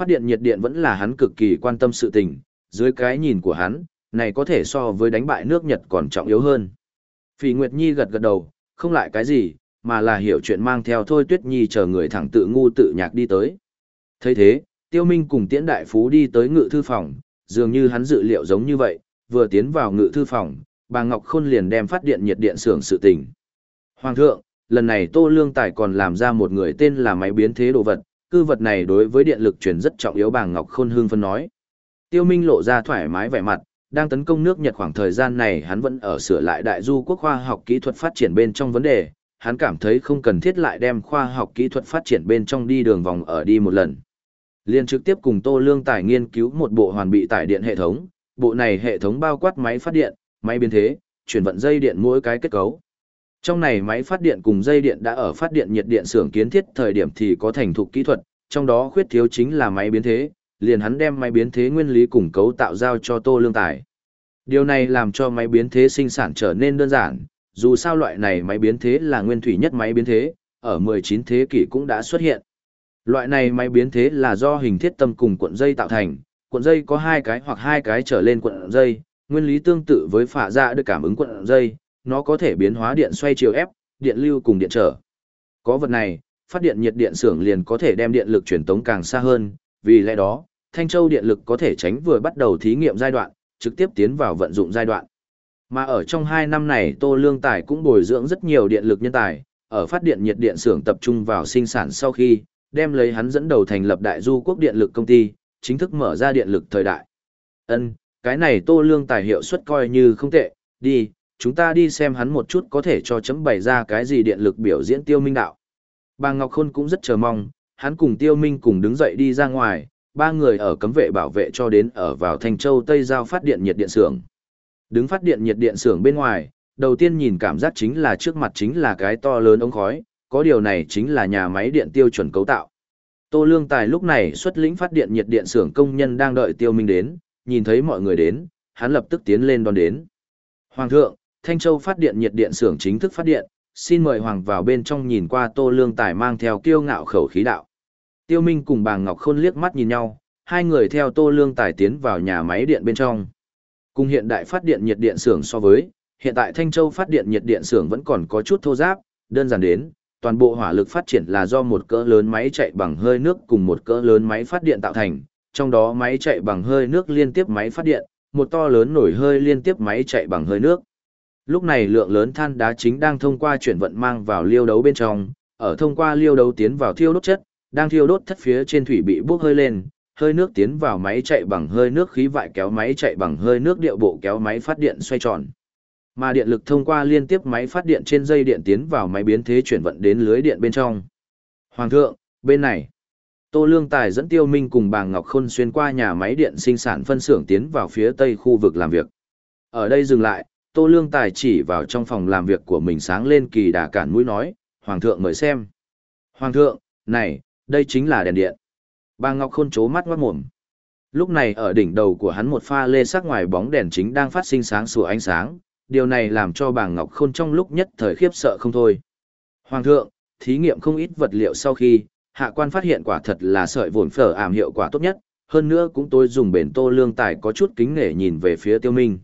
Phát điện nhiệt điện vẫn là hắn cực kỳ quan tâm sự tình, dưới cái nhìn của hắn, này có thể so với đánh bại nước Nhật còn trọng yếu hơn. Phỉ Nguyệt Nhi gật gật đầu, không lại cái gì, mà là hiểu chuyện mang theo thôi Tuyết Nhi chờ người thẳng tự ngu tự nhạc đi tới. thấy thế, Tiêu Minh cùng Tiễn Đại Phú đi tới ngự thư phòng, dường như hắn dự liệu giống như vậy, vừa tiến vào ngự thư phòng, bà Ngọc Khôn liền đem phát điện nhiệt điện xưởng sự tình. Hoàng thượng, lần này Tô Lương Tài còn làm ra một người tên là máy biến thế đồ vật, cư vật này đối với điện lực truyền rất trọng yếu Bàng Ngọc Khôn hương phân nói. Tiêu Minh lộ ra thoải mái vẻ mặt, đang tấn công nước Nhật khoảng thời gian này hắn vẫn ở sửa lại đại du quốc khoa học kỹ thuật phát triển bên trong vấn đề, hắn cảm thấy không cần thiết lại đem khoa học kỹ thuật phát triển bên trong đi đường vòng ở đi một lần. Liên trực tiếp cùng Tô Lương Tài nghiên cứu một bộ hoàn bị tải điện hệ thống, bộ này hệ thống bao quát máy phát điện, máy biến thế, chuyển vận dây điện mỗi cái kết cấu. Trong này máy phát điện cùng dây điện đã ở phát điện nhiệt điện xưởng kiến thiết thời điểm thì có thành thục kỹ thuật, trong đó khuyết thiếu chính là máy biến thế, liền hắn đem máy biến thế nguyên lý cùng cấu tạo giao cho Tô Lương Tài. Điều này làm cho máy biến thế sinh sản trở nên đơn giản, dù sao loại này máy biến thế là nguyên thủy nhất máy biến thế, ở 19 thế kỷ cũng đã xuất hiện. Loại này máy biến thế là do hình thiết tâm cùng cuộn dây tạo thành, cuộn dây có hai cái hoặc hai cái trở lên cuộn dây, nguyên lý tương tự với phả ra dạ được cảm ứng cuộn dây, nó có thể biến hóa điện xoay chiều ép, điện lưu cùng điện trở. Có vật này, phát điện nhiệt điện xưởng liền có thể đem điện lực truyền tống càng xa hơn, vì lẽ đó, Thanh Châu điện lực có thể tránh vừa bắt đầu thí nghiệm giai đoạn, trực tiếp tiến vào vận dụng giai đoạn. Mà ở trong 2 năm này Tô Lương Tài cũng bồi dưỡng rất nhiều điện lực nhân tài, ở phát điện nhiệt điện xưởng tập trung vào sinh sản sau khi, đem lấy hắn dẫn đầu thành lập Đại Du Quốc Điện lực công ty, chính thức mở ra điện lực thời đại. Ân, cái này Tô Lương Tài hiệu suất coi như không tệ, đi, chúng ta đi xem hắn một chút có thể cho chấm bày ra cái gì điện lực biểu diễn Tiêu Minh đạo. Bà Ngọc Khôn cũng rất chờ mong, hắn cùng Tiêu Minh cùng đứng dậy đi ra ngoài, ba người ở cấm vệ bảo vệ cho đến ở vào Thanh Châu Tây Giao phát điện nhiệt điện xưởng. Đứng phát điện nhiệt điện xưởng bên ngoài, đầu tiên nhìn cảm giác chính là trước mặt chính là cái to lớn ống khói, có điều này chính là nhà máy điện tiêu chuẩn cấu tạo. Tô Lương Tài lúc này xuất lĩnh phát điện nhiệt điện xưởng công nhân đang đợi Tiêu Minh đến, nhìn thấy mọi người đến, hắn lập tức tiến lên đón đến. Hoàng thượng, Thanh Châu phát điện nhiệt điện xưởng chính thức phát điện, xin mời Hoàng vào bên trong nhìn qua Tô Lương Tài mang theo kiêu ngạo khẩu khí đạo. Tiêu Minh cùng bà Ngọc Khôn liếc mắt nhìn nhau, hai người theo Tô Lương Tài tiến vào nhà máy điện bên trong. Cùng hiện đại phát điện nhiệt điện xưởng so với, hiện tại Thanh Châu phát điện nhiệt điện xưởng vẫn còn có chút thô giáp, đơn giản đến, toàn bộ hỏa lực phát triển là do một cỡ lớn máy chạy bằng hơi nước cùng một cỡ lớn máy phát điện tạo thành, trong đó máy chạy bằng hơi nước liên tiếp máy phát điện, một to lớn nổi hơi liên tiếp máy chạy bằng hơi nước. Lúc này lượng lớn than đá chính đang thông qua chuyển vận mang vào liêu đấu bên trong, ở thông qua liêu đấu tiến vào thiêu đốt chất, đang thiêu đốt thất phía trên thủy bị bốc hơi lên, hơi nước tiến vào máy chạy bằng hơi nước khí vại kéo máy chạy bằng hơi nước điệu bộ kéo máy phát điện xoay tròn. Mà điện lực thông qua liên tiếp máy phát điện trên dây điện tiến vào máy biến thế chuyển vận đến lưới điện bên trong. Hoàng thượng, bên này. Tô Lương Tài dẫn Tiêu Minh cùng bà Ngọc Khôn xuyên qua nhà máy điện sinh sản phân xưởng tiến vào phía tây khu vực làm việc. Ở đây dừng lại, Tô Lương Tài chỉ vào trong phòng làm việc của mình sáng lên kỳ đà cản mũi nói, Hoàng thượng mời xem. Hoàng thượng, này, đây chính là đèn điện. Bà Ngọc Khôn chố mắt ngoát mồm. Lúc này ở đỉnh đầu của hắn một pha lê sắc ngoài bóng đèn chính đang phát sinh sáng sủa ánh sáng, điều này làm cho bà Ngọc Khôn trong lúc nhất thời khiếp sợ không thôi. Hoàng thượng, thí nghiệm không ít vật liệu sau khi, hạ quan phát hiện quả thật là sợi vồn phở ảm hiệu quả tốt nhất, hơn nữa cũng tôi dùng bền tô lương tài có chút kính nể nhìn về phía tiêu minh.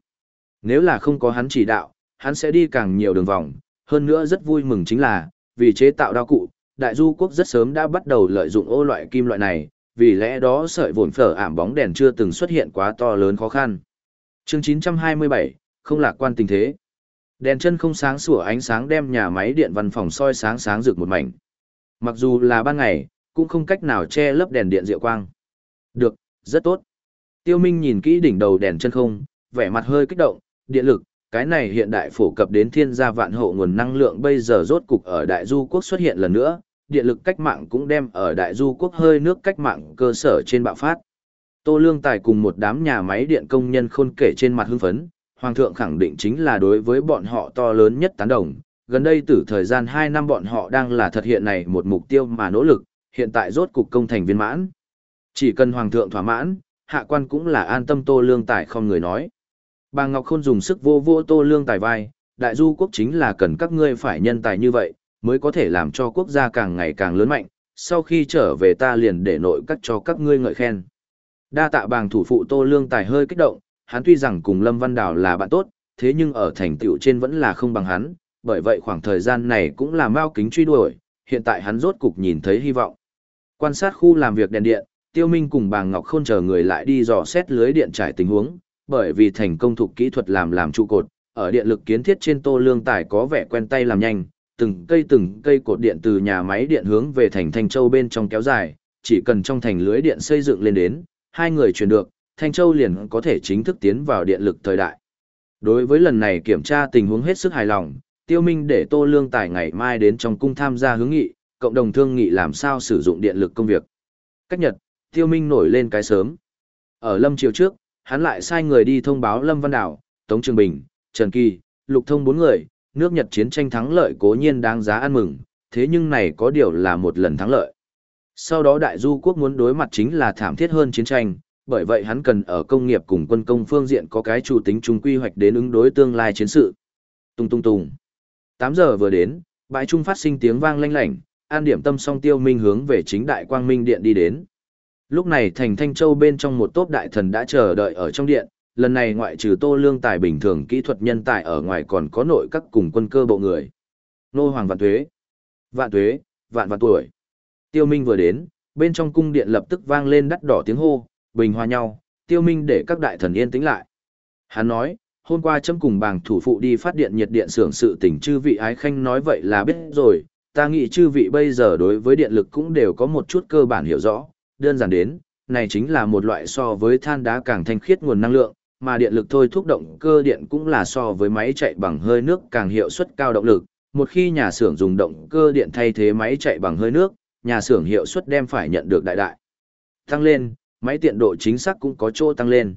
Nếu là không có hắn chỉ đạo, hắn sẽ đi càng nhiều đường vòng, hơn nữa rất vui mừng chính là, vì chế tạo đao cụ, đại du quốc rất sớm đã bắt đầu lợi dụng ô loại kim loại này, vì lẽ đó sợi vồn phở ảm bóng đèn chưa từng xuất hiện quá to lớn khó khăn. Chương 927, không lạc quan tình thế. Đèn chân không sáng sủa ánh sáng đem nhà máy điện văn phòng soi sáng sáng rực một mảnh. Mặc dù là ban ngày, cũng không cách nào che lấp đèn điện diệu quang. Được, rất tốt. Tiêu Minh nhìn kỹ đỉnh đầu đèn chân không, vẻ mặt hơi kích động, điện lực, cái này hiện đại phổ cập đến thiên gia vạn hộ nguồn năng lượng bây giờ rốt cục ở đại du quốc xuất hiện lần nữa, điện lực cách mạng cũng đem ở đại du quốc hơi nước cách mạng cơ sở trên bạo phát. Tô Lương Tài cùng một đám nhà máy điện công nhân khôn kể trên mặt hưng phấn, Hoàng thượng khẳng định chính là đối với bọn họ to lớn nhất tán đồng. Gần đây từ thời gian 2 năm bọn họ đang là thực hiện này một mục tiêu mà nỗ lực, hiện tại rốt cục công thành viên mãn. Chỉ cần Hoàng thượng thỏa mãn, hạ quan cũng là an tâm Tô Lương Tài không người nói. Bà Ngọc Khôn dùng sức vô vô Tô Lương Tài vai, đại du quốc chính là cần các ngươi phải nhân tài như vậy, mới có thể làm cho quốc gia càng ngày càng lớn mạnh, sau khi trở về ta liền để nội các cho các ngươi ngợi khen. Đa tạ bàng thủ phụ Tô Lương Tài hơi kích động, hắn tuy rằng cùng Lâm Văn Đào là bạn tốt, thế nhưng ở thành tựu trên vẫn là không bằng hắn, bởi vậy khoảng thời gian này cũng là mau kính truy đuổi, hiện tại hắn rốt cục nhìn thấy hy vọng. Quan sát khu làm việc đèn điện, Tiêu Minh cùng Bàng Ngọc Khôn chờ người lại đi dò xét lưới điện trải tình huống, bởi vì thành công thuộc kỹ thuật làm làm trụ cột, ở điện lực kiến thiết trên Tô Lương Tài có vẻ quen tay làm nhanh, từng cây từng cây cột điện từ nhà máy điện hướng về thành Thanh Châu bên trong kéo dài, chỉ cần trong thành lưới điện xây dựng lên đến, hai người truyền được, Thanh Châu liền có thể chính thức tiến vào điện lực thời đại. Đối với lần này kiểm tra tình huống hết sức hài lòng, Tiêu Minh để Tô Lương Tài ngày mai đến trong cung tham gia hướng nghị, cộng đồng thương nghị làm sao sử dụng điện lực công việc. Cách nhật, Tiêu Minh nổi lên cái sớm. Ở Lâm Triều trước, hắn lại sai người đi thông báo Lâm Văn Đảo, Tống Trường Bình, Trần Kỳ, Lục Thông bốn người, nước Nhật chiến tranh thắng lợi cố nhiên đáng giá ăn mừng, thế nhưng này có điều là một lần thắng lợi. Sau đó đại du quốc muốn đối mặt chính là thảm thiết hơn chiến tranh, bởi vậy hắn cần ở công nghiệp cùng quân công phương diện có cái chủ tính chung quy hoạch đến ứng đối tương lai chiến sự. Tung tung tung. 8 giờ vừa đến, bãi trung phát sinh tiếng vang lanh lảnh, an điểm tâm song tiêu minh hướng về chính đại quang minh điện đi đến. Lúc này thành Thanh Châu bên trong một tốp đại thần đã chờ đợi ở trong điện, lần này ngoại trừ tô lương tài bình thường kỹ thuật nhân tài ở ngoài còn có nội các cùng quân cơ bộ người. Nô Hoàng Vạn Tuế, Vạn Tuế, Vạn Vạn Tuổi. Tiêu Minh vừa đến, bên trong cung điện lập tức vang lên đắt đỏ tiếng hô, bình hòa nhau, Tiêu Minh để các đại thần yên tĩnh lại. Hắn nói, hôm qua chấm cùng bàng thủ phụ đi phát điện nhiệt điện xưởng sự tình chư vị ái khanh nói vậy là biết rồi, ta nghĩ chư vị bây giờ đối với điện lực cũng đều có một chút cơ bản hiểu rõ, đơn giản đến, này chính là một loại so với than đá càng thanh khiết nguồn năng lượng, mà điện lực thôi thúc động cơ điện cũng là so với máy chạy bằng hơi nước càng hiệu suất cao động lực. Một khi nhà xưởng dùng động cơ điện thay thế máy chạy bằng hơi nước, nhà xưởng hiệu suất đem phải nhận được đại đại. Tăng lên, máy tiện độ chính xác cũng có chỗ tăng lên.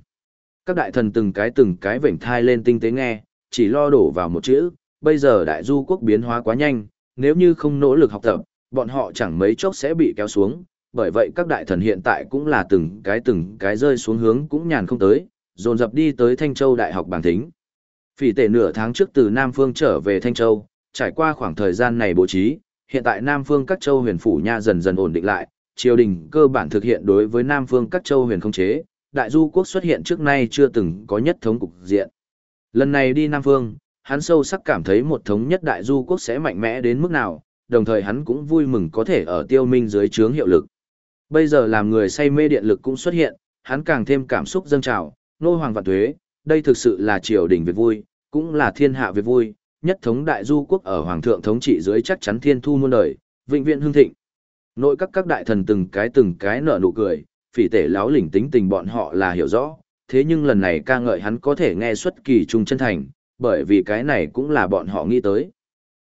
Các đại thần từng cái từng cái vểnh thai lên tinh tế nghe, chỉ lo đổ vào một chữ, bây giờ đại du quốc biến hóa quá nhanh, nếu như không nỗ lực học tập, bọn họ chẳng mấy chốc sẽ bị kéo xuống, bởi vậy các đại thần hiện tại cũng là từng cái từng cái rơi xuống hướng cũng nhàn không tới, dồn dập đi tới Thanh Châu Đại học bảng thính. Phỉ tể nửa tháng trước từ Nam Phương trở về Thanh Châu, trải qua khoảng thời gian này bố trí, hiện tại Nam Phương các châu huyền phủ nha dần dần ổn định lại, triều đình cơ bản thực hiện đối với Nam Phương các châu huyền không chế, đại du quốc xuất hiện trước nay chưa từng có nhất thống cục diện. Lần này đi Nam Phương, hắn sâu sắc cảm thấy một thống nhất đại du quốc sẽ mạnh mẽ đến mức nào, đồng thời hắn cũng vui mừng có thể ở tiêu minh dưới trướng hiệu lực. Bây giờ làm người say mê điện lực cũng xuất hiện, hắn càng thêm cảm xúc dâng trào, nô hoàng vạn thuế, đây thực sự là triều đình việc vui, cũng là thiên hạ việc vui, nhất thống đại du quốc ở hoàng thượng thống trị dưới chắc chắn thiên thu muôn đời, vĩnh viễn hương thịnh. Nội các các đại thần từng cái từng cái nở nụ cười, phỉ tể láo lỉnh tính tình bọn họ là hiểu rõ, thế nhưng lần này ca ngợi hắn có thể nghe xuất kỳ trung chân thành, bởi vì cái này cũng là bọn họ nghĩ tới.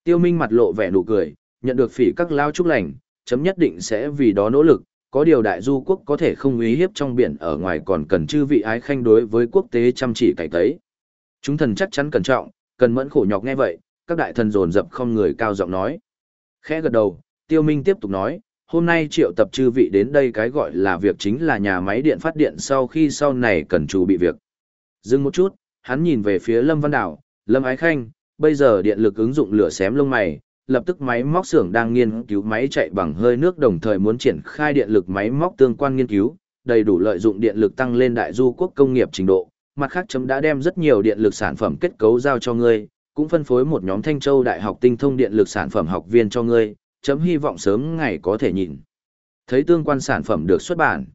Tiêu Minh mặt lộ vẻ nụ cười, nhận được phỉ các lao chúc lành, chấm nhất định sẽ vì đó nỗ lực, có điều đại du quốc có thể không uy hiếp trong biển ở ngoài còn cần chư vị ái khanh đối với quốc tế chăm chỉ cải tấy. Chúng thần chắc chắn cẩn trọng, cần mẫn khổ nhọc nghe vậy, các đại thần dồn dập không người cao giọng nói. Khẽ gật đầu, Tiêu Minh tiếp tục nói, hôm nay triệu tập chư vị đến đây cái gọi là việc chính là nhà máy điện phát điện sau khi sau này cần chủ bị việc. Dừng một chút, hắn nhìn về phía Lâm Văn Đảo, Lâm Ái Khanh, bây giờ điện lực ứng dụng lửa xém lông mày, lập tức máy móc xưởng đang nghiên cứu máy chạy bằng hơi nước đồng thời muốn triển khai điện lực máy móc tương quan nghiên cứu, đầy đủ lợi dụng điện lực tăng lên đại du quốc công nghiệp trình độ. Mặt khác chấm đã đem rất nhiều điện lực sản phẩm kết cấu giao cho ngươi, cũng phân phối một nhóm Thanh Châu Đại học tinh thông điện lực sản phẩm học viên cho ngươi, chấm hy vọng sớm ngày có thể nhìn. Thấy tương quan sản phẩm được xuất bản.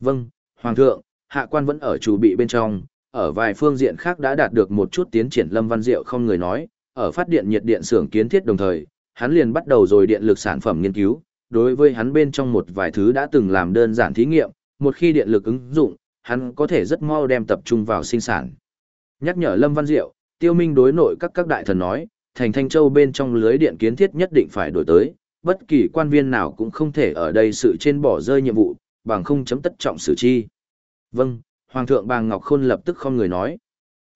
Vâng, Hoàng thượng, hạ quan vẫn ở chủ bị bên trong, ở vài phương diện khác đã đạt được một chút tiến triển Lâm Văn Diệu không người nói, ở phát điện nhiệt điện xưởng kiến thiết đồng thời, hắn liền bắt đầu rồi điện lực sản phẩm nghiên cứu, đối với hắn bên trong một vài thứ đã từng làm đơn giản thí nghiệm, một khi điện lực ứng dụng, hắn có thể rất mau đem tập trung vào sinh sản. Nhắc nhở Lâm Văn Diệu, Tiêu Minh đối nội các các đại thần nói, thành Thanh Châu bên trong lưới điện kiến thiết nhất định phải đổi tới, bất kỳ quan viên nào cũng không thể ở đây sự trên bỏ rơi nhiệm vụ, bằng không chấm tất trọng xử chi. Vâng, Hoàng thượng Bàng Ngọc Khôn lập tức không người nói.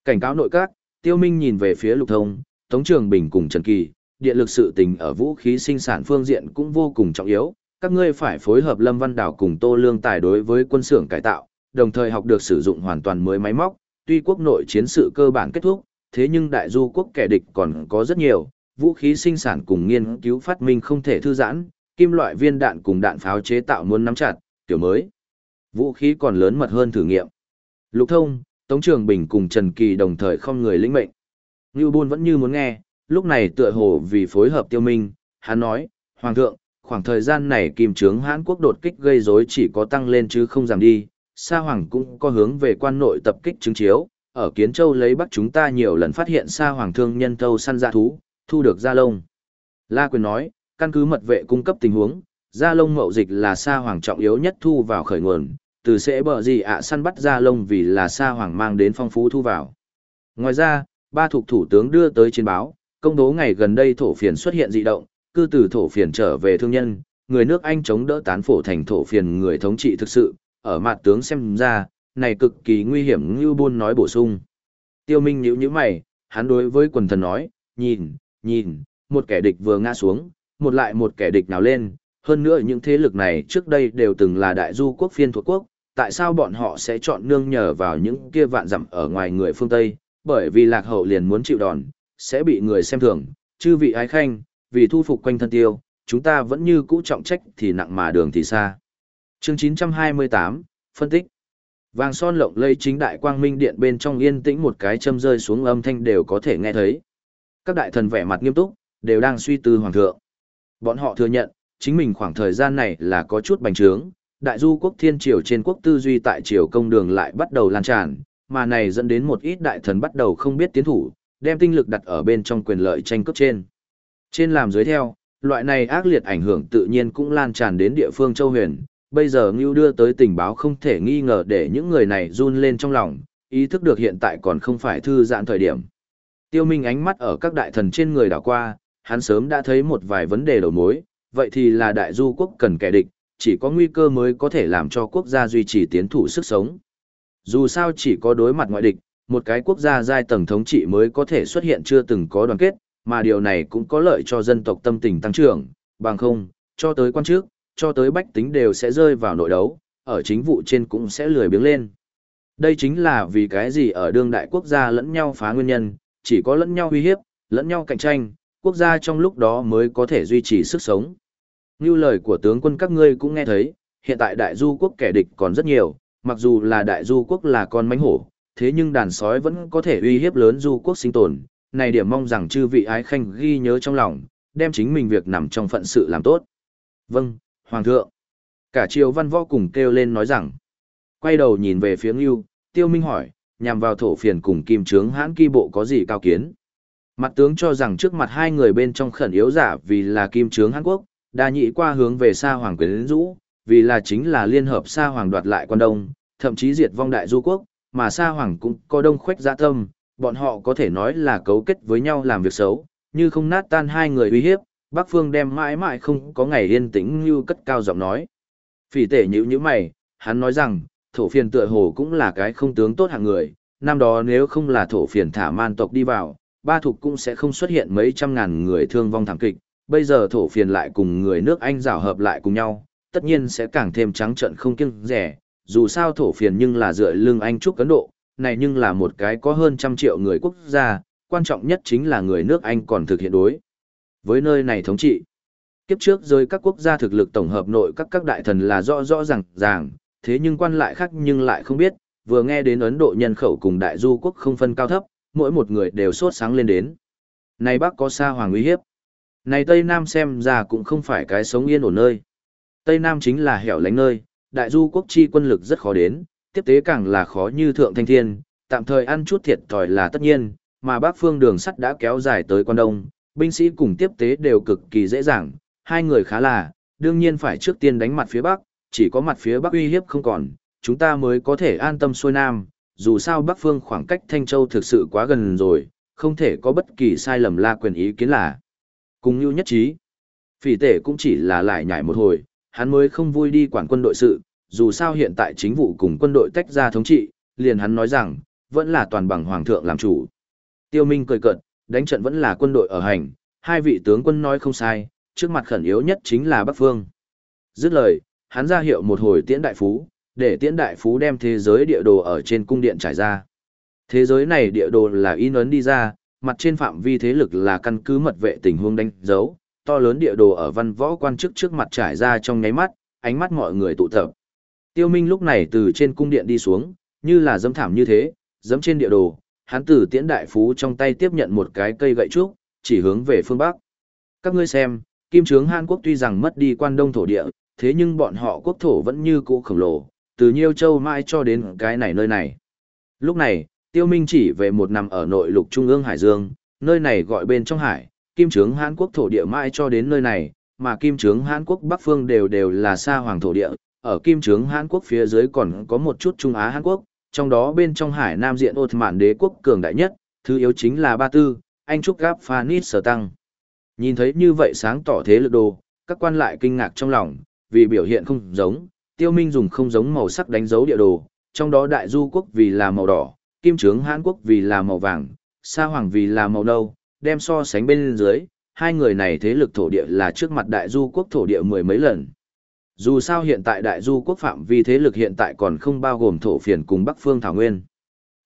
Cảnh cáo nội các, Tiêu Minh nhìn về phía Lục Thông, Tống Trường Bình cùng Trần Kỳ, điện lực sự tình ở vũ khí sinh sản phương diện cũng vô cùng trọng yếu, các ngươi phải phối hợp Lâm Văn Đảo cùng Tô Lương Tài đối với quân xưởng cải tạo, đồng thời học được sử dụng hoàn toàn mới máy móc, tuy quốc nội chiến sự cơ bản kết thúc, thế nhưng đại du quốc kẻ địch còn có rất nhiều, vũ khí sinh sản cùng nghiên cứu phát minh không thể thư giãn, kim loại viên đạn cùng đạn pháo chế tạo muốn nắm chặt, kiểu mới. Vũ khí còn lớn mật hơn thử nghiệm. Lục thông, Tống Trường Bình cùng Trần Kỳ đồng thời không người lĩnh mệnh. Ngưu Bôn vẫn như muốn nghe, lúc này tựa hồ vì phối hợp tiêu minh, hắn nói, Hoàng thượng, khoảng thời gian này kim trướng Hán Quốc đột kích gây rối chỉ có tăng lên chứ không giảm đi, Sa Hoàng cũng có hướng về quan nội tập kích chứng chiếu, ở Kiến Châu lấy bắt chúng ta nhiều lần phát hiện Sa Hoàng thương nhân thâu săn dạ thú, thu được da lông. La Quyền nói, căn cứ mật vệ cung cấp tình huống, da lông mậu dịch là Sa Hoàng trọng yếu nhất thu vào khởi nguồn, từ sẽ bờ gì ạ săn bắt da lông vì là Sa Hoàng mang đến phong phú thu vào. Ngoài ra, ba thuộc thủ tướng đưa tới chiến báo, công tố ngày gần đây thổ phiền xuất hiện dị động, cư từ thổ phiền trở về thương nhân, người nước Anh chống đỡ tán phổ thành thổ phiền người thống trị thực sự, ở mặt tướng xem ra, này cực kỳ nguy hiểm như buôn nói bổ sung. Tiêu Minh nhíu nhíu mày, hắn đối với quần thần nói, nhìn, nhìn, một kẻ địch vừa ngã xuống, một lại một kẻ địch nào lên, hơn nữa những thế lực này trước đây đều từng là đại du quốc phiên thuộc quốc, tại sao bọn họ sẽ chọn nương nhờ vào những kia vạn dặm ở ngoài người phương Tây, bởi vì lạc hậu liền muốn chịu đòn, sẽ bị người xem thường, chư vị ái khanh, vì thu phục quanh thân tiêu, chúng ta vẫn như cũ trọng trách thì nặng mà đường thì xa. Chương 928, phân tích. Vàng son lộng lây chính đại quang minh điện bên trong yên tĩnh một cái châm rơi xuống âm thanh đều có thể nghe thấy. Các đại thần vẻ mặt nghiêm túc, đều đang suy tư hoàng thượng. Bọn họ thừa nhận, chính mình khoảng thời gian này là có chút bành trướng, đại du quốc thiên triều trên quốc tư duy tại triều công đường lại bắt đầu lan tràn, mà này dẫn đến một ít đại thần bắt đầu không biết tiến thủ, đem tinh lực đặt ở bên trong quyền lợi tranh cướp trên. Trên làm dưới theo, loại này ác liệt ảnh hưởng tự nhiên cũng lan tràn đến địa phương châu huyền, bây giờ Ngưu đưa tới tình báo không thể nghi ngờ để những người này run lên trong lòng, ý thức được hiện tại còn không phải thư giãn thời điểm. Tiêu Minh ánh mắt ở các đại thần trên người đảo qua, hắn sớm đã thấy một vài vấn đề đầu mối, vậy thì là đại du quốc cần kẻ địch, chỉ có nguy cơ mới có thể làm cho quốc gia duy trì tiến thủ sức sống. Dù sao chỉ có đối mặt ngoại địch, một cái quốc gia giai tầng thống trị mới có thể xuất hiện chưa từng có đoàn kết, mà điều này cũng có lợi cho dân tộc tâm tình tăng trưởng, bằng không, cho tới quan trước, cho tới bách tính đều sẽ rơi vào nội đấu, ở chính vụ trên cũng sẽ lười biếng lên. Đây chính là vì cái gì ở đương đại quốc gia lẫn nhau phá nguyên nhân, chỉ có lẫn nhau uy hiếp, lẫn nhau cạnh tranh, quốc gia trong lúc đó mới có thể duy trì sức sống. Như lời của tướng quân các ngươi cũng nghe thấy, hiện tại đại du quốc kẻ địch còn rất nhiều, mặc dù là đại du quốc là con mánh hổ, thế nhưng đàn sói vẫn có thể uy hiếp lớn du quốc sinh tồn, này điểm mong rằng chư vị ái khanh ghi nhớ trong lòng, đem chính mình việc nằm trong phận sự làm tốt. Vâng, Hoàng thượng. Cả triều văn võ cùng kêu lên nói rằng. Quay đầu nhìn về phía Ngưu, Tiêu Minh hỏi, nhằm vào thổ phiền cùng kim trướng hãn kỳ bộ có gì cao kiến. Mặt tướng cho rằng trước mặt hai người bên trong khẩn yếu giả vì là kim trướng Hàn Quốc, đa nhị qua hướng về xa hoàng quyến rũ, vì là chính là liên hợp Sa hoàng đoạt lại quan đông, thậm chí diệt vong đại du quốc, mà Sa hoàng cũng có đông khuếch dạ tâm, bọn họ có thể nói là cấu kết với nhau làm việc xấu, như không nát tan hai người uy hiếp, Bắc Phương đem mãi mãi không có ngày yên tĩnh như cất cao giọng nói. Phỉ tể nhữ như mày, hắn nói rằng, thổ phiền tựa hồ cũng là cái không tướng tốt hạng người, năm đó nếu không là thổ phiền thả man tộc đi vào, ba thuộc cũng sẽ không xuất hiện mấy trăm ngàn người thương vong thảm kịch, bây giờ thổ phiền lại cùng người nước Anh rào hợp lại cùng nhau, tất nhiên sẽ càng thêm trắng trận không kiêng rẻ, dù sao thổ phiền nhưng là dựa lưng Anh trúc Ấn Độ, này nhưng là một cái có hơn trăm triệu người quốc gia, quan trọng nhất chính là người nước Anh còn thực hiện đối. Với nơi này thống trị, kiếp trước rơi các quốc gia thực lực tổng hợp nội các các đại thần là rõ rõ ràng ràng, thế nhưng quan lại khác nhưng lại không biết, vừa nghe đến Ấn Độ nhân khẩu cùng đại du quốc không phân cao thấp, mỗi một người đều sốt sáng lên đến. Này bắc có xa hoàng uy hiếp. Này Tây Nam xem ra cũng không phải cái sống yên ổn nơi. Tây Nam chính là hẻo lánh nơi, đại du quốc chi quân lực rất khó đến, tiếp tế càng là khó như thượng thanh thiên, tạm thời ăn chút thiệt thòi là tất nhiên, mà bắc phương đường sắt đã kéo dài tới quan đông, binh sĩ cùng tiếp tế đều cực kỳ dễ dàng, hai người khá là, đương nhiên phải trước tiên đánh mặt phía bắc, chỉ có mặt phía bắc uy hiếp không còn, chúng ta mới có thể an tâm xuôi nam, dù sao bắc phương khoảng cách Thanh Châu thực sự quá gần rồi, không thể có bất kỳ sai lầm la quyền ý kiến là cùng như nhất trí. Phỉ tể cũng chỉ là lại nhảy một hồi, hắn mới không vui đi quản quân đội sự, dù sao hiện tại chính vụ cùng quân đội tách ra thống trị, liền hắn nói rằng, vẫn là toàn bằng hoàng thượng làm chủ. Tiêu Minh cười cợt, đánh trận vẫn là quân đội ở hành, hai vị tướng quân nói không sai, trước mặt khẩn yếu nhất chính là Bắc Phương. Dứt lời, hắn ra hiệu một hồi tiễn đại phú, để tiễn đại phú đem thế giới địa đồ ở trên cung điện trải ra. Thế giới này địa đồ là in ấn đi ra, mặt trên phạm vi thế lực là căn cứ mật vệ tình huống đánh dấu, to lớn địa đồ ở văn võ quan chức trước mặt trải ra trong nháy mắt, ánh mắt mọi người tụ tập. Tiêu Minh lúc này từ trên cung điện đi xuống, như là dẫm thảm như thế, dẫm trên địa đồ, hắn từ tiễn đại phú trong tay tiếp nhận một cái cây gậy trúc, chỉ hướng về phương Bắc. Các ngươi xem, kim trướng Hàn Quốc tuy rằng mất đi quan đông thổ địa, thế nhưng bọn họ quốc thổ vẫn như cũ khổng lồ, từ Nhiêu Châu mãi cho đến cái này nơi này. Lúc này, Tiêu Minh chỉ về một nằm ở nội lục trung ương Hải Dương, nơi này gọi bên trong hải, kim trướng Hàn Quốc thổ địa mãi cho đến nơi này, mà kim trướng Hàn Quốc Bắc Phương đều đều là xa hoàng thổ địa, ở kim trướng Hàn Quốc phía dưới còn có một chút Trung Á Hàn Quốc, trong đó bên trong hải Nam diện ột mạn đế quốc cường đại nhất, thứ yếu chính là Ba Tư, Anh Trúc Gáp Phanit Sở Tăng. Nhìn thấy như vậy sáng tỏ thế lực đồ, các quan lại kinh ngạc trong lòng, vì biểu hiện không giống, tiêu minh dùng không giống màu sắc đánh dấu địa đồ, trong đó đại du quốc vì là màu đỏ, kim trướng Hàn Quốc vì là màu vàng, sa hoàng vì là màu nâu, đem so sánh bên dưới, hai người này thế lực thổ địa là trước mặt đại du quốc thổ địa mười mấy lần. Dù sao hiện tại đại du quốc phạm vi thế lực hiện tại còn không bao gồm thổ phiền cùng Bắc Phương Thảo Nguyên.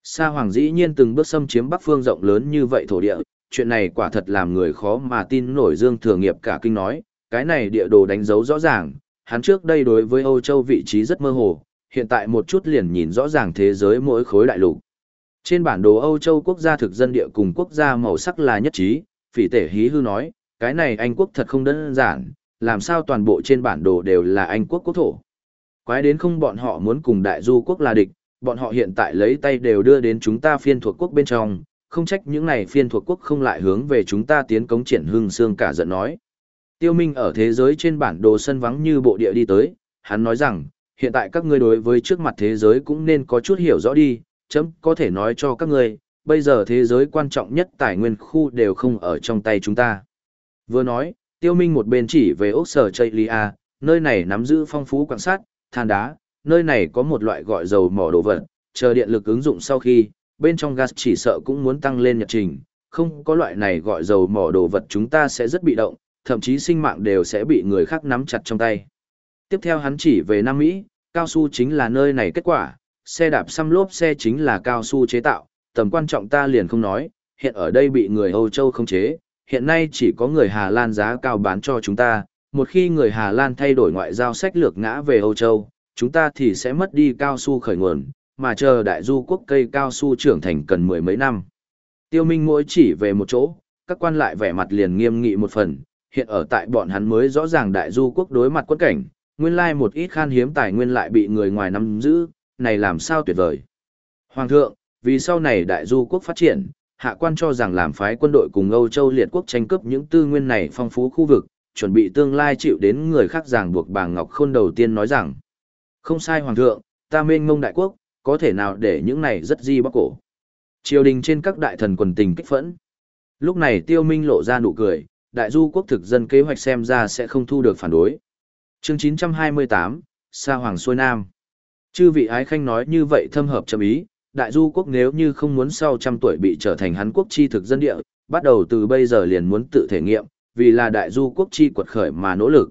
Sa Hoàng dĩ nhiên từng bước xâm chiếm Bắc Phương rộng lớn như vậy thổ địa, chuyện này quả thật làm người khó mà tin nổi Dương Thừa Nghiệp cả kinh nói, cái này địa đồ đánh dấu rõ ràng, hắn trước đây đối với Âu Châu vị trí rất mơ hồ, hiện tại một chút liền nhìn rõ ràng thế giới mỗi khối đại lục. Trên bản đồ Âu Châu quốc gia thực dân địa cùng quốc gia màu sắc là nhất trí, phỉ tể hí hư nói, cái này Anh quốc thật không đơn giản, làm sao toàn bộ trên bản đồ đều là Anh quốc quốc thổ. Quái đến không bọn họ muốn cùng đại du quốc là địch, bọn họ hiện tại lấy tay đều đưa đến chúng ta phiên thuộc quốc bên trong, không trách những này phiên thuộc quốc không lại hướng về chúng ta tiến cống triển hương xương cả giận nói. Tiêu Minh ở thế giới trên bản đồ sân vắng như bộ địa đi tới, hắn nói rằng, hiện tại các ngươi đối với trước mặt thế giới cũng nên có chút hiểu rõ đi, chấm có thể nói cho các ngươi, bây giờ thế giới quan trọng nhất tài nguyên khu đều không ở trong tay chúng ta. Vừa nói, Tiêu Minh một bên chỉ về ốc sở Chaylia, nơi này nắm giữ phong phú quan sát, than đá, nơi này có một loại gọi dầu mỏ đồ vật, chờ điện lực ứng dụng sau khi, bên trong gas chỉ sợ cũng muốn tăng lên nhật trình, không có loại này gọi dầu mỏ đồ vật chúng ta sẽ rất bị động, thậm chí sinh mạng đều sẽ bị người khác nắm chặt trong tay. Tiếp theo hắn chỉ về Nam Mỹ, cao su chính là nơi này kết quả, xe đạp xăm lốp xe chính là cao su chế tạo, tầm quan trọng ta liền không nói, hiện ở đây bị người Âu Châu không chế, hiện nay chỉ có người Hà Lan giá cao bán cho chúng ta, một khi người Hà Lan thay đổi ngoại giao sách lược ngã về Âu Châu, chúng ta thì sẽ mất đi cao su khởi nguồn, mà chờ đại du quốc cây cao su trưởng thành cần mười mấy năm. Tiêu Minh mỗi chỉ về một chỗ, các quan lại vẻ mặt liền nghiêm nghị một phần, hiện ở tại bọn hắn mới rõ ràng đại du quốc đối mặt quân cảnh, nguyên lai một ít khan hiếm tài nguyên lại bị người ngoài nắm giữ, này làm sao tuyệt vời. Hoàng thượng, vì sau này đại du quốc phát triển, hạ quan cho rằng làm phái quân đội cùng Âu Châu liệt quốc tranh cướp những tư nguyên này phong phú khu vực, chuẩn bị tương lai chịu đến người khác ràng buộc bà Ngọc Khôn đầu tiên nói rằng, không sai Hoàng thượng, ta mênh mông đại quốc, có thể nào để những này rất di bóc cổ. Triều đình trên các đại thần quần tình kích phẫn. Lúc này tiêu minh lộ ra nụ cười, đại du quốc thực dân kế hoạch xem ra sẽ không thu được phản đối. Chương 928, Sa Hoàng xuôi Nam. Chư vị ái khanh nói như vậy thâm hợp châm ý, đại du quốc nếu như không muốn sau trăm tuổi bị trở thành hắn quốc chi thực dân địa, bắt đầu từ bây giờ liền muốn tự thể nghiệm, vì là đại du quốc chi quật khởi mà nỗ lực.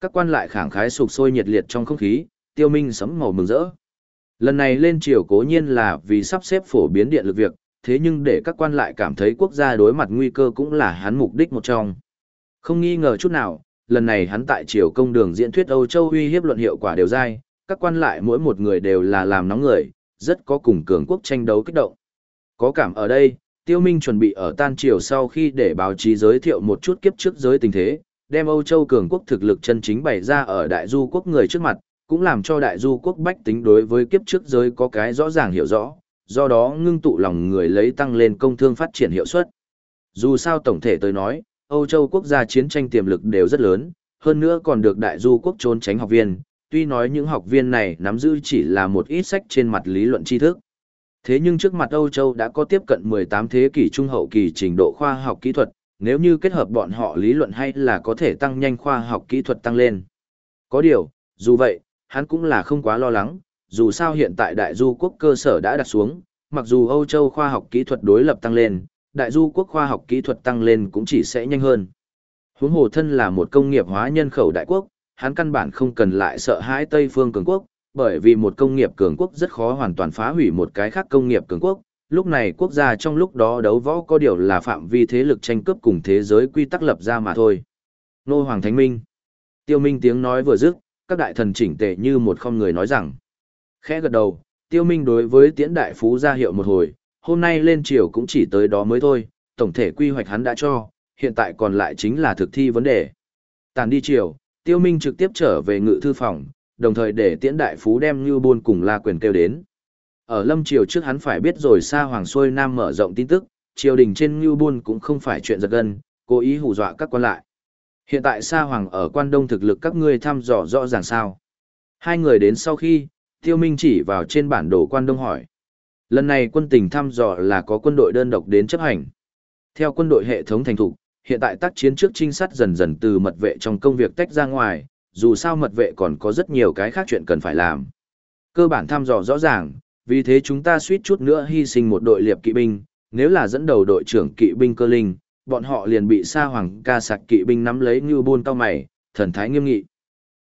Các quan lại khẳng khái sục sôi nhiệt liệt trong không khí, tiêu minh sấm màu mừng rỡ. Lần này lên triều cố nhiên là vì sắp xếp phổ biến điện lực việc, thế nhưng để các quan lại cảm thấy quốc gia đối mặt nguy cơ cũng là hắn mục đích một trong. Không nghi ngờ chút nào, lần này hắn tại triều công đường diễn thuyết Âu Châu uy hiếp luận hiệu quả đều dai, các quan lại mỗi một người đều là làm nóng người, rất có cùng cường quốc tranh đấu kích động. Có cảm ở đây, Tiêu Minh chuẩn bị ở tan triều sau khi để báo chí giới thiệu một chút kiếp trước giới tình thế, đem Âu Châu cường quốc thực lực chân chính bày ra ở đại du quốc người trước mặt, cũng làm cho đại du quốc bách tính đối với kiếp trước giới có cái rõ ràng hiểu rõ, do đó ngưng tụ lòng người lấy tăng lên công thương phát triển hiệu suất. Dù sao tổng thể tôi nói, Âu Châu quốc gia chiến tranh tiềm lực đều rất lớn, hơn nữa còn được đại du quốc trốn tránh học viên, tuy nói những học viên này nắm giữ chỉ là một ít sách trên mặt lý luận tri thức. Thế nhưng trước mặt Âu Châu đã có tiếp cận 18 thế kỷ trung hậu kỳ trình độ khoa học kỹ thuật, nếu như kết hợp bọn họ lý luận hay là có thể tăng nhanh khoa học kỹ thuật tăng lên. Có điều, dù vậy, hắn cũng là không quá lo lắng, dù sao hiện tại đại du quốc cơ sở đã đặt xuống, mặc dù Âu Châu khoa học kỹ thuật đối lập tăng lên, đại du quốc khoa học kỹ thuật tăng lên cũng chỉ sẽ nhanh hơn. Huống hồ thân là một công nghiệp hóa nhân khẩu đại quốc, hắn căn bản không cần lại sợ hãi Tây phương cường quốc, bởi vì một công nghiệp cường quốc rất khó hoàn toàn phá hủy một cái khác công nghiệp cường quốc. Lúc này quốc gia trong lúc đó đấu võ có điều là phạm vi thế lực tranh cướp cùng thế giới quy tắc lập ra mà thôi. Nô Hoàng Thánh Minh. Tiêu Minh tiếng nói vừa dứt, các đại thần chỉnh tề như một không người nói rằng. Khẽ gật đầu, Tiêu Minh đối với tiễn đại phú ra hiệu một hồi, hôm nay lên triều cũng chỉ tới đó mới thôi, tổng thể quy hoạch hắn đã cho, hiện tại còn lại chính là thực thi vấn đề. Tàn đi triều, Tiêu Minh trực tiếp trở về ngự thư phòng, đồng thời để tiễn đại phú đem như buôn cùng la quyền kêu đến. Ở lâm triều trước hắn phải biết rồi xa hoàng xuôi nam mở rộng tin tức, triều đình trên như buôn cũng không phải chuyện giật gân, cố ý hù dọa các quan lại. Hiện tại Sa Hoàng ở quan đông thực lực các ngươi thăm dò rõ ràng sao. Hai người đến sau khi, Tiêu Minh chỉ vào trên bản đồ quan đông hỏi. Lần này quân tình thăm dò là có quân đội đơn độc đến chấp hành. Theo quân đội hệ thống thành thục, hiện tại tác chiến trước trinh sát dần dần từ mật vệ trong công việc tách ra ngoài, dù sao mật vệ còn có rất nhiều cái khác chuyện cần phải làm. Cơ bản thăm dò rõ ràng, vì thế chúng ta suýt chút nữa hy sinh một đội liệp kỵ binh, nếu là dẫn đầu đội trưởng kỵ binh cơ linh, bọn họ liền bị sa hoàng ca sạc kỵ binh nắm lấy như buôn cao mày, thần thái nghiêm nghị.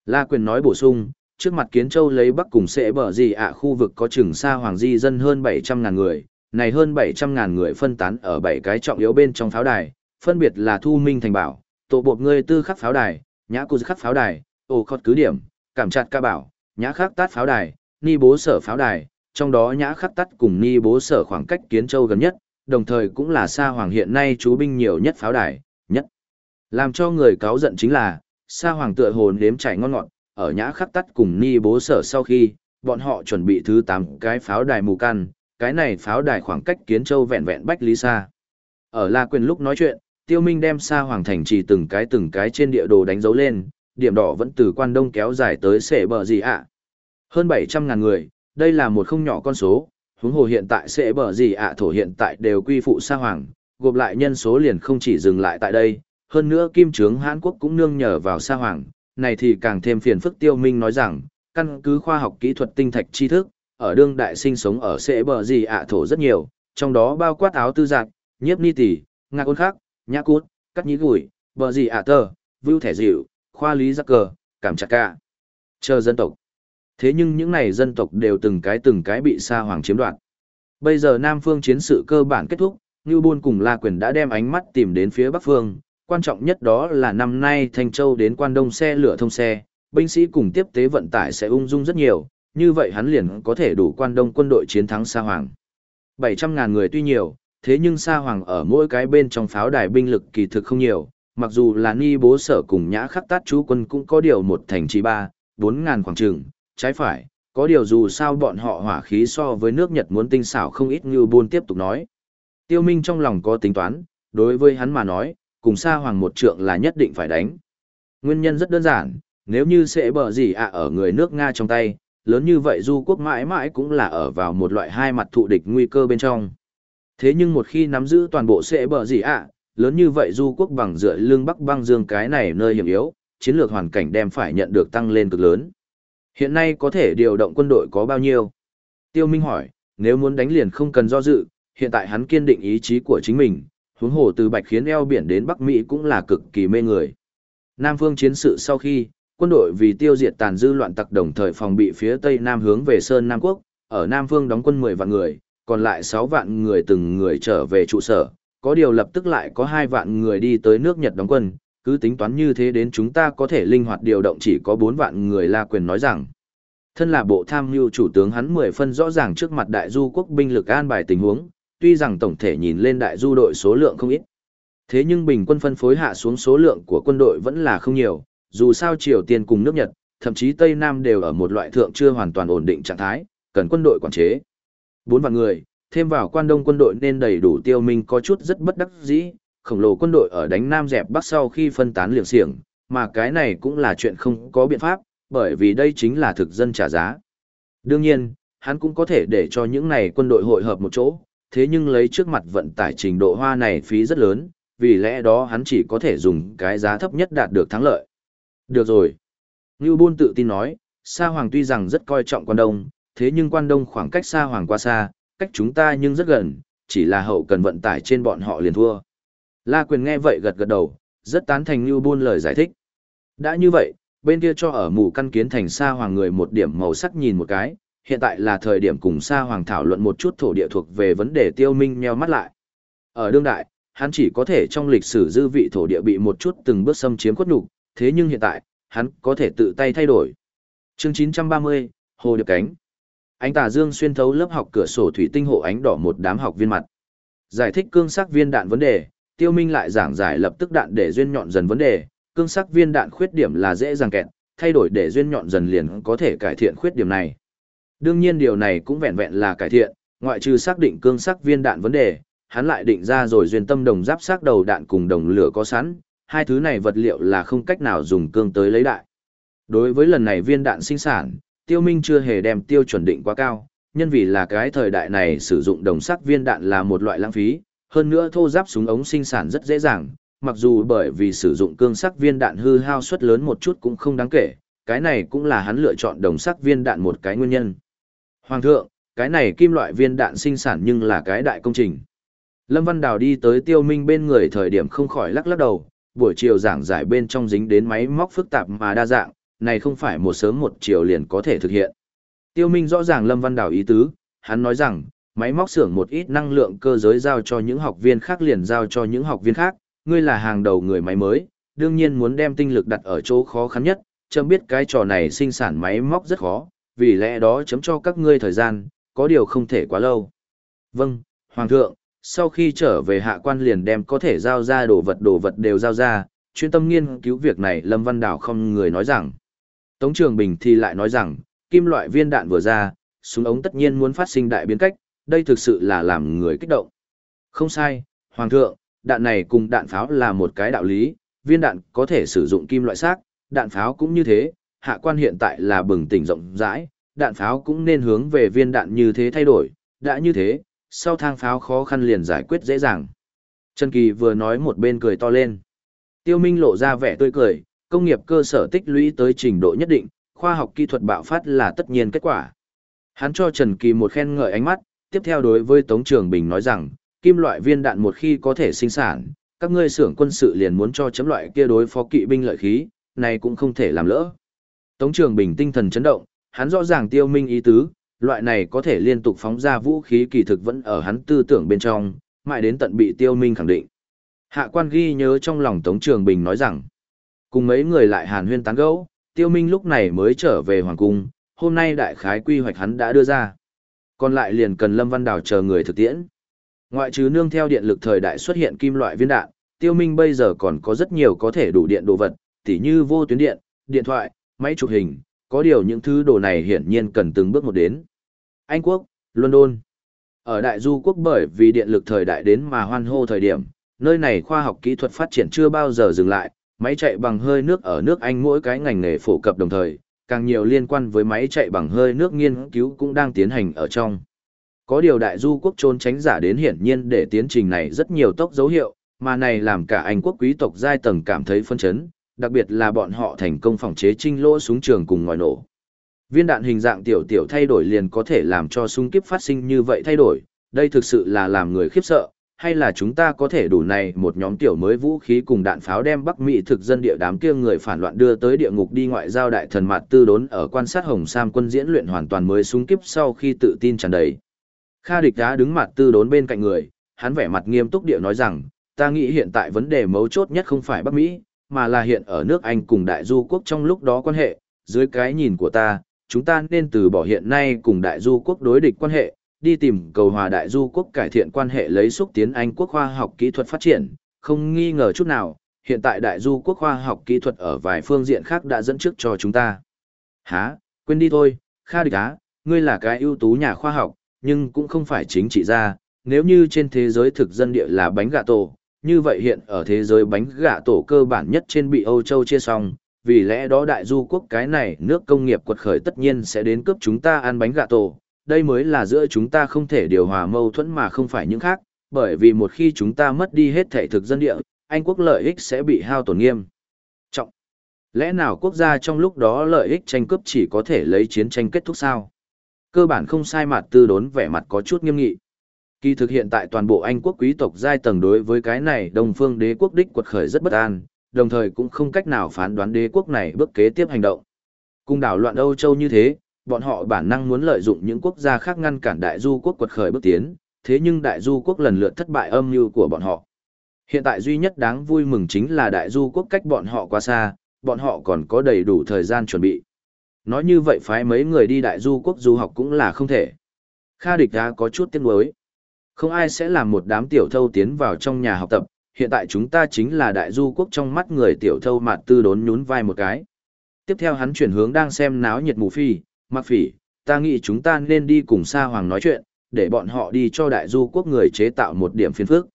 La quyền nói bổ sung, trước mặt kiến châu lấy bắc cùng sẽ bở gì ạ khu vực có chừng sa hoàng di dân hơn 700.000 người, này hơn 700.000 người phân tán ở bảy cái trọng yếu bên trong pháo đài, phân biệt là Thu Minh Thành Bảo, Tổ Bộp Ngươi Tư Khắc Pháo Đài, Nhã cô Khắc Pháo Đài, ổ Khọt Cứ Điểm, Cảm Chặt Ca Bảo, Nhã Khắc Tát Pháo Đài, Ni Bố Sở Pháo Đài, trong đó Nhã Khắc tắt cùng Ni Bố Sở khoảng cách Kiến Châu gần nhất, đồng thời cũng là Sa Hoàng hiện nay chú binh nhiều nhất pháo đài, nhất. Làm cho người cáo giận chính là, Sa Hoàng tựa hồn đếm chảy ngon ngọt, ở nhã khắc tắt cùng ni bố sở sau khi, bọn họ chuẩn bị thứ 8 cái pháo đài mù căn, cái này pháo đài khoảng cách kiến châu vẹn vẹn bách lý xa. Ở La Quyền lúc nói chuyện, Tiêu Minh đem xa Hoàng thành trì từng cái từng cái trên địa đồ đánh dấu lên, điểm đỏ vẫn từ quan đông kéo dài tới sệ bờ gì ạ. Hơn 700 ngàn người, đây là một không nhỏ con số, huống hồ hiện tại sẽ bờ gì ạ thổ hiện tại đều quy phụ xa hoàng, gộp lại nhân số liền không chỉ dừng lại tại đây, hơn nữa kim trướng Hàn Quốc cũng nương nhờ vào xa hoàng, này thì càng thêm phiền phức tiêu minh nói rằng, căn cứ khoa học kỹ thuật tinh thạch tri thức, ở đương đại sinh sống ở sẽ bờ gì ạ thổ rất nhiều, trong đó bao quát áo tư giặc, nhiếp ni tỷ, ngạc ôn khác, nhã cút, cắt nhĩ gùi, bờ gì ạ tơ, vưu thẻ dịu, khoa lý giác cờ, cảm chặt cả. Chờ dân tộc. Thế nhưng những này dân tộc đều từng cái từng cái bị Sa Hoàng chiếm đoạt. Bây giờ Nam Phương chiến sự cơ bản kết thúc, Ngưu Bôn cùng La Quyền đã đem ánh mắt tìm đến phía Bắc Phương, quan trọng nhất đó là năm nay Thanh Châu đến Quan Đông xe lửa thông xe, binh sĩ cùng tiếp tế vận tải sẽ ung dung rất nhiều, như vậy hắn liền có thể đủ Quan Đông quân đội chiến thắng Sa Hoàng. 700.000 người tuy nhiều, thế nhưng Sa Hoàng ở mỗi cái bên trong pháo đài binh lực kỳ thực không nhiều, mặc dù là Ni Bố Sở cùng Nhã Khắc Tát chú quân cũng có điều một thành trì ba, bốn ngàn khoảng trường, trái phải, có điều dù sao bọn họ hỏa khí so với nước Nhật muốn tinh xảo không ít như buôn tiếp tục nói. Tiêu Minh trong lòng có tính toán, đối với hắn mà nói, cùng Sa Hoàng một trượng là nhất định phải đánh. Nguyên nhân rất đơn giản, nếu như sẽ bờ gì ạ à ở người nước Nga trong tay, lớn như vậy du quốc mãi mãi cũng là ở vào một loại hai mặt thụ địch nguy cơ bên trong. Thế nhưng một khi nắm giữ toàn bộ sẽ bờ gì ạ, lớn như vậy du quốc bằng dựa lưng bắc băng dương cái này nơi hiểm yếu, chiến lược hoàn cảnh đem phải nhận được tăng lên cực lớn. Hiện nay có thể điều động quân đội có bao nhiêu? Tiêu Minh hỏi, nếu muốn đánh liền không cần do dự, hiện tại hắn kiên định ý chí của chính mình, huống hồ từ Bạch Khiến eo biển đến Bắc Mỹ cũng là cực kỳ mê người. Nam phương chiến sự sau khi, quân đội vì tiêu diệt tàn dư loạn tặc đồng thời phòng bị phía Tây Nam hướng về Sơn Nam Quốc, ở Nam phương đóng quân 10 vạn người, còn lại 6 vạn người từng người trở về trụ sở, có điều lập tức lại có 2 vạn người đi tới nước Nhật đóng quân, cứ tính toán như thế đến chúng ta có thể linh hoạt điều động chỉ có 4 vạn người La Quyền nói rằng. Thân là bộ tham mưu chủ tướng hắn 10 phân rõ ràng trước mặt đại du quốc binh lực an bài tình huống, tuy rằng tổng thể nhìn lên đại du đội số lượng không ít. Thế nhưng bình quân phân phối hạ xuống số lượng của quân đội vẫn là không nhiều, dù sao Triều Tiên cùng nước Nhật, thậm chí Tây Nam đều ở một loại thượng chưa hoàn toàn ổn định trạng thái, cần quân đội quản chế bốn vạn người, thêm vào quan đông quân đội nên đầy đủ tiêu minh có chút rất bất đắc dĩ, khổng lồ quân đội ở đánh Nam dẹp Bắc sau khi phân tán liều xiềng, mà cái này cũng là chuyện không có biện pháp, bởi vì đây chính là thực dân trả giá. Đương nhiên, hắn cũng có thể để cho những này quân đội hội hợp một chỗ, thế nhưng lấy trước mặt vận tải trình độ hoa này phí rất lớn, vì lẽ đó hắn chỉ có thể dùng cái giá thấp nhất đạt được thắng lợi. Được rồi. Ngưu Bôn tự tin nói, Sa Hoàng tuy rằng rất coi trọng quan đông, thế nhưng quan đông khoảng cách xa Hoàng qua xa, cách chúng ta nhưng rất gần, chỉ là hậu cần vận tải trên bọn họ liền thua. La Quyền nghe vậy gật gật đầu, rất tán thành Lưu buôn lời giải thích. Đã như vậy, bên kia cho ở mù căn kiến thành Sa Hoàng người một điểm màu sắc nhìn một cái, hiện tại là thời điểm cùng Sa Hoàng thảo luận một chút thổ địa thuộc về vấn đề tiêu minh nheo mắt lại. Ở đương đại, hắn chỉ có thể trong lịch sử dư vị thổ địa bị một chút từng bước xâm chiếm khuất nhục, thế nhưng hiện tại, hắn có thể tự tay thay đổi. Chương 930, Hồ Điệp Cánh. Ánh tà dương xuyên thấu lớp học cửa sổ thủy tinh hộ ánh đỏ một đám học viên mặt. Giải thích cương sắc viên đạn vấn đề, Tiêu Minh lại giảng giải lập tức đạn để duyên nhọn dần vấn đề, cương sắc viên đạn khuyết điểm là dễ dàng kẹt, thay đổi để duyên nhọn dần liền có thể cải thiện khuyết điểm này. Đương nhiên điều này cũng vẹn vẹn là cải thiện, ngoại trừ xác định cương sắc viên đạn vấn đề, hắn lại định ra rồi duyên tâm đồng giáp sắc đầu đạn cùng đồng lửa có sẵn, hai thứ này vật liệu là không cách nào dùng cương tới lấy đại. Đối với lần này viên đạn sinh sản, Tiêu Minh chưa hề đem tiêu chuẩn định quá cao, nhân vì là cái thời đại này sử dụng đồng sắc viên đạn là một loại lãng phí, hơn nữa thô giáp súng ống sinh sản rất dễ dàng, mặc dù bởi vì sử dụng cương sắc viên đạn hư hao suất lớn một chút cũng không đáng kể, cái này cũng là hắn lựa chọn đồng sắc viên đạn một cái nguyên nhân. Hoàng thượng, cái này kim loại viên đạn sinh sản nhưng là cái đại công trình. Lâm Văn Đào đi tới tiêu minh bên người thời điểm không khỏi lắc lắc đầu, buổi chiều giảng giải bên trong dính đến máy móc phức tạp mà đa dạng, này không phải một sớm một chiều liền có thể thực hiện. Tiêu Minh rõ ràng Lâm Văn Đào ý tứ, hắn nói rằng, máy móc xưởng một ít năng lượng cơ giới giao cho những học viên khác liền giao cho những học viên khác, ngươi là hàng đầu người máy mới, đương nhiên muốn đem tinh lực đặt ở chỗ khó khăn nhất, chấm biết cái trò này sinh sản máy móc rất khó, vì lẽ đó chấm cho các ngươi thời gian, có điều không thể quá lâu. Vâng, Hoàng thượng, sau khi trở về hạ quan liền đem có thể giao ra đồ vật đồ vật đều giao ra, chuyên tâm nghiên cứu việc này Lâm Văn Đào không người nói rằng. Tống Trường Bình thì lại nói rằng, kim loại viên đạn vừa ra, súng ống tất nhiên muốn phát sinh đại biến cách, đây thực sự là làm người kích động. Không sai, Hoàng thượng, đạn này cùng đạn pháo là một cái đạo lý, viên đạn có thể sử dụng kim loại xác, đạn pháo cũng như thế, hạ quan hiện tại là bừng tỉnh rộng rãi, đạn pháo cũng nên hướng về viên đạn như thế thay đổi, đã như thế, sau thang pháo khó khăn liền giải quyết dễ dàng. Trần Kỳ vừa nói một bên cười to lên. Tiêu Minh lộ ra vẻ tươi cười, công nghiệp cơ sở tích lũy tới trình độ nhất định, khoa học kỹ thuật bạo phát là tất nhiên kết quả. Hắn cho Trần Kỳ một khen ngợi ánh mắt, tiếp theo đối với Tống Trường Bình nói rằng, kim loại viên đạn một khi có thể sinh sản, các ngươi xưởng quân sự liền muốn cho chấm loại kia đối phó kỵ binh lợi khí, này cũng không thể làm lỡ. Tống Trường Bình tinh thần chấn động, hắn rõ ràng tiêu minh ý tứ, loại này có thể liên tục phóng ra vũ khí kỳ thực vẫn ở hắn tư tưởng bên trong, mãi đến tận bị tiêu minh khẳng định. Hạ quan ghi nhớ trong lòng Tống Trường Bình nói rằng, cùng mấy người lại hàn huyên tán gẫu, tiêu minh lúc này mới trở về Hoàng Cung, hôm nay đại khái quy hoạch hắn đã đưa ra. Còn lại liền cần Lâm Văn Đào chờ người thực tiễn. Ngoại trừ nương theo điện lực thời đại xuất hiện kim loại viên đạn, tiêu minh bây giờ còn có rất nhiều có thể đủ điện đồ vật, tỉ như vô tuyến điện, điện thoại, máy chụp hình, có điều những thứ đồ này hiển nhiên cần từng bước một đến. Anh quốc, London. Ở đại du quốc bởi vì điện lực thời đại đến mà hoan hô thời điểm, nơi này khoa học kỹ thuật phát triển chưa bao giờ dừng lại, máy chạy bằng hơi nước ở nước Anh mỗi cái ngành nghề phổ cập đồng thời, càng nhiều liên quan với máy chạy bằng hơi nước nghiên cứu cũng đang tiến hành ở trong. Có điều đại du quốc trốn tránh giả đến hiển nhiên để tiến trình này rất nhiều tốc dấu hiệu, mà này làm cả Anh quốc quý tộc giai tầng cảm thấy phân chấn, đặc biệt là bọn họ thành công phòng chế trinh lỗ súng trường cùng ngòi nổ. Viên đạn hình dạng tiểu tiểu thay đổi liền có thể làm cho súng kiếp phát sinh như vậy thay đổi, đây thực sự là làm người khiếp sợ, hay là chúng ta có thể đủ này một nhóm tiểu mới vũ khí cùng đạn pháo đem Bắc Mỹ thực dân địa đám kia người phản loạn đưa tới địa ngục đi ngoại giao đại thần mặt tư đốn ở quan sát Hồng Sam quân diễn luyện hoàn toàn mới súng kiếp sau khi tự tin tràn đầy. Kha địch đã đứng mặt tư đốn bên cạnh người, hắn vẻ mặt nghiêm túc địa nói rằng, ta nghĩ hiện tại vấn đề mấu chốt nhất không phải Bắc Mỹ, mà là hiện ở nước Anh cùng đại du quốc trong lúc đó quan hệ, dưới cái nhìn của ta, chúng ta nên từ bỏ hiện nay cùng đại du quốc đối địch quan hệ, đi tìm cầu hòa đại du quốc cải thiện quan hệ lấy xúc tiến Anh quốc khoa học kỹ thuật phát triển, không nghi ngờ chút nào, hiện tại đại du quốc khoa học kỹ thuật ở vài phương diện khác đã dẫn trước cho chúng ta. Hả, quên đi thôi, Kha Địch Á, ngươi là cái ưu tú nhà khoa học, nhưng cũng không phải chính trị gia, nếu như trên thế giới thực dân địa là bánh gà tổ, như vậy hiện ở thế giới bánh gà tổ cơ bản nhất trên bị Âu Châu chia xong, vì lẽ đó đại du quốc cái này nước công nghiệp quật khởi tất nhiên sẽ đến cướp chúng ta ăn bánh gà tổ, đây mới là giữa chúng ta không thể điều hòa mâu thuẫn mà không phải những khác, bởi vì một khi chúng ta mất đi hết thể thực dân địa, Anh quốc lợi ích sẽ bị hao tổn nghiêm. Trọng. Lẽ nào quốc gia trong lúc đó lợi ích tranh cướp chỉ có thể lấy chiến tranh kết thúc sao? Cơ bản không sai mặt tư đốn vẻ mặt có chút nghiêm nghị. Kỳ thực hiện tại toàn bộ Anh quốc quý tộc giai tầng đối với cái này Đông Phương đế quốc đích quật khởi rất bất an, đồng thời cũng không cách nào phán đoán đế quốc này bước kế tiếp hành động. Cung đảo loạn Âu Châu như thế, bọn họ bản năng muốn lợi dụng những quốc gia khác ngăn cản đại du quốc quật khởi bước tiến, thế nhưng đại du quốc lần lượt thất bại âm mưu của bọn họ. Hiện tại duy nhất đáng vui mừng chính là đại du quốc cách bọn họ quá xa, bọn họ còn có đầy đủ thời gian chuẩn bị. Nói như vậy phái mấy người đi đại du quốc du học cũng là không thể. Kha địch đã có chút tiếc nuối. Không ai sẽ làm một đám tiểu thâu tiến vào trong nhà học tập, hiện tại chúng ta chính là đại du quốc trong mắt người tiểu thâu mạn tư đốn nhún vai một cái. Tiếp theo hắn chuyển hướng đang xem náo nhiệt mù phi, mặc phỉ, ta nghĩ chúng ta nên đi cùng Sa Hoàng nói chuyện, để bọn họ đi cho đại du quốc người chế tạo một điểm phiền phức.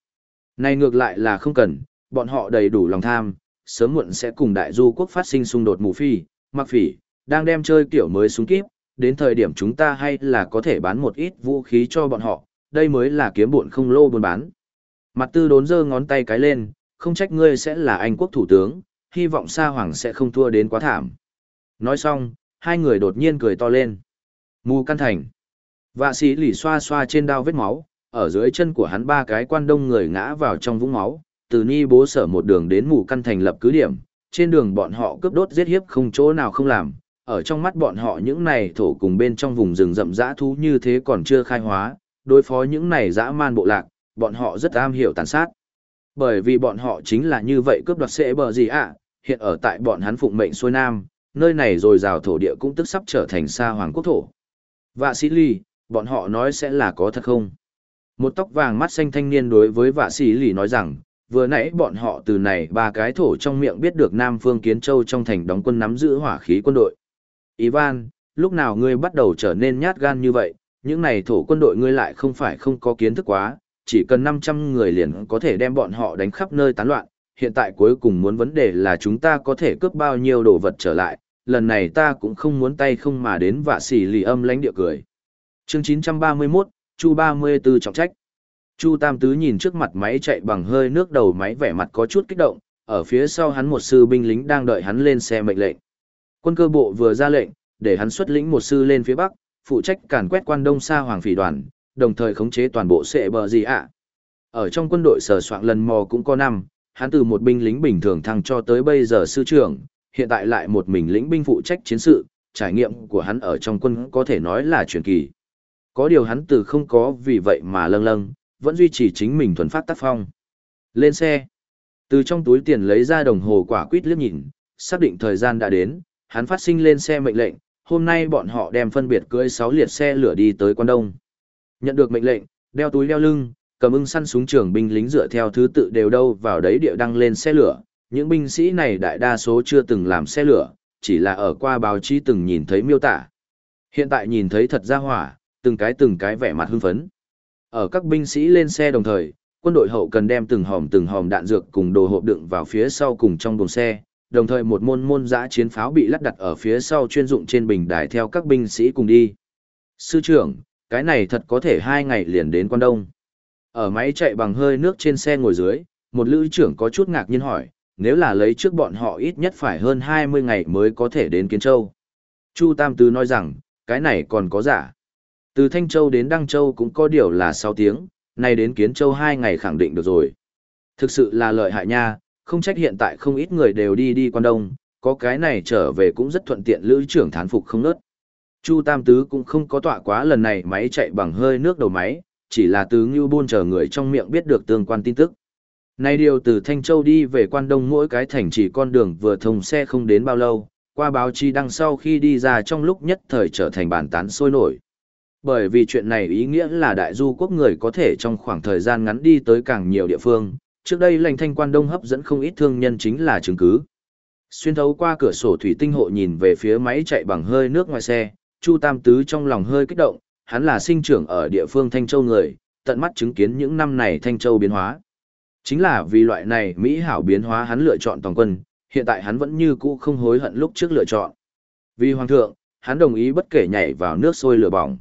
Này ngược lại là không cần, bọn họ đầy đủ lòng tham, sớm muộn sẽ cùng đại du quốc phát sinh xung đột mù phi, mặc phỉ, đang đem chơi kiểu mới súng kíp, đến thời điểm chúng ta hay là có thể bán một ít vũ khí cho bọn họ, đây mới là kiếm buồn không lô buôn bán. Mặt tư đốn giơ ngón tay cái lên, không trách ngươi sẽ là Anh quốc thủ tướng, hy vọng Sa Hoàng sẽ không thua đến quá thảm. Nói xong, hai người đột nhiên cười to lên. Mù căn thành. Vạ sĩ lì xoa xoa trên đao vết máu, ở dưới chân của hắn ba cái quan đông người ngã vào trong vũng máu, từ ni bố sở một đường đến mù căn thành lập cứ điểm, trên đường bọn họ cướp đốt giết hiếp không chỗ nào không làm, ở trong mắt bọn họ những này thổ cùng bên trong vùng rừng rậm dã thú như thế còn chưa khai hóa, đối phó những này dã man bộ lạc, bọn họ rất am hiểu tàn sát. Bởi vì bọn họ chính là như vậy cướp đoạt sẽ bờ gì ạ, hiện ở tại bọn hắn phụng mệnh xuôi nam, nơi này rồi rào thổ địa cũng tức sắp trở thành xa hoàng quốc thổ. Vạ sĩ ly, bọn họ nói sẽ là có thật không? Một tóc vàng mắt xanh thanh niên đối với vạ sĩ ly nói rằng, vừa nãy bọn họ từ này ba cái thổ trong miệng biết được Nam Phương Kiến Châu trong thành đóng quân nắm giữ hỏa khí quân đội. Ivan, lúc nào ngươi bắt đầu trở nên nhát gan như vậy, những này thổ quân đội ngươi lại không phải không có kiến thức quá, chỉ cần 500 người liền có thể đem bọn họ đánh khắp nơi tán loạn. Hiện tại cuối cùng muốn vấn đề là chúng ta có thể cướp bao nhiêu đồ vật trở lại, lần này ta cũng không muốn tay không mà đến vạ xỉ lì âm lánh địa cười. Chương 931, Chu 34 trọng trách. Chu Tam Tứ nhìn trước mặt máy chạy bằng hơi nước đầu máy vẻ mặt có chút kích động, ở phía sau hắn một sư binh lính đang đợi hắn lên xe mệnh lệnh. Quân cơ bộ vừa ra lệnh, để hắn xuất lĩnh một sư lên phía bắc, phụ trách càn quét quan đông xa hoàng phỉ đoàn, đồng thời khống chế toàn bộ sệ bờ gì ạ. Ở trong quân đội sở soạn lần mò cũng có năm, hắn từ một binh lính bình thường thăng cho tới bây giờ sư trưởng, hiện tại lại một mình lĩnh binh phụ trách chiến sự, trải nghiệm của hắn ở trong quân có thể nói là truyền kỳ. Có điều hắn từ không có vì vậy mà lâng lâng, vẫn duy trì chính mình thuần phát tác phong. Lên xe. Từ trong túi tiền lấy ra đồng hồ quả quýt liếc nhìn, xác định thời gian đã đến, hắn phát sinh lên xe mệnh lệnh, hôm nay bọn họ đem phân biệt cưỡi 6 liệt xe lửa đi tới quan đông. Nhận được mệnh lệnh, đeo túi đeo lưng, cầm ưng săn súng trường binh lính dựa theo thứ tự đều đâu vào đấy địa đăng lên xe lửa. Những binh sĩ này đại đa số chưa từng làm xe lửa, chỉ là ở qua báo chí từng nhìn thấy miêu tả. Hiện tại nhìn thấy thật ra hỏa, từng cái từng cái vẻ mặt hưng phấn. Ở các binh sĩ lên xe đồng thời, quân đội hậu cần đem từng hòm từng hòm đạn dược cùng đồ hộp đựng vào phía sau cùng trong buồng xe, đồng thời một môn môn giã chiến pháo bị lắp đặt ở phía sau chuyên dụng trên bình đài theo các binh sĩ cùng đi. Sư trưởng, cái này thật có thể hai ngày liền đến quan đông. Ở máy chạy bằng hơi nước trên xe ngồi dưới, một lữ trưởng có chút ngạc nhiên hỏi, nếu là lấy trước bọn họ ít nhất phải hơn 20 ngày mới có thể đến Kiến Châu. Chu Tam Tứ nói rằng, cái này còn có giả. Từ Thanh Châu đến Đăng Châu cũng có điều là 6 tiếng, nay đến Kiến Châu 2 ngày khẳng định được rồi. Thực sự là lợi hại nha, không trách hiện tại không ít người đều đi đi quan đông, có cái này trở về cũng rất thuận tiện lữ trưởng thán phục không nớt. Chu Tam Tứ cũng không có tọa quá lần này máy chạy bằng hơi nước đầu máy, chỉ là từ Ngưu Bôn chờ người trong miệng biết được tương quan tin tức. Nay điều từ Thanh Châu đi về quan đông mỗi cái thành chỉ con đường vừa thông xe không đến bao lâu, qua báo chí đăng sau khi đi ra trong lúc nhất thời trở thành bàn tán sôi nổi. Bởi vì chuyện này ý nghĩa là đại du quốc người có thể trong khoảng thời gian ngắn đi tới càng nhiều địa phương, trước đây lành thanh quan đông hấp dẫn không ít thương nhân chính là chứng cứ. Xuyên thấu qua cửa sổ thủy tinh hộ nhìn về phía máy chạy bằng hơi nước ngoài xe, Chu Tam Tứ trong lòng hơi kích động, hắn là sinh trưởng ở địa phương Thanh Châu người, tận mắt chứng kiến những năm này Thanh Châu biến hóa. Chính là vì loại này Mỹ hảo biến hóa hắn lựa chọn toàn quân, hiện tại hắn vẫn như cũ không hối hận lúc trước lựa chọn. Vì Hoàng thượng, hắn đồng ý bất kể nhảy vào nước sôi lửa bỏng.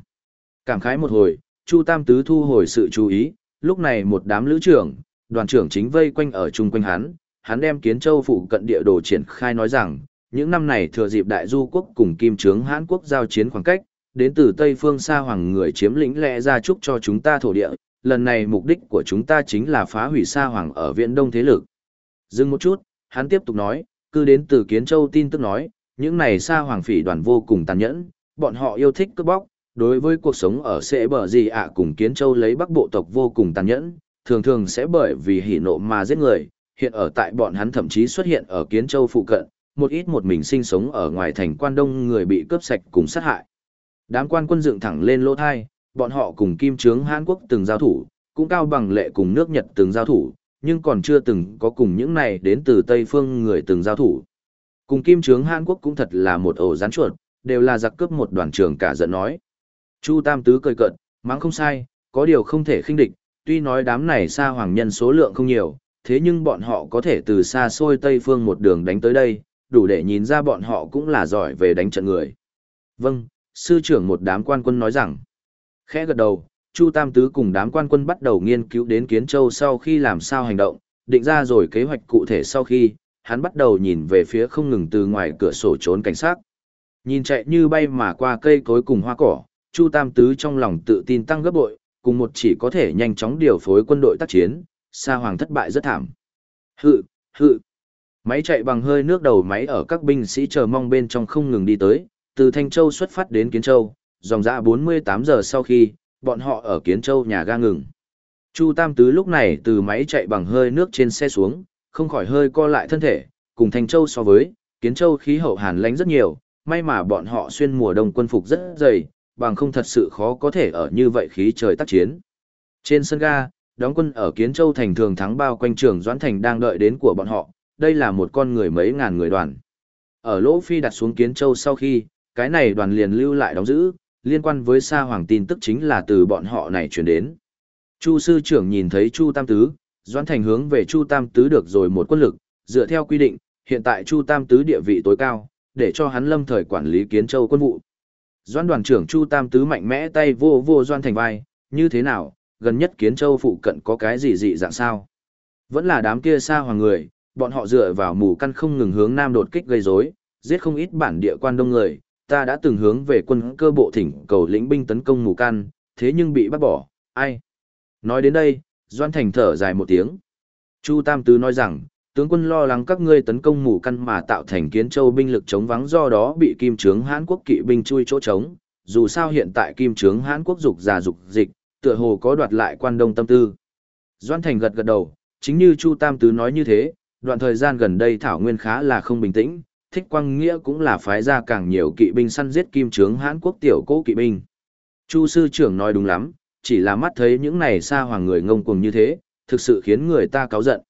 Cảm khái một hồi, Chu Tam Tứ thu hồi sự chú ý, lúc này một đám lữ trưởng, đoàn trưởng chính vây quanh ở chung quanh hắn, hắn đem Kiến Châu phụ cận địa đồ triển khai nói rằng, những năm này thừa dịp đại du quốc cùng kim trướng Hán quốc giao chiến khoảng cách, đến từ Tây phương xa hoàng người chiếm lĩnh lẽ ra chúc cho chúng ta thổ địa, lần này mục đích của chúng ta chính là phá hủy xa hoàng ở viện đông thế lực. Dừng một chút, hắn tiếp tục nói, cứ đến từ Kiến Châu tin tức nói, những này xa hoàng phỉ đoàn vô cùng tàn nhẫn, bọn họ yêu thích cướp bóc, đối với cuộc sống ở sẽ bờ gì ạ cùng Kiến Châu lấy bắc bộ tộc vô cùng tàn nhẫn, thường thường sẽ bởi vì hỉ nộ mà giết người, hiện ở tại bọn hắn thậm chí xuất hiện ở Kiến Châu phụ cận, một ít một mình sinh sống ở ngoài thành quan đông người bị cướp sạch cùng sát hại. Đám quan quân dựng thẳng lên lỗ thai, bọn họ cùng kim trướng Hàn Quốc từng giao thủ, cũng cao bằng lệ cùng nước Nhật từng giao thủ, nhưng còn chưa từng có cùng những này đến từ Tây phương người từng giao thủ. Cùng kim trướng Hàn Quốc cũng thật là một ổ rắn chuột, đều là giặc cướp một đoàn trường cả giận nói. Chu Tam Tứ cười cợt, mắng không sai, có điều không thể khinh địch, tuy nói đám này xa hoàng nhân số lượng không nhiều, thế nhưng bọn họ có thể từ xa xôi Tây phương một đường đánh tới đây, đủ để nhìn ra bọn họ cũng là giỏi về đánh trận người. Vâng, sư trưởng một đám quan quân nói rằng, khẽ gật đầu, Chu Tam Tứ cùng đám quan quân bắt đầu nghiên cứu đến Kiến Châu sau khi làm sao hành động, định ra rồi kế hoạch cụ thể sau khi, hắn bắt đầu nhìn về phía không ngừng từ ngoài cửa sổ trốn cảnh sát. Nhìn chạy như bay mà qua cây cối cùng hoa cỏ, Chu Tam Tứ trong lòng tự tin tăng gấp bội, cùng một chỉ có thể nhanh chóng điều phối quân đội tác chiến, Sa Hoàng thất bại rất thảm. Hự, hự. Máy chạy bằng hơi nước đầu máy ở các binh sĩ chờ mong bên trong không ngừng đi tới, từ Thanh Châu xuất phát đến Kiến Châu, dòng dã 48 giờ sau khi, bọn họ ở Kiến Châu nhà ga ngừng. Chu Tam Tứ lúc này từ máy chạy bằng hơi nước trên xe xuống, không khỏi hơi co lại thân thể, cùng Thanh Châu so với, Kiến Châu khí hậu hàn lánh rất nhiều, may mà bọn họ xuyên mùa đông quân phục rất dày, bằng không thật sự khó có thể ở như vậy khí trời tác chiến. Trên sân ga, đóng quân ở Kiến Châu thành thường thắng bao quanh trường Doãn Thành đang đợi đến của bọn họ, đây là một con người mấy ngàn người đoàn. Ở Lỗ Phi đặt xuống Kiến Châu sau khi, cái này đoàn liền lưu lại đóng giữ, liên quan với Sa Hoàng tin tức chính là từ bọn họ này truyền đến. Chu sư trưởng nhìn thấy Chu Tam Tứ, Doãn Thành hướng về Chu Tam Tứ được rồi một quân lực, dựa theo quy định, hiện tại Chu Tam Tứ địa vị tối cao, để cho hắn lâm thời quản lý Kiến Châu quân vụ. Doãn đoàn trưởng Chu Tam Tứ mạnh mẽ tay vô vô Doan Thành vai, như thế nào, gần nhất Kiến Châu phụ cận có cái gì dị dạng sao? Vẫn là đám kia Sa hoàng người, bọn họ dựa vào mù căn không ngừng hướng nam đột kích gây rối, giết không ít bản địa quan đông người, ta đã từng hướng về quân cơ bộ thỉnh cầu lĩnh binh tấn công mù căn, thế nhưng bị bắt bỏ, ai? Nói đến đây, Doan Thành thở dài một tiếng. Chu Tam Tứ nói rằng, tướng quân lo lắng các ngươi tấn công mù căn mà tạo thành kiến châu binh lực chống vắng do đó bị kim trướng hãn quốc kỵ binh chui chỗ trống dù sao hiện tại kim trướng hãn quốc dục già dục dịch tựa hồ có đoạt lại quan đông tâm tư doan thành gật gật đầu chính như chu tam tứ nói như thế đoạn thời gian gần đây thảo nguyên khá là không bình tĩnh thích quang nghĩa cũng là phái ra càng nhiều kỵ binh săn giết kim trướng hãn quốc tiểu cố kỵ binh chu sư trưởng nói đúng lắm chỉ là mắt thấy những này xa hoàng người ngông cuồng như thế thực sự khiến người ta cáu giận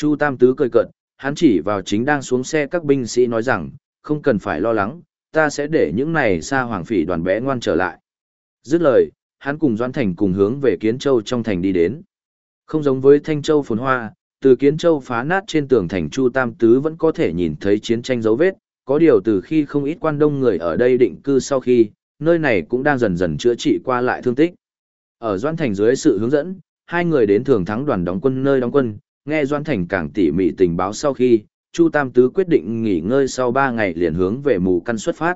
Chu Tam Tứ cười cợt, hắn chỉ vào chính đang xuống xe các binh sĩ nói rằng, không cần phải lo lắng, ta sẽ để những này xa hoàng phỉ đoàn bé ngoan trở lại. Dứt lời, hắn cùng Doan Thành cùng hướng về Kiến Châu trong thành đi đến. Không giống với Thanh Châu phồn hoa, từ Kiến Châu phá nát trên tường thành Chu Tam Tứ vẫn có thể nhìn thấy chiến tranh dấu vết, có điều từ khi không ít quan đông người ở đây định cư sau khi, nơi này cũng đang dần dần chữa trị qua lại thương tích. Ở Doan Thành dưới sự hướng dẫn, hai người đến thường thắng đoàn đóng quân nơi đóng quân, nghe Doan Thành càng tỉ mỉ tình báo sau khi, Chu Tam Tứ quyết định nghỉ ngơi sau 3 ngày liền hướng về mù căn xuất phát.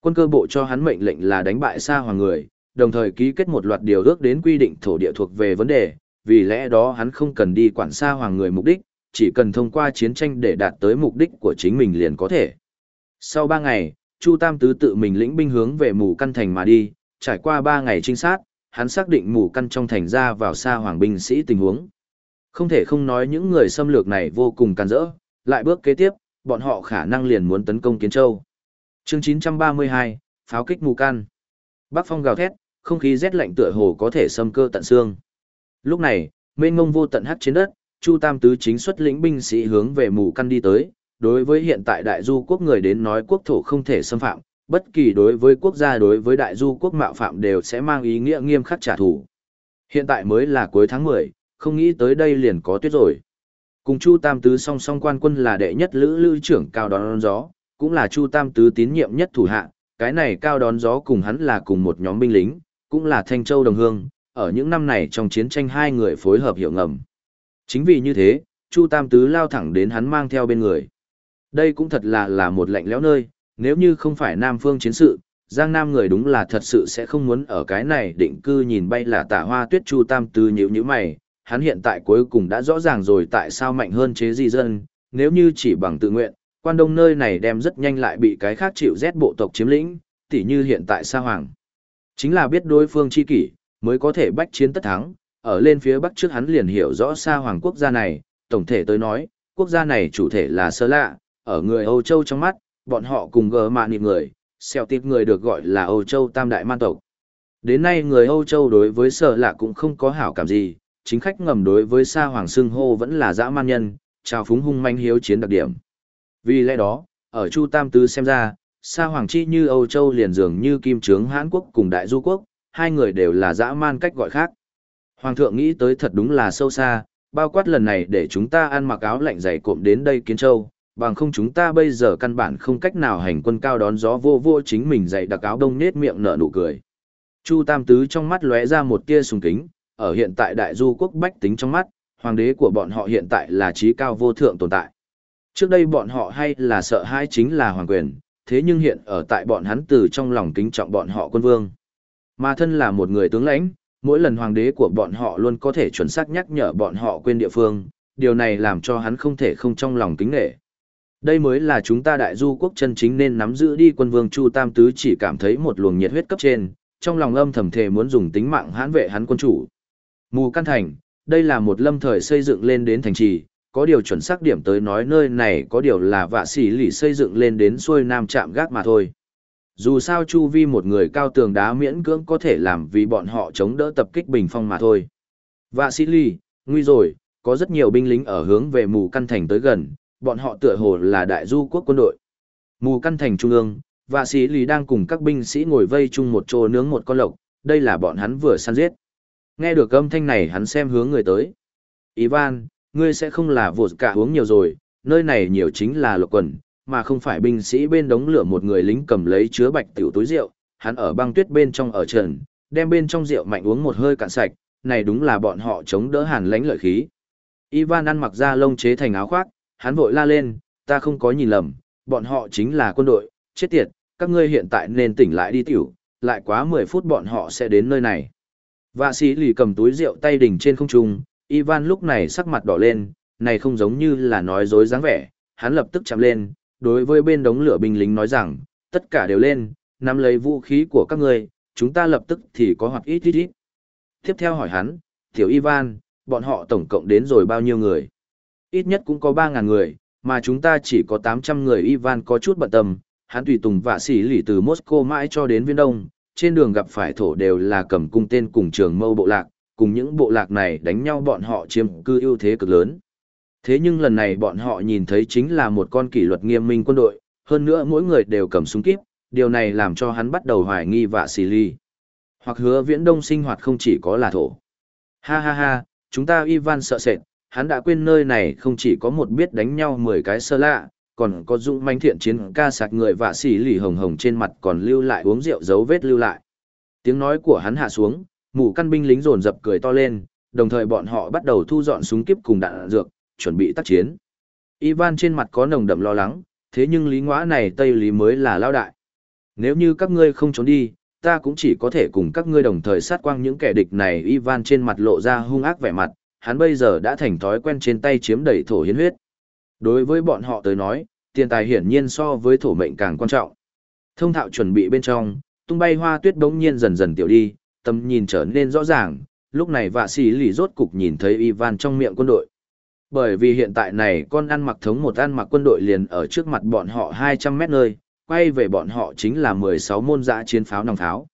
Quân cơ bộ cho hắn mệnh lệnh là đánh bại Sa Hoàng người, đồng thời ký kết một loạt điều ước đến quy định thổ địa thuộc về vấn đề, vì lẽ đó hắn không cần đi quản xa Hoàng người mục đích, chỉ cần thông qua chiến tranh để đạt tới mục đích của chính mình liền có thể. Sau 3 ngày, Chu Tam Tứ tự mình lĩnh binh hướng về mù căn thành mà đi, trải qua 3 ngày trinh sát, hắn xác định mù căn trong thành ra vào xa Hoàng binh sĩ tình huống. Không thể không nói những người xâm lược này vô cùng can rỡ, lại bước kế tiếp, bọn họ khả năng liền muốn tấn công Kiến Châu. Chương 932, pháo kích mù căn Bắc phong gào thét, không khí rét lạnh tựa hồ có thể xâm cơ tận xương. Lúc này, mênh ngông vô tận hắt trên đất, Chu Tam Tứ chính xuất lĩnh binh sĩ hướng về mù căn đi tới. Đối với hiện tại đại du quốc người đến nói quốc thổ không thể xâm phạm, bất kỳ đối với quốc gia đối với đại du quốc mạo phạm đều sẽ mang ý nghĩa nghiêm khắc trả thù. Hiện tại mới là cuối tháng 10, không nghĩ tới đây liền có tuyết rồi. Cùng Chu Tam Tứ song song quan quân là đệ nhất lữ lữ trưởng cao đón gió, cũng là Chu Tam Tứ tín nhiệm nhất thủ hạ, cái này cao đón gió cùng hắn là cùng một nhóm binh lính, cũng là Thanh Châu đồng hương, ở những năm này trong chiến tranh hai người phối hợp hiệu ngầm. Chính vì như thế, Chu Tam Tứ lao thẳng đến hắn mang theo bên người. Đây cũng thật là là một lạnh lẽo nơi, nếu như không phải Nam Phương chiến sự, Giang Nam người đúng là thật sự sẽ không muốn ở cái này định cư nhìn bay là tả hoa tuyết Chu Tam Tứ nhíu nhíu mày, hắn hiện tại cuối cùng đã rõ ràng rồi tại sao mạnh hơn chế di dân, nếu như chỉ bằng tự nguyện, quan đông nơi này đem rất nhanh lại bị cái khác chịu rét bộ tộc chiếm lĩnh, tỉ như hiện tại Sa Hoàng. Chính là biết đối phương chi kỷ, mới có thể bách chiến tất thắng, ở lên phía bắc trước hắn liền hiểu rõ Sa Hoàng quốc gia này, tổng thể tới nói, quốc gia này chủ thể là sơ lạ, ở người Âu Châu trong mắt, bọn họ cùng gờ mạ nịp người, xeo tiếp người được gọi là Âu Châu Tam Đại Man Tộc. Đến nay người Âu Châu đối với sơ lạ cũng không có hảo cảm gì, chính khách ngầm đối với Sa Hoàng xưng Hô vẫn là dã man nhân, trao phúng hung manh hiếu chiến đặc điểm. Vì lẽ đó, ở Chu Tam Tứ xem ra, Sa Hoàng Chi như Âu Châu liền dường như Kim Trướng Hán Quốc cùng Đại Du Quốc, hai người đều là dã man cách gọi khác. Hoàng thượng nghĩ tới thật đúng là sâu xa, bao quát lần này để chúng ta ăn mặc áo lạnh dày cộm đến đây Kiến Châu, bằng không chúng ta bây giờ căn bản không cách nào hành quân cao đón gió vô vô chính mình dạy đặc áo đông nết miệng nở nụ cười. Chu Tam Tứ trong mắt lóe ra một tia sùng kính, ở hiện tại đại du quốc bách tính trong mắt, hoàng đế của bọn họ hiện tại là trí cao vô thượng tồn tại. Trước đây bọn họ hay là sợ hai chính là hoàng quyền, thế nhưng hiện ở tại bọn hắn từ trong lòng kính trọng bọn họ quân vương. Mà thân là một người tướng lãnh, mỗi lần hoàng đế của bọn họ luôn có thể chuẩn xác nhắc nhở bọn họ quên địa phương, điều này làm cho hắn không thể không trong lòng kính nể. Đây mới là chúng ta đại du quốc chân chính nên nắm giữ đi quân vương Chu Tam Tứ chỉ cảm thấy một luồng nhiệt huyết cấp trên, trong lòng âm thầm thề muốn dùng tính mạng hãn vệ hắn quân chủ. Mù Căn Thành, đây là một lâm thời xây dựng lên đến thành trì, có điều chuẩn xác điểm tới nói nơi này có điều là vạ sĩ lì xây dựng lên đến xuôi nam trạm gác mà thôi. Dù sao Chu Vi một người cao tường đá miễn cưỡng có thể làm vì bọn họ chống đỡ tập kích bình phong mà thôi. Vạ sĩ lì, nguy rồi, có rất nhiều binh lính ở hướng về mù căn thành tới gần, bọn họ tựa hồ là đại du quốc quân đội. Mù căn thành trung ương, vạ sĩ lì đang cùng các binh sĩ ngồi vây chung một chỗ nướng một con lộc, đây là bọn hắn vừa săn giết. Nghe được âm thanh này hắn xem hướng người tới. Ivan, ngươi sẽ không là vụt cả uống nhiều rồi, nơi này nhiều chính là lộc quần, mà không phải binh sĩ bên đống lửa một người lính cầm lấy chứa bạch tiểu túi rượu, hắn ở băng tuyết bên trong ở trần, đem bên trong rượu mạnh uống một hơi cạn sạch, này đúng là bọn họ chống đỡ hàn lãnh lợi khí. Ivan ăn mặc ra lông chế thành áo khoác, hắn vội la lên, ta không có nhìn lầm, bọn họ chính là quân đội, chết tiệt, các ngươi hiện tại nên tỉnh lại đi tiểu, lại quá 10 phút bọn họ sẽ đến nơi này. Vạ sĩ lì cầm túi rượu tay đỉnh trên không trung, Ivan lúc này sắc mặt đỏ lên, này không giống như là nói dối dáng vẻ, hắn lập tức chạm lên, đối với bên đống lửa binh lính nói rằng, tất cả đều lên, nắm lấy vũ khí của các ngươi, chúng ta lập tức thì có hoặc ít ít ít. Tiếp theo hỏi hắn, tiểu Ivan, bọn họ tổng cộng đến rồi bao nhiêu người? Ít nhất cũng có 3.000 người, mà chúng ta chỉ có 800 người Ivan có chút bận tâm, hắn tùy tùng vạ sĩ lì từ Moscow mãi cho đến Viên Đông, trên đường gặp phải thổ đều là cầm cung tên cùng trường mâu bộ lạc, cùng những bộ lạc này đánh nhau bọn họ chiếm cư ưu thế cực lớn. Thế nhưng lần này bọn họ nhìn thấy chính là một con kỷ luật nghiêm minh quân đội, hơn nữa mỗi người đều cầm súng kíp, điều này làm cho hắn bắt đầu hoài nghi vạ xì ly. Hoặc hứa viễn đông sinh hoạt không chỉ có là thổ. Ha ha ha, chúng ta Ivan sợ sệt, hắn đã quên nơi này không chỉ có một biết đánh nhau 10 cái sơ lạ, còn có dũng manh thiện chiến ca sạc người vạ xì lì hồng hồng trên mặt còn lưu lại uống rượu dấu vết lưu lại. Tiếng nói của hắn hạ xuống, mù căn binh lính rồn rập cười to lên, đồng thời bọn họ bắt đầu thu dọn súng kiếp cùng đạn dược, chuẩn bị tác chiến. Ivan trên mặt có nồng đậm lo lắng, thế nhưng lý ngõa này Tây Lý mới là lao đại. Nếu như các ngươi không trốn đi, ta cũng chỉ có thể cùng các ngươi đồng thời sát quang những kẻ địch này. Ivan trên mặt lộ ra hung ác vẻ mặt, hắn bây giờ đã thành thói quen trên tay chiếm đầy thổ hiến huyết. Đối với bọn họ tới nói, tiền tài hiển nhiên so với thổ mệnh càng quan trọng. Thông thạo chuẩn bị bên trong, tung bay hoa tuyết bỗng nhiên dần dần tiểu đi, tầm nhìn trở nên rõ ràng, lúc này vạ sĩ lì rốt cục nhìn thấy Ivan trong miệng quân đội. Bởi vì hiện tại này con ăn mặc thống một ăn mặc quân đội liền ở trước mặt bọn họ 200 mét nơi, quay về bọn họ chính là 16 môn dã chiến pháo nòng pháo.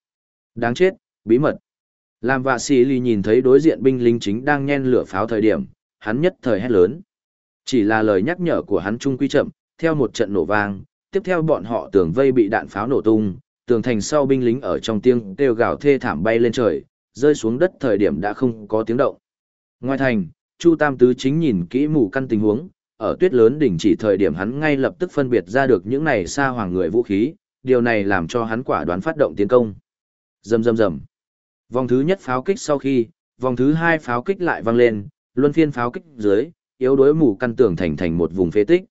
Đáng chết, bí mật. Làm vạ sĩ lì nhìn thấy đối diện binh lính chính đang nhen lửa pháo thời điểm, hắn nhất thời hét lớn. Chỉ là lời nhắc nhở của hắn trung quy chậm, theo một trận nổ vang, tiếp theo bọn họ tường vây bị đạn pháo nổ tung, tường thành sau binh lính ở trong tiếng kêu gào thê thảm bay lên trời, rơi xuống đất thời điểm đã không có tiếng động. Ngoài thành, Chu Tam Tứ chính nhìn kỹ mù căn tình huống, ở tuyết lớn đỉnh chỉ thời điểm hắn ngay lập tức phân biệt ra được những này xa hoàng người vũ khí, điều này làm cho hắn quả đoán phát động tiến công. Rầm rầm rầm. Vòng thứ nhất pháo kích sau khi, vòng thứ hai pháo kích lại vang lên, luân phiên pháo kích dưới, yếu đối mù căn tường thành thành một vùng phế tích.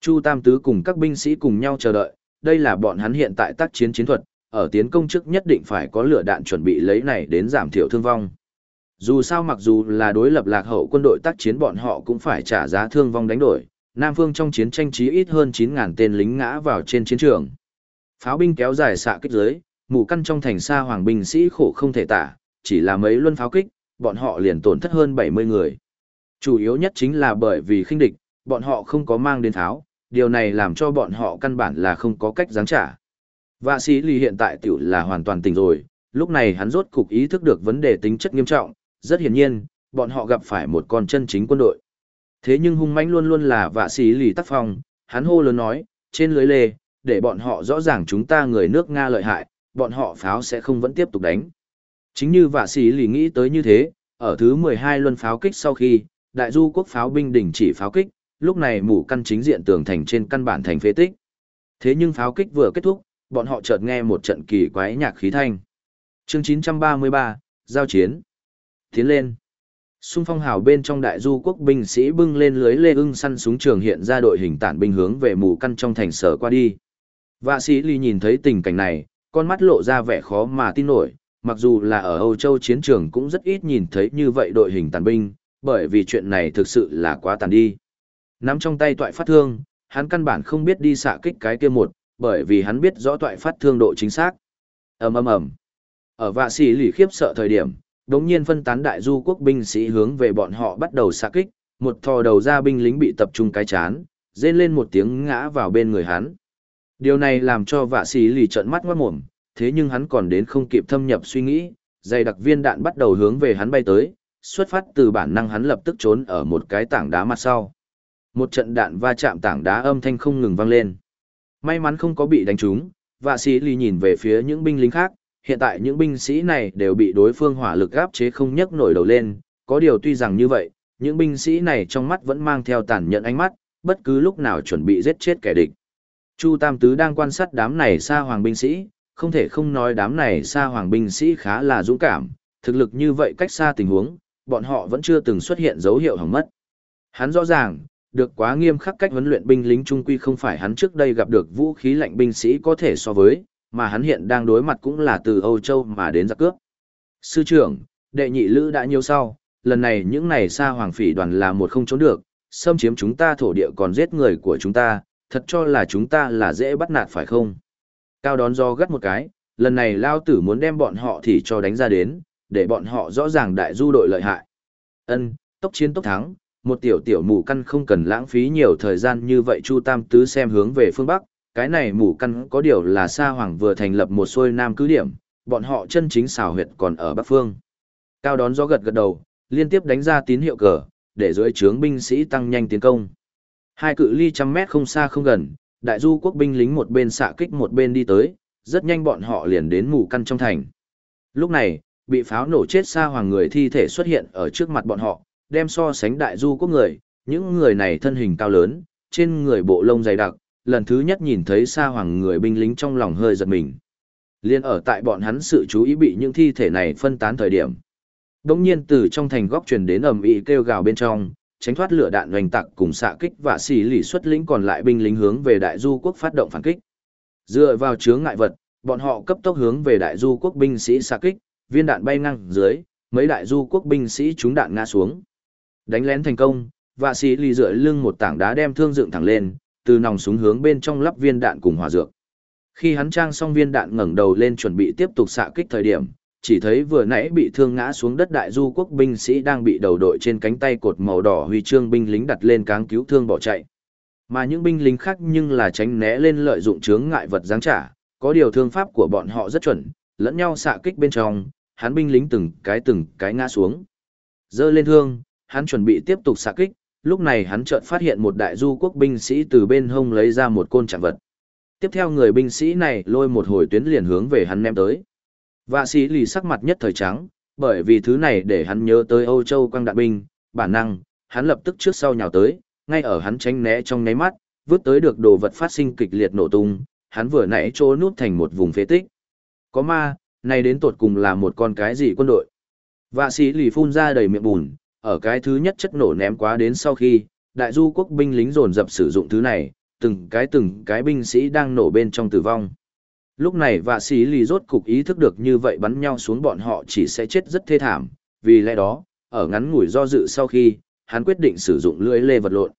Chu Tam Tứ cùng các binh sĩ cùng nhau chờ đợi, đây là bọn hắn hiện tại tác chiến chiến thuật, ở tiến công trước nhất định phải có lửa đạn chuẩn bị lấy này đến giảm thiểu thương vong. Dù sao mặc dù là đối lập lạc hậu quân đội tác chiến bọn họ cũng phải trả giá thương vong đánh đổi, Nam Phương trong chiến tranh chí ít hơn 9.000 tên lính ngã vào trên chiến trường. Pháo binh kéo dài xạ kích dưới, mù căn trong thành xa hoàng binh sĩ khổ không thể tả, chỉ là mấy luân pháo kích, bọn họ liền tổn thất hơn 70 người. Chủ yếu nhất chính là bởi vì khinh địch, bọn họ không có mang đến tháo, điều này làm cho bọn họ căn bản là không có cách giáng trả. Vạ sĩ lì hiện tại tiểu là hoàn toàn tỉnh rồi, lúc này hắn rốt cục ý thức được vấn đề tính chất nghiêm trọng, rất hiển nhiên, bọn họ gặp phải một con chân chính quân đội. Thế nhưng hung mãnh luôn luôn là vạ sĩ lì tắc phong, hắn hô lớn nói, trên lưới lê, để bọn họ rõ ràng chúng ta người nước Nga lợi hại, bọn họ pháo sẽ không vẫn tiếp tục đánh. Chính như vạ sĩ lì nghĩ tới như thế, ở thứ 12 luân pháo kích sau khi, đại du quốc pháo binh đình chỉ pháo kích, lúc này mủ căn chính diện tường thành trên căn bản thành phế tích. Thế nhưng pháo kích vừa kết thúc, bọn họ chợt nghe một trận kỳ quái nhạc khí thanh. Chương 933, giao chiến. Tiến lên. Xung phong hào bên trong đại du quốc binh sĩ bưng lên lưới lê ưng săn súng trường hiện ra đội hình tản binh hướng về mù căn trong thành sở qua đi. Vạ sĩ ly nhìn thấy tình cảnh này, con mắt lộ ra vẻ khó mà tin nổi, mặc dù là ở Âu Châu chiến trường cũng rất ít nhìn thấy như vậy đội hình tàn binh, bởi vì chuyện này thực sự là quá tàn đi. Nắm trong tay toại phát thương, hắn căn bản không biết đi xạ kích cái kia một, bởi vì hắn biết rõ toại phát thương độ chính xác. ầm ầm ầm. Ở vạ sĩ lì khiếp sợ thời điểm, đống nhiên phân tán đại du quốc binh sĩ hướng về bọn họ bắt đầu xạ kích, một thò đầu ra binh lính bị tập trung cái chán, rên lên một tiếng ngã vào bên người hắn. Điều này làm cho vạ sĩ lì trợn mắt ngoát mồm, thế nhưng hắn còn đến không kịp thâm nhập suy nghĩ, dày đặc viên đạn bắt đầu hướng về hắn bay tới, xuất phát từ bản năng hắn lập tức trốn ở một cái tảng đá mặt sau. Một trận đạn va chạm tảng đá âm thanh không ngừng vang lên. May mắn không có bị đánh trúng, vạ sĩ lì nhìn về phía những binh lính khác, hiện tại những binh sĩ này đều bị đối phương hỏa lực áp chế không nhấc nổi đầu lên, có điều tuy rằng như vậy, những binh sĩ này trong mắt vẫn mang theo tàn nhẫn ánh mắt, bất cứ lúc nào chuẩn bị giết chết kẻ địch. Chu Tam Tứ đang quan sát đám này xa hoàng binh sĩ, không thể không nói đám này xa hoàng binh sĩ khá là dũng cảm, thực lực như vậy cách xa tình huống, bọn họ vẫn chưa từng xuất hiện dấu hiệu hỏng mất. Hắn rõ ràng, được quá nghiêm khắc cách huấn luyện binh lính trung quy không phải hắn trước đây gặp được vũ khí lạnh binh sĩ có thể so với, mà hắn hiện đang đối mặt cũng là từ Âu Châu mà đến giặc cướp. Sư trưởng, đệ nhị lữ đã nhiều sau, lần này những này xa hoàng phỉ đoàn là một không trốn được, xâm chiếm chúng ta thổ địa còn giết người của chúng ta, thật cho là chúng ta là dễ bắt nạt phải không? Cao đón do gắt một cái, lần này lao tử muốn đem bọn họ thì cho đánh ra đến, để bọn họ rõ ràng đại du đội lợi hại. Ân, tốc chiến tốc thắng, một tiểu tiểu mù căn không cần lãng phí nhiều thời gian như vậy Chu Tam Tứ xem hướng về phương Bắc, cái này mù căn có điều là Sa Hoàng vừa thành lập một xuôi nam cứ điểm, bọn họ chân chính xảo huyệt còn ở Bắc Phương. Cao đón gió gật gật đầu, liên tiếp đánh ra tín hiệu cờ, để dưới trướng binh sĩ tăng nhanh tiến công. Hai cự ly trăm mét không xa không gần, đại du quốc binh lính một bên xạ kích một bên đi tới, rất nhanh bọn họ liền đến mù căn trong thành. Lúc này, bị pháo nổ chết xa hoàng người thi thể xuất hiện ở trước mặt bọn họ, đem so sánh đại du quốc người, những người này thân hình cao lớn, trên người bộ lông dày đặc, lần thứ nhất nhìn thấy xa hoàng người binh lính trong lòng hơi giật mình. Liên ở tại bọn hắn sự chú ý bị những thi thể này phân tán thời điểm. Đống nhiên từ trong thành góc truyền đến ầm ĩ kêu gào bên trong, tránh thoát lửa đạn hoành tặc cùng xạ kích và xì lì xuất lĩnh còn lại binh lính hướng về đại du quốc phát động phản kích. Dựa vào chướng ngại vật, bọn họ cấp tốc hướng về đại du quốc binh sĩ xạ kích, viên đạn bay ngang dưới, mấy đại du quốc binh sĩ trúng đạn ngã xuống. Đánh lén thành công, và xì lì dựa lưng một tảng đá đem thương dựng thẳng lên, từ nòng súng hướng bên trong lắp viên đạn cùng hòa dược. Khi hắn trang xong viên đạn ngẩng đầu lên chuẩn bị tiếp tục xạ kích thời điểm, chỉ thấy vừa nãy bị thương ngã xuống đất đại du quốc binh sĩ đang bị đầu đội trên cánh tay cột màu đỏ huy chương binh lính đặt lên cáng cứu thương bỏ chạy. Mà những binh lính khác nhưng là tránh né lên lợi dụng chướng ngại vật giáng trả, có điều thương pháp của bọn họ rất chuẩn, lẫn nhau xạ kích bên trong, hắn binh lính từng cái từng cái ngã xuống. Dơ lên thương, hắn chuẩn bị tiếp tục xạ kích, lúc này hắn chợt phát hiện một đại du quốc binh sĩ từ bên hông lấy ra một côn chạm vật. Tiếp theo người binh sĩ này lôi một hồi tuyến liền hướng về hắn ném tới. Vạ sĩ lì sắc mặt nhất thời trắng, bởi vì thứ này để hắn nhớ tới Âu Châu quang đạn binh, bản năng, hắn lập tức trước sau nhào tới, ngay ở hắn tránh né trong nháy mắt, vứt tới được đồ vật phát sinh kịch liệt nổ tung, hắn vừa nãy trô nút thành một vùng phế tích. Có ma, này đến tột cùng là một con cái gì quân đội. Vạ sĩ lì phun ra đầy miệng bùn, ở cái thứ nhất chất nổ ném quá đến sau khi, đại du quốc binh lính dồn dập sử dụng thứ này, từng cái từng cái binh sĩ đang nổ bên trong tử vong. Lúc này vạ sĩ lì rốt cục ý thức được như vậy bắn nhau xuống bọn họ chỉ sẽ chết rất thê thảm, vì lẽ đó, ở ngắn ngủi do dự sau khi, hắn quyết định sử dụng lưới lê vật lộn.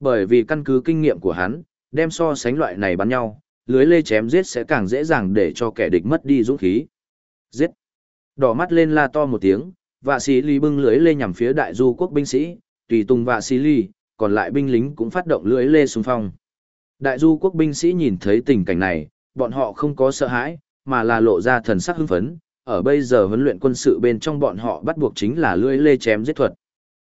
Bởi vì căn cứ kinh nghiệm của hắn, đem so sánh loại này bắn nhau, lưới lê chém giết sẽ càng dễ dàng để cho kẻ địch mất đi dũng khí. Giết! Đỏ mắt lên la to một tiếng, vạ sĩ lì bưng lưới lê nhằm phía đại du quốc binh sĩ, tùy tùng vạ sĩ lì, còn lại binh lính cũng phát động lưới lê xung phong. Đại du quốc binh sĩ nhìn thấy tình cảnh này, bọn họ không có sợ hãi, mà là lộ ra thần sắc hưng phấn, ở bây giờ huấn luyện quân sự bên trong bọn họ bắt buộc chính là lưỡi lê chém giết thuật.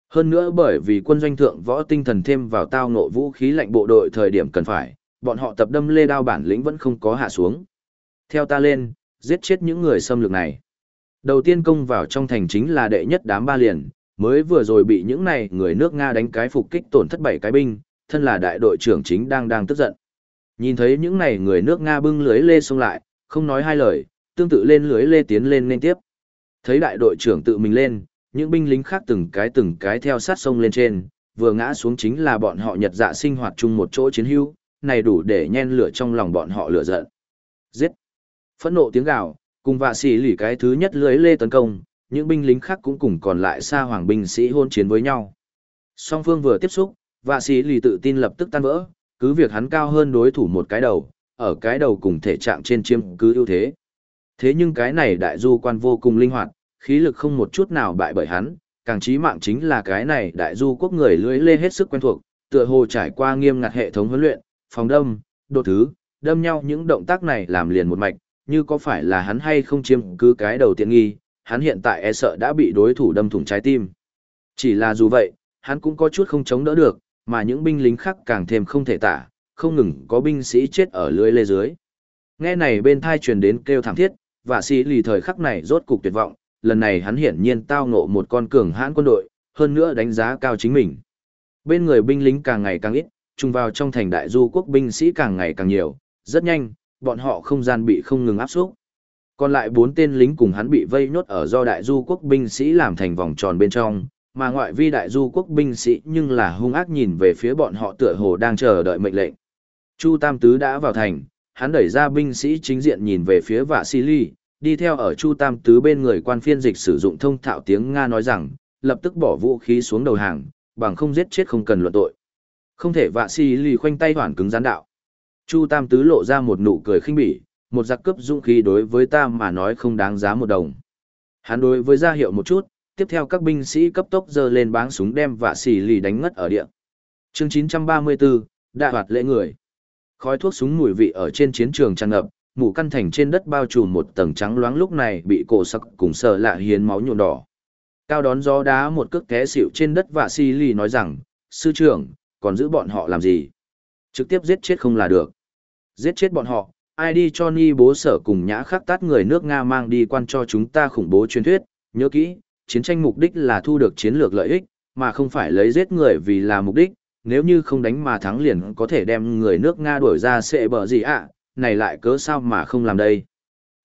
Hơn nữa bởi vì quân doanh thượng võ tinh thần thêm vào tao ngộ vũ khí lạnh bộ đội thời điểm cần phải, bọn họ tập đâm lê đao bản lĩnh vẫn không có hạ xuống. Theo ta lên, giết chết những người xâm lược này. Đầu tiên công vào trong thành chính là đệ nhất đám ba liền, mới vừa rồi bị những này người nước Nga đánh cái phục kích tổn thất bảy cái binh, thân là đại đội trưởng chính đang đang tức giận. Nhìn thấy những này người nước Nga bưng lưới lê xông lại, không nói hai lời, tương tự lên lưới lê tiến lên nên tiếp. Thấy đại đội trưởng tự mình lên, những binh lính khác từng cái từng cái theo sát sông lên trên, vừa ngã xuống chính là bọn họ nhật dạ sinh hoạt chung một chỗ chiến hữu, này đủ để nhen lửa trong lòng bọn họ lửa giận. Giết! Phẫn nộ tiếng gào, cùng vạ sĩ lì cái thứ nhất lưới lê tấn công, những binh lính khác cũng cùng còn lại xa hoàng binh sĩ hôn chiến với nhau. Song phương vừa tiếp xúc, vạ sĩ lì tự tin lập tức tan vỡ, cứ việc hắn cao hơn đối thủ một cái đầu, ở cái đầu cùng thể trạng trên chiêm cứ ưu thế. Thế nhưng cái này đại du quan vô cùng linh hoạt, khí lực không một chút nào bại bởi hắn, càng chí mạng chính là cái này đại du quốc người lưới lê hết sức quen thuộc, tựa hồ trải qua nghiêm ngặt hệ thống huấn luyện, phòng đâm, đột thứ, đâm nhau những động tác này làm liền một mạch, như có phải là hắn hay không chiếm cứ cái đầu tiện nghi, hắn hiện tại e sợ đã bị đối thủ đâm thủng trái tim. Chỉ là dù vậy, hắn cũng có chút không chống đỡ được, mà những binh lính khác càng thêm không thể tả, không ngừng có binh sĩ chết ở lưới lê dưới. Nghe này bên thai truyền đến kêu thảm thiết, và sĩ lì thời khắc này rốt cục tuyệt vọng, lần này hắn hiển nhiên tao ngộ một con cường hãn quân đội, hơn nữa đánh giá cao chính mình. Bên người binh lính càng ngày càng ít, chung vào trong thành đại du quốc binh sĩ càng ngày càng nhiều, rất nhanh, bọn họ không gian bị không ngừng áp xúc. Còn lại bốn tên lính cùng hắn bị vây nhốt ở do đại du quốc binh sĩ làm thành vòng tròn bên trong, mà ngoại vi đại du quốc binh sĩ nhưng là hung ác nhìn về phía bọn họ tựa hồ đang chờ đợi mệnh lệnh. Chu Tam Tứ đã vào thành, hắn đẩy ra binh sĩ chính diện nhìn về phía Vạ Vasily, đi theo ở Chu Tam Tứ bên người quan phiên dịch sử dụng thông thạo tiếng Nga nói rằng, lập tức bỏ vũ khí xuống đầu hàng, bằng không giết chết không cần luận tội. Không thể Vạ Vasily khoanh tay hoàn cứng gián đạo. Chu Tam Tứ lộ ra một nụ cười khinh bỉ, một giặc cướp dũng khí đối với ta mà nói không đáng giá một đồng. Hắn đối với ra hiệu một chút, tiếp theo các binh sĩ cấp tốc giơ lên báng súng đem Vạ xì lì đánh ngất ở địa. Chương 934, đại hoạt lễ người. Khói thuốc súng mùi vị ở trên chiến trường tràn ngập, mù căn thành trên đất bao trùm một tầng trắng loáng lúc này bị cổ sắc cùng sợ lạ hiến máu nhuộm đỏ. Cao đón gió đá một cước té xỉu trên đất vạ xì lì nói rằng, sư trưởng, còn giữ bọn họ làm gì? Trực tiếp giết chết không là được. Giết chết bọn họ, ai đi cho ni bố sở cùng nhã khắc tát người nước Nga mang đi quan cho chúng ta khủng bố truyền thuyết, nhớ kỹ, chiến tranh mục đích là thu được chiến lược lợi ích, mà không phải lấy giết người vì là mục đích, nếu như không đánh mà thắng liền có thể đem người nước Nga đuổi ra sẽ bờ gì ạ, này lại cớ sao mà không làm đây.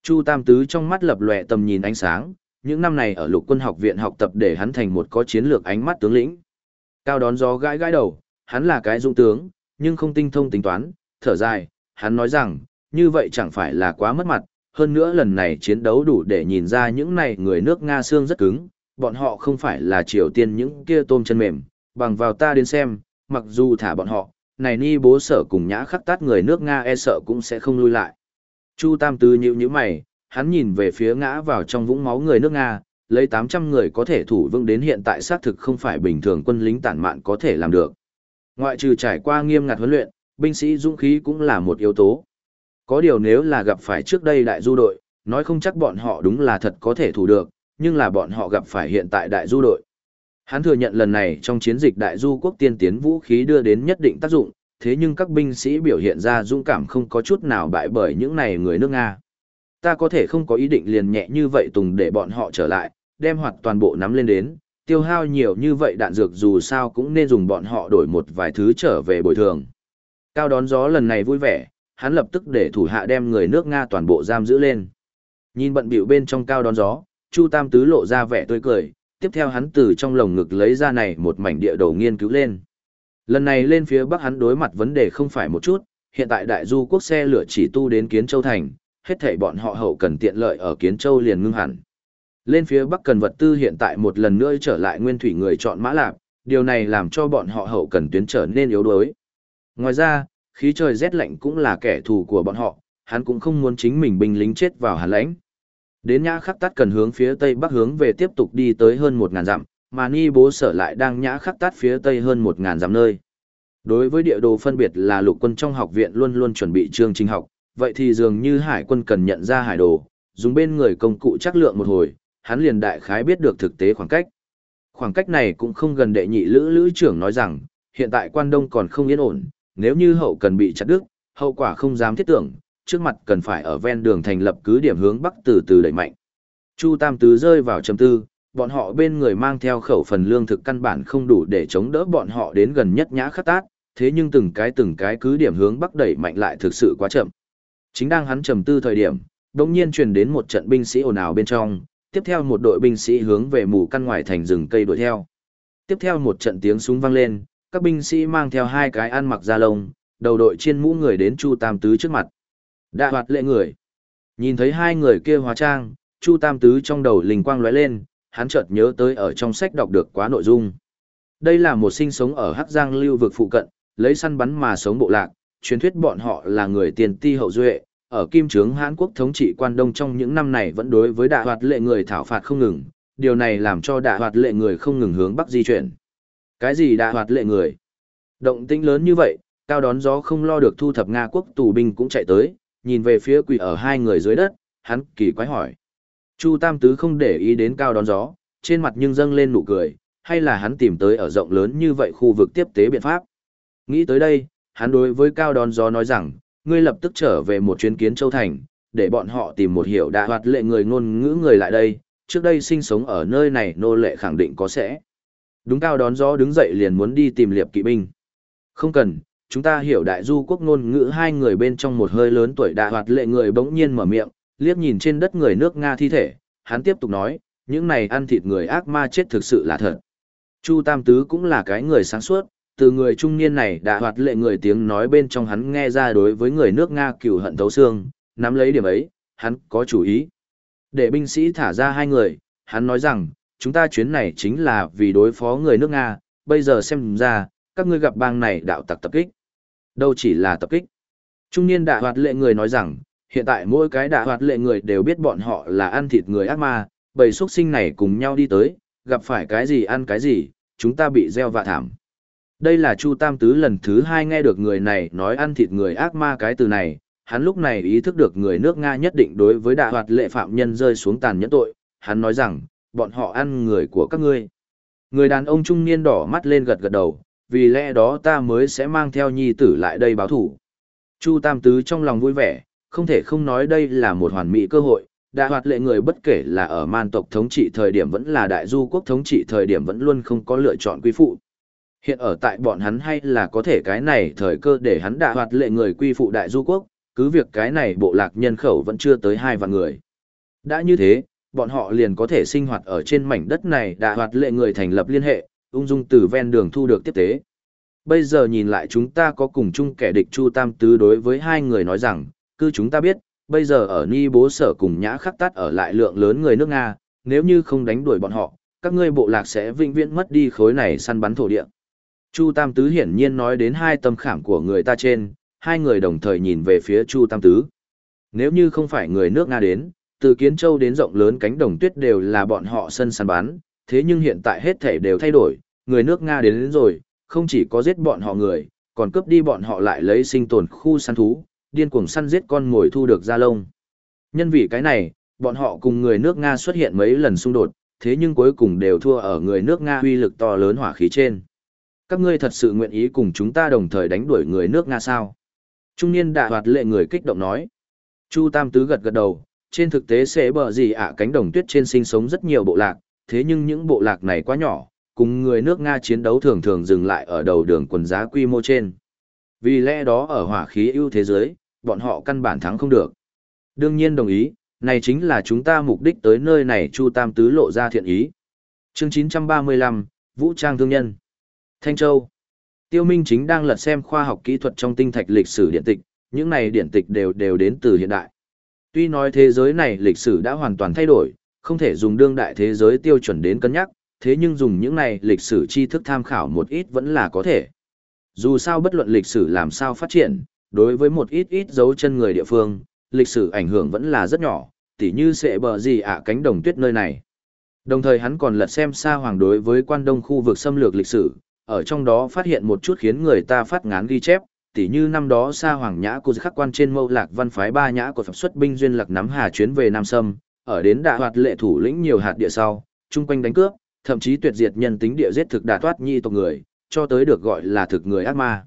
Chu Tam Tứ trong mắt lập lòe tầm nhìn ánh sáng, những năm này ở lục quân học viện học tập để hắn thành một có chiến lược ánh mắt tướng lĩnh. Cao đón gió gãi gãi đầu, hắn là cái dũng tướng, nhưng không tinh thông tính toán, thở dài, hắn nói rằng, như vậy chẳng phải là quá mất mặt, hơn nữa lần này chiến đấu đủ để nhìn ra những này người nước Nga xương rất cứng, bọn họ không phải là Triều Tiên những kia tôm chân mềm, bằng vào ta đến xem, mặc dù thả bọn họ, này ni bố sở cùng nhã khắc tát người nước Nga e sợ cũng sẽ không lui lại. Chu Tam Tư nhíu nhíu mày, hắn nhìn về phía ngã vào trong vũng máu người nước Nga, lấy 800 người có thể thủ vững đến hiện tại xác thực không phải bình thường quân lính tản mạn có thể làm được. Ngoại trừ trải qua nghiêm ngặt huấn luyện, binh sĩ dũng khí cũng là một yếu tố. Có điều nếu là gặp phải trước đây đại du đội, nói không chắc bọn họ đúng là thật có thể thủ được, nhưng là bọn họ gặp phải hiện tại đại du đội. Hắn thừa nhận lần này trong chiến dịch đại du quốc tiên tiến vũ khí đưa đến nhất định tác dụng, thế nhưng các binh sĩ biểu hiện ra dũng cảm không có chút nào bại bởi những này người nước Nga. Ta có thể không có ý định liền nhẹ như vậy tùng để bọn họ trở lại, đem hoạt toàn bộ nắm lên đến, tiêu hao nhiều như vậy đạn dược dù sao cũng nên dùng bọn họ đổi một vài thứ trở về bồi thường. Cao đón gió lần này vui vẻ, hắn lập tức để thủ hạ đem người nước Nga toàn bộ giam giữ lên. Nhìn bận bịu bên trong cao đón gió, Chu Tam Tứ lộ ra vẻ tươi cười, tiếp theo hắn từ trong lồng ngực lấy ra này một mảnh địa đồ nghiên cứu lên. Lần này lên phía bắc hắn đối mặt vấn đề không phải một chút, hiện tại đại du quốc xe lửa chỉ tu đến Kiến Châu Thành, hết thảy bọn họ hậu cần tiện lợi ở Kiến Châu liền ngưng hẳn. Lên phía bắc cần vật tư hiện tại một lần nữa trở lại nguyên thủy người chọn mã lạp, điều này làm cho bọn họ hậu cần tuyến trở nên yếu đuối. Ngoài ra, khí trời rét lạnh cũng là kẻ thù của bọn họ, hắn cũng không muốn chính mình binh lính chết vào hàn lãnh. Đến nhã khắc tát cần hướng phía tây bắc hướng về tiếp tục đi tới hơn một ngàn dặm, mà ni bố sở lại đang nhã khắc tát phía tây hơn một ngàn dặm nơi. Đối với địa đồ phân biệt là lục quân trong học viện luôn luôn chuẩn bị chương trình học, vậy thì dường như hải quân cần nhận ra hải đồ, dùng bên người công cụ chắc lượng một hồi, hắn liền đại khái biết được thực tế khoảng cách. Khoảng cách này cũng không gần đệ nhị lữ lữ trưởng nói rằng, hiện tại quan đông còn không yên ổn, nếu như hậu cần bị chặt đứt, hậu quả không dám thiết tưởng, trước mặt cần phải ở ven đường thành lập cứ điểm hướng bắc từ từ đẩy mạnh. Chu Tam Tứ rơi vào trầm tư, bọn họ bên người mang theo khẩu phần lương thực căn bản không đủ để chống đỡ bọn họ đến gần nhất nhã khắc tát, thế nhưng từng cái từng cái cứ điểm hướng bắc đẩy mạnh lại thực sự quá chậm. Chính đang hắn trầm tư thời điểm, đột nhiên truyền đến một trận binh sĩ ồn ào bên trong, tiếp theo một đội binh sĩ hướng về mù căn ngoài thành rừng cây đuổi theo. Tiếp theo một trận tiếng súng vang lên, các binh sĩ mang theo hai cái ăn mặc da lông, đầu đội trên mũ người đến Chu Tam Tứ trước mặt. Đạ hoạt lệ người. Nhìn thấy hai người kia hóa trang, Chu Tam Tứ trong đầu linh quang lóe lên, hắn chợt nhớ tới ở trong sách đọc được quá nội dung. Đây là một sinh sống ở Hắc Giang lưu vực phụ cận, lấy săn bắn mà sống bộ lạc, truyền thuyết bọn họ là người tiền ti hậu duệ, ở kim trướng Hán Quốc thống trị quan đông trong những năm này vẫn đối với đạ hoạt lệ người thảo phạt không ngừng, điều này làm cho đạ hoạt lệ người không ngừng hướng bắc di chuyển. Cái gì đạ hoạt lệ người? Động tĩnh lớn như vậy, cao đón gió không lo được thu thập Nga quốc tù binh cũng chạy tới, nhìn về phía quỷ ở hai người dưới đất, hắn kỳ quái hỏi. Chu Tam Tứ không để ý đến cao đón gió, trên mặt nhưng dâng lên nụ cười, hay là hắn tìm tới ở rộng lớn như vậy khu vực tiếp tế biện pháp. Nghĩ tới đây, hắn đối với cao đón gió nói rằng, ngươi lập tức trở về một chuyến kiến châu thành, để bọn họ tìm một hiểu đạ hoạt lệ người ngôn ngữ người lại đây, trước đây sinh sống ở nơi này nô lệ khẳng định có sẽ. Đúng cao đón gió đứng dậy liền muốn đi tìm liệp kỵ binh. Không cần, chúng ta hiểu đại du quốc ngôn ngữ hai người bên trong một hơi lớn tuổi đạ hoạt lệ người bỗng nhiên mở miệng, liếc nhìn trên đất người nước Nga thi thể, hắn tiếp tục nói, những này ăn thịt người ác ma chết thực sự là thật. Chu Tam Tứ cũng là cái người sáng suốt, từ người trung niên này đã hoạt lệ người tiếng nói bên trong hắn nghe ra đối với người nước Nga cửu hận thấu xương, nắm lấy điểm ấy, hắn có chủ ý. Để binh sĩ thả ra hai người, hắn nói rằng, chúng ta chuyến này chính là vì đối phó người nước Nga, bây giờ xem ra, các ngươi gặp bang này đạo tặc tập kích. Đâu chỉ là tập kích. Trung niên đại hoạt lệ người nói rằng, hiện tại mỗi cái đại hoạt lệ người đều biết bọn họ là ăn thịt người ác ma, bầy xuất sinh này cùng nhau đi tới, gặp phải cái gì ăn cái gì, chúng ta bị gieo vạ thảm. Đây là Chu Tam Tứ lần thứ hai nghe được người này nói ăn thịt người ác ma cái từ này, hắn lúc này ý thức được người nước Nga nhất định đối với đại hoạt lệ phạm nhân rơi xuống tàn nhẫn tội, hắn nói rằng, bọn họ ăn người của các ngươi. Người đàn ông trung niên đỏ mắt lên gật gật đầu, vì lẽ đó ta mới sẽ mang theo nhi tử lại đây báo thủ. Chu Tam Tứ trong lòng vui vẻ, không thể không nói đây là một hoàn mỹ cơ hội, đại hoạt lệ người bất kể là ở man tộc thống trị thời điểm vẫn là đại du quốc thống trị thời điểm vẫn luôn không có lựa chọn quý phụ. Hiện ở tại bọn hắn hay là có thể cái này thời cơ để hắn đại hoạt lệ người quy phụ đại du quốc, cứ việc cái này bộ lạc nhân khẩu vẫn chưa tới hai vạn người. Đã như thế, bọn họ liền có thể sinh hoạt ở trên mảnh đất này đại hoạt lệ người thành lập liên hệ, ung dung từ ven đường thu được tiếp tế. Bây giờ nhìn lại chúng ta có cùng chung kẻ địch Chu Tam Tứ đối với hai người nói rằng, cứ chúng ta biết, bây giờ ở Ni bố sở cùng nhã khắc tát ở lại lượng lớn người nước Nga, nếu như không đánh đuổi bọn họ, các ngươi bộ lạc sẽ vĩnh viễn mất đi khối này săn bắn thổ địa. Chu Tam Tứ hiển nhiên nói đến hai tâm khảm của người ta trên, hai người đồng thời nhìn về phía Chu Tam Tứ. Nếu như không phải người nước Nga đến, từ Kiến Châu đến rộng lớn cánh đồng tuyết đều là bọn họ sân săn bắn, thế nhưng hiện tại hết thể đều thay đổi, người nước Nga đến, đến rồi, không chỉ có giết bọn họ người, còn cướp đi bọn họ lại lấy sinh tồn khu săn thú, điên cuồng săn giết con mồi thu được da lông. Nhân vì cái này, bọn họ cùng người nước Nga xuất hiện mấy lần xung đột, thế nhưng cuối cùng đều thua ở người nước Nga uy lực to lớn hỏa khí trên. Các ngươi thật sự nguyện ý cùng chúng ta đồng thời đánh đuổi người nước Nga sao? Trung niên đại hoạt lệ người kích động nói. Chu Tam Tứ gật gật đầu, trên thực tế sẽ bờ gì ạ cánh đồng tuyết trên sinh sống rất nhiều bộ lạc, thế nhưng những bộ lạc này quá nhỏ, cùng người nước Nga chiến đấu thường thường dừng lại ở đầu đường quần giá quy mô trên. Vì lẽ đó ở hỏa khí ưu thế giới, bọn họ căn bản thắng không được. Đương nhiên đồng ý, này chính là chúng ta mục đích tới nơi này Chu Tam Tứ lộ ra thiện ý. Chương 935, Vũ Trang Thương Nhân Thanh Châu Tiêu Minh chính đang lật xem khoa học kỹ thuật trong tinh thạch lịch sử điện tịch, những này điện tịch đều đều đến từ hiện đại. Tuy nói thế giới này lịch sử đã hoàn toàn thay đổi, không thể dùng đương đại thế giới tiêu chuẩn đến cân nhắc, thế nhưng dùng những này lịch sử tri thức tham khảo một ít vẫn là có thể. Dù sao bất luận lịch sử làm sao phát triển, đối với một ít ít dấu chân người địa phương, lịch sử ảnh hưởng vẫn là rất nhỏ, tỉ như sẽ bờ gì ạ cánh đồng tuyết nơi này. Đồng thời hắn còn lật xem xa hoàng đối với quan đông khu vực xâm lược lịch sử, ở trong đó phát hiện một chút khiến người ta phát ngán ghi chép, tỉ như năm đó Sa Hoàng Nhã của khắc quan trên mâu lạc văn phái ba nhã của phẩm xuất binh duyên lạc nắm hà chuyến về Nam Sâm, ở đến đạ hoạt lệ thủ lĩnh nhiều hạt địa sau, chung quanh đánh cướp, thậm chí tuyệt diệt nhân tính địa giết thực đà toát nhi tộc người, cho tới được gọi là thực người ác ma.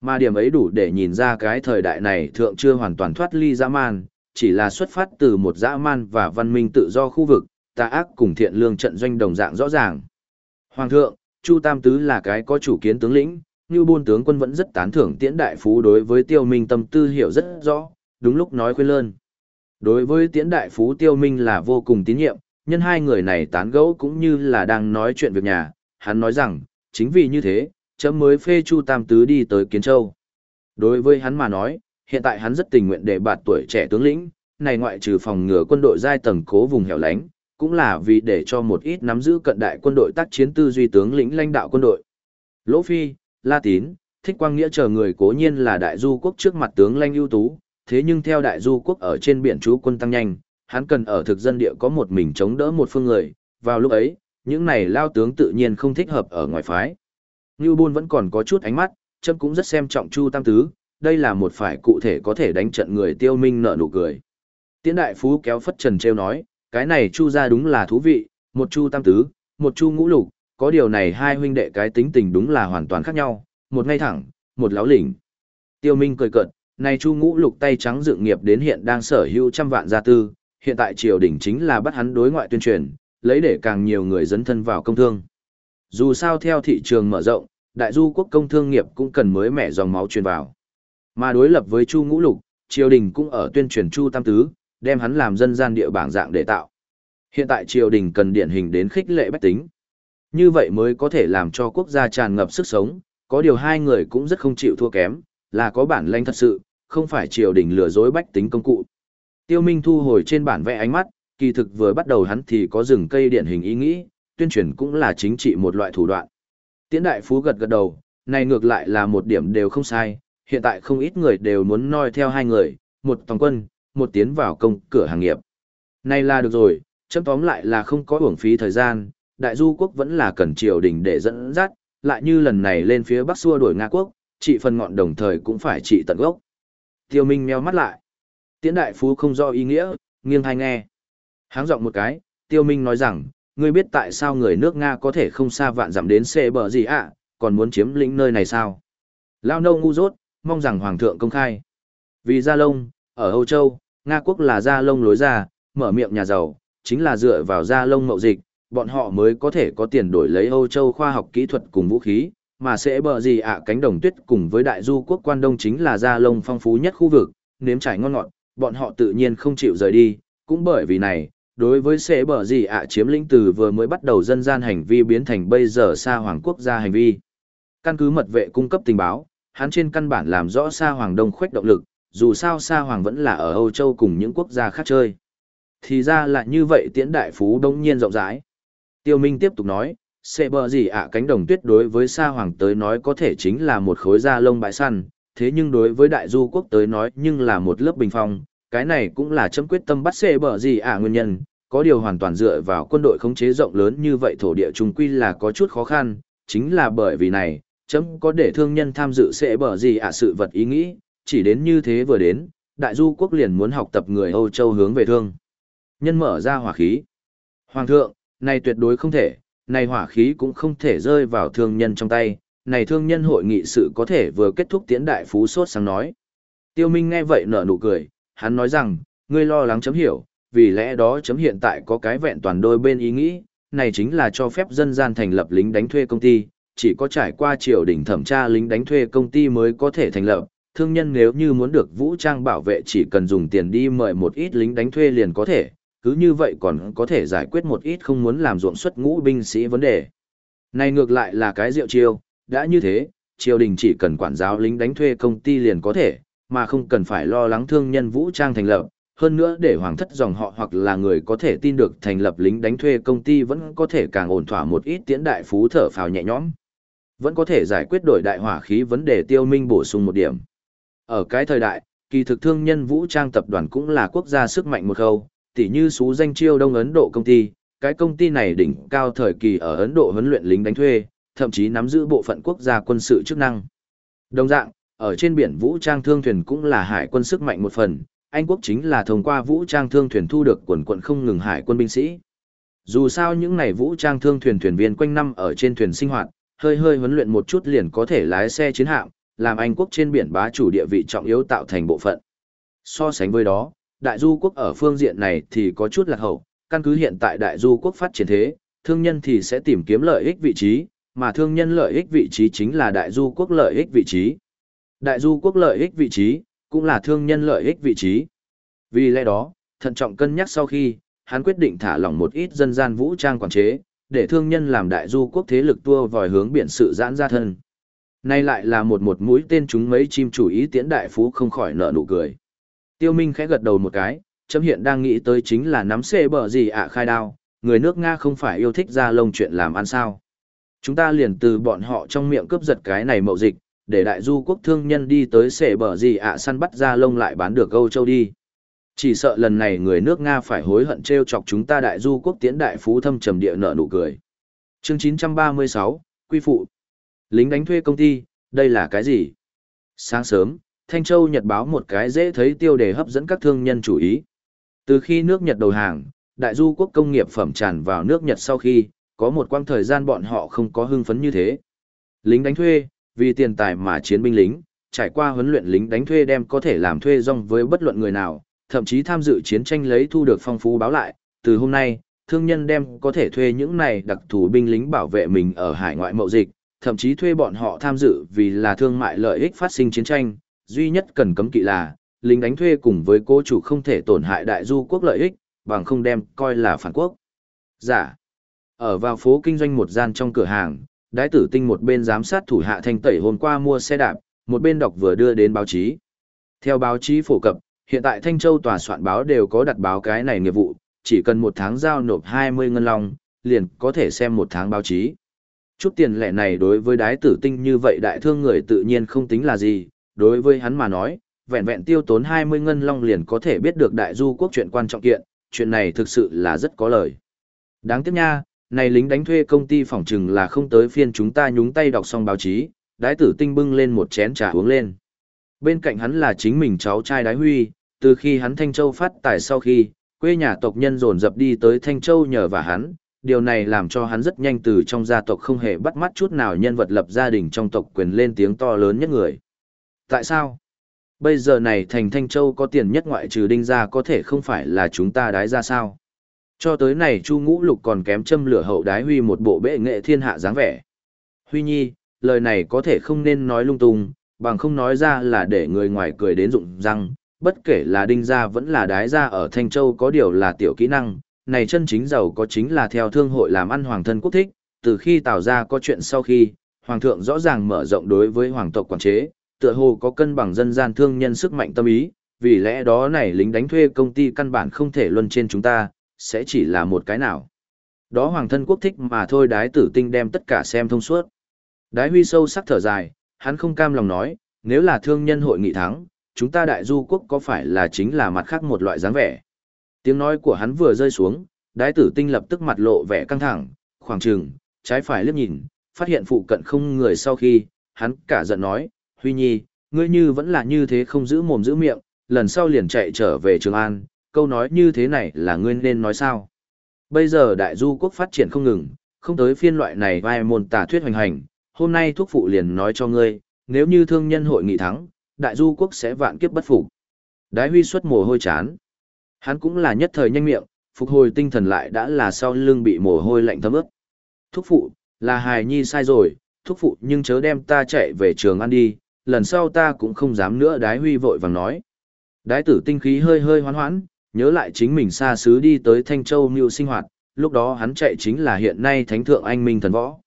Mà điểm ấy đủ để nhìn ra cái thời đại này thượng chưa hoàn toàn thoát ly dã man, chỉ là xuất phát từ một dã man và văn minh tự do khu vực, tà ác cùng thiện lương trận doanh đồng dạng rõ ràng. Hoàng thượng, Chu Tam Tứ là cái có chủ kiến tướng lĩnh, như buôn tướng quân vẫn rất tán thưởng tiễn đại phú đối với tiêu minh tâm tư hiểu rất rõ, đúng lúc nói khuyên lơn. Đối với tiễn đại phú tiêu minh là vô cùng tín nhiệm, nhân hai người này tán gẫu cũng như là đang nói chuyện việc nhà, hắn nói rằng, chính vì như thế, chấm mới phê Chu Tam Tứ đi tới Kiến Châu. Đối với hắn mà nói, hiện tại hắn rất tình nguyện để bạt tuổi trẻ tướng lĩnh, này ngoại trừ phòng ngừa quân đội giai tầng cố vùng hẻo lánh, cũng là vì để cho một ít nắm giữ cận đại quân đội tác chiến tư duy tướng lĩnh lãnh đạo quân đội. Lỗ Phi, La Tín, Thích Quang Nghĩa chờ người cố nhiên là đại du quốc trước mặt tướng lãnh ưu tú, thế nhưng theo đại du quốc ở trên biển trú quân tăng nhanh, hắn cần ở thực dân địa có một mình chống đỡ một phương người, vào lúc ấy, những này lao tướng tự nhiên không thích hợp ở ngoài phái. Ngưu Bôn vẫn còn có chút ánh mắt, châm cũng rất xem trọng Chu Tam Tứ, đây là một phải cụ thể có thể đánh trận người tiêu minh nợ nụ cười. Tiễn đại phú kéo phất trần treo nói, cái này Chu ra đúng là thú vị, một Chu Tam Tứ, một Chu Ngũ Lục, có điều này hai huynh đệ cái tính tình đúng là hoàn toàn khác nhau, một ngay thẳng, một láo lỉnh. Tiêu Minh cười cợt, này Chu Ngũ Lục tay trắng dựng nghiệp đến hiện đang sở hữu trăm vạn gia tư, hiện tại triều đình chính là bắt hắn đối ngoại tuyên truyền, lấy để càng nhiều người dấn thân vào công thương. Dù sao theo thị trường mở rộng, đại du quốc công thương nghiệp cũng cần mới mẻ dòng máu truyền vào. Mà đối lập với Chu Ngũ Lục, triều đình cũng ở tuyên truyền Chu Tam Tứ, đem hắn làm dân gian địa bảng dạng để tạo. Hiện tại triều đình cần điển hình đến khích lệ bách tính. Như vậy mới có thể làm cho quốc gia tràn ngập sức sống, có điều hai người cũng rất không chịu thua kém, là có bản lĩnh thật sự, không phải triều đình lừa dối bách tính công cụ. Tiêu Minh thu hồi trên bản vẽ ánh mắt, kỳ thực vừa bắt đầu hắn thì có rừng cây điển hình ý nghĩ, tuyên truyền cũng là chính trị một loại thủ đoạn. Tiễn đại phú gật gật đầu, này ngược lại là một điểm đều không sai, hiện tại không ít người đều muốn noi theo hai người, một tổng quân, một tiến vào công cửa hàng nghiệp. nay là được rồi, chấm tóm lại là không có uổng phí thời gian, đại du quốc vẫn là cần triều đình để dẫn dắt, lại như lần này lên phía bắc xua đuổi Nga quốc, trị phần ngọn đồng thời cũng phải trị tận gốc. Tiêu Minh meo mắt lại. Tiễn đại phú không do ý nghĩa, nghiêng hay nghe. Háng giọng một cái, Tiêu Minh nói rằng, ngươi biết tại sao người nước Nga có thể không xa vạn dặm đến xê bờ gì ạ, còn muốn chiếm lĩnh nơi này sao? Lao nâu ngu dốt, mong rằng Hoàng thượng công khai. Vì Gia Lông, ở Âu Châu, Nga quốc là da Lông lối ra, mở miệng nhà giàu, chính là dựa vào da Lông mậu dịch, bọn họ mới có thể có tiền đổi lấy Âu Châu khoa học kỹ thuật cùng vũ khí, mà sẽ bờ gì ạ cánh đồng tuyết cùng với đại du quốc quan đông chính là da Lông phong phú nhất khu vực, nếm trải ngon ngọt, bọn họ tự nhiên không chịu rời đi, cũng bởi vì này, đối với sẽ bở gì ạ chiếm lĩnh từ vừa mới bắt đầu dân gian hành vi biến thành bây giờ xa hoàng quốc gia hành vi. Căn cứ mật vệ cung cấp tình báo, hắn trên căn bản làm rõ xa hoàng đông khuếch động lực, dù sao Sa hoàng vẫn là ở Âu Châu cùng những quốc gia khác chơi. Thì ra là như vậy tiễn đại phú đông nhiên rộng rãi. Tiêu Minh tiếp tục nói, xe bờ gì ạ cánh đồng tuyết đối với Sa hoàng tới nói có thể chính là một khối da lông bãi săn, thế nhưng đối với đại du quốc tới nói nhưng là một lớp bình phong, cái này cũng là chấm quyết tâm bắt xe bờ gì ạ nguyên nhân, có điều hoàn toàn dựa vào quân đội khống chế rộng lớn như vậy thổ địa trung quy là có chút khó khăn, chính là bởi vì này, chấm có để thương nhân tham dự sẽ bờ gì ạ sự vật ý nghĩ, chỉ đến như thế vừa đến, đại du quốc liền muốn học tập người Âu Châu hướng về thương. Nhân mở ra hỏa khí. Hoàng thượng, này tuyệt đối không thể, này hỏa khí cũng không thể rơi vào thương nhân trong tay, này thương nhân hội nghị sự có thể vừa kết thúc tiễn đại phú sốt sáng nói. Tiêu Minh nghe vậy nở nụ cười, hắn nói rằng, ngươi lo lắng chấm hiểu, vì lẽ đó chấm hiện tại có cái vẹn toàn đôi bên ý nghĩ, này chính là cho phép dân gian thành lập lính đánh thuê công ty, chỉ có trải qua triều đình thẩm tra lính đánh thuê công ty mới có thể thành lập, thương nhân nếu như muốn được vũ trang bảo vệ chỉ cần dùng tiền đi mời một ít lính đánh thuê liền có thể, cứ như vậy còn có thể giải quyết một ít không muốn làm ruộng xuất ngũ binh sĩ vấn đề. Này ngược lại là cái rượu chiêu, đã như thế, triều đình chỉ cần quản giáo lính đánh thuê công ty liền có thể, mà không cần phải lo lắng thương nhân vũ trang thành lập, hơn nữa để hoàng thất dòng họ hoặc là người có thể tin được thành lập lính đánh thuê công ty vẫn có thể càng ổn thỏa một ít tiễn đại phú thở phào nhẹ nhõm. Vẫn có thể giải quyết đổi đại hỏa khí vấn đề tiêu minh bổ sung một điểm. Ở cái thời đại, kỳ thực thương nhân vũ trang tập đoàn cũng là quốc gia sức mạnh một khâu, tỉ như số danh chiêu Đông Ấn Độ công ty, cái công ty này đỉnh cao thời kỳ ở Ấn Độ huấn luyện lính đánh thuê, thậm chí nắm giữ bộ phận quốc gia quân sự chức năng. Đồng dạng, ở trên biển vũ trang thương thuyền cũng là hải quân sức mạnh một phần, Anh quốc chính là thông qua vũ trang thương thuyền thu được quần quận không ngừng hải quân binh sĩ. Dù sao những này vũ trang thương thuyền thuyền viên quanh năm ở trên thuyền sinh hoạt, hơi hơi huấn luyện một chút liền có thể lái xe chiến hạm, làm Anh quốc trên biển bá chủ địa vị trọng yếu tạo thành bộ phận. So sánh với đó, đại du quốc ở phương diện này thì có chút lạc hậu, căn cứ hiện tại đại du quốc phát triển thế, thương nhân thì sẽ tìm kiếm lợi ích vị trí, mà thương nhân lợi ích vị trí chính là đại du quốc lợi ích vị trí. Đại du quốc lợi ích vị trí, cũng là thương nhân lợi ích vị trí. Vì lẽ đó, thận trọng cân nhắc sau khi, hắn quyết định thả lỏng một ít dân gian vũ trang quản chế, để thương nhân làm đại du quốc thế lực tua vòi hướng biển sự giãn ra thân. Nay lại là một một mũi tên chúng mấy chim chủ ý tiễn đại phú không khỏi nở nụ cười. Tiêu Minh khẽ gật đầu một cái, chấm hiện đang nghĩ tới chính là nắm xê bờ gì ạ khai đao, người nước Nga không phải yêu thích ra lông chuyện làm ăn sao. Chúng ta liền từ bọn họ trong miệng cướp giật cái này mậu dịch, để đại du quốc thương nhân đi tới xê bờ gì ạ săn bắt ra lông lại bán được Âu Châu đi. Chỉ sợ lần này người nước Nga phải hối hận treo chọc chúng ta đại du quốc tiễn đại phú thâm trầm địa nợ nụ cười. Chương 936, Quy Phụ. Lính đánh thuê công ty, đây là cái gì? Sáng sớm, Thanh Châu Nhật báo một cái dễ thấy tiêu đề hấp dẫn các thương nhân chú ý. Từ khi nước Nhật đầu hàng, đại du quốc công nghiệp phẩm tràn vào nước Nhật sau khi, có một quãng thời gian bọn họ không có hưng phấn như thế. Lính đánh thuê, vì tiền tài mà chiến binh lính, trải qua huấn luyện lính đánh thuê đem có thể làm thuê rong với bất luận người nào, thậm chí tham dự chiến tranh lấy thu được phong phú báo lại, từ hôm nay, thương nhân đem có thể thuê những này đặc thù binh lính bảo vệ mình ở hải ngoại mậu dịch, thậm chí thuê bọn họ tham dự vì là thương mại lợi ích phát sinh chiến tranh, duy nhất cần cấm kỵ là, lính đánh thuê cùng với cô chủ không thể tổn hại đại du quốc lợi ích, bằng không đem coi là phản quốc. Giả. Dạ. Ở vào phố kinh doanh một gian trong cửa hàng, đái tử tinh một bên giám sát thủ hạ thanh tẩy hôm qua mua xe đạp, một bên đọc vừa đưa đến báo chí. Theo báo chí phổ cập, hiện tại Thanh Châu tòa soạn báo đều có đặt báo cái này nghiệp vụ, chỉ cần một tháng giao nộp 20 ngân long, liền có thể xem một tháng báo chí. Chút tiền lẻ này đối với đái tử tinh như vậy đại thương người tự nhiên không tính là gì, đối với hắn mà nói, vẹn vẹn tiêu tốn 20 ngân long liền có thể biết được đại du quốc chuyện quan trọng kiện, chuyện này thực sự là rất có lời. Đáng tiếc nha, này lính đánh thuê công ty phỏng chừng là không tới phiên chúng ta nhúng tay đọc xong báo chí, đái tử tinh bưng lên một chén trà uống lên. Bên cạnh hắn là chính mình cháu trai đái huy, từ khi hắn Thanh Châu phát tài sau khi, quê nhà tộc nhân dồn dập đi tới Thanh Châu nhờ và hắn, điều này làm cho hắn rất nhanh từ trong gia tộc không hề bắt mắt chút nào nhân vật lập gia đình trong tộc quyền lên tiếng to lớn nhất người. Tại sao? Bây giờ này thành Thanh Châu có tiền nhất ngoại trừ đinh gia có thể không phải là chúng ta đái ra sao? Cho tới này Chu Ngũ Lục còn kém châm lửa hậu đái huy một bộ bệ nghệ thiên hạ dáng vẻ. Huy nhi, lời này có thể không nên nói lung tung, bằng không nói ra là để người ngoài cười đến rụng răng, bất kể là đinh gia vẫn là đái gia ở Thanh Châu có điều là tiểu kỹ năng, này chân chính giàu có chính là theo thương hội làm ăn hoàng thân quốc thích, từ khi tạo ra có chuyện sau khi, hoàng thượng rõ ràng mở rộng đối với hoàng tộc quản chế, tựa hồ có cân bằng dân gian thương nhân sức mạnh tâm ý, vì lẽ đó này lính đánh thuê công ty căn bản không thể luân trên chúng ta, sẽ chỉ là một cái nào. Đó hoàng thân quốc thích mà thôi đái tử tinh đem tất cả xem thông suốt. Đái huy sâu sắc thở dài, hắn không cam lòng nói, nếu là thương nhân hội nghị thắng, chúng ta đại du quốc có phải là chính là mặt khác một loại dáng vẻ. Tiếng nói của hắn vừa rơi xuống, đái tử tinh lập tức mặt lộ vẻ căng thẳng, khoảng trừng, trái phải liếc nhìn, phát hiện phụ cận không người sau khi, hắn cả giận nói, Huy Nhi, ngươi như vẫn là như thế không giữ mồm giữ miệng, lần sau liền chạy trở về Trường An, câu nói như thế này là ngươi nên nói sao. Bây giờ đại du quốc phát triển không ngừng, không tới phiên loại này vai môn tà thuyết hoành hành, hôm nay thuốc phụ liền nói cho ngươi, nếu như thương nhân hội nghị thắng, đại du quốc sẽ vạn kiếp bất phục. Đái huy xuất mồ hôi chán. Hắn cũng là nhất thời nhanh miệng, phục hồi tinh thần lại đã là sau lưng bị mồ hôi lạnh thấm ướt. Thúc phụ, là hài nhi sai rồi, thúc phụ nhưng chớ đem ta chạy về trường ăn đi, lần sau ta cũng không dám nữa đái huy vội vàng nói. Đái tử tinh khí hơi hơi hoán hoãn, nhớ lại chính mình xa xứ đi tới Thanh Châu mưu sinh hoạt, lúc đó hắn chạy chính là hiện nay Thánh Thượng Anh Minh Thần Võ.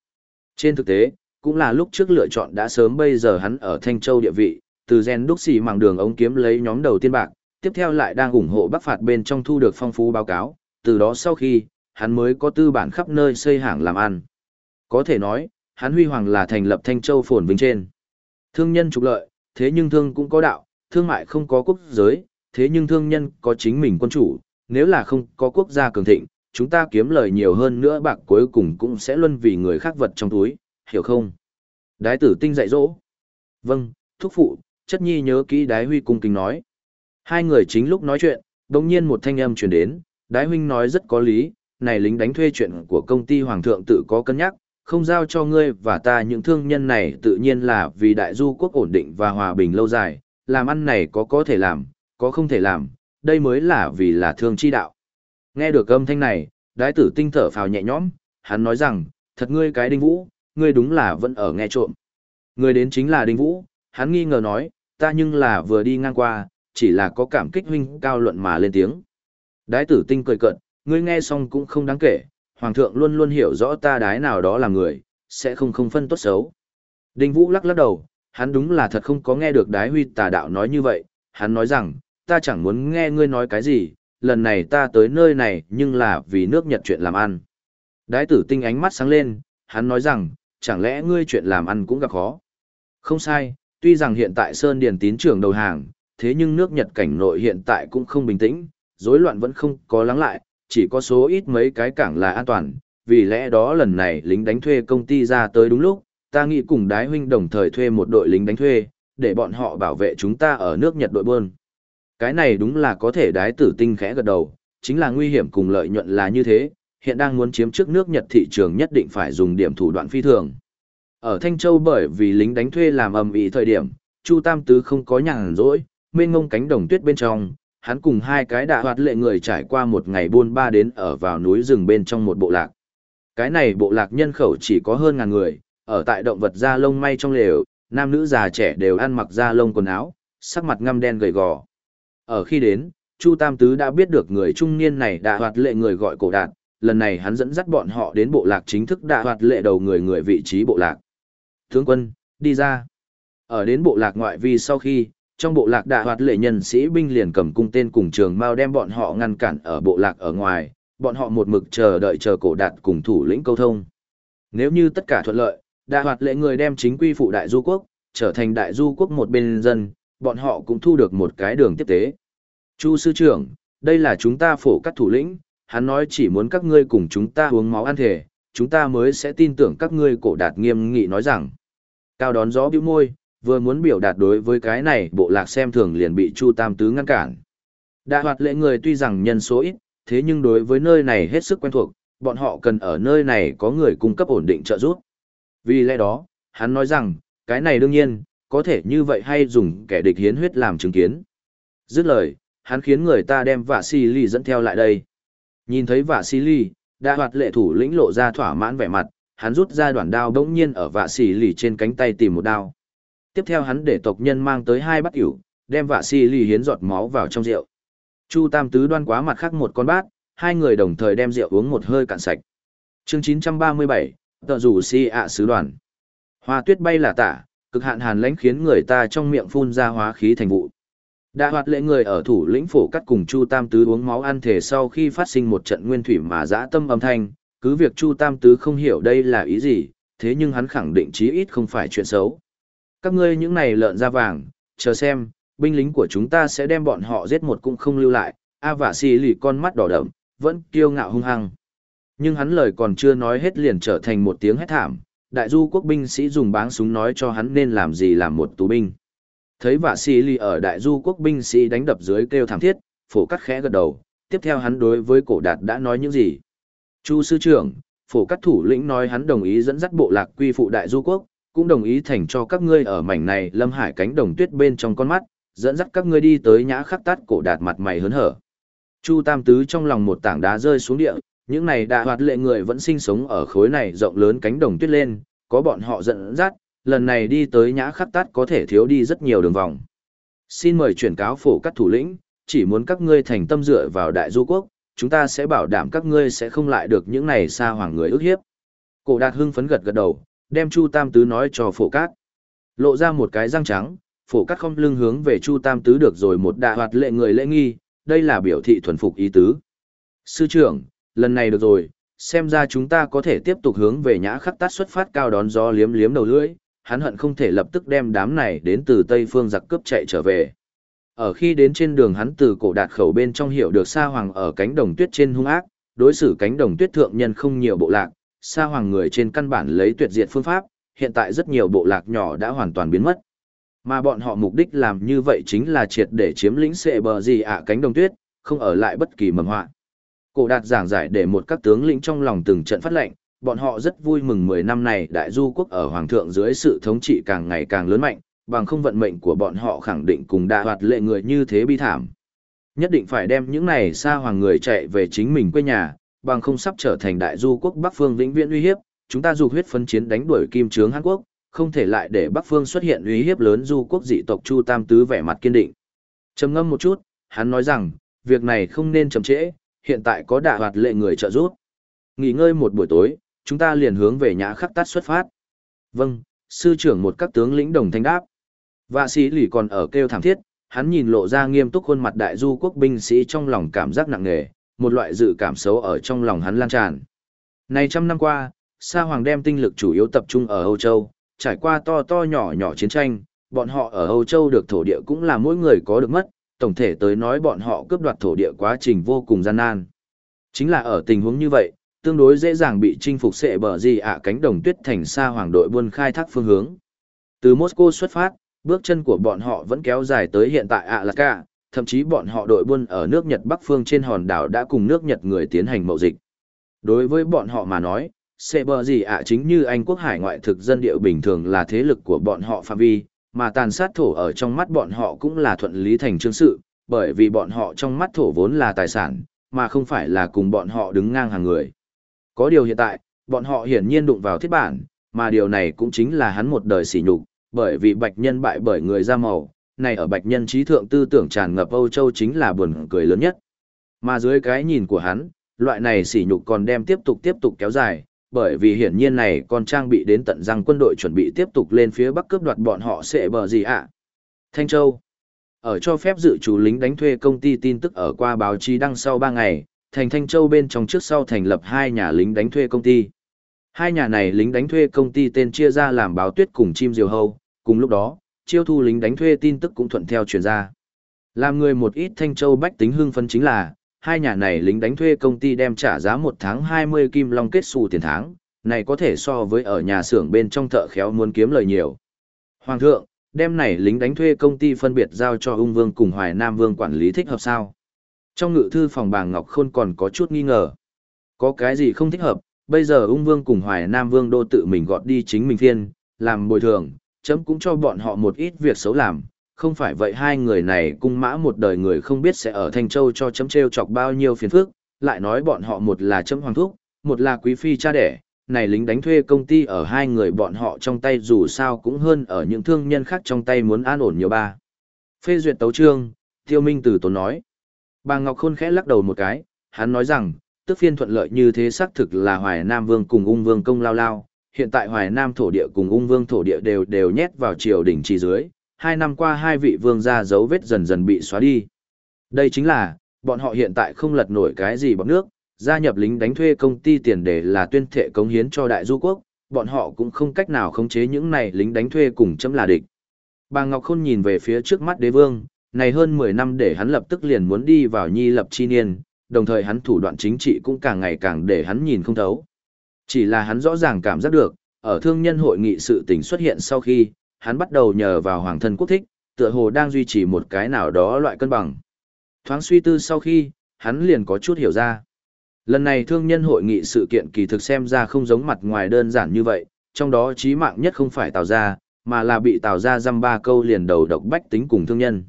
Trên thực tế, cũng là lúc trước lựa chọn đã sớm bây giờ hắn ở Thanh Châu địa vị, từ gen đúc xì màng đường ống kiếm lấy nhóm đầu tiên bạc, tiếp theo lại đang ủng hộ bắc phạt bên trong thu được phong phú báo cáo, từ đó sau khi, hắn mới có tư bản khắp nơi xây hàng làm ăn. Có thể nói, hắn huy hoàng là thành lập Thanh Châu phồn vinh trên. Thương nhân trục lợi, thế nhưng thương cũng có đạo, thương mại không có quốc giới, thế nhưng thương nhân có chính mình quân chủ, nếu là không có quốc gia cường thịnh, chúng ta kiếm lời nhiều hơn nữa bạc cuối cùng cũng sẽ luân vì người khác vật trong túi, hiểu không? Đái tử tinh dạy dỗ. Vâng, thúc phụ, chất nhi nhớ kỹ đái huy cung kính nói. Hai người chính lúc nói chuyện, đồng nhiên một thanh âm truyền đến, đái huynh nói rất có lý, này lính đánh thuê chuyện của công ty hoàng thượng tự có cân nhắc, không giao cho ngươi và ta những thương nhân này tự nhiên là vì đại du quốc ổn định và hòa bình lâu dài, làm ăn này có có thể làm, có không thể làm, đây mới là vì là thương chi đạo. Nghe được âm thanh này, đái tử tinh thở phào nhẹ nhõm, hắn nói rằng, thật ngươi cái đinh vũ, ngươi đúng là vẫn ở nghe trộm. Người đến chính là đinh vũ, hắn nghi ngờ nói, ta nhưng là vừa đi ngang qua, chỉ là có cảm kích huynh cao luận mà lên tiếng. Đái tử tinh cười cận, ngươi nghe xong cũng không đáng kể, hoàng thượng luôn luôn hiểu rõ ta đái nào đó là người, sẽ không không phân tốt xấu. Đinh vũ lắc lắc đầu, hắn đúng là thật không có nghe được đái huy tà đạo nói như vậy, hắn nói rằng, ta chẳng muốn nghe ngươi nói cái gì, lần này ta tới nơi này nhưng là vì nước Nhật chuyện làm ăn. Đái tử tinh ánh mắt sáng lên, hắn nói rằng, chẳng lẽ ngươi chuyện làm ăn cũng gặp khó. Không sai, tuy rằng hiện tại Sơn Điền tín trưởng đầu hàng, thế nhưng nước Nhật cảnh nội hiện tại cũng không bình tĩnh, rối loạn vẫn không có lắng lại, chỉ có số ít mấy cái cảng là an toàn, vì lẽ đó lần này lính đánh thuê công ty ra tới đúng lúc, ta nghĩ cùng đái huynh đồng thời thuê một đội lính đánh thuê, để bọn họ bảo vệ chúng ta ở nước Nhật đội buôn. Cái này đúng là có thể đái tử tinh khẽ gật đầu, chính là nguy hiểm cùng lợi nhuận là như thế, hiện đang muốn chiếm trước nước Nhật thị trường nhất định phải dùng điểm thủ đoạn phi thường. Ở Thanh Châu bởi vì lính đánh thuê làm ầm ĩ thời điểm, Chu Tam Tứ không có nhàn rỗi, mênh ngông cánh đồng tuyết bên trong, hắn cùng hai cái đạ hoạt lệ người trải qua một ngày buôn ba đến ở vào núi rừng bên trong một bộ lạc. Cái này bộ lạc nhân khẩu chỉ có hơn ngàn người, ở tại động vật da lông may trong lều, nam nữ già trẻ đều ăn mặc da lông quần áo, sắc mặt ngăm đen gầy gò. Ở khi đến, Chu Tam Tứ đã biết được người trung niên này đã hoạt lệ người gọi cổ đạt, lần này hắn dẫn dắt bọn họ đến bộ lạc chính thức đã hoạt lệ đầu người người vị trí bộ lạc. Tướng quân, đi ra. Ở đến bộ lạc ngoại vi sau khi, trong bộ lạc đạ hoạt lệ nhân sĩ binh liền cầm cung tên cùng trường mao đem bọn họ ngăn cản ở bộ lạc ở ngoài, bọn họ một mực chờ đợi chờ cổ đạt cùng thủ lĩnh câu thông. Nếu như tất cả thuận lợi, đạ hoạt lệ người đem chính quy phụ đại du quốc, trở thành đại du quốc một bên dân, bọn họ cũng thu được một cái đường tiếp tế. Chu sư trưởng, đây là chúng ta phổ các thủ lĩnh, hắn nói chỉ muốn các ngươi cùng chúng ta uống máu ăn thể, chúng ta mới sẽ tin tưởng các ngươi cổ đạt nghiêm nghị nói rằng. Cao đón gió bĩu môi, vừa muốn biểu đạt đối với cái này bộ lạc xem thường liền bị Chu Tam Tứ ngăn cản. Đạ hoạt lệ người tuy rằng nhân số ít, thế nhưng đối với nơi này hết sức quen thuộc, bọn họ cần ở nơi này có người cung cấp ổn định trợ giúp. Vì lẽ đó, hắn nói rằng, cái này đương nhiên, có thể như vậy hay dùng kẻ địch hiến huyết làm chứng kiến. Dứt lời, hắn khiến người ta đem vạ si ly dẫn theo lại đây. Nhìn thấy vạ si ly, đã hoạt lệ thủ lĩnh lộ ra thỏa mãn vẻ mặt, hắn rút ra đoạn đao đống nhiên ở vạ Xì ly trên cánh tay tìm một đao. Tiếp theo hắn để tộc nhân mang tới hai bát ỉu, đem vạ si ly hiến giọt máu vào trong rượu. Chu Tam Tứ đoan quá mặt khác một con bát, hai người đồng thời đem rượu uống một hơi cạn sạch. Chương 937, tợ rủ si ạ sứ đoàn. Hoa tuyết bay là tả, cực hạn hàn lãnh khiến người ta trong miệng phun ra hóa khí thành vụ. Đã hoạt lệ người ở thủ lĩnh phổ cắt cùng Chu Tam Tứ uống máu ăn thể sau khi phát sinh một trận nguyên thủy mà dã tâm âm thanh, cứ việc Chu Tam Tứ không hiểu đây là ý gì, thế nhưng hắn khẳng định chí ít không phải chuyện xấu. Các ngươi những này lợn da vàng, chờ xem, binh lính của chúng ta sẽ đem bọn họ giết một cũng không lưu lại, A vả xì lì con mắt đỏ đậm, vẫn kiêu ngạo hung hăng. Nhưng hắn lời còn chưa nói hết liền trở thành một tiếng hét thảm, đại du quốc binh sĩ dùng báng súng nói cho hắn nên làm gì làm một tù binh. Thấy Vả xì lì ở đại du quốc binh sĩ đánh đập dưới kêu thảm thiết, phổ cắt khẽ gật đầu, tiếp theo hắn đối với cổ đạt đã nói những gì. Chu sư trưởng, phổ cắt thủ lĩnh nói hắn đồng ý dẫn dắt bộ lạc quy phụ đại du quốc, cũng đồng ý thành cho các ngươi ở mảnh này lâm hải cánh đồng tuyết bên trong con mắt, dẫn dắt các ngươi đi tới nhã khắc tát cổ đạt mặt mày hớn hở. Chu Tam Tứ trong lòng một tảng đá rơi xuống địa, những này đã hoạt lệ người vẫn sinh sống ở khối này rộng lớn cánh đồng tuyết lên, có bọn họ dẫn dắt, lần này đi tới nhã khắc tát có thể thiếu đi rất nhiều đường vòng. Xin mời chuyển cáo phổ các thủ lĩnh, chỉ muốn các ngươi thành tâm dựa vào đại du quốc, chúng ta sẽ bảo đảm các ngươi sẽ không lại được những này xa hoàng người ức hiếp. Cổ đạt hưng phấn gật gật đầu, đem Chu Tam Tứ nói cho phổ cát. Lộ ra một cái răng trắng, phổ cát không lưng hướng về Chu Tam Tứ được rồi một đạ hoạt lệ người lễ nghi, đây là biểu thị thuần phục ý tứ. Sư trưởng, lần này được rồi, xem ra chúng ta có thể tiếp tục hướng về nhã khắc tát xuất phát cao đón gió liếm liếm đầu lưỡi, hắn hận không thể lập tức đem đám này đến từ Tây Phương giặc cướp chạy trở về. Ở khi đến trên đường hắn từ cổ đạt khẩu bên trong hiểu được Sa Hoàng ở cánh đồng tuyết trên hung ác, đối xử cánh đồng tuyết thượng nhân không nhiều bộ lạc, Sa Hoàng người trên căn bản lấy tuyệt diệt phương pháp, hiện tại rất nhiều bộ lạc nhỏ đã hoàn toàn biến mất. Mà bọn họ mục đích làm như vậy chính là triệt để chiếm lĩnh sệ bờ gì ạ cánh đồng tuyết, không ở lại bất kỳ mầm họa. Cổ đạt giảng giải để một các tướng lĩnh trong lòng từng trận phát lệnh, bọn họ rất vui mừng 10 năm này đại du quốc ở hoàng thượng dưới sự thống trị càng ngày càng lớn mạnh, bằng không vận mệnh của bọn họ khẳng định cùng đa hoạt lệ người như thế bi thảm. Nhất định phải đem những này xa hoàng người chạy về chính mình quê nhà, bằng không sắp trở thành đại du quốc Bắc Phương vĩnh viễn uy hiếp, chúng ta dục huyết phân chiến đánh đuổi kim trướng Hàn Quốc, không thể lại để Bắc Phương xuất hiện uy hiếp lớn du quốc dị tộc Chu Tam Tứ vẻ mặt kiên định. Trầm ngâm một chút, hắn nói rằng, việc này không nên chậm trễ, hiện tại có đạ hoạt lệ người trợ giúp. Nghỉ ngơi một buổi tối, chúng ta liền hướng về nhã khắc tát xuất phát. Vâng, sư trưởng một các tướng lĩnh đồng thanh đáp. Vạ sĩ lì còn ở kêu thảm thiết, hắn nhìn lộ ra nghiêm túc khuôn mặt đại du quốc binh sĩ trong lòng cảm giác nặng nề, một loại dự cảm xấu ở trong lòng hắn lan tràn. Này trăm năm qua, Sa Hoàng đem tinh lực chủ yếu tập trung ở Âu Châu, trải qua to to nhỏ nhỏ chiến tranh, bọn họ ở Âu Châu được thổ địa cũng là mỗi người có được mất, tổng thể tới nói bọn họ cướp đoạt thổ địa quá trình vô cùng gian nan. Chính là ở tình huống như vậy, tương đối dễ dàng bị chinh phục sệ bờ gì ạ cánh đồng tuyết thành Sa Hoàng đội buôn khai thác phương hướng. Từ Moscow xuất phát, bước chân của bọn họ vẫn kéo dài tới hiện tại Alaska, thậm chí bọn họ đội buôn ở nước Nhật Bắc phương trên hòn đảo đã cùng nước Nhật người tiến hành mậu dịch. Đối với bọn họ mà nói, sẽ bờ gì ạ chính như Anh quốc hải ngoại thực dân địa bình thường là thế lực của bọn họ phạm vi, mà tàn sát thổ ở trong mắt bọn họ cũng là thuận lý thành chương sự, bởi vì bọn họ trong mắt thổ vốn là tài sản, mà không phải là cùng bọn họ đứng ngang hàng người. Có điều hiện tại, bọn họ hiển nhiên đụng vào thiết bản, mà điều này cũng chính là hắn một đời sỉ nhục, bởi vì bạch nhân bại bởi người da màu, này ở bạch nhân trí thượng tư tưởng tràn ngập Âu Châu chính là buồn cười lớn nhất. Mà dưới cái nhìn của hắn, loại này sỉ nhục còn đem tiếp tục tiếp tục kéo dài, bởi vì hiển nhiên này còn trang bị đến tận răng quân đội chuẩn bị tiếp tục lên phía bắc cướp đoạt bọn họ sẽ bờ gì ạ. Thanh Châu Ở cho phép dự chủ lính đánh thuê công ty tin tức ở qua báo chí đăng sau 3 ngày, thành Thanh Châu bên trong trước sau thành lập hai nhà lính đánh thuê công ty. Hai nhà này lính đánh thuê công ty tên chia ra làm báo tuyết cùng chim diều hâu, cùng lúc đó, chiêu thu lính đánh thuê tin tức cũng thuận theo truyền ra. Làm người một ít Thanh Châu bách tính hưng phấn chính là, hai nhà này lính đánh thuê công ty đem trả giá một tháng 20 kim long kết xù tiền tháng, này có thể so với ở nhà xưởng bên trong thợ khéo muốn kiếm lời nhiều. Hoàng thượng, đem này lính đánh thuê công ty phân biệt giao cho ung vương cùng hoài nam vương quản lý thích hợp sao? Trong ngự thư phòng bà Ngọc Khôn còn có chút nghi ngờ. Có cái gì không thích hợp, bây giờ ung vương cùng hoài nam vương đô tự mình gọt đi chính mình phiên, làm bồi thường, chấm cũng cho bọn họ một ít việc xấu làm, không phải vậy hai người này cung mã một đời người không biết sẽ ở Thanh Châu cho chấm treo chọc bao nhiêu phiền phức, lại nói bọn họ một là chấm hoàng thúc, một là quý phi cha đẻ, này lính đánh thuê công ty ở hai người bọn họ trong tay dù sao cũng hơn ở những thương nhân khác trong tay muốn an ổn nhiều ba. Phê duyệt tấu trương, Tiêu Minh Tử tốn nói. Bà Ngọc Khôn khẽ lắc đầu một cái, hắn nói rằng, tức phiên thuận lợi như thế xác thực là Hoài Nam Vương cùng ung vương công lao lao, hiện tại Hoài Nam thổ địa cùng ung vương thổ địa đều đều nhét vào triều đình trì dưới, hai năm qua hai vị vương gia dấu vết dần dần bị xóa đi. Đây chính là, bọn họ hiện tại không lật nổi cái gì bằng nước, gia nhập lính đánh thuê công ty tiền để là tuyên thệ cống hiến cho đại du quốc, bọn họ cũng không cách nào khống chế những này lính đánh thuê cùng chấm là địch. Bà Ngọc Khôn nhìn về phía trước mắt đế vương, này hơn 10 năm để hắn lập tức liền muốn đi vào nhi lập chi niên, đồng thời hắn thủ đoạn chính trị cũng càng ngày càng để hắn nhìn không thấu. Chỉ là hắn rõ ràng cảm giác được, ở thương nhân hội nghị sự tình xuất hiện sau khi, hắn bắt đầu nhờ vào hoàng thân quốc thích, tựa hồ đang duy trì một cái nào đó loại cân bằng. Thoáng suy tư sau khi, hắn liền có chút hiểu ra. Lần này thương nhân hội nghị sự kiện kỳ thực xem ra không giống mặt ngoài đơn giản như vậy, trong đó chí mạng nhất không phải tào ra, mà là bị tào ra dăm ba câu liền đầu độc bách tính cùng thương nhân.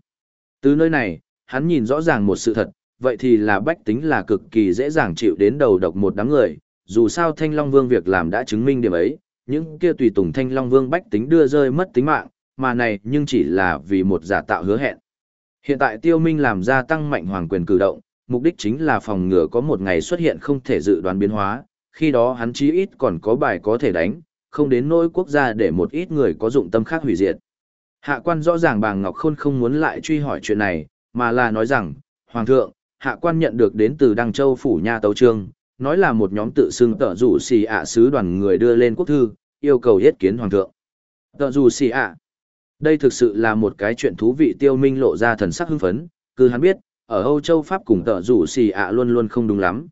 Từ nơi này, hắn nhìn rõ ràng một sự thật, vậy thì là bách tính là cực kỳ dễ dàng chịu đến đầu độc một đám người, dù sao Thanh Long Vương việc làm đã chứng minh điểm ấy, những kia tùy tùng Thanh Long Vương bách tính đưa rơi mất tính mạng, mà này nhưng chỉ là vì một giả tạo hứa hẹn. Hiện tại Tiêu Minh làm ra tăng mạnh hoàng quyền cử động, mục đích chính là phòng ngừa có một ngày xuất hiện không thể dự đoán biến hóa, khi đó hắn chí ít còn có bài có thể đánh, không đến nỗi quốc gia để một ít người có dụng tâm khác hủy diệt. Hạ quan rõ ràng bà Ngọc Khôn không muốn lại truy hỏi chuyện này, mà là nói rằng, Hoàng thượng, hạ quan nhận được đến từ Đăng Châu Phủ Nha Tấu Trương, nói là một nhóm tự xưng tợ rủ xì ạ sứ đoàn người đưa lên quốc thư, yêu cầu yết kiến Hoàng thượng. Tợ rủ xì ạ. Đây thực sự là một cái chuyện thú vị tiêu minh lộ ra thần sắc hưng phấn, cứ hắn biết, ở Âu Châu Pháp cùng tợ rủ xì ạ luôn luôn không đúng lắm.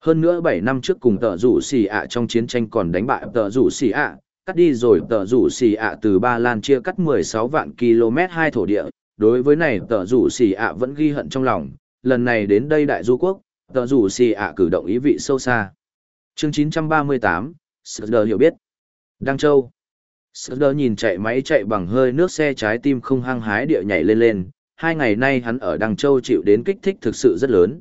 Hơn nữa 7 năm trước cùng tợ rủ xì ạ trong chiến tranh còn đánh bại tợ rủ xì ạ, cắt đi rồi Tợ rủ xì ạ từ Ba Lan chia cắt 16 vạn km hai thổ địa, đối với này Tợ rủ xì ạ vẫn ghi hận trong lòng, lần này đến đây đại du quốc, tờ rủ xì ạ cử động ý vị sâu xa. Chương 938, Sờ hiểu biết. Đăng Châu. Sờ nhìn chạy máy chạy bằng hơi nước xe trái tim không hăng hái địa nhảy lên lên, hai ngày nay hắn ở Đăng Châu chịu đến kích thích thực sự rất lớn.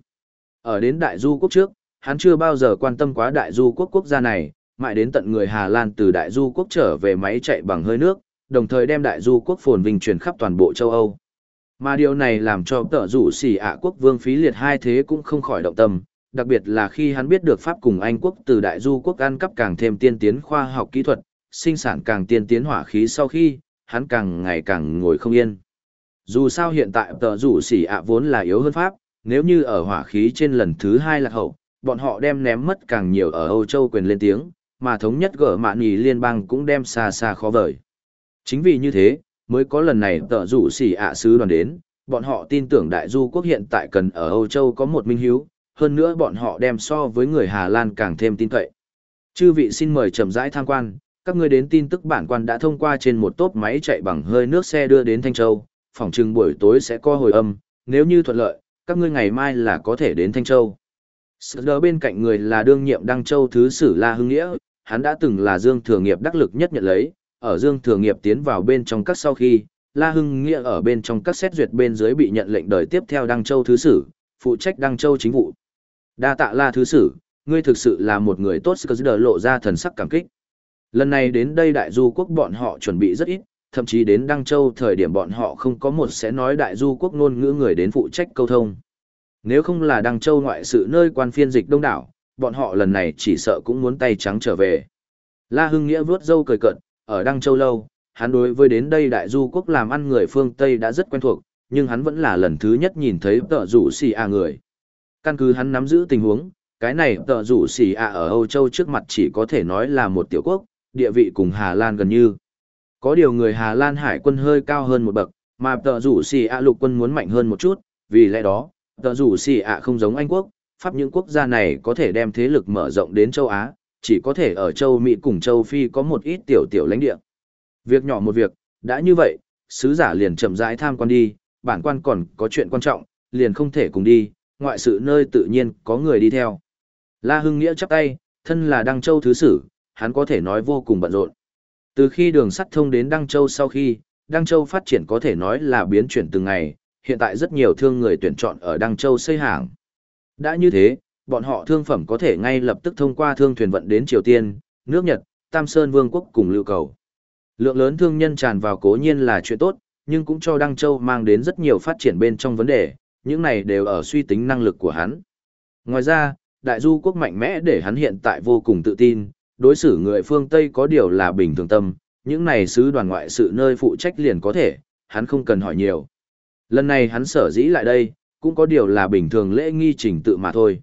Ở đến đại du quốc trước, hắn chưa bao giờ quan tâm quá đại du quốc quốc gia này, mãi đến tận người Hà Lan từ đại du quốc trở về máy chạy bằng hơi nước, đồng thời đem đại du quốc phồn vinh truyền khắp toàn bộ châu Âu. Mà điều này làm cho tợ rủ xỉ ạ quốc vương phí liệt hai thế cũng không khỏi động tâm, đặc biệt là khi hắn biết được Pháp cùng Anh quốc từ đại du quốc ăn cắp càng thêm tiên tiến khoa học kỹ thuật, sinh sản càng tiên tiến hỏa khí sau khi, hắn càng ngày càng ngồi không yên. Dù sao hiện tại tợ rủ xỉ ạ vốn là yếu hơn Pháp, nếu như ở hỏa khí trên lần thứ hai là hậu, bọn họ đem ném mất càng nhiều ở Âu Châu quyền lên tiếng, mà thống nhất gỡ mạn nhì liên bang cũng đem xa xa khó vời. Chính vì như thế, mới có lần này tợ rủ xỉ ạ sứ đoàn đến, bọn họ tin tưởng đại du quốc hiện tại cần ở Âu Châu có một minh hiếu, hơn nữa bọn họ đem so với người Hà Lan càng thêm tin cậy. Chư vị xin mời chậm rãi tham quan, các ngươi đến tin tức bản quan đã thông qua trên một tốp máy chạy bằng hơi nước xe đưa đến Thanh Châu, phòng trừng buổi tối sẽ có hồi âm, nếu như thuận lợi, các ngươi ngày mai là có thể đến Thanh Châu. Sở đỡ bên cạnh người là đương nhiệm Đăng Châu Thứ Sử La Hưng Nghĩa, hắn đã từng là Dương Thừa Nghiệp đắc lực nhất nhận lấy, ở Dương Thừa Nghiệp tiến vào bên trong các sau khi, La Hưng Nghĩa ở bên trong các xét duyệt bên dưới bị nhận lệnh đời tiếp theo Đăng Châu Thứ Sử, phụ trách Đăng Châu chính vụ. Đa tạ La Thứ Sử, ngươi thực sự là một người tốt Sở lộ ra thần sắc cảm kích. Lần này đến đây đại du quốc bọn họ chuẩn bị rất ít, thậm chí đến Đăng Châu thời điểm bọn họ không có một sẽ nói đại du quốc ngôn ngữ người đến phụ trách câu thông. Nếu không là Đăng Châu ngoại sự nơi quan phiên dịch đông đảo, bọn họ lần này chỉ sợ cũng muốn tay trắng trở về. La Hưng Nghĩa vướt dâu cười cận, ở Đăng Châu lâu, hắn đối với đến đây đại du quốc làm ăn người phương Tây đã rất quen thuộc, nhưng hắn vẫn là lần thứ nhất nhìn thấy tợ rủ xì à người. Căn cứ hắn nắm giữ tình huống, cái này tợ rủ xì à ở Âu Châu trước mặt chỉ có thể nói là một tiểu quốc, địa vị cùng Hà Lan gần như. Có điều người Hà Lan hải quân hơi cao hơn một bậc, mà tợ rủ xì à lục quân muốn mạnh hơn một chút, vì lẽ đó, tợ rủ xì à không giống Anh quốc, Pháp những quốc gia này có thể đem thế lực mở rộng đến châu Á, chỉ có thể ở châu Mỹ cùng châu Phi có một ít tiểu tiểu lãnh địa. Việc nhỏ một việc, đã như vậy, sứ giả liền chậm rãi tham quan đi, bản quan còn có chuyện quan trọng, liền không thể cùng đi, ngoại sự nơi tự nhiên có người đi theo. La Hưng Nghĩa chắp tay, thân là Đăng Châu Thứ Sử, hắn có thể nói vô cùng bận rộn. Từ khi đường sắt thông đến Đăng Châu sau khi, Đăng Châu phát triển có thể nói là biến chuyển từng ngày, hiện tại rất nhiều thương người tuyển chọn ở Đăng Châu xây hàng. Đã như thế, bọn họ thương phẩm có thể ngay lập tức thông qua thương thuyền vận đến Triều Tiên, nước Nhật, Tam Sơn Vương quốc cùng lưu cầu. Lượng lớn thương nhân tràn vào cố nhiên là chuyện tốt, nhưng cũng cho Đăng Châu mang đến rất nhiều phát triển bên trong vấn đề, những này đều ở suy tính năng lực của hắn. Ngoài ra, đại du quốc mạnh mẽ để hắn hiện tại vô cùng tự tin, đối xử người phương Tây có điều là bình thường tâm, những này sứ đoàn ngoại sự nơi phụ trách liền có thể, hắn không cần hỏi nhiều. Lần này hắn sở dĩ lại đây, cũng có điều là bình thường lễ nghi trình tự mà thôi.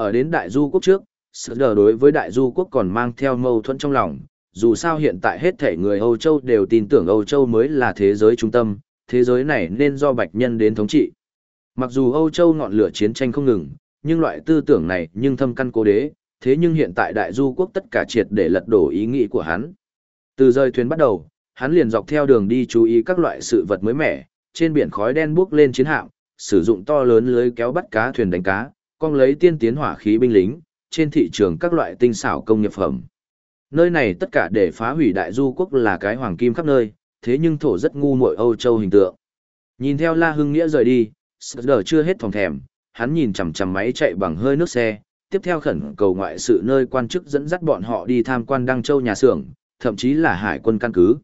Ở đến đại du quốc trước, sự đờ đối với đại du quốc còn mang theo mâu thuẫn trong lòng, dù sao hiện tại hết thể người Âu Châu đều tin tưởng Âu Châu mới là thế giới trung tâm, thế giới này nên do bạch nhân đến thống trị. Mặc dù Âu Châu ngọn lửa chiến tranh không ngừng, nhưng loại tư tưởng này nhưng thâm căn cố đế, thế nhưng hiện tại đại du quốc tất cả triệt để lật đổ ý nghĩ của hắn. Từ rời thuyền bắt đầu, hắn liền dọc theo đường đi chú ý các loại sự vật mới mẻ, trên biển khói đen buốc lên chiến hạm, sử dụng to lớn lưới kéo bắt cá thuyền đánh cá, con lấy tiên tiến hỏa khí binh lính, trên thị trường các loại tinh xảo công nghiệp phẩm. Nơi này tất cả để phá hủy đại du quốc là cái hoàng kim khắp nơi, thế nhưng thổ rất ngu muội Âu Châu hình tượng. Nhìn theo La Hưng Nghĩa rời đi, Sợ chưa hết phòng thèm, hắn nhìn chằm chằm máy chạy bằng hơi nước xe, tiếp theo khẩn cầu ngoại sự nơi quan chức dẫn dắt bọn họ đi tham quan Đăng Châu nhà xưởng, thậm chí là hải quân căn cứ.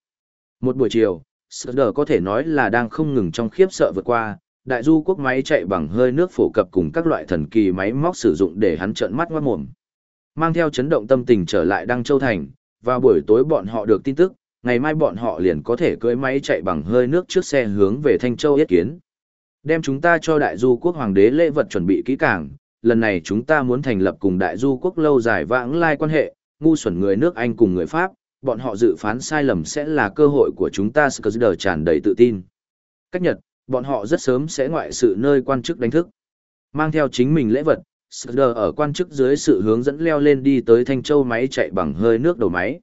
Một buổi chiều, Sợ có thể nói là đang không ngừng trong khiếp sợ vượt qua, đại du quốc máy chạy bằng hơi nước phổ cập cùng các loại thần kỳ máy móc sử dụng để hắn trợn mắt ngoắt mồm. Mang theo chấn động tâm tình trở lại Đăng Châu Thành, vào buổi tối bọn họ được tin tức, ngày mai bọn họ liền có thể cưỡi máy chạy bằng hơi nước trước xe hướng về Thanh Châu yết kiến. Đem chúng ta cho đại du quốc hoàng đế lễ vật chuẩn bị kỹ càng, lần này chúng ta muốn thành lập cùng đại du quốc lâu dài vãng lai quan hệ, ngu xuẩn người nước Anh cùng người Pháp, bọn họ dự phán sai lầm sẽ là cơ hội của chúng ta Skr tràn đầy tự tin. Cách Nhật, bọn họ rất sớm sẽ ngoại sự nơi quan chức đánh thức. Mang theo chính mình lễ vật, Skr ở quan chức dưới sự hướng dẫn leo lên đi tới Thanh Châu máy chạy bằng hơi nước đầu máy.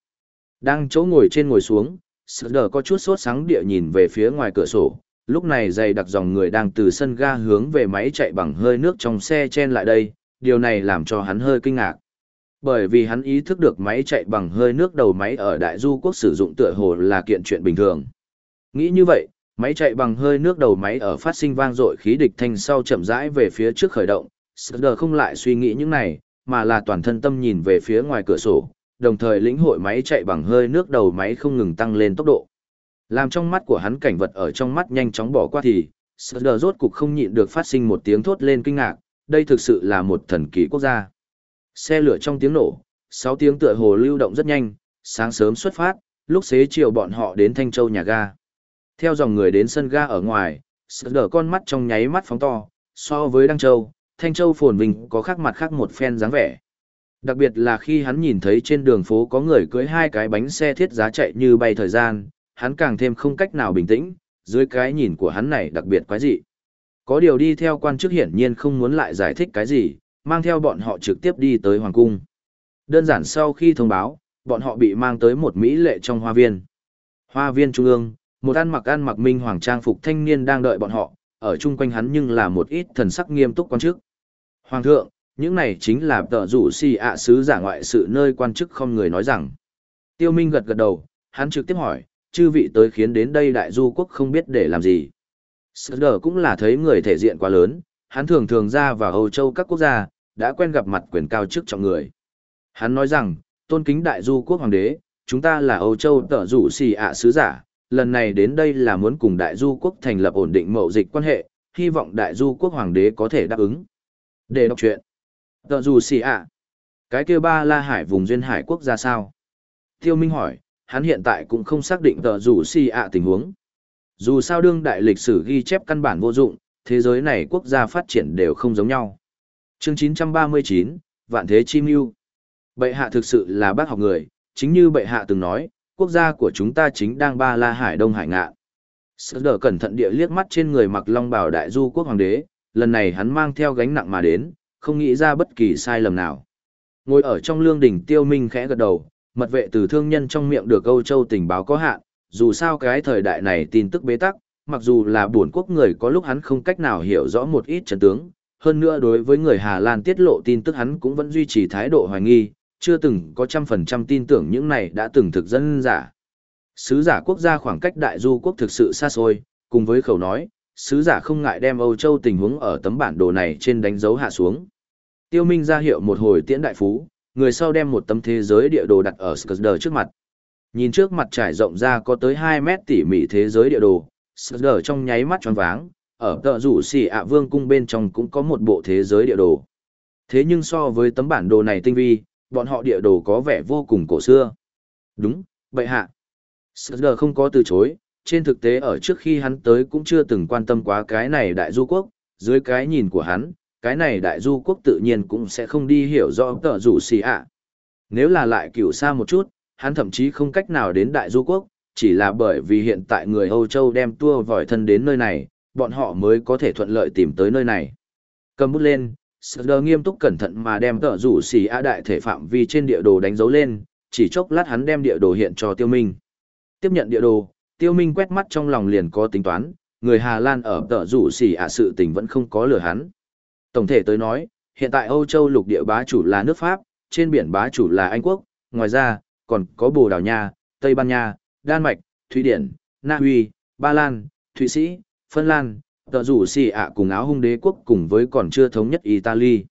Đang chỗ ngồi trên ngồi xuống, Sờ có chút sốt sáng địa nhìn về phía ngoài cửa sổ, lúc này dày đặc dòng người đang từ sân ga hướng về máy chạy bằng hơi nước trong xe chen lại đây, điều này làm cho hắn hơi kinh ngạc. Bởi vì hắn ý thức được máy chạy bằng hơi nước đầu máy ở Đại Du quốc sử dụng tựa hồ là kiện chuyện bình thường. Nghĩ như vậy, máy chạy bằng hơi nước đầu máy ở phát sinh vang dội khí địch thanh sau chậm rãi về phía trước khởi động, Sờ không lại suy nghĩ những này, mà là toàn thân tâm nhìn về phía ngoài cửa sổ, đồng thời lĩnh hội máy chạy bằng hơi nước đầu máy không ngừng tăng lên tốc độ. Làm trong mắt của hắn cảnh vật ở trong mắt nhanh chóng bỏ qua thì, Sờ rốt cục không nhịn được phát sinh một tiếng thốt lên kinh ngạc, đây thực sự là một thần kỳ quốc gia. Xe lửa trong tiếng nổ, 6 tiếng tựa hồ lưu động rất nhanh, sáng sớm xuất phát, lúc xế chiều bọn họ đến Thanh Châu nhà ga. Theo dòng người đến sân ga ở ngoài, Sờ con mắt trong nháy mắt phóng to, so với Đăng Châu, Thanh Châu phồn vinh có khác mặt khác một phen dáng vẻ. Đặc biệt là khi hắn nhìn thấy trên đường phố có người cưới hai cái bánh xe thiết giá chạy như bay thời gian, hắn càng thêm không cách nào bình tĩnh, dưới cái nhìn của hắn này đặc biệt quái dị. Có điều đi theo quan chức hiển nhiên không muốn lại giải thích cái gì, mang theo bọn họ trực tiếp đi tới Hoàng Cung. Đơn giản sau khi thông báo, bọn họ bị mang tới một Mỹ lệ trong hoa viên. Hoa viên trung ương, một ăn mặc ăn mặc minh hoàng trang phục thanh niên đang đợi bọn họ, ở chung quanh hắn nhưng là một ít thần sắc nghiêm túc quan chức. Hoàng thượng, những này chính là tờ rủ si ạ sứ giả ngoại sự nơi quan chức không người nói rằng. Tiêu Minh gật gật đầu, hắn trực tiếp hỏi, chư vị tới khiến đến đây đại du quốc không biết để làm gì. Sở cũng là thấy người thể diện quá lớn, hắn thường thường ra vào Âu Châu các quốc gia, đã quen gặp mặt quyền cao chức trọng người. Hắn nói rằng, tôn kính đại du quốc hoàng đế, chúng ta là Âu Châu tờ rủ xì ạ sứ giả, lần này đến đây là muốn cùng đại du quốc thành lập ổn định mậu dịch quan hệ, hy vọng đại du quốc hoàng đế có thể đáp ứng. Để đọc chuyện. Tờ Dù xì ạ. Cái kia ba la hải vùng duyên hải quốc gia sao? Tiêu Minh hỏi, hắn hiện tại cũng không xác định tờ Dù xì ạ tình huống. Dù sao đương đại lịch sử ghi chép căn bản vô dụng, thế giới này quốc gia phát triển đều không giống nhau. Chương 939, Vạn Thế Chi Mưu Bệ hạ thực sự là bác học người, chính như bệ hạ từng nói, quốc gia của chúng ta chính đang ba la hải đông hải ngạ. Sở đỡ cẩn thận địa liếc mắt trên người mặc long bào đại du quốc hoàng đế, lần này hắn mang theo gánh nặng mà đến, không nghĩ ra bất kỳ sai lầm nào. Ngồi ở trong lương đỉnh tiêu minh khẽ gật đầu, mật vệ từ thương nhân trong miệng được Âu Châu tình báo có hạn, dù sao cái thời đại này tin tức bế tắc, mặc dù là buồn quốc người có lúc hắn không cách nào hiểu rõ một ít trận tướng, hơn nữa đối với người Hà Lan tiết lộ tin tức hắn cũng vẫn duy trì thái độ hoài nghi, chưa từng có trăm phần trăm tin tưởng những này đã từng thực dân giả. Sứ giả quốc gia khoảng cách đại du quốc thực sự xa xôi, cùng với khẩu nói, sứ giả không ngại đem Âu Châu tình huống ở tấm bản đồ này trên đánh dấu hạ xuống. Tiêu Minh ra hiệu một hồi tiễn đại phú, người sau đem một tấm thế giới địa đồ đặt ở Skirder trước mặt. Nhìn trước mặt trải rộng ra có tới 2 mét tỉ mỉ thế giới địa đồ, Skirder trong nháy mắt tròn váng, ở tợ rủ xỉ ạ vương cung bên trong cũng có một bộ thế giới địa đồ. Thế nhưng so với tấm bản đồ này tinh vi, bọn họ địa đồ có vẻ vô cùng cổ xưa. Đúng, bệ hạ. Skirder không có từ chối, trên thực tế ở trước khi hắn tới cũng chưa từng quan tâm quá cái này đại du quốc, dưới cái nhìn của hắn, cái này đại du quốc tự nhiên cũng sẽ không đi hiểu rõ tờ rủ xì ạ. Nếu là lại cửu xa một chút, hắn thậm chí không cách nào đến đại du quốc, chỉ là bởi vì hiện tại người Âu Châu đem tua vòi thân đến nơi này, bọn họ mới có thể thuận lợi tìm tới nơi này. Cầm bút lên, Sơ nghiêm túc cẩn thận mà đem tờ rủ xì A đại thể phạm vi trên địa đồ đánh dấu lên, chỉ chốc lát hắn đem địa đồ hiện cho Tiêu Minh. Tiếp nhận địa đồ, Tiêu Minh quét mắt trong lòng liền có tính toán, người Hà Lan ở tờ rủ xì A sự tình vẫn không có lừa hắn. Tổng thể tới nói, hiện tại Âu Châu lục địa bá chủ là nước Pháp, trên biển bá chủ là Anh Quốc, ngoài ra, còn có Bồ Đào Nha, Tây Ban Nha, Đan Mạch, Thụy Điển, Na Uy, Ba Lan, Thụy Sĩ, Phân Lan, tờ rủ xì ạ cùng áo hung đế quốc cùng với còn chưa thống nhất Italy.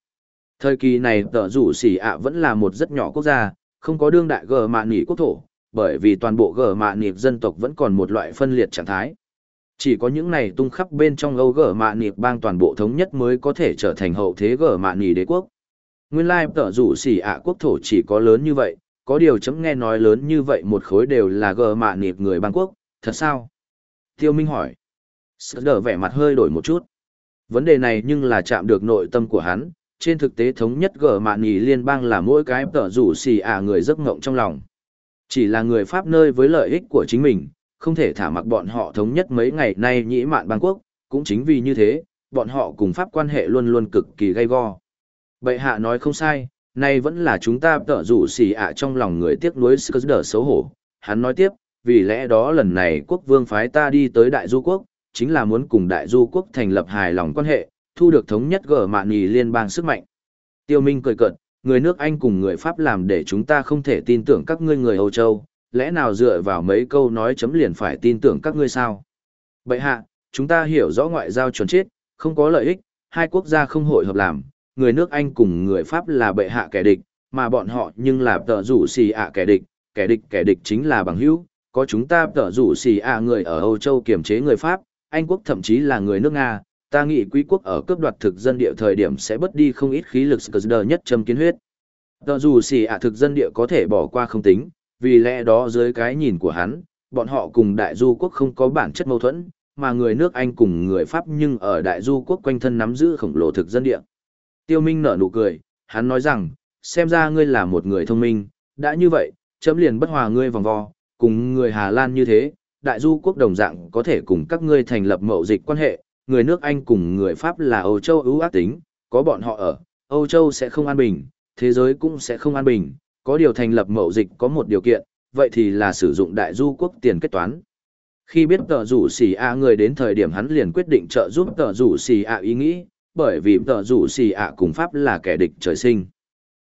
Thời kỳ này tờ rủ xì ạ vẫn là một rất nhỏ quốc gia, không có đương đại gờ mạ nỉ quốc thổ, bởi vì toàn bộ gờ mạ nỉ dân tộc vẫn còn một loại phân liệt trạng thái. Chỉ có những này tung khắp bên trong Âu gờ mạ nịp bang toàn bộ thống nhất mới có thể trở thành hậu thế gờ mạ nỉ đế quốc. Nguyên lai tờ rủ xì ạ quốc thổ chỉ có lớn như vậy, có điều chấm nghe nói lớn như vậy một khối đều là gờ mạ nịp người bang quốc, thật sao? Tiêu Minh hỏi. Sở đỡ vẻ mặt hơi đổi một chút. Vấn đề này nhưng là chạm được nội tâm của hắn, trên thực tế thống nhất gở mạn nỉ liên bang là mỗi cái tở rủ xì à người giấc ngộng trong lòng. Chỉ là người Pháp nơi với lợi ích của chính mình, không thể thả mặc bọn họ thống nhất mấy ngày nay nhĩ mạn bang quốc, cũng chính vì như thế, bọn họ cùng Pháp quan hệ luôn luôn cực kỳ gay go. Bệ hạ nói không sai, nay vẫn là chúng ta tở rủ xì à trong lòng người tiếc nuối sức đỡ xấu hổ, hắn nói tiếp, vì lẽ đó lần này quốc vương phái ta đi tới Đại Du Quốc, chính là muốn cùng Đại Du Quốc thành lập hài lòng quan hệ, thu được thống nhất gở mạn nhì liên bang sức mạnh. Tiêu Minh cười cợt, người nước Anh cùng người Pháp làm để chúng ta không thể tin tưởng các ngươi người Âu Châu, lẽ nào dựa vào mấy câu nói chấm liền phải tin tưởng các ngươi sao? Bậy hạ, chúng ta hiểu rõ ngoại giao chuẩn chết, không có lợi ích, hai quốc gia không hội hợp làm, người nước Anh cùng người Pháp là bệ hạ kẻ địch, mà bọn họ nhưng là tợ rủ xì ạ kẻ địch, kẻ địch kẻ địch chính là bằng hữu, có chúng ta tợ rủ xì ạ người ở Âu Châu kiềm chế người Pháp, anh quốc thậm chí là người nước Nga, ta nghĩ quý quốc ở cướp đoạt thực dân địa thời điểm sẽ bất đi không ít khí lực Skr nhất châm kiến huyết. Tờ dù xì ạ thực dân địa có thể bỏ qua không tính, vì lẽ đó dưới cái nhìn của hắn, bọn họ cùng đại du quốc không có bản chất mâu thuẫn, mà người nước Anh cùng người Pháp nhưng ở đại du quốc quanh thân nắm giữ khổng lồ thực dân địa. Tiêu Minh nở nụ cười, hắn nói rằng, xem ra ngươi là một người thông minh, đã như vậy, chấm liền bất hòa ngươi vòng vo, cùng người Hà Lan như thế, đại du quốc đồng dạng có thể cùng các ngươi thành lập mậu dịch quan hệ, người nước Anh cùng người Pháp là Âu Châu ưu ác tính, có bọn họ ở, Âu Châu sẽ không an bình, thế giới cũng sẽ không an bình, có điều thành lập mậu dịch có một điều kiện, vậy thì là sử dụng đại du quốc tiền kết toán. Khi biết tờ rủ xì A người đến thời điểm hắn liền quyết định trợ giúp tờ rủ xì A ý nghĩ, bởi vì tờ rủ xì A cùng Pháp là kẻ địch trời sinh.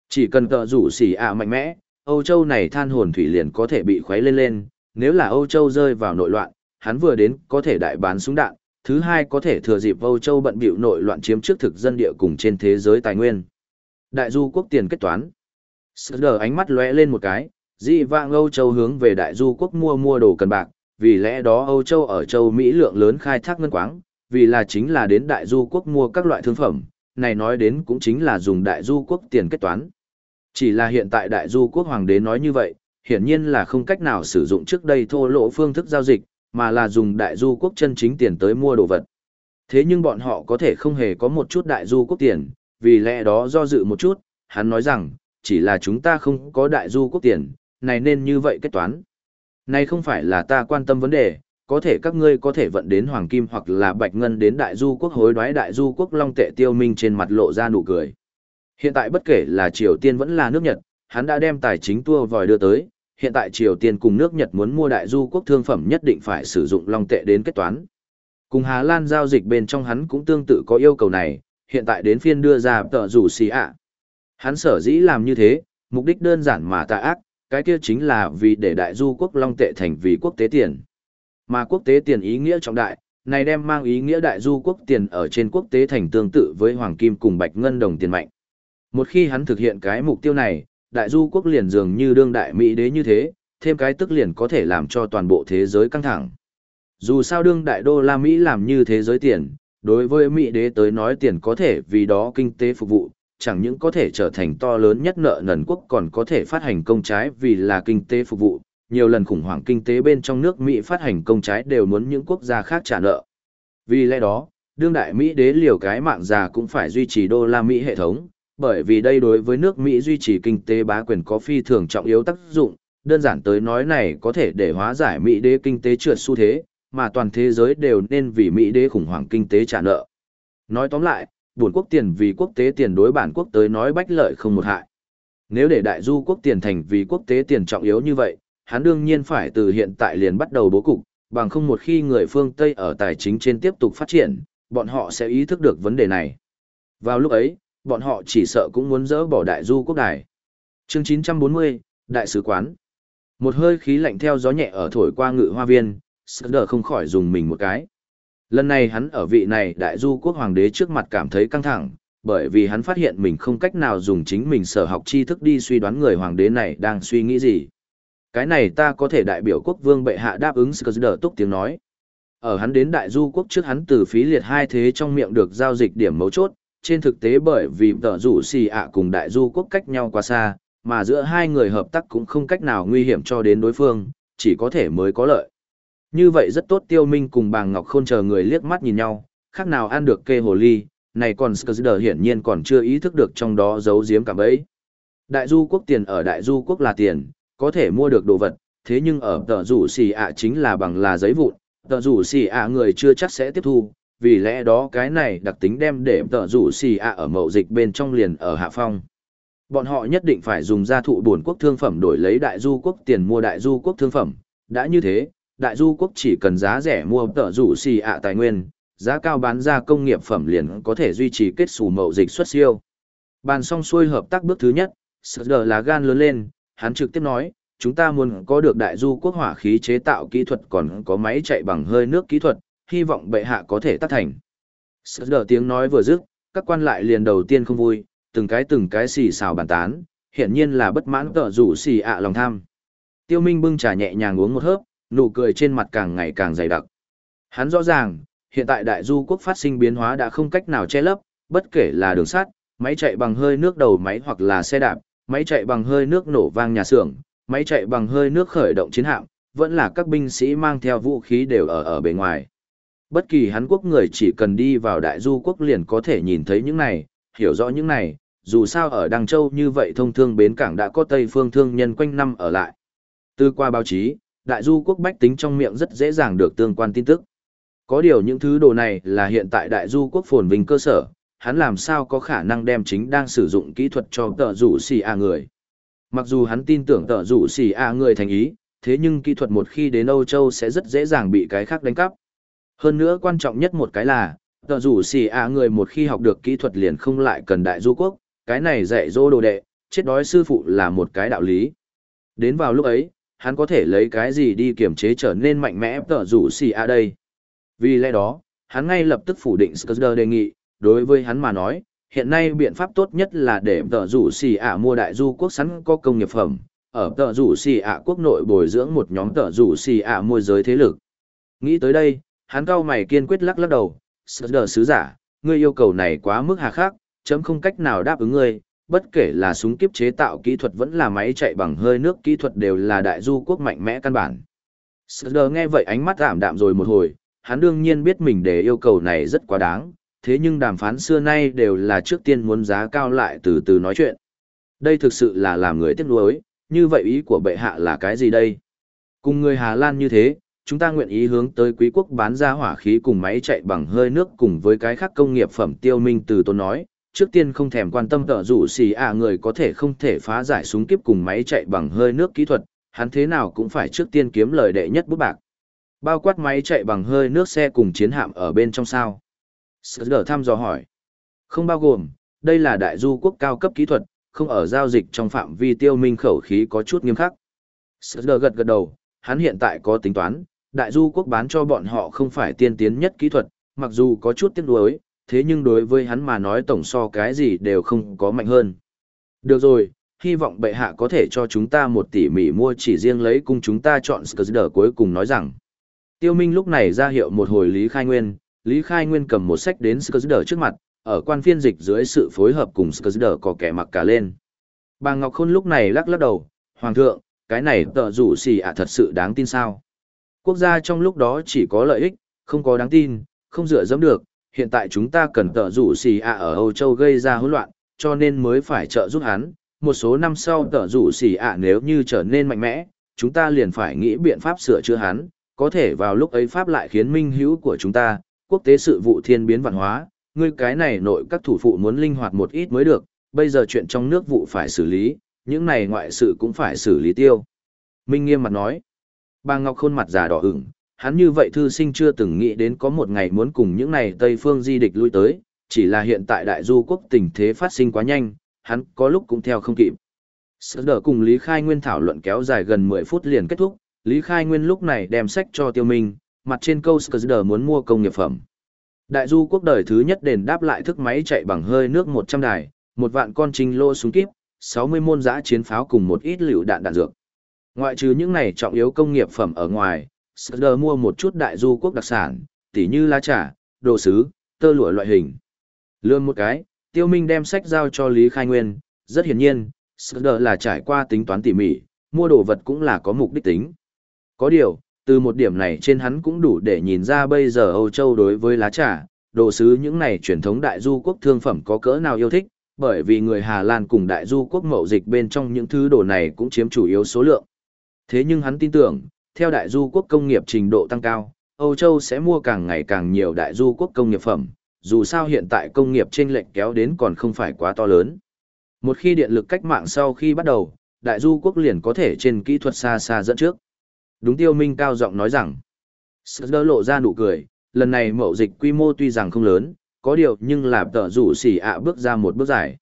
Chỉ cần tờ rủ xì A mạnh mẽ, Âu Châu này than hồn thủy liền có thể bị khuấy lên lên, nếu là Âu Châu rơi vào nội loạn, hắn vừa đến có thể đại bán súng đạn, thứ hai có thể thừa dịp Âu Châu bận bịu nội loạn chiếm trước thực dân địa cùng trên thế giới tài nguyên. Đại du quốc tiền kết toán. Sở ánh mắt lóe lên một cái, dị vạng Âu Châu hướng về đại du quốc mua mua đồ cần bạc, vì lẽ đó Âu Châu ở châu Mỹ lượng lớn khai thác ngân quáng, vì là chính là đến đại du quốc mua các loại thương phẩm, này nói đến cũng chính là dùng đại du quốc tiền kết toán. Chỉ là hiện tại đại du quốc hoàng đế nói như vậy, hiển nhiên là không cách nào sử dụng trước đây thô lỗ phương thức giao dịch, mà là dùng đại du quốc chân chính tiền tới mua đồ vật. Thế nhưng bọn họ có thể không hề có một chút đại du quốc tiền, vì lẽ đó do dự một chút, hắn nói rằng, chỉ là chúng ta không có đại du quốc tiền, này nên như vậy kết toán. Này không phải là ta quan tâm vấn đề, có thể các ngươi có thể vận đến hoàng kim hoặc là bạch ngân đến đại du quốc hối đoái đại du quốc long tệ tiêu minh trên mặt lộ ra nụ cười. Hiện tại bất kể là Triều Tiên vẫn là nước Nhật, hắn đã đem tài chính tua vòi đưa tới, hiện tại Triều Tiên cùng nước Nhật muốn mua đại du quốc thương phẩm nhất định phải sử dụng long tệ đến kết toán. Cùng Hà Lan giao dịch bên trong hắn cũng tương tự có yêu cầu này, hiện tại đến phiên đưa ra tờ rủ xì ạ. Hắn sở dĩ làm như thế, mục đích đơn giản mà tà ác, cái kia chính là vì để đại du quốc long tệ thành vì quốc tế tiền. Mà quốc tế tiền ý nghĩa trọng đại, này đem mang ý nghĩa đại du quốc tiền ở trên quốc tế thành tương tự với hoàng kim cùng bạch ngân đồng tiền mạnh. Một khi hắn thực hiện cái mục tiêu này, đại du quốc liền dường như đương đại Mỹ đế như thế, thêm cái tức liền có thể làm cho toàn bộ thế giới căng thẳng. Dù sao đương đại đô la Mỹ làm như thế giới tiền, đối với Mỹ đế tới nói tiền có thể vì đó kinh tế phục vụ, chẳng những có thể trở thành to lớn nhất nợ nần quốc còn có thể phát hành công trái vì là kinh tế phục vụ. Nhiều lần khủng hoảng kinh tế bên trong nước Mỹ phát hành công trái đều muốn những quốc gia khác trả nợ. Vì lẽ đó, đương đại Mỹ đế liều cái mạng già cũng phải duy trì đô la Mỹ hệ thống, bởi vì đây đối với nước Mỹ duy trì kinh tế bá quyền có phi thường trọng yếu tác dụng, đơn giản tới nói này có thể để hóa giải Mỹ đế kinh tế trượt xu thế, mà toàn thế giới đều nên vì Mỹ đế khủng hoảng kinh tế trả nợ. Nói tóm lại, buồn quốc tiền vì quốc tế tiền đối bản quốc tới nói bách lợi không một hại. Nếu để đại du quốc tiền thành vì quốc tế tiền trọng yếu như vậy, hắn đương nhiên phải từ hiện tại liền bắt đầu bố cục, bằng không một khi người phương Tây ở tài chính trên tiếp tục phát triển, bọn họ sẽ ý thức được vấn đề này. Vào lúc ấy, bọn họ chỉ sợ cũng muốn dỡ bỏ đại du quốc đài. Chương 940, Đại sứ quán. Một hơi khí lạnh theo gió nhẹ ở thổi qua ngự hoa viên, Sơ không khỏi dùng mình một cái. Lần này hắn ở vị này đại du quốc hoàng đế trước mặt cảm thấy căng thẳng, bởi vì hắn phát hiện mình không cách nào dùng chính mình sở học tri thức đi suy đoán người hoàng đế này đang suy nghĩ gì. Cái này ta có thể đại biểu quốc vương bệ hạ đáp ứng Sơ túc tiếng nói. Ở hắn đến đại du quốc trước hắn từ phí liệt hai thế trong miệng được giao dịch điểm mấu chốt, trên thực tế bởi vì tờ rủ xì ạ cùng đại du quốc cách nhau quá xa, mà giữa hai người hợp tác cũng không cách nào nguy hiểm cho đến đối phương, chỉ có thể mới có lợi. Như vậy rất tốt tiêu minh cùng bàng ngọc khôn chờ người liếc mắt nhìn nhau, khác nào ăn được kê hồ ly, này còn Skrzder hiển nhiên còn chưa ý thức được trong đó giấu giếm cả bấy. Đại du quốc tiền ở đại du quốc là tiền, có thể mua được đồ vật, thế nhưng ở tờ rủ xì ạ chính là bằng là giấy vụn, tờ rủ xì ạ người chưa chắc sẽ tiếp thu, vì lẽ đó cái này đặc tính đem để tợ rủ xì ạ ở mậu dịch bên trong liền ở hạ phong. Bọn họ nhất định phải dùng gia thụ bổn quốc thương phẩm đổi lấy đại du quốc tiền mua đại du quốc thương phẩm. Đã như thế, đại du quốc chỉ cần giá rẻ mua tợ rủ xì ạ tài nguyên, giá cao bán ra công nghiệp phẩm liền có thể duy trì kết xù mậu dịch xuất siêu. Bàn xong xuôi hợp tác bước thứ nhất, Sở là gan lớn lên, hắn trực tiếp nói, chúng ta muốn có được đại du quốc hỏa khí chế tạo kỹ thuật còn có máy chạy bằng hơi nước kỹ thuật, hy vọng bệ hạ có thể tác thành. Sở tiếng nói vừa dứt, các quan lại liền đầu tiên không vui, từng cái từng cái xì xào bàn tán, hiện nhiên là bất mãn tợ rủ xì ạ lòng tham. Tiêu Minh bưng trà nhẹ nhàng uống một hớp, nụ cười trên mặt càng ngày càng dày đặc. Hắn rõ ràng, hiện tại đại du quốc phát sinh biến hóa đã không cách nào che lấp, bất kể là đường sắt, máy chạy bằng hơi nước đầu máy hoặc là xe đạp, máy chạy bằng hơi nước nổ vang nhà xưởng, máy chạy bằng hơi nước khởi động chiến hạm, vẫn là các binh sĩ mang theo vũ khí đều ở ở bên ngoài. Bất kỳ hắn quốc người chỉ cần đi vào đại du quốc liền có thể nhìn thấy những này, hiểu rõ những này, dù sao ở Đăng Châu như vậy thông thương bến cảng đã có Tây phương thương nhân quanh năm ở lại. Từ qua báo chí, đại du quốc bách tính trong miệng rất dễ dàng được tương quan tin tức. Có điều những thứ đồ này là hiện tại đại du quốc phồn vinh cơ sở, hắn làm sao có khả năng đem chính đang sử dụng kỹ thuật cho tờ rủ xì a người. Mặc dù hắn tin tưởng tờ rủ xì a người thành ý, thế nhưng kỹ thuật một khi đến Âu Châu sẽ rất dễ dàng bị cái khác đánh cắp. Hơn nữa quan trọng nhất một cái là, tờ rủ xì a người một khi học được kỹ thuật liền không lại cần đại du quốc, cái này dạy dỗ đồ đệ, chết đói sư phụ là một cái đạo lý. Đến vào lúc ấy, hắn có thể lấy cái gì đi kiểm chế trở nên mạnh mẽ tờ rủ xì a đây. Vì lẽ đó, hắn ngay lập tức phủ định Skuzder đề nghị, đối với hắn mà nói, hiện nay biện pháp tốt nhất là để tờ rủ xì ạ mua đại du quốc sẵn có công nghiệp phẩm, ở tờ rủ xì ạ quốc nội bồi dưỡng một nhóm tờ rủ xì ạ môi giới thế lực. Nghĩ tới đây, hắn cao mày kiên quyết lắc lắc đầu, Skuzder sứ giả, ngươi yêu cầu này quá mức hà khắc, chấm không cách nào đáp ứng ngươi, bất kể là súng kiếp chế tạo kỹ thuật vẫn là máy chạy bằng hơi nước kỹ thuật đều là đại du quốc mạnh mẽ căn bản. Sờ nghe vậy ánh mắt ảm đạm rồi một hồi, hắn đương nhiên biết mình để yêu cầu này rất quá đáng, thế nhưng đàm phán xưa nay đều là trước tiên muốn giá cao lại từ từ nói chuyện. Đây thực sự là làm người tiếc nuối, như vậy ý của bệ hạ là cái gì đây? Cùng người Hà Lan như thế, chúng ta nguyện ý hướng tới quý quốc bán ra hỏa khí cùng máy chạy bằng hơi nước cùng với cái khác công nghiệp phẩm tiêu minh từ tôn nói, trước tiên không thèm quan tâm tợ rủ xì à người có thể không thể phá giải súng kiếp cùng máy chạy bằng hơi nước kỹ thuật, hắn thế nào cũng phải trước tiên kiếm lời đệ nhất bút bạc. Bao quát máy chạy bằng hơi nước xe cùng chiến hạm ở bên trong sao. Sở thăm dò hỏi. Không bao gồm, đây là đại du quốc cao cấp kỹ thuật, không ở giao dịch trong phạm vi tiêu minh khẩu khí có chút nghiêm khắc. Sở gật gật đầu, hắn hiện tại có tính toán, đại du quốc bán cho bọn họ không phải tiên tiến nhất kỹ thuật, mặc dù có chút tiếc nuối, thế nhưng đối với hắn mà nói tổng so cái gì đều không có mạnh hơn. Được rồi, hy vọng bệ hạ có thể cho chúng ta một tỷ mỉ mua chỉ riêng lấy cung chúng ta chọn Skrzder cuối cùng nói rằng. Tiêu Minh lúc này ra hiệu một hồi Lý Khai Nguyên, Lý Khai Nguyên cầm một sách đến Skrzder trước mặt, ở quan phiên dịch dưới sự phối hợp cùng Skrzder có kẻ mặc cả lên. Bà Ngọc Khôn lúc này lắc lắc đầu, Hoàng thượng, cái này tờ rủ xì ạ thật sự đáng tin sao. Quốc gia trong lúc đó chỉ có lợi ích, không có đáng tin, không dựa dẫm được, hiện tại chúng ta cần tợ rủ xì ạ ở Âu Châu gây ra hỗn loạn, cho nên mới phải trợ giúp hắn. Một số năm sau tợ rủ xì ạ nếu như trở nên mạnh mẽ, chúng ta liền phải nghĩ biện pháp sửa chữa hắn, có thể vào lúc ấy Pháp lại khiến minh hữu của chúng ta, quốc tế sự vụ thiên biến văn hóa, ngươi cái này nội các thủ phụ muốn linh hoạt một ít mới được, bây giờ chuyện trong nước vụ phải xử lý, những này ngoại sự cũng phải xử lý tiêu. Minh nghiêm mặt nói, bà Ngọc khuôn mặt già đỏ ửng, hắn như vậy thư sinh chưa từng nghĩ đến có một ngày muốn cùng những này Tây phương di địch lui tới, chỉ là hiện tại đại du quốc tình thế phát sinh quá nhanh, hắn có lúc cũng theo không kịp. Sở đỡ cùng Lý Khai Nguyên thảo luận kéo dài gần 10 phút liền kết thúc, Lý Khai Nguyên lúc này đem sách cho Tiêu Minh, mặt trên câu Skrzder muốn mua công nghiệp phẩm. Đại du quốc đời thứ nhất đền đáp lại thức máy chạy bằng hơi nước 100 đài, một vạn con trinh lô súng kíp, 60 môn giã chiến pháo cùng một ít liều đạn đạn dược. Ngoại trừ những này trọng yếu công nghiệp phẩm ở ngoài, Skrzder mua một chút đại du quốc đặc sản, tỉ như lá trà, đồ sứ, tơ lụa loại hình. Lương một cái, Tiêu Minh đem sách giao cho Lý Khai Nguyên, rất hiển nhiên, Skrzder là trải qua tính toán tỉ mỉ, mua đồ vật cũng là có mục đích tính. Có điều, từ một điểm này trên hắn cũng đủ để nhìn ra bây giờ Âu Châu đối với lá trà, đồ sứ những này truyền thống đại du quốc thương phẩm có cỡ nào yêu thích, bởi vì người Hà Lan cùng đại du quốc mậu dịch bên trong những thứ đồ này cũng chiếm chủ yếu số lượng. Thế nhưng hắn tin tưởng, theo đại du quốc công nghiệp trình độ tăng cao, Âu Châu sẽ mua càng ngày càng nhiều đại du quốc công nghiệp phẩm, dù sao hiện tại công nghiệp trên lệnh kéo đến còn không phải quá to lớn. Một khi điện lực cách mạng sau khi bắt đầu, đại du quốc liền có thể trên kỹ thuật xa xa dẫn trước. Đúng tiêu minh cao giọng nói rằng, Sơ lộ ra nụ cười, lần này mậu dịch quy mô tuy rằng không lớn, có điều nhưng là tờ rủ xỉ ạ bước ra một bước dài.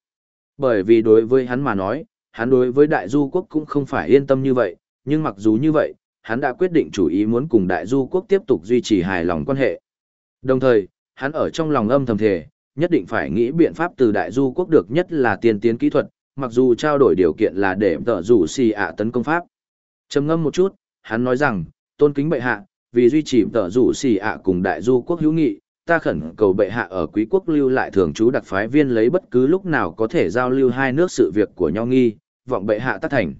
Bởi vì đối với hắn mà nói, hắn đối với đại du quốc cũng không phải yên tâm như vậy, nhưng mặc dù như vậy, hắn đã quyết định chủ ý muốn cùng đại du quốc tiếp tục duy trì hài lòng quan hệ. Đồng thời, hắn ở trong lòng âm thầm thề, nhất định phải nghĩ biện pháp từ đại du quốc được nhất là tiên tiến kỹ thuật, mặc dù trao đổi điều kiện là để tợ rủ xì ạ tấn công pháp. trầm ngâm một chút, hắn nói rằng, tôn kính bệ hạ, vì duy trì tợ rủ xì ạ cùng đại du quốc hữu nghị, ta khẩn cầu bệ hạ ở quý quốc lưu lại thường trú đặc phái viên lấy bất cứ lúc nào có thể giao lưu hai nước sự việc của nhau nghi, vọng bệ hạ tác thành.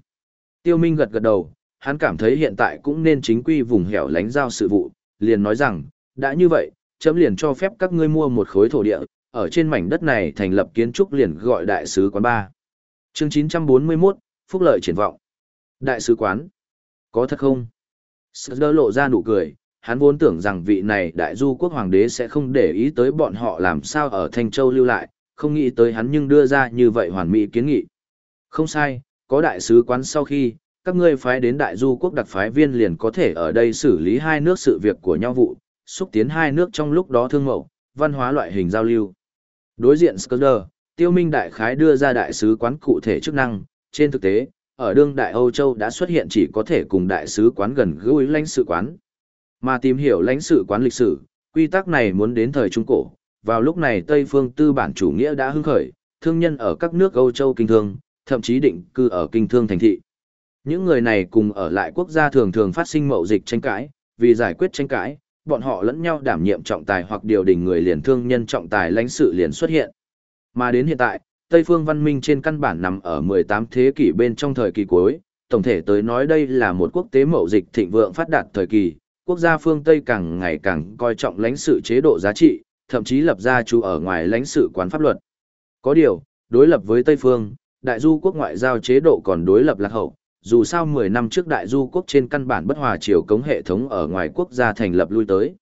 Tiêu Minh gật gật đầu, hắn cảm thấy hiện tại cũng nên chính quy vùng hẻo lánh giao sự vụ, liền nói rằng, đã như vậy, chấm liền cho phép các ngươi mua một khối thổ địa, ở trên mảnh đất này thành lập kiến trúc liền gọi đại sứ quán ba. Chương 941, Phúc lợi triển vọng. Đại sứ quán. Có thật không? Sơ lộ ra nụ cười, hắn vốn tưởng rằng vị này đại du quốc hoàng đế sẽ không để ý tới bọn họ làm sao ở Thanh Châu lưu lại, không nghĩ tới hắn nhưng đưa ra như vậy hoàn mỹ kiến nghị. Không sai, có đại sứ quán sau khi, các ngươi phái đến đại du quốc đặc phái viên liền có thể ở đây xử lý hai nước sự việc của nhau vụ, xúc tiến hai nước trong lúc đó thương mậu, văn hóa loại hình giao lưu. Đối diện Skr, tiêu minh đại khái đưa ra đại sứ quán cụ thể chức năng, trên thực tế, ở đương đại Âu Châu đã xuất hiện chỉ có thể cùng đại sứ quán gần gũi lãnh sự quán. Mà tìm hiểu lãnh sự quán lịch sử, quy tắc này muốn đến thời Trung Cổ, vào lúc này Tây phương tư bản chủ nghĩa đã hưng khởi, thương nhân ở các nước Âu Châu kinh thương, thậm chí định cư ở kinh thương thành thị. Những người này cùng ở lại quốc gia thường thường phát sinh mậu dịch tranh cãi, vì giải quyết tranh cãi, bọn họ lẫn nhau đảm nhiệm trọng tài hoặc điều đình người liền thương nhân trọng tài lãnh sự liền xuất hiện. Mà đến hiện tại, Tây phương văn minh trên căn bản nằm ở 18 thế kỷ bên trong thời kỳ cuối, tổng thể tới nói đây là một quốc tế mậu dịch thịnh vượng phát đạt thời kỳ, quốc gia phương Tây càng ngày càng coi trọng lãnh sự chế độ giá trị, thậm chí lập ra chú ở ngoài lãnh sự quán pháp luật. Có điều, đối lập với Tây phương, đại du quốc ngoại giao chế độ còn đối lập lạc hậu, dù sao 10 năm trước đại du quốc trên căn bản bất hòa triều cống hệ thống ở ngoài quốc gia thành lập lui tới.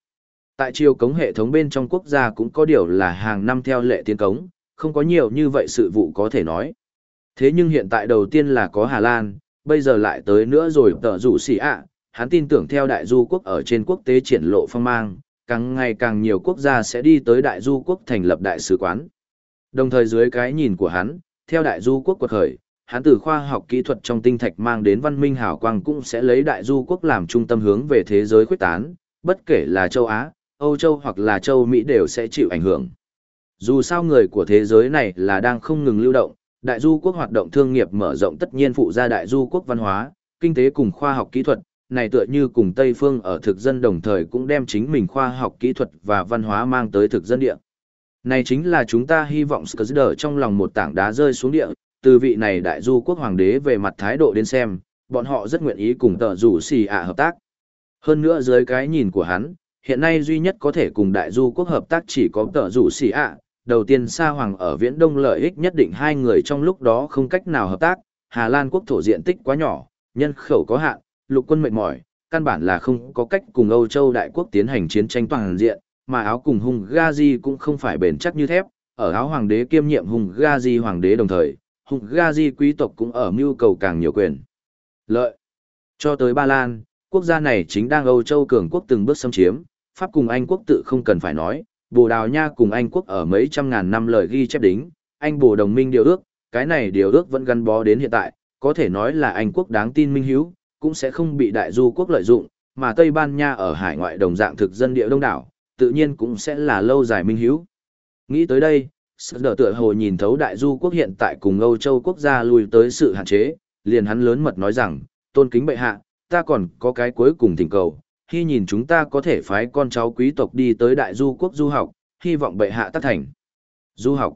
Tại triều cống hệ thống bên trong quốc gia cũng có điều là hàng năm theo lệ tiến cống, không có nhiều như vậy sự vụ có thể nói. Thế nhưng hiện tại đầu tiên là có Hà Lan, bây giờ lại tới nữa rồi tờ rủ xỉ ạ, hắn tin tưởng theo đại du quốc ở trên quốc tế triển lộ phong mang, càng ngày càng nhiều quốc gia sẽ đi tới đại du quốc thành lập đại sứ quán. Đồng thời dưới cái nhìn của hắn, theo đại du quốc quật khởi, hắn từ khoa học kỹ thuật trong tinh thạch mang đến văn minh hào quang cũng sẽ lấy đại du quốc làm trung tâm hướng về thế giới khuếch tán, bất kể là châu Á, Âu Châu hoặc là châu Mỹ đều sẽ chịu ảnh hưởng. Dù sao người của thế giới này là đang không ngừng lưu động, đại du quốc hoạt động thương nghiệp mở rộng tất nhiên phụ ra đại du quốc văn hóa, kinh tế cùng khoa học kỹ thuật, này tựa như cùng Tây phương ở thực dân đồng thời cũng đem chính mình khoa học kỹ thuật và văn hóa mang tới thực dân địa. Này chính là chúng ta hy vọng Skzdder trong lòng một tảng đá rơi xuống địa, từ vị này đại du quốc hoàng đế về mặt thái độ đến xem, bọn họ rất nguyện ý cùng tờ rủ xì ạ hợp tác. Hơn nữa dưới cái nhìn của hắn, hiện nay duy nhất có thể cùng đại du quốc hợp tác chỉ có tờ rủ xì ạ. Đầu tiên Sa Hoàng ở Viễn Đông lợi ích nhất định hai người trong lúc đó không cách nào hợp tác, Hà Lan quốc thổ diện tích quá nhỏ, nhân khẩu có hạn, lục quân mệt mỏi, căn bản là không có cách cùng Âu Châu đại quốc tiến hành chiến tranh toàn diện, mà áo cùng Hungary cũng không phải bền chắc như thép, ở áo hoàng đế kiêm nhiệm Hungary hoàng đế đồng thời, Hungary quý tộc cũng ở mưu cầu càng nhiều quyền. Lợi. Cho tới Ba Lan, quốc gia này chính đang Âu Châu cường quốc từng bước xâm chiếm, Pháp cùng Anh quốc tự không cần phải nói, Bồ Đào Nha cùng Anh quốc ở mấy trăm ngàn năm lời ghi chép đính, Anh Bồ đồng minh điều ước, cái này điều ước vẫn gắn bó đến hiện tại, có thể nói là Anh quốc đáng tin minh hiếu, cũng sẽ không bị đại du quốc lợi dụng, mà Tây Ban Nha ở hải ngoại đồng dạng thực dân địa đông đảo, tự nhiên cũng sẽ là lâu dài minh hiếu. Nghĩ tới đây, Sở đỡ tựa hồ nhìn thấu đại du quốc hiện tại cùng Âu Châu quốc gia lùi tới sự hạn chế, liền hắn lớn mật nói rằng, tôn kính bệ hạ, ta còn có cái cuối cùng thỉnh cầu, khi nhìn chúng ta có thể phái con cháu quý tộc đi tới đại du quốc du học, hy vọng bệ hạ tác thành. Du học.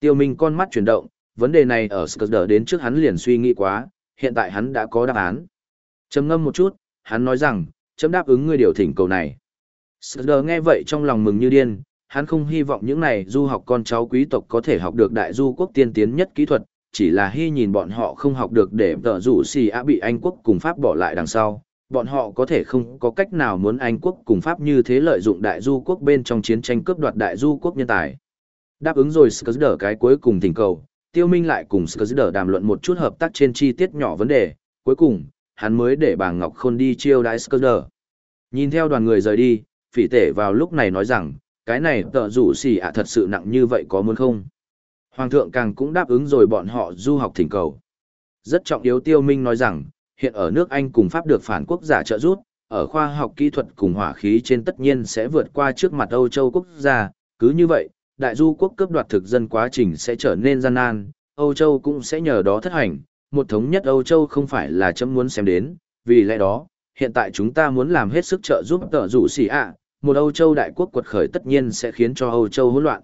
Tiêu Minh con mắt chuyển động, vấn đề này ở Sở đến trước hắn liền suy nghĩ quá, hiện tại hắn đã có đáp án. Trầm ngâm một chút, hắn nói rằng, chấm đáp ứng ngươi điều thỉnh cầu này. Sở nghe vậy trong lòng mừng như điên, hắn không hy vọng những này du học con cháu quý tộc có thể học được đại du quốc tiên tiến nhất kỹ thuật, chỉ là hy nhìn bọn họ không học được để tờ rủ xì á bị Anh quốc cùng Pháp bỏ lại đằng sau. Bọn họ có thể không có cách nào muốn Anh quốc cùng Pháp như thế lợi dụng đại du quốc bên trong chiến tranh cướp đoạt đại du quốc nhân tài. Đáp ứng rồi Skr cái cuối cùng thỉnh cầu, Tiêu Minh lại cùng Skrzder đàm luận một chút hợp tác trên chi tiết nhỏ vấn đề, cuối cùng, hắn mới để bà Ngọc Khôn đi chiêu đại Skrzder. Nhìn theo đoàn người rời đi, phỉ tể vào lúc này nói rằng, cái này tợ rủ xì ạ thật sự nặng như vậy có muốn không? Hoàng thượng càng cũng đáp ứng rồi bọn họ du học thỉnh cầu. Rất trọng yếu Tiêu Minh nói rằng, hiện ở nước Anh cùng Pháp được phản quốc giả trợ giúp, ở khoa học kỹ thuật cùng hỏa khí trên tất nhiên sẽ vượt qua trước mặt Âu Châu quốc gia, cứ như vậy, đại du quốc cướp đoạt thực dân quá trình sẽ trở nên gian nan, Âu Châu cũng sẽ nhờ đó thất hành, một thống nhất Âu Châu không phải là chấm muốn xem đến, vì lẽ đó, hiện tại chúng ta muốn làm hết sức trợ giúp tợ rủ xỉ ạ, một Âu Châu đại quốc quật khởi tất nhiên sẽ khiến cho Âu Châu hỗn loạn.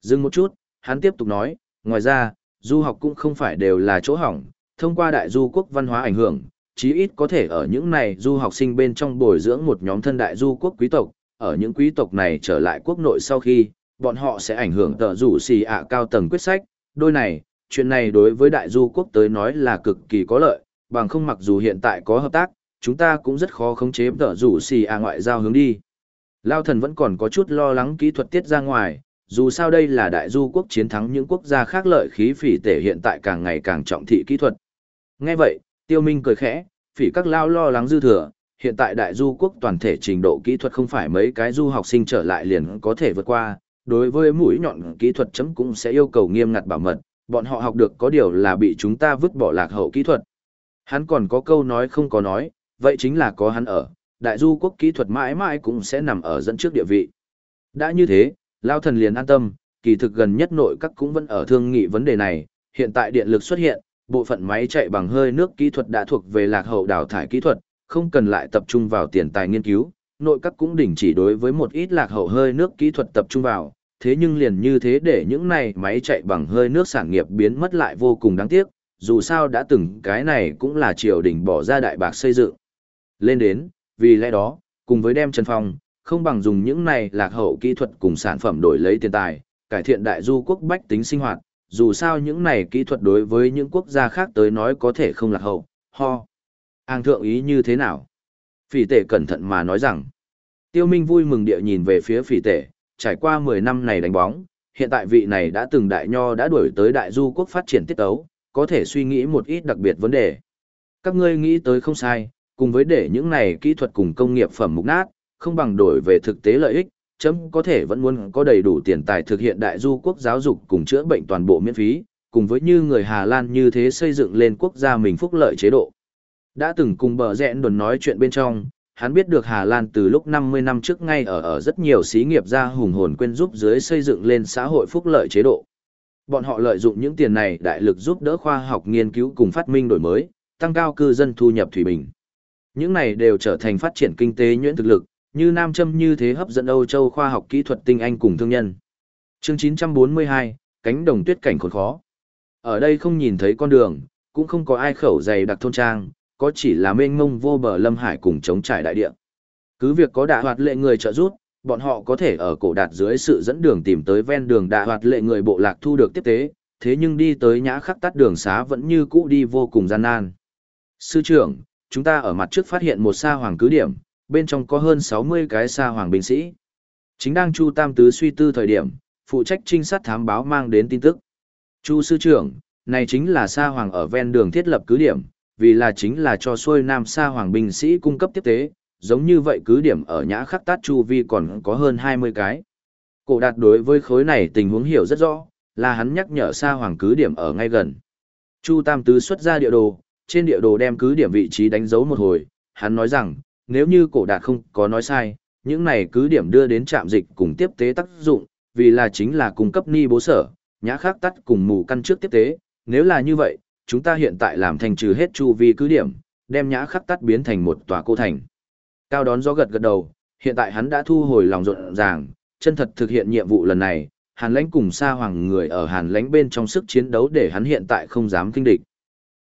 Dừng một chút, hắn tiếp tục nói, ngoài ra, du học cũng không phải đều là chỗ hỏng, thông qua đại du quốc văn hóa ảnh hưởng, chí ít có thể ở những này du học sinh bên trong bồi dưỡng một nhóm thân đại du quốc quý tộc, ở những quý tộc này trở lại quốc nội sau khi, bọn họ sẽ ảnh hưởng tờ rủ xì ạ cao tầng quyết sách, đôi này, chuyện này đối với đại du quốc tới nói là cực kỳ có lợi, bằng không mặc dù hiện tại có hợp tác, chúng ta cũng rất khó khống chế tờ rủ xì ạ ngoại giao hướng đi. Lao thần vẫn còn có chút lo lắng kỹ thuật tiết ra ngoài, dù sao đây là đại du quốc chiến thắng những quốc gia khác lợi khí phỉ tể hiện tại càng ngày càng trọng thị kỹ thuật. Nghe vậy, tiêu minh cười khẽ, phỉ các lao lo lắng dư thừa, hiện tại đại du quốc toàn thể trình độ kỹ thuật không phải mấy cái du học sinh trở lại liền có thể vượt qua, đối với mũi nhọn kỹ thuật chấm cũng sẽ yêu cầu nghiêm ngặt bảo mật, bọn họ học được có điều là bị chúng ta vứt bỏ lạc hậu kỹ thuật. Hắn còn có câu nói không có nói, vậy chính là có hắn ở, đại du quốc kỹ thuật mãi mãi cũng sẽ nằm ở dẫn trước địa vị. Đã như thế, Lao thần liền an tâm, kỳ thực gần nhất nội các cũng vẫn ở thương nghị vấn đề này, hiện tại điện lực xuất hiện, bộ phận máy chạy bằng hơi nước kỹ thuật đã thuộc về lạc hậu đào thải kỹ thuật, không cần lại tập trung vào tiền tài nghiên cứu, nội các cũng đình chỉ đối với một ít lạc hậu hơi nước kỹ thuật tập trung vào, thế nhưng liền như thế để những này máy chạy bằng hơi nước sản nghiệp biến mất lại vô cùng đáng tiếc, dù sao đã từng cái này cũng là triều đình bỏ ra đại bạc xây dựng. Lên đến, vì lẽ đó, cùng với đem Trần Phong, không bằng dùng những này lạc hậu kỹ thuật cùng sản phẩm đổi lấy tiền tài, cải thiện đại du quốc bách tính sinh hoạt, dù sao những này kỹ thuật đối với những quốc gia khác tới nói có thể không lạc hậu, ho. An thượng ý như thế nào? Phỉ tể cẩn thận mà nói rằng, tiêu minh vui mừng địa nhìn về phía phỉ tể, trải qua 10 năm này đánh bóng, hiện tại vị này đã từng đại nho đã đuổi tới đại du quốc phát triển tiết tấu, có thể suy nghĩ một ít đặc biệt vấn đề. Các ngươi nghĩ tới không sai, cùng với để những này kỹ thuật cùng công nghiệp phẩm mục nát, không bằng đổi về thực tế lợi ích, chấm có thể vẫn muốn có đầy đủ tiền tài thực hiện đại du quốc giáo dục cùng chữa bệnh toàn bộ miễn phí, cùng với như người Hà Lan như thế xây dựng lên quốc gia mình phúc lợi chế độ. Đã từng cùng bờ rẽn đồn nói chuyện bên trong, hắn biết được Hà Lan từ lúc 50 năm trước ngay ở ở rất nhiều xí nghiệp gia hùng hồn quên giúp dưới xây dựng lên xã hội phúc lợi chế độ. Bọn họ lợi dụng những tiền này đại lực giúp đỡ khoa học nghiên cứu cùng phát minh đổi mới, tăng cao cư dân thu nhập thủy bình. Những này đều trở thành phát triển kinh tế nhuyễn thực lực, như Nam Châm như thế hấp dẫn Âu Châu khoa học kỹ thuật tinh anh cùng thương nhân. Chương 942, cánh đồng tuyết cảnh khốn khó. Ở đây không nhìn thấy con đường, cũng không có ai khẩu dày đặc thôn trang, có chỉ là mênh mông vô bờ lâm hải cùng chống trải đại địa. Cứ việc có đạ hoạt lệ người trợ giúp, bọn họ có thể ở cổ đạt dưới sự dẫn đường tìm tới ven đường đạ hoạt lệ người bộ lạc thu được tiếp tế, thế nhưng đi tới nhã khắc tắt đường xá vẫn như cũ đi vô cùng gian nan. Sư trưởng, chúng ta ở mặt trước phát hiện một sa hoàng cứ điểm, bên trong có hơn 60 cái sa hoàng binh sĩ. Chính đang Chu Tam Tứ suy tư thời điểm, phụ trách trinh sát thám báo mang đến tin tức. Chu sư trưởng, này chính là sa hoàng ở ven đường thiết lập cứ điểm, vì là chính là cho xuôi nam sa hoàng binh sĩ cung cấp tiếp tế, giống như vậy cứ điểm ở nhã khắc tát chu vi còn có hơn 20 cái. Cổ đạt đối với khối này tình huống hiểu rất rõ, là hắn nhắc nhở sa hoàng cứ điểm ở ngay gần. Chu Tam Tứ xuất ra địa đồ, trên địa đồ đem cứ điểm vị trí đánh dấu một hồi, hắn nói rằng, nếu như cổ đạt không có nói sai, những này cứ điểm đưa đến trạm dịch cùng tiếp tế tác dụng, vì là chính là cung cấp ni bố sở, nhã khác tắt cùng mù căn trước tiếp tế, nếu là như vậy, chúng ta hiện tại làm thành trừ hết chu vi cứ điểm, đem nhã khắc tắt biến thành một tòa cô thành. Cao đón gió gật gật đầu, hiện tại hắn đã thu hồi lòng rộn ràng, chân thật thực hiện nhiệm vụ lần này, hàn lãnh cùng xa hoàng người ở hàn lãnh bên trong sức chiến đấu để hắn hiện tại không dám kinh địch.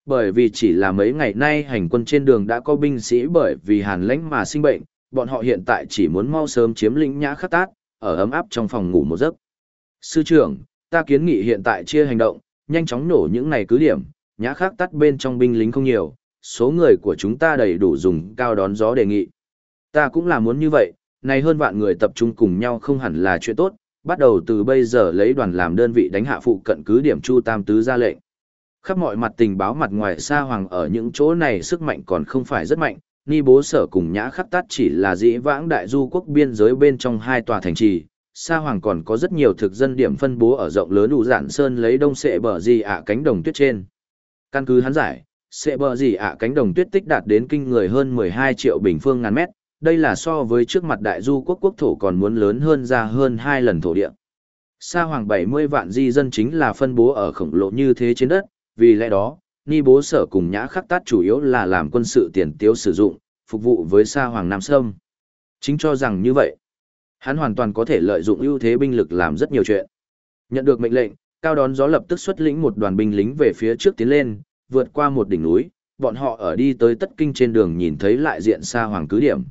Bởi vì chỉ là mấy ngày nay hành quân trên đường đã có binh sĩ bởi vì hàn lãnh mà sinh bệnh, bọn họ hiện tại chỉ muốn mau sớm chiếm lĩnh nhã khắc tát, ở ấm áp trong phòng ngủ một giấc. Sư trưởng, ta kiến nghị hiện tại chia hành động, nhanh chóng nổ những này cứ điểm, nhã khắc tát bên trong binh lính không nhiều, số người của chúng ta đầy đủ dùng cao đón gió đề nghị. Ta cũng là muốn như vậy, này hơn vạn người tập trung cùng nhau không hẳn là chuyện tốt, bắt đầu từ bây giờ lấy đoàn làm đơn vị đánh hạ phụ cận cứ điểm Chu Tam Tứ ra lệnh. Khắp mọi mặt tình báo mặt ngoài Sa Hoàng ở những chỗ này sức mạnh còn không phải rất mạnh, Ni Bố Sở cùng Nhã Khắc Tát chỉ là dĩ vãng đại du quốc biên giới bên trong hai tòa thành trì. Sa Hoàng còn có rất nhiều thực dân điểm phân bố ở rộng lớn đủ giản sơn lấy đông sệ bờ gì ạ cánh đồng tuyết trên. Căn cứ hắn giải, sệ bờ gì ạ cánh đồng tuyết tích đạt đến kinh người hơn 12 triệu bình phương ngàn mét, đây là so với trước mặt đại du quốc quốc thổ còn muốn lớn hơn ra hơn hai lần thổ địa. Sa hoàng 70 vạn di dân chính là phân bố ở khổng lồ như thế trên đất, vì lẽ đó, Ni bố sở cùng nhã khắc tát chủ yếu là làm quân sự tiền tiêu sử dụng, phục vụ với Sa hoàng Nam Sâm. Chính cho rằng như vậy, hắn hoàn toàn có thể lợi dụng ưu thế binh lực làm rất nhiều chuyện. Nhận được mệnh lệnh, cao đón gió lập tức xuất lĩnh một đoàn binh lính về phía trước tiến lên, vượt qua một đỉnh núi, bọn họ ở đi tới tất kinh trên đường nhìn thấy lại diện Sa hoàng cứ điểm.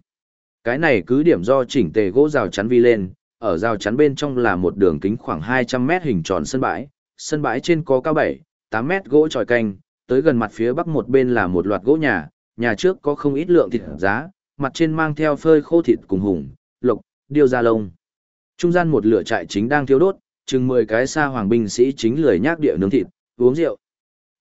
Cái này cứ điểm do chỉnh tề gỗ rào chắn vi lên, ở rào chắn bên trong là một đường kính khoảng 200 mét hình tròn sân bãi, sân bãi trên có cao 7, 8 mét gỗ tròi canh, tới gần mặt phía bắc một bên là một loạt gỗ nhà, nhà trước có không ít lượng thịt giá, mặt trên mang theo phơi khô thịt cùng hùng, lộc, điêu da lông. Trung gian một lửa trại chính đang thiêu đốt, chừng 10 cái xa hoàng binh sĩ chính lười nhác địa nướng thịt, uống rượu.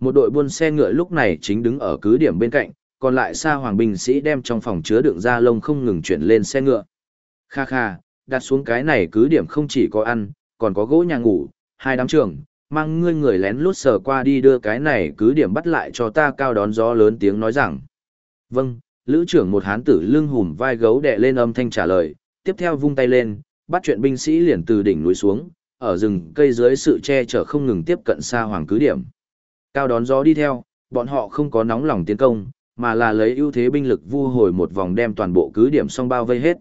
Một đội buôn xe ngựa lúc này chính đứng ở cứ điểm bên cạnh, còn lại xa hoàng binh sĩ đem trong phòng chứa đựng da lông không ngừng chuyển lên xe ngựa. Kha kha, đặt xuống cái này cứ điểm không chỉ có ăn, còn có gỗ nhà ngủ, hai đám trường, mang ngươi người lén lút sờ qua đi đưa cái này cứ điểm bắt lại cho ta cao đón gió lớn tiếng nói rằng. Vâng, lữ trưởng một hán tử lưng hùm vai gấu đè lên âm thanh trả lời, tiếp theo vung tay lên, bắt chuyện binh sĩ liền từ đỉnh núi xuống, ở rừng cây dưới sự che chở không ngừng tiếp cận xa hoàng cứ điểm. Cao đón gió đi theo, bọn họ không có nóng lòng tiến công, mà là lấy ưu thế binh lực vu hồi một vòng đem toàn bộ cứ điểm xong bao vây hết.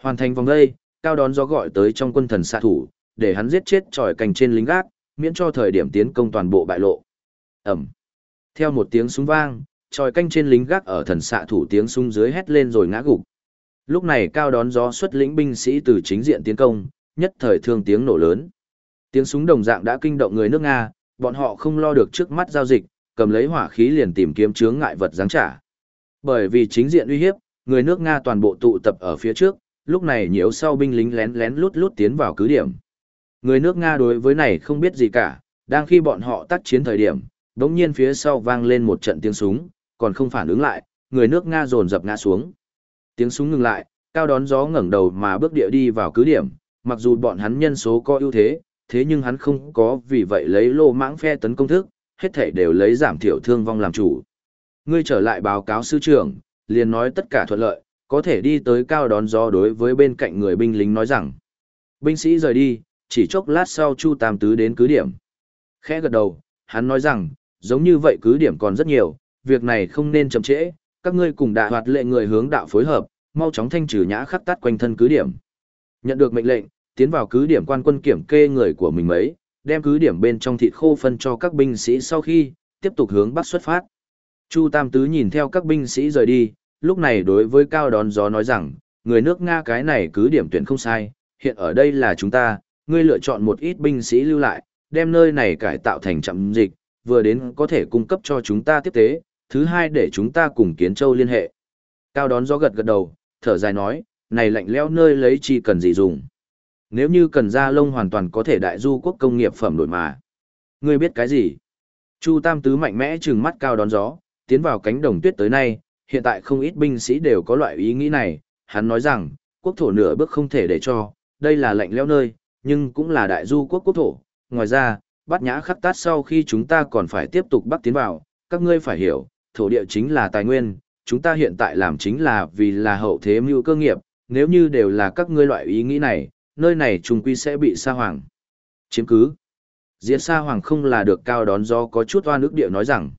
Hoàn thành vòng đây cao đón gió gọi tới trong quân thần xạ thủ, để hắn giết chết tròi cành trên lính gác, miễn cho thời điểm tiến công toàn bộ bại lộ. Ẩm. Theo một tiếng súng vang, tròi canh trên lính gác ở thần xạ thủ tiếng súng dưới hét lên rồi ngã gục. Lúc này cao đón gió xuất lĩnh binh sĩ từ chính diện tiến công, nhất thời thương tiếng nổ lớn. Tiếng súng đồng dạng đã kinh động người nước Nga, bọn họ không lo được trước mắt giao dịch, cầm lấy hỏa khí liền tìm kiếm chướng ngại vật giáng trả. Bởi vì chính diện uy hiếp, người nước Nga toàn bộ tụ tập ở phía trước, lúc này nhiều sau binh lính lén lén lút lút tiến vào cứ điểm. Người nước Nga đối với này không biết gì cả, đang khi bọn họ tác chiến thời điểm, đống nhiên phía sau vang lên một trận tiếng súng, còn không phản ứng lại, người nước Nga dồn dập ngã xuống. Tiếng súng ngừng lại, cao đón gió ngẩng đầu mà bước địa đi vào cứ điểm, mặc dù bọn hắn nhân số có ưu thế, thế nhưng hắn không có vì vậy lấy lô mãng phe tấn công thức, hết thảy đều lấy giảm thiểu thương vong làm chủ. Ngươi trở lại báo cáo sư trưởng, liền nói tất cả thuận lợi, có thể đi tới cao đón gió đối với bên cạnh người binh lính nói rằng. Binh sĩ rời đi, chỉ chốc lát sau Chu Tam Tứ đến cứ điểm. Khẽ gật đầu, hắn nói rằng, giống như vậy cứ điểm còn rất nhiều, việc này không nên chậm trễ, các ngươi cùng đại hoạt lệ người hướng đạo phối hợp, mau chóng thanh trừ nhã khắc tắt quanh thân cứ điểm. Nhận được mệnh lệnh, tiến vào cứ điểm quan quân kiểm kê người của mình mấy, đem cứ điểm bên trong thịt khô phân cho các binh sĩ sau khi, tiếp tục hướng bắc xuất phát. Chu Tam Tứ nhìn theo các binh sĩ rời đi, lúc này đối với Cao Đón Gió nói rằng, người nước Nga cái này cứ điểm tuyển không sai, hiện ở đây là chúng ta, ngươi lựa chọn một ít binh sĩ lưu lại, đem nơi này cải tạo thành trạm dịch, vừa đến có thể cung cấp cho chúng ta tiếp tế, thứ hai để chúng ta cùng Kiến Châu liên hệ. Cao Đón Gió gật gật đầu, thở dài nói, này lạnh lẽo nơi lấy chi cần gì dùng. Nếu như cần da lông hoàn toàn có thể đại du quốc công nghiệp phẩm đổi mà. Ngươi biết cái gì? Chu Tam Tứ mạnh mẽ trừng mắt cao đón gió, tiến vào cánh đồng tuyết tới nay, hiện tại không ít binh sĩ đều có loại ý nghĩ này. Hắn nói rằng, quốc thổ nửa bước không thể để cho, đây là lạnh lẽo nơi, nhưng cũng là đại du quốc quốc thổ. Ngoài ra, bắt nhã khắc tát sau khi chúng ta còn phải tiếp tục bắt tiến vào, các ngươi phải hiểu, thổ địa chính là tài nguyên, chúng ta hiện tại làm chính là vì là hậu thế mưu cơ nghiệp, nếu như đều là các ngươi loại ý nghĩ này, nơi này trùng quy sẽ bị sa hoàng chiếm cứ. Diệt sa hoàng không là được cao đón gió có chút oan ức địa nói rằng.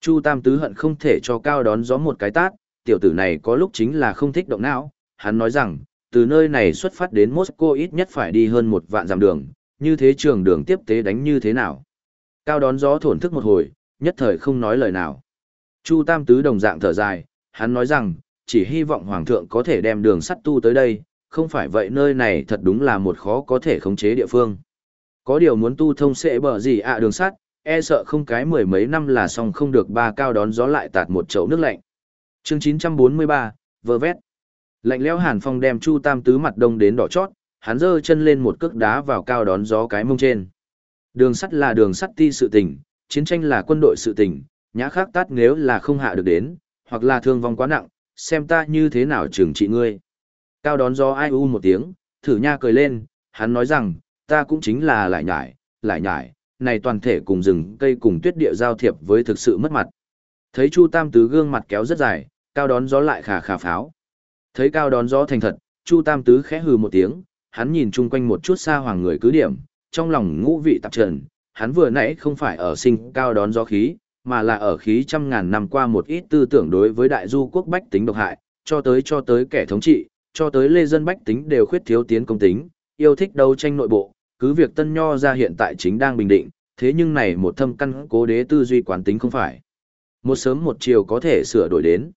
Chu Tam Tứ hận không thể cho cao đón gió một cái tát, tiểu tử này có lúc chính là không thích động não. Hắn nói rằng, từ nơi này xuất phát đến Moscow ít nhất phải đi hơn một vạn dặm đường, như thế trường đường tiếp tế đánh như thế nào. Cao đón gió thổn thức một hồi, nhất thời không nói lời nào. Chu Tam Tứ đồng dạng thở dài, hắn nói rằng, chỉ hy vọng Hoàng thượng có thể đem đường sắt tu tới đây, không phải vậy nơi này thật đúng là một khó có thể khống chế địa phương. Có điều muốn tu thông sẽ bở gì ạ đường sắt, e sợ không cái mười mấy năm là xong không được ba cao đón gió lại tạt một chậu nước lạnh. Chương 943, vơ vét. Lạnh lẽo hàn phong đem Chu Tam tứ mặt đông đến đỏ chót, hắn giơ chân lên một cước đá vào cao đón gió cái mông trên. Đường sắt là đường sắt ti sự tình, chiến tranh là quân đội sự tình, nhã khắc tát nếu là không hạ được đến, hoặc là thương vong quá nặng, xem ta như thế nào trừng trị ngươi. Cao đón gió ai u một tiếng, thử nha cười lên, hắn nói rằng, ta cũng chính là lại nhải, lại nhải, này toàn thể cùng rừng cây cùng tuyết địa giao thiệp với thực sự mất mặt. Thấy Chu Tam Tứ gương mặt kéo rất dài, cao đón gió lại khà khà pháo. Thấy cao đón gió thành thật, Chu Tam Tứ khẽ hừ một tiếng, hắn nhìn chung quanh một chút xa hoàng người cứ điểm, trong lòng ngũ vị tạp trần, hắn vừa nãy không phải ở sinh cao đón gió khí, mà là ở khí trăm ngàn năm qua một ít tư tưởng đối với đại du quốc bách tính độc hại, cho tới cho tới kẻ thống trị, cho tới lê dân bách tính đều khuyết thiếu tiến công tính, yêu thích đấu tranh nội bộ, cứ việc tân nho ra hiện tại chính đang bình định, thế nhưng này một thâm căn cố đế tư duy quán tính không phải. Một sớm một chiều có thể sửa đổi đến.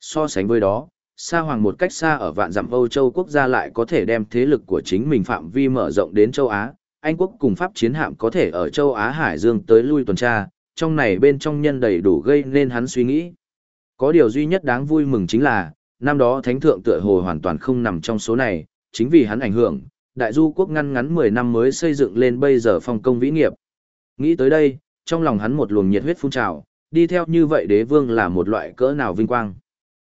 So sánh với đó, Sa Hoàng một cách xa ở vạn dặm Âu Châu quốc gia lại có thể đem thế lực của chính mình phạm vi mở rộng đến châu Á, Anh quốc cùng Pháp chiến hạm có thể ở châu Á Hải Dương tới lui tuần tra, trong này bên trong nhân đầy đủ gây nên hắn suy nghĩ. Có điều duy nhất đáng vui mừng chính là, năm đó Thánh Thượng tựa hồ hoàn toàn không nằm trong số này, chính vì hắn ảnh hưởng, đại du quốc ngăn ngắn 10 năm mới xây dựng lên bây giờ phong công vĩ nghiệp. Nghĩ tới đây, trong lòng hắn một luồng nhiệt huyết phun trào, đi theo như vậy đế vương là một loại cỡ nào vinh quang.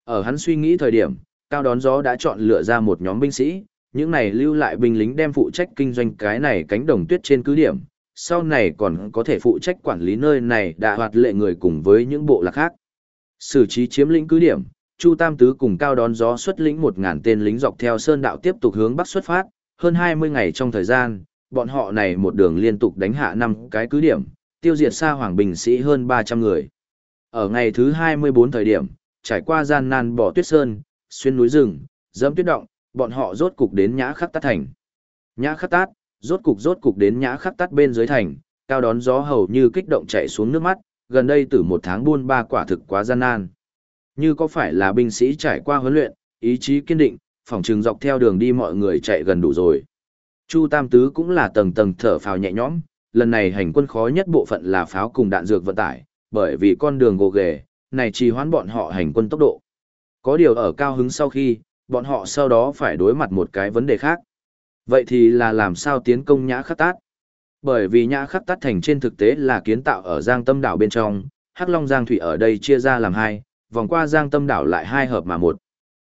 Ở hắn suy nghĩ thời điểm, cao đón gió đã chọn lựa ra một nhóm binh sĩ, những này lưu lại binh lính đem phụ trách kinh doanh cái này cánh đồng tuyết trên cứ điểm, sau này còn có thể phụ trách quản lý nơi này đã hoạt lệ người cùng với những bộ lạc khác. xử trí chiếm lĩnh cứ điểm, Chu Tam Tứ cùng cao đón gió xuất lĩnh một ngàn tên lính dọc theo sơn đạo tiếp tục hướng bắc xuất phát, hơn 20 ngày trong thời gian, bọn họ này một đường liên tục đánh hạ năm cái cứ điểm, tiêu diệt xa hoàng bình sĩ hơn 300 người. Ở ngày thứ 24 thời điểm, trải qua gian nan bỏ tuyết sơn, xuyên núi rừng, dẫm tuyết động, bọn họ rốt cục đến nhã khắc tát thành. Nhã khắc tát, rốt cục rốt cục đến nhã khắc tát bên dưới thành, cao đón gió hầu như kích động chạy xuống nước mắt, gần đây từ một tháng buôn ba quả thực quá gian nan. Như có phải là binh sĩ trải qua huấn luyện, ý chí kiên định, phòng trường dọc theo đường đi mọi người chạy gần đủ rồi. Chu Tam Tứ cũng là tầng tầng thở phào nhẹ nhõm, lần này hành quân khó nhất bộ phận là pháo cùng đạn dược vận tải, bởi vì con đường gồ ghề, này trì hoãn bọn họ hành quân tốc độ. Có điều ở cao hứng sau khi, bọn họ sau đó phải đối mặt một cái vấn đề khác. Vậy thì là làm sao tiến công nhã khắc tát? Bởi vì nhã khắc tát thành trên thực tế là kiến tạo ở giang tâm đảo bên trong, hắc long giang thủy ở đây chia ra làm hai, vòng qua giang tâm đảo lại hai hợp mà một.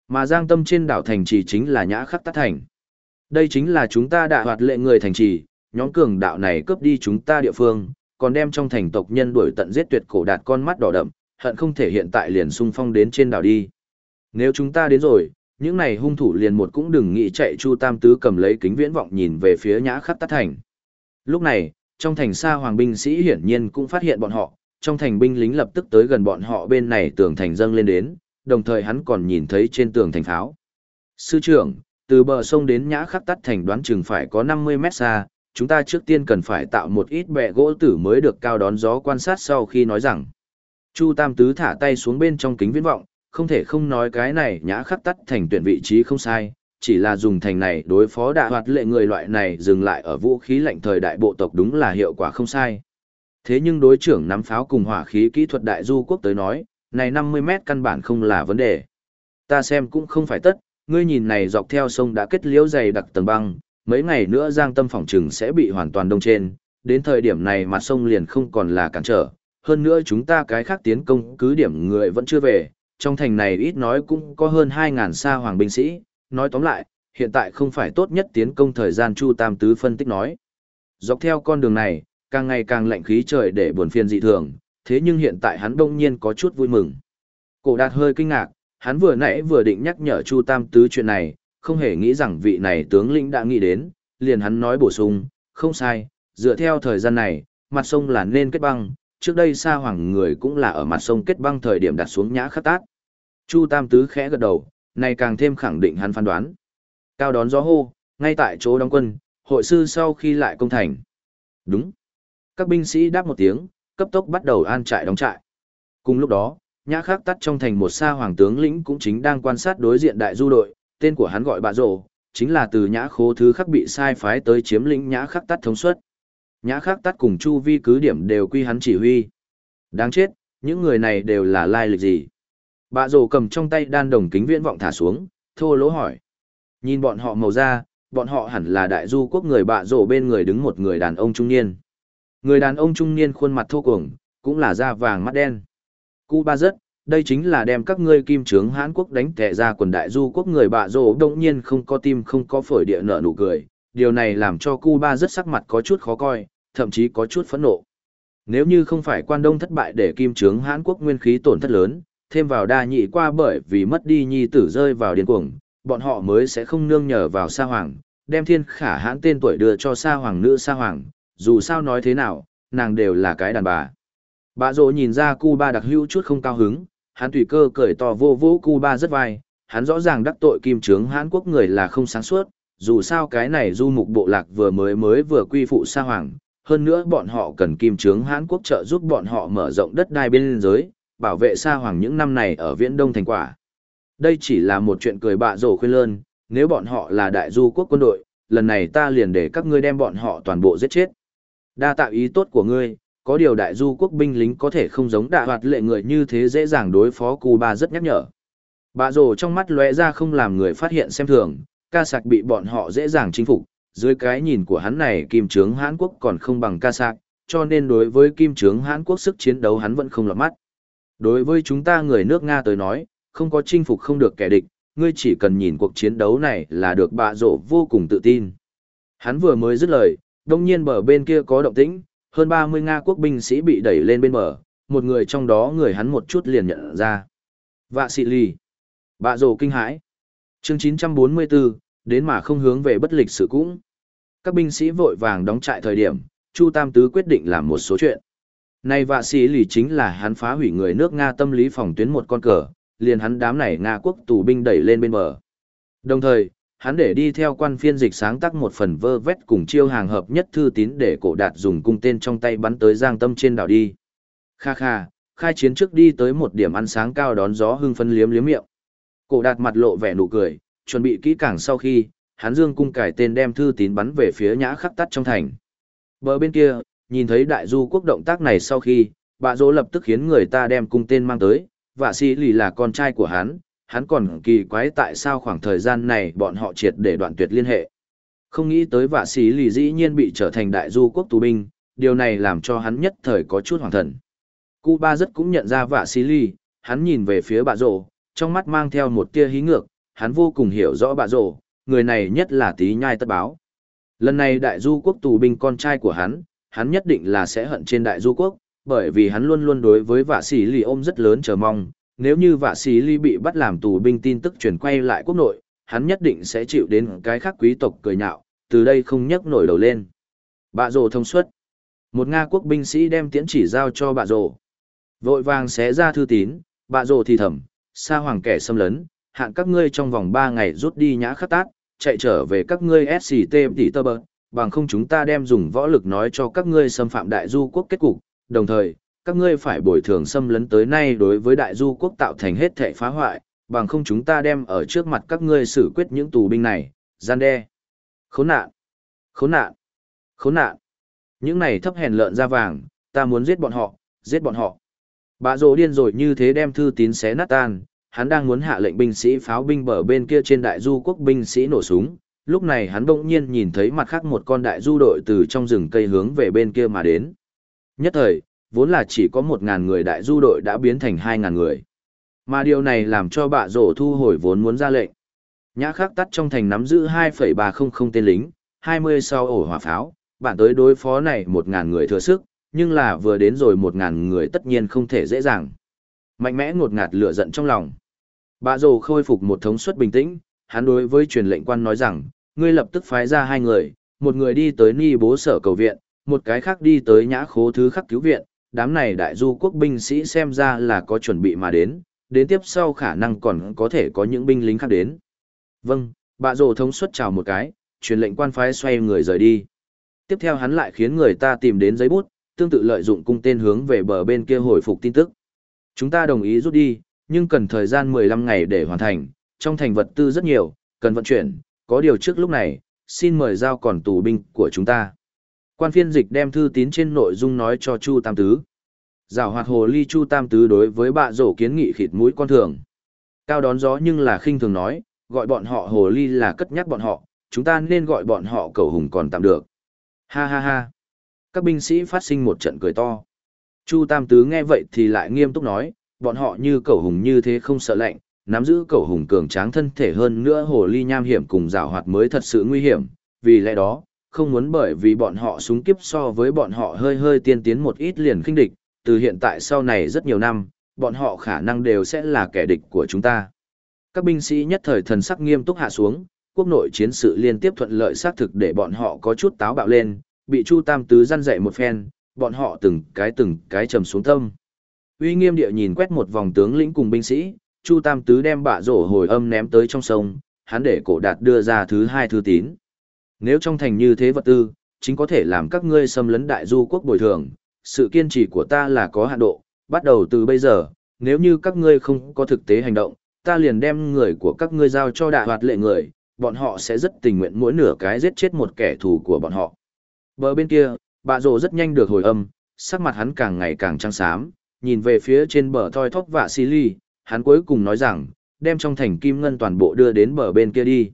Mà giang tâm trên đảo thành trì chính là nhã khắc tát thành. Đây chính là chúng ta đã hoạt lệ người thành trì, nhóm cường đạo này cướp đi chúng ta địa phương, còn đem trong thành tộc nhân đuổi tận giết tuyệt cổ đạt con mắt đỏ đậm, hận không thể hiện tại liền xung phong đến trên đảo đi. Nếu chúng ta đến rồi, những này hung thủ liền một cũng đừng nghĩ chạy Chu Tam Tứ cầm lấy kính viễn vọng nhìn về phía nhã khắp tát thành. Lúc này, trong thành xa hoàng binh sĩ hiển nhiên cũng phát hiện bọn họ, trong thành binh lính lập tức tới gần bọn họ bên này tường thành dâng lên đến, đồng thời hắn còn nhìn thấy trên tường thành pháo. Sư trưởng, từ bờ sông đến nhã khắc tắt thành đoán chừng phải có 50 mét xa, chúng ta trước tiên cần phải tạo một ít bẹ gỗ tử mới được cao đón gió quan sát sau khi nói rằng. Chu Tam Tứ thả tay xuống bên trong kính viễn vọng, không thể không nói cái này nhã khắc tắt thành tuyển vị trí không sai, chỉ là dùng thành này đối phó đạ hoạt lệ người loại này dừng lại ở vũ khí lạnh thời đại bộ tộc đúng là hiệu quả không sai. Thế nhưng đối trưởng nắm pháo cùng hỏa khí kỹ thuật đại du quốc tới nói, này 50 mét căn bản không là vấn đề. Ta xem cũng không phải tất, ngươi nhìn này dọc theo sông đã kết liễu dày đặc tầng băng, mấy ngày nữa giang tâm phòng trừng sẽ bị hoàn toàn đông trên, đến thời điểm này mặt sông liền không còn là cản trở. Hơn nữa chúng ta cái khác tiến công cứ điểm người vẫn chưa về, trong thành này ít nói cũng có hơn 2.000 xa hoàng binh sĩ, nói tóm lại, hiện tại không phải tốt nhất tiến công thời gian Chu Tam Tứ phân tích nói. Dọc theo con đường này, càng ngày càng lạnh khí trời để buồn phiền dị thường, thế nhưng hiện tại hắn đông nhiên có chút vui mừng. Cổ đạt hơi kinh ngạc, hắn vừa nãy vừa định nhắc nhở Chu Tam Tứ chuyện này, không hề nghĩ rằng vị này tướng lĩnh đã nghĩ đến, liền hắn nói bổ sung, không sai, dựa theo thời gian này, mặt sông là nên kết băng, trước đây xa hoàng người cũng là ở mặt sông kết băng thời điểm đặt xuống nhã khắc tát. Chu Tam Tứ khẽ gật đầu, này càng thêm khẳng định hắn phán đoán. Cao đón gió hô, ngay tại chỗ đóng quân, hội sư sau khi lại công thành. Đúng. Các binh sĩ đáp một tiếng, cấp tốc bắt đầu an trại đóng trại. Cùng lúc đó, nhã khắc tắt trong thành một xa hoàng tướng lĩnh cũng chính đang quan sát đối diện đại du đội, tên của hắn gọi bà rồ, chính là từ nhã khố thứ khắc bị sai phái tới chiếm lĩnh nhã khắc tắt thống suất. Nhã khắc tắt cùng chu vi cứ điểm đều quy hắn chỉ huy. Đáng chết, những người này đều là lai lịch gì? Bà rồ cầm trong tay đan đồng kính viễn vọng thả xuống, thô lỗ hỏi. Nhìn bọn họ màu da, bọn họ hẳn là đại du quốc người bạ rổ bên người đứng một người đàn ông trung niên. Người đàn ông trung niên khuôn mặt thô cuồng, cũng là da vàng mắt đen. Cu ba rất, đây chính là đem các ngươi kim trướng Hán Quốc đánh tệ ra quần đại du quốc người bạ rổ đông nhiên không có tim không có phổi địa nợ nụ cười. Điều này làm cho Cuba rất sắc mặt có chút khó coi, thậm chí có chút phẫn nộ. Nếu như không phải quan đông thất bại để kim trướng Hán Quốc nguyên khí tổn thất lớn, thêm vào đa nhị qua bởi vì mất đi nhi tử rơi vào điên cuồng, bọn họ mới sẽ không nương nhờ vào sa hoàng, đem thiên khả hãn tên tuổi đưa cho sa hoàng nữ sa hoàng, dù sao nói thế nào, nàng đều là cái đàn bà. Bà rộ nhìn ra Cuba đặc hữu chút không cao hứng, hắn tùy cơ cười to vô vô Cuba rất vai, hắn rõ ràng đắc tội kim trướng Hán Quốc người là không sáng suốt, dù sao cái này du mục bộ lạc vừa mới mới vừa quy phụ sa hoàng, hơn nữa bọn họ cần kim trướng Hán Quốc trợ giúp bọn họ mở rộng đất đai bên giới, bảo vệ sa hoàng những năm này ở viễn đông thành quả. Đây chỉ là một chuyện cười bạ rổ khuyên lơn, nếu bọn họ là đại du quốc quân đội, lần này ta liền để các ngươi đem bọn họ toàn bộ giết chết. Đa tạo ý tốt của ngươi, có điều đại du quốc binh lính có thể không giống đạ hoạt lệ người như thế dễ dàng đối phó Cuba rất nhắc nhở. Bà rồ trong mắt lóe ra không làm người phát hiện xem thường, ca sạc bị bọn họ dễ dàng chinh phục, dưới cái nhìn của hắn này kim trướng Hán Quốc còn không bằng ca sạc, cho nên đối với kim trướng Hán Quốc sức chiến đấu hắn vẫn không lọt mắt. Đối với chúng ta người nước Nga tới nói, không có chinh phục không được kẻ địch, ngươi chỉ cần nhìn cuộc chiến đấu này là được bạ rộ vô cùng tự tin. Hắn vừa mới dứt lời, đông nhiên bờ bên kia có động tĩnh, hơn 30 Nga quốc binh sĩ bị đẩy lên bên bờ, một người trong đó người hắn một chút liền nhận ra. Vạ xị lì. Bạ rộ kinh hãi chương 944, đến mà không hướng về bất lịch sự cũng. Các binh sĩ vội vàng đóng trại thời điểm, Chu Tam Tứ quyết định làm một số chuyện. Này vạ sĩ lì chính là hắn phá hủy người nước Nga tâm lý phòng tuyến một con cờ, liền hắn đám này Nga quốc tù binh đẩy lên bên bờ. Đồng thời, hắn để đi theo quan phiên dịch sáng tác một phần vơ vét cùng chiêu hàng hợp nhất thư tín để cổ đạt dùng cung tên trong tay bắn tới giang tâm trên đảo đi. Kha kha, khai chiến trước đi tới một điểm ăn sáng cao đón gió hưng phân liếm liếm miệng. Cổ đạt mặt lộ vẻ nụ cười, chuẩn bị kỹ càng sau khi, hắn dương cung cải tên đem thư tín bắn về phía nhã khắc tắt trong thành. Bờ bên kia, nhìn thấy đại du quốc động tác này sau khi, bà dỗ lập tức khiến người ta đem cung tên mang tới, và sĩ lì là con trai của hắn, hắn còn kỳ quái tại sao khoảng thời gian này bọn họ triệt để đoạn tuyệt liên hệ. Không nghĩ tới vạ sĩ lì dĩ nhiên bị trở thành đại du quốc tù binh, điều này làm cho hắn nhất thời có chút hoàng thần. Cuba ba rất cũng nhận ra vạ sĩ lì, hắn nhìn về phía bà Dỗ trong mắt mang theo một tia hí ngược, hắn vô cùng hiểu rõ bà rổ, người này nhất là tí nhai tất báo. Lần này đại du quốc tù binh con trai của hắn, hắn nhất định là sẽ hận trên đại du quốc, bởi vì hắn luôn luôn đối với vạ sĩ lì ôm rất lớn chờ mong, nếu như vạ sĩ lì bị bắt làm tù binh tin tức chuyển quay lại quốc nội, hắn nhất định sẽ chịu đến cái khác quý tộc cười nhạo, từ đây không nhấc nổi đầu lên. Bạ rồ thông suốt. Một Nga quốc binh sĩ đem tiễn chỉ giao cho bạ rồ. Vội vàng xé ra thư tín, bạ rồ thì thầm, xa hoàng kẻ xâm lấn, hạn các ngươi trong vòng 3 ngày rút đi nhã khắc tát, chạy trở về các ngươi SCT tỷ tơ bờ, bằng không chúng ta đem dùng võ lực nói cho các ngươi xâm phạm đại du quốc kết cục, đồng thời, các ngươi phải bồi thường xâm lấn tới nay đối với đại du quốc tạo thành hết thệ phá hoại, bằng không chúng ta đem ở trước mặt các ngươi xử quyết những tù binh này, gian đe. Khốn nạn! Khốn nạn! Khốn nạn! Những này thấp hèn lợn ra vàng, ta muốn giết bọn họ, giết bọn họ. Bà rồ điên rồi như thế đem thư tín xé nát tan, hắn đang muốn hạ lệnh binh sĩ pháo binh bờ bên kia trên đại du quốc binh sĩ nổ súng. Lúc này hắn bỗng nhiên nhìn thấy mặt khác một con đại du đội từ trong rừng cây hướng về bên kia mà đến. Nhất thời, vốn là chỉ có một ngàn người đại du đội đã biến thành hai ngàn người. Mà điều này làm cho bạ rổ thu hồi vốn muốn ra lệnh. Nhã khắc tắt trong thành nắm giữ 2,300 tên lính, 20 sau ổ hỏa pháo, bạn tới đối phó này một ngàn người thừa sức, nhưng là vừa đến rồi một ngàn người tất nhiên không thể dễ dàng. Mạnh mẽ ngột ngạt lửa giận trong lòng. Bạ rồ khôi phục một thống suất bình tĩnh, hắn đối với truyền lệnh quan nói rằng, ngươi lập tức phái ra hai người, một người đi tới ni bố sở cầu viện, một cái khác đi tới nhã khố thứ khắc cứu viện, đám này đại du quốc binh sĩ xem ra là có chuẩn bị mà đến, đến tiếp sau khả năng còn có thể có những binh lính khác đến. Vâng, bạ rồ thống suất chào một cái, truyền lệnh quan phái xoay người rời đi. Tiếp theo hắn lại khiến người ta tìm đến giấy bút, tương tự lợi dụng cung tên hướng về bờ bên kia hồi phục tin tức. Chúng ta đồng ý rút đi, nhưng cần thời gian 15 ngày để hoàn thành, trong thành vật tư rất nhiều, cần vận chuyển, có điều trước lúc này, xin mời giao còn tù binh của chúng ta. Quan phiên dịch đem thư tín trên nội dung nói cho Chu Tam Tứ. Giảo hoạt hồ ly Chu Tam Tứ đối với bạ rổ kiến nghị khịt mũi con thường. Cao đón gió nhưng là khinh thường nói, gọi bọn họ hồ ly là cất nhắc bọn họ, chúng ta nên gọi bọn họ cầu hùng còn tạm được. Ha ha ha. Các binh sĩ phát sinh một trận cười to. Chu Tam Tứ nghe vậy thì lại nghiêm túc nói, bọn họ như cẩu hùng như thế không sợ lạnh, nắm giữ cẩu hùng cường tráng thân thể hơn nữa hồ ly nham hiểm cùng rào hoạt mới thật sự nguy hiểm, vì lẽ đó, không muốn bởi vì bọn họ súng kiếp so với bọn họ hơi hơi tiên tiến một ít liền khinh địch, từ hiện tại sau này rất nhiều năm, bọn họ khả năng đều sẽ là kẻ địch của chúng ta. Các binh sĩ nhất thời thần sắc nghiêm túc hạ xuống, quốc nội chiến sự liên tiếp thuận lợi xác thực để bọn họ có chút táo bạo lên, bị Chu Tam Tứ răn dạy một phen, bọn họ từng cái từng cái trầm xuống tâm. Uy nghiêm địa nhìn quét một vòng tướng lĩnh cùng binh sĩ, Chu Tam Tứ đem bạ rổ hồi âm ném tới trong sông, hắn để cổ đạt đưa ra thứ hai thư tín. Nếu trong thành như thế vật tư, chính có thể làm các ngươi xâm lấn đại du quốc bồi thường, sự kiên trì của ta là có hạn độ, bắt đầu từ bây giờ, nếu như các ngươi không có thực tế hành động, ta liền đem người của các ngươi giao cho đại hoạt lệ người, bọn họ sẽ rất tình nguyện mỗi nửa cái giết chết một kẻ thù của bọn họ. Bờ bên kia, bạ rồ rất nhanh được hồi âm, sắc mặt hắn càng ngày càng trắng xám, nhìn về phía trên bờ thoi thóp vạ xì ly, hắn cuối cùng nói rằng, đem trong thành kim ngân toàn bộ đưa đến bờ bên kia đi.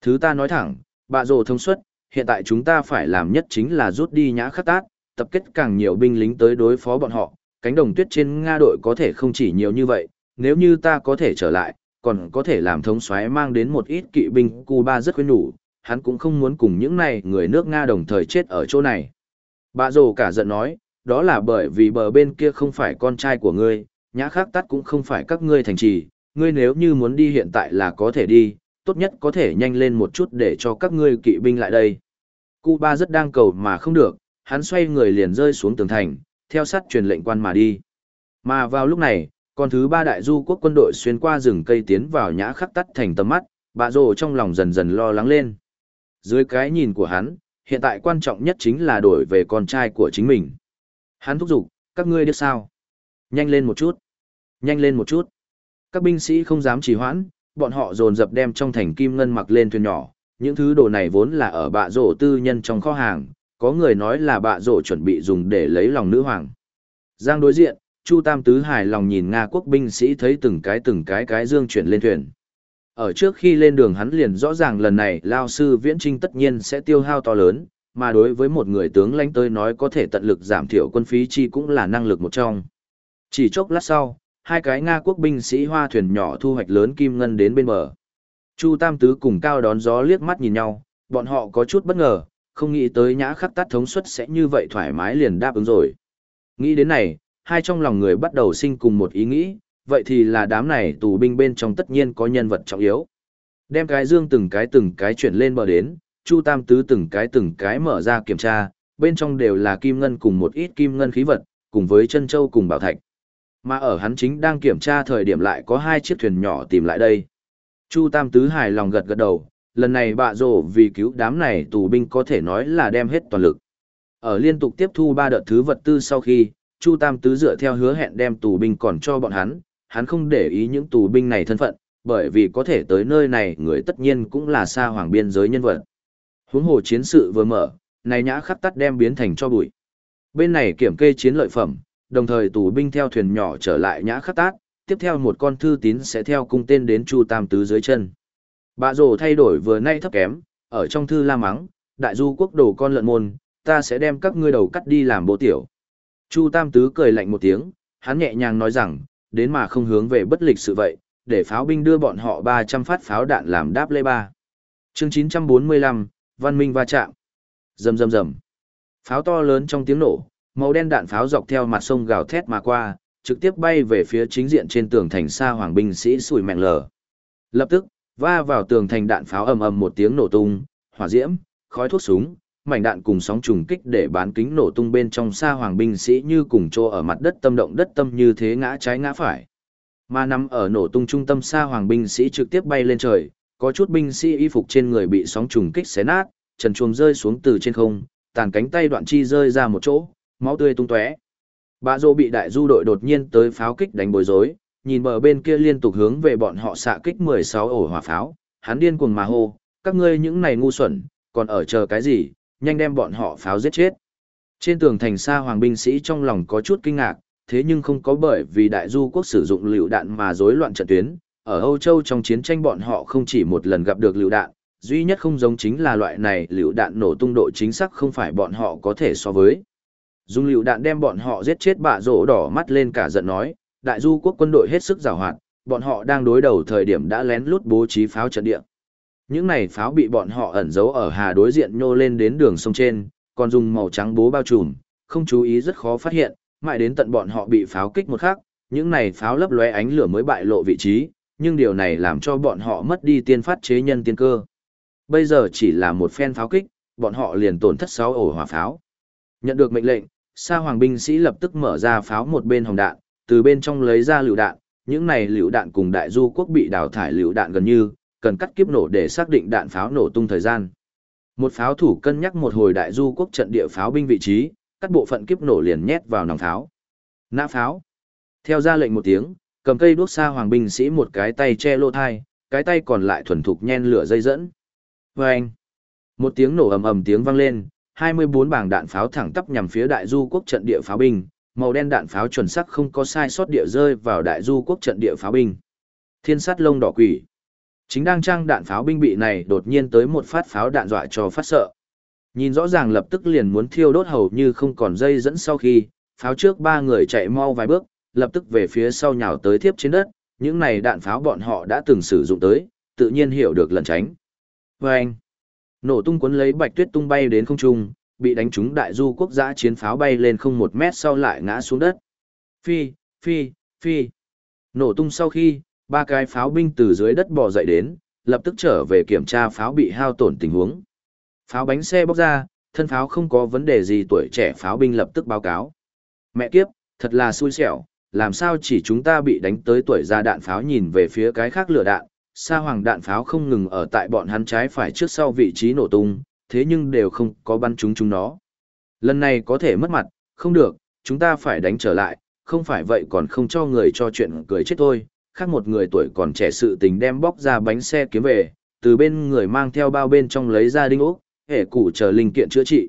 Thứ ta nói thẳng, bạ rồ thông suất, hiện tại chúng ta phải làm nhất chính là rút đi nhã khắc tát, tập kết càng nhiều binh lính tới đối phó bọn họ, cánh đồng tuyết trên Nga đội có thể không chỉ nhiều như vậy, nếu như ta có thể trở lại, còn có thể làm thống soái mang đến một ít kỵ binh Cuba rất khuyên nhủ, hắn cũng không muốn cùng những này người nước Nga đồng thời chết ở chỗ này. Bà rồ cả giận nói, đó là bởi vì bờ bên kia không phải con trai của ngươi, nhã khắc tắt cũng không phải các ngươi thành trì, ngươi nếu như muốn đi hiện tại là có thể đi, tốt nhất có thể nhanh lên một chút để cho các ngươi kỵ binh lại đây. Cuba rất đang cầu mà không được, hắn xoay người liền rơi xuống tường thành, theo sát truyền lệnh quan mà đi. Mà vào lúc này, con thứ ba đại du quốc quân đội xuyên qua rừng cây tiến vào nhã khắc tắt thành tầm mắt, bà rồ trong lòng dần dần lo lắng lên. Dưới cái nhìn của hắn, hiện tại quan trọng nhất chính là đổi về con trai của chính mình. Hắn thúc giục, các ngươi đi sao? Nhanh lên một chút. Nhanh lên một chút. Các binh sĩ không dám trì hoãn, bọn họ dồn dập đem trong thành kim ngân mặc lên thuyền nhỏ. Những thứ đồ này vốn là ở bạ rổ tư nhân trong kho hàng, có người nói là bạ rổ chuẩn bị dùng để lấy lòng nữ hoàng. Giang đối diện, Chu Tam Tứ hài lòng nhìn Nga quốc binh sĩ thấy từng cái từng cái cái dương chuyển lên thuyền. Ở trước khi lên đường hắn liền rõ ràng lần này Lao sư viễn trinh tất nhiên sẽ tiêu hao to lớn, mà đối với một người tướng lãnh tới nói có thể tận lực giảm thiểu quân phí chi cũng là năng lực một trong. Chỉ chốc lát sau, hai cái Nga quốc binh sĩ hoa thuyền nhỏ thu hoạch lớn kim ngân đến bên bờ. Chu Tam Tứ cùng cao đón gió liếc mắt nhìn nhau, bọn họ có chút bất ngờ, không nghĩ tới nhã khắc tắt thống suất sẽ như vậy thoải mái liền đáp ứng rồi. Nghĩ đến này, hai trong lòng người bắt đầu sinh cùng một ý nghĩ, vậy thì là đám này tù binh bên trong tất nhiên có nhân vật trọng yếu. Đem cái dương từng cái từng cái chuyển lên bờ đến, Chu Tam Tứ từng cái từng cái mở ra kiểm tra, bên trong đều là kim ngân cùng một ít kim ngân khí vật, cùng với chân châu cùng bảo thạch. Mà ở hắn chính đang kiểm tra thời điểm lại có hai chiếc thuyền nhỏ tìm lại đây. Chu Tam Tứ hài lòng gật gật đầu, lần này bạ rổ vì cứu đám này tù binh có thể nói là đem hết toàn lực. Ở liên tục tiếp thu ba đợt thứ vật tư sau khi, Chu Tam Tứ dựa theo hứa hẹn đem tù binh còn cho bọn hắn, hắn không để ý những tù binh này thân phận, bởi vì có thể tới nơi này người tất nhiên cũng là xa hoàng biên giới nhân vật. Huống hồ chiến sự vừa mở, này nhã khắp tắt đem biến thành cho bụi. Bên này kiểm kê chiến lợi phẩm, đồng thời tù binh theo thuyền nhỏ trở lại nhã khắp tát, tiếp theo một con thư tín sẽ theo cung tên đến Chu Tam Tứ dưới chân. Bạ rồ thay đổi vừa nay thấp kém, ở trong thư la mắng, đại du quốc đồ con lợn môn, ta sẽ đem các ngươi đầu cắt đi làm bộ tiểu. Chu Tam Tứ cười lạnh một tiếng, hắn nhẹ nhàng nói rằng, đến mà không hướng về bất lịch sự vậy, để pháo binh đưa bọn họ 300 phát pháo đạn làm đáp lê ba. Chương 945, Văn Minh va chạm. Rầm rầm rầm. Pháo to lớn trong tiếng nổ, màu đen đạn pháo dọc theo mặt sông gào thét mà qua, trực tiếp bay về phía chính diện trên tường thành xa hoàng binh sĩ sủi mẹn lở. Lập tức, va vào tường thành đạn pháo ầm ầm một tiếng nổ tung, hỏa diễm, khói thuốc súng, mảnh đạn cùng sóng trùng kích để bán kính nổ tung bên trong xa hoàng binh sĩ như cùng chỗ ở mặt đất tâm động đất tâm như thế ngã trái ngã phải. Mà nằm ở nổ tung trung tâm xa hoàng binh sĩ trực tiếp bay lên trời, có chút binh sĩ y phục trên người bị sóng trùng kích xé nát, trần chuồng rơi xuống từ trên không, tàn cánh tay đoạn chi rơi ra một chỗ, máu tươi tung tóe. bà Dô bị đại du đội đột nhiên tới pháo kích đánh bối rối, nhìn bờ bên kia liên tục hướng về bọn họ xạ kích 16 ổ hỏa pháo, hắn điên cuồng mà hô, các ngươi những này ngu xuẩn, còn ở chờ cái gì, nhanh đem bọn họ pháo giết chết. Trên tường thành xa hoàng binh sĩ trong lòng có chút kinh ngạc, thế nhưng không có bởi vì đại du quốc sử dụng lựu đạn mà rối loạn trận tuyến. Ở Âu Châu trong chiến tranh bọn họ không chỉ một lần gặp được lựu đạn, duy nhất không giống chính là loại này lựu đạn nổ tung độ chính xác không phải bọn họ có thể so với. Dùng lựu đạn đem bọn họ giết chết bạ rổ đỏ mắt lên cả giận nói, đại du quốc quân đội hết sức giàu hoạt, bọn họ đang đối đầu thời điểm đã lén lút bố trí pháo trận địa. Những này pháo bị bọn họ ẩn giấu ở hà đối diện nhô lên đến đường sông trên, còn dùng màu trắng bố bao trùm, không chú ý rất khó phát hiện, mãi đến tận bọn họ bị pháo kích một khắc, những này pháo lấp lóe ánh lửa mới bại lộ vị trí, nhưng điều này làm cho bọn họ mất đi tiên phát chế nhân tiên cơ. Bây giờ chỉ là một phen pháo kích, bọn họ liền tổn thất sáu ổ hỏa pháo. Nhận được mệnh lệnh, Sa Hoàng binh sĩ lập tức mở ra pháo một bên hồng đạn, từ bên trong lấy ra lựu đạn, những này lựu đạn cùng đại du quốc bị đào thải lựu đạn gần như, cần cắt kiếp nổ để xác định đạn pháo nổ tung thời gian. Một pháo thủ cân nhắc một hồi đại du quốc trận địa pháo binh vị trí, cắt bộ phận kiếp nổ liền nhét vào nòng pháo. Nã pháo. Theo ra lệnh một tiếng, cầm cây đuốc xa hoàng binh sĩ một cái tay che lô thai, cái tay còn lại thuần thục nhen lửa dây dẫn. Vâng! Một tiếng nổ ầm ầm tiếng vang lên, 24 bảng đạn pháo thẳng tắp nhằm phía đại du quốc trận địa pháo binh, màu đen đạn pháo chuẩn xác không có sai sót địa rơi vào đại du quốc trận địa pháo binh. Thiên sát lông đỏ quỷ. Chính đang trang đạn pháo binh bị này đột nhiên tới một phát pháo đạn dọa cho phát sợ. Nhìn rõ ràng lập tức liền muốn thiêu đốt hầu như không còn dây dẫn sau khi, pháo trước ba người chạy mau vài bước, lập tức về phía sau nhào tới tiếp trên đất, những này đạn pháo bọn họ đã từng sử dụng tới, tự nhiên hiểu được lẩn tránh. Và anh, nổ tung cuốn lấy bạch tuyết tung bay đến không trung, bị đánh trúng đại du quốc giã chiến pháo bay lên không một mét sau lại ngã xuống đất. Phi, phi, phi. Nổ tung sau khi, ba cái pháo binh từ dưới đất bò dậy đến, lập tức trở về kiểm tra pháo bị hao tổn tình huống. Pháo bánh xe bóc ra, thân pháo không có vấn đề gì tuổi trẻ pháo binh lập tức báo cáo. Mẹ kiếp, thật là xui xẻo, làm sao chỉ chúng ta bị đánh tới tuổi ra đạn pháo nhìn về phía cái khác lửa đạn, sa hoàng đạn pháo không ngừng ở tại bọn hắn trái phải trước sau vị trí nổ tung, thế nhưng đều không có bắn chúng chúng nó. Lần này có thể mất mặt, không được, chúng ta phải đánh trở lại, không phải vậy còn không cho người cho chuyện cười chết thôi. Khác một người tuổi còn trẻ sự tình đem bóc ra bánh xe kiếm về, từ bên người mang theo bao bên trong lấy ra đinh ốc, hệ củ chờ linh kiện chữa trị.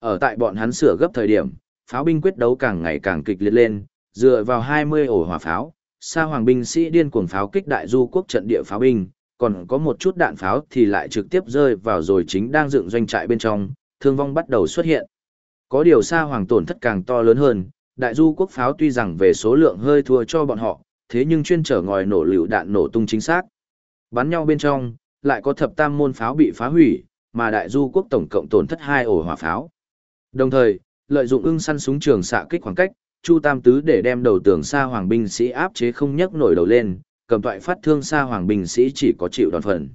Ở tại bọn hắn sửa gấp thời điểm, pháo binh quyết đấu càng ngày càng kịch liệt lên, dựa vào 20 ổ hỏa pháo, sa hoàng binh sĩ điên cuồng pháo kích đại du quốc trận địa pháo binh, còn có một chút đạn pháo thì lại trực tiếp rơi vào rồi chính đang dựng doanh trại bên trong, thương vong bắt đầu xuất hiện. Có điều sa hoàng tổn thất càng to lớn hơn, đại du quốc pháo tuy rằng về số lượng hơi thua cho bọn họ, thế nhưng chuyên trở ngòi nổ lựu đạn nổ tung chính xác. Bắn nhau bên trong, lại có thập tam môn pháo bị phá hủy, mà đại du quốc tổng cộng tổn thất hai ổ hỏa pháo. Đồng thời, lợi dụng ưng săn súng trường xạ kích khoảng cách, Chu Tam Tứ để đem đầu tường xa hoàng binh sĩ áp chế không nhấc nổi đầu lên, cầm toại phát thương xa hoàng binh sĩ chỉ có chịu đòn phần.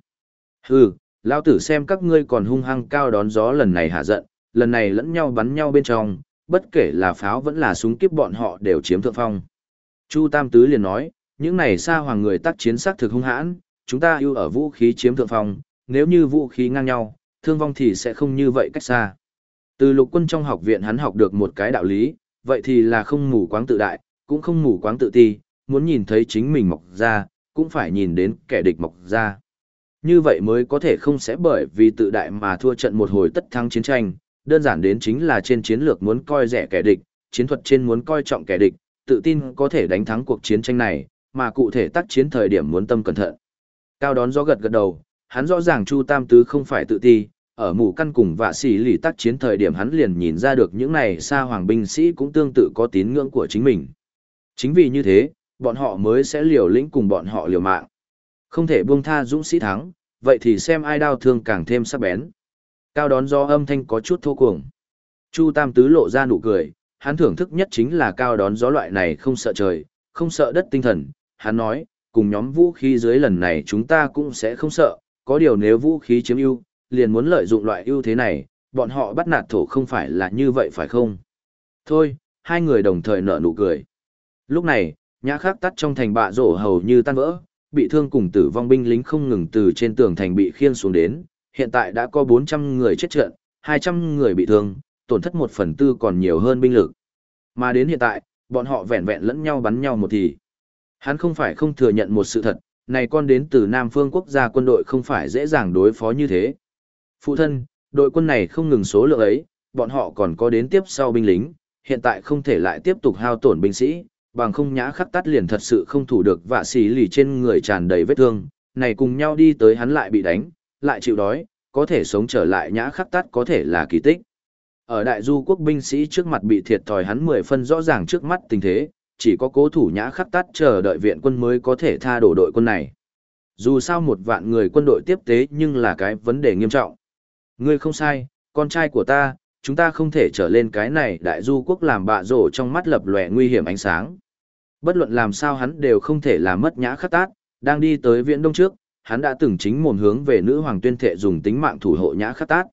Hừ, lão tử xem các ngươi còn hung hăng cao đón gió lần này hạ giận, lần này lẫn nhau bắn nhau bên trong, bất kể là pháo vẫn là súng kiếp bọn họ đều chiếm thượng phong. Chu Tam Tứ liền nói, những này xa hoàng người tác chiến sắc thực hung hãn, chúng ta ưu ở vũ khí chiếm thượng phong, nếu như vũ khí ngang nhau, thương vong thì sẽ không như vậy cách xa. Từ lục quân trong học viện hắn học được một cái đạo lý, vậy thì là không mù quáng tự đại, cũng không mù quáng tự ti, muốn nhìn thấy chính mình mọc ra, cũng phải nhìn đến kẻ địch mọc ra. Như vậy mới có thể không sẽ bởi vì tự đại mà thua trận một hồi tất thắng chiến tranh, đơn giản đến chính là trên chiến lược muốn coi rẻ kẻ địch, chiến thuật trên muốn coi trọng kẻ địch, tự tin có thể đánh thắng cuộc chiến tranh này, mà cụ thể tác chiến thời điểm muốn tâm cẩn thận. Cao đón gió gật gật đầu, hắn rõ ràng Chu Tam Tứ không phải tự ti, ở mù căn cùng vạ sĩ lì tác chiến thời điểm hắn liền nhìn ra được những này xa hoàng binh sĩ cũng tương tự có tín ngưỡng của chính mình. Chính vì như thế, bọn họ mới sẽ liều lĩnh cùng bọn họ liều mạng. Không thể buông tha dũng sĩ thắng, vậy thì xem ai đau thương càng thêm sắc bén. Cao đón do âm thanh có chút thô cuồng. Chu Tam Tứ lộ ra nụ cười, hắn thưởng thức nhất chính là cao đón gió loại này không sợ trời, không sợ đất tinh thần. Hắn nói, cùng nhóm vũ khí dưới lần này chúng ta cũng sẽ không sợ, có điều nếu vũ khí chiếm ưu, liền muốn lợi dụng loại ưu thế này, bọn họ bắt nạt thổ không phải là như vậy phải không? Thôi, hai người đồng thời nở nụ cười. Lúc này, nhã khắc tắt trong thành bạ rổ hầu như tan vỡ, bị thương cùng tử vong binh lính không ngừng từ trên tường thành bị khiên xuống đến, hiện tại đã có 400 người chết trận, 200 người bị thương, tổn thất một phần tư còn nhiều hơn binh lực. Mà đến hiện tại, bọn họ vẹn vẹn lẫn nhau bắn nhau một thì. Hắn không phải không thừa nhận một sự thật, này con đến từ Nam phương quốc gia quân đội không phải dễ dàng đối phó như thế. Phụ thân, đội quân này không ngừng số lượng ấy, bọn họ còn có đến tiếp sau binh lính, hiện tại không thể lại tiếp tục hao tổn binh sĩ, bằng không nhã khắc tắt liền thật sự không thủ được vạ xì lì trên người tràn đầy vết thương, này cùng nhau đi tới hắn lại bị đánh, lại chịu đói, có thể sống trở lại nhã khắc tát có thể là kỳ tích. Ở đại du quốc binh sĩ trước mặt bị thiệt thòi hắn mười phân rõ ràng trước mắt tình thế, chỉ có cố thủ nhã khắc tát chờ đợi viện quân mới có thể tha đổ đội quân này. Dù sao một vạn người quân đội tiếp tế nhưng là cái vấn đề nghiêm trọng. Ngươi không sai, con trai của ta, chúng ta không thể trở lên cái này đại du quốc làm bạ rổ trong mắt lập lòe nguy hiểm ánh sáng. Bất luận làm sao hắn đều không thể làm mất nhã khắc tát, đang đi tới viện đông trước, hắn đã từng chính mồm hướng về nữ hoàng tuyên thệ dùng tính mạng thủ hộ nhã khắc tát.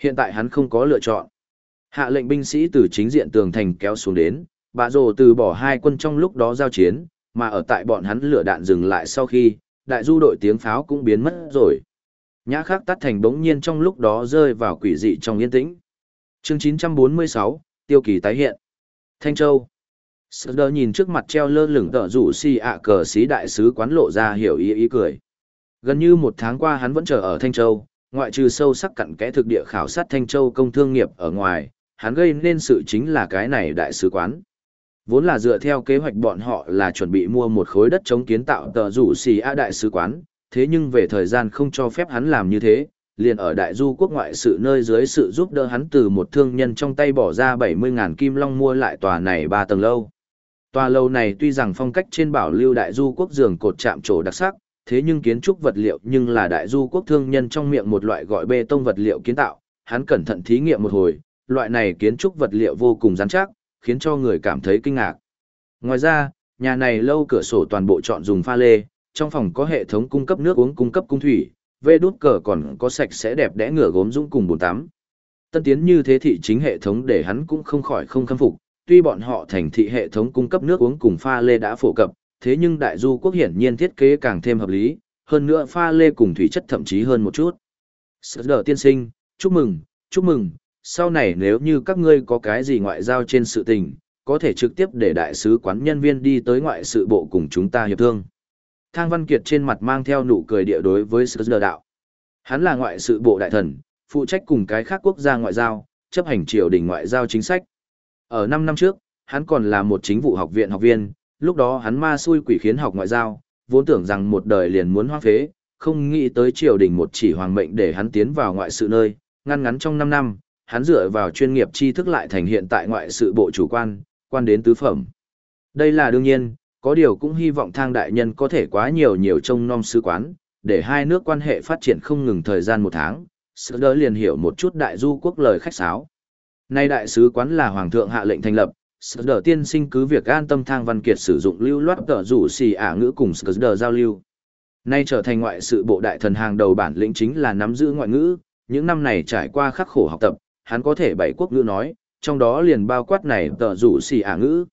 Hiện tại hắn không có lựa chọn. Hạ lệnh binh sĩ từ chính diện tường thành kéo xuống đến, bạ rồ từ bỏ hai quân trong lúc đó giao chiến, mà ở tại bọn hắn lửa đạn dừng lại sau khi, đại du đội tiếng pháo cũng biến mất rồi. Nhã khắc tắt thành bỗng nhiên trong lúc đó rơi vào quỷ dị trong yên tĩnh. Chương 946, tiêu kỳ tái hiện. Thanh Châu. Sơ nhìn trước mặt treo lơ lửng tờ rủ si ạ cờ xí đại sứ quán lộ ra hiểu ý ý cười. Gần như một tháng qua hắn vẫn chờ ở Thanh Châu, ngoại trừ sâu sắc cặn kẽ thực địa khảo sát Thanh Châu công thương nghiệp ở ngoài, hắn gây nên sự chính là cái này đại sứ quán. Vốn là dựa theo kế hoạch bọn họ là chuẩn bị mua một khối đất chống kiến tạo tờ rủ xì A đại sứ quán, thế nhưng về thời gian không cho phép hắn làm như thế, liền ở đại du quốc ngoại sự nơi dưới sự giúp đỡ hắn từ một thương nhân trong tay bỏ ra 70.000 kim long mua lại tòa này 3 tầng lâu. Tòa lâu này tuy rằng phong cách trên bảo lưu đại du quốc giường cột chạm trổ đặc sắc, thế nhưng kiến trúc vật liệu nhưng là đại du quốc thương nhân trong miệng một loại gọi bê tông vật liệu kiến tạo, hắn cẩn thận thí nghiệm một hồi, loại này kiến trúc vật liệu vô cùng rắn chắc, khiến cho người cảm thấy kinh ngạc. Ngoài ra, nhà này lâu cửa sổ toàn bộ chọn dùng pha lê, trong phòng có hệ thống cung cấp nước uống cung cấp cung thủy, vê đút cờ còn có sạch sẽ đẹp đẽ ngửa gốm dũng cùng bồn tắm. Tân tiến như thế thị chính hệ thống để hắn cũng không khỏi không khâm phục, tuy bọn họ thành thị hệ thống cung cấp nước uống cùng pha lê đã phổ cập, thế nhưng đại du quốc hiển nhiên thiết kế càng thêm hợp lý, hơn nữa pha lê cùng thủy chất thậm chí hơn một chút. Sở tiên sinh, chúc mừng, chúc mừng, sau này nếu như các ngươi có cái gì ngoại giao trên sự tình, có thể trực tiếp để đại sứ quán nhân viên đi tới ngoại sự bộ cùng chúng ta hiệp thương. Thang Văn Kiệt trên mặt mang theo nụ cười địa đối với Sở đạo. Hắn là ngoại sự bộ đại thần, phụ trách cùng cái khác quốc gia ngoại giao, chấp hành triều đình ngoại giao chính sách. Ở 5 năm trước, hắn còn là một chính vụ học viện học viên, lúc đó hắn ma xui quỷ khiến học ngoại giao, vốn tưởng rằng một đời liền muốn hoang phế, không nghĩ tới triều đình một chỉ hoàng mệnh để hắn tiến vào ngoại sự nơi, ngăn ngắn trong 5 năm, hắn dựa vào chuyên nghiệp tri thức lại thành hiện tại ngoại sự bộ chủ quan, quan đến tứ phẩm. Đây là đương nhiên, có điều cũng hy vọng thang đại nhân có thể quá nhiều nhiều trông nom sứ quán, để hai nước quan hệ phát triển không ngừng thời gian một tháng, sự đỡ liền hiểu một chút đại du quốc lời khách sáo. Nay đại sứ quán là hoàng thượng hạ lệnh thành lập, sự đỡ tiên sinh cứ việc an tâm thang văn kiệt sử dụng lưu loát tờ rủ xì ả ngữ cùng sự đỡ giao lưu. Nay trở thành ngoại sự bộ đại thần hàng đầu bản lĩnh chính là nắm giữ ngoại ngữ, những năm này trải qua khắc khổ học tập, hắn có thể bảy quốc ngữ nói, trong đó liền bao quát này tờ rủ xì ả ngữ.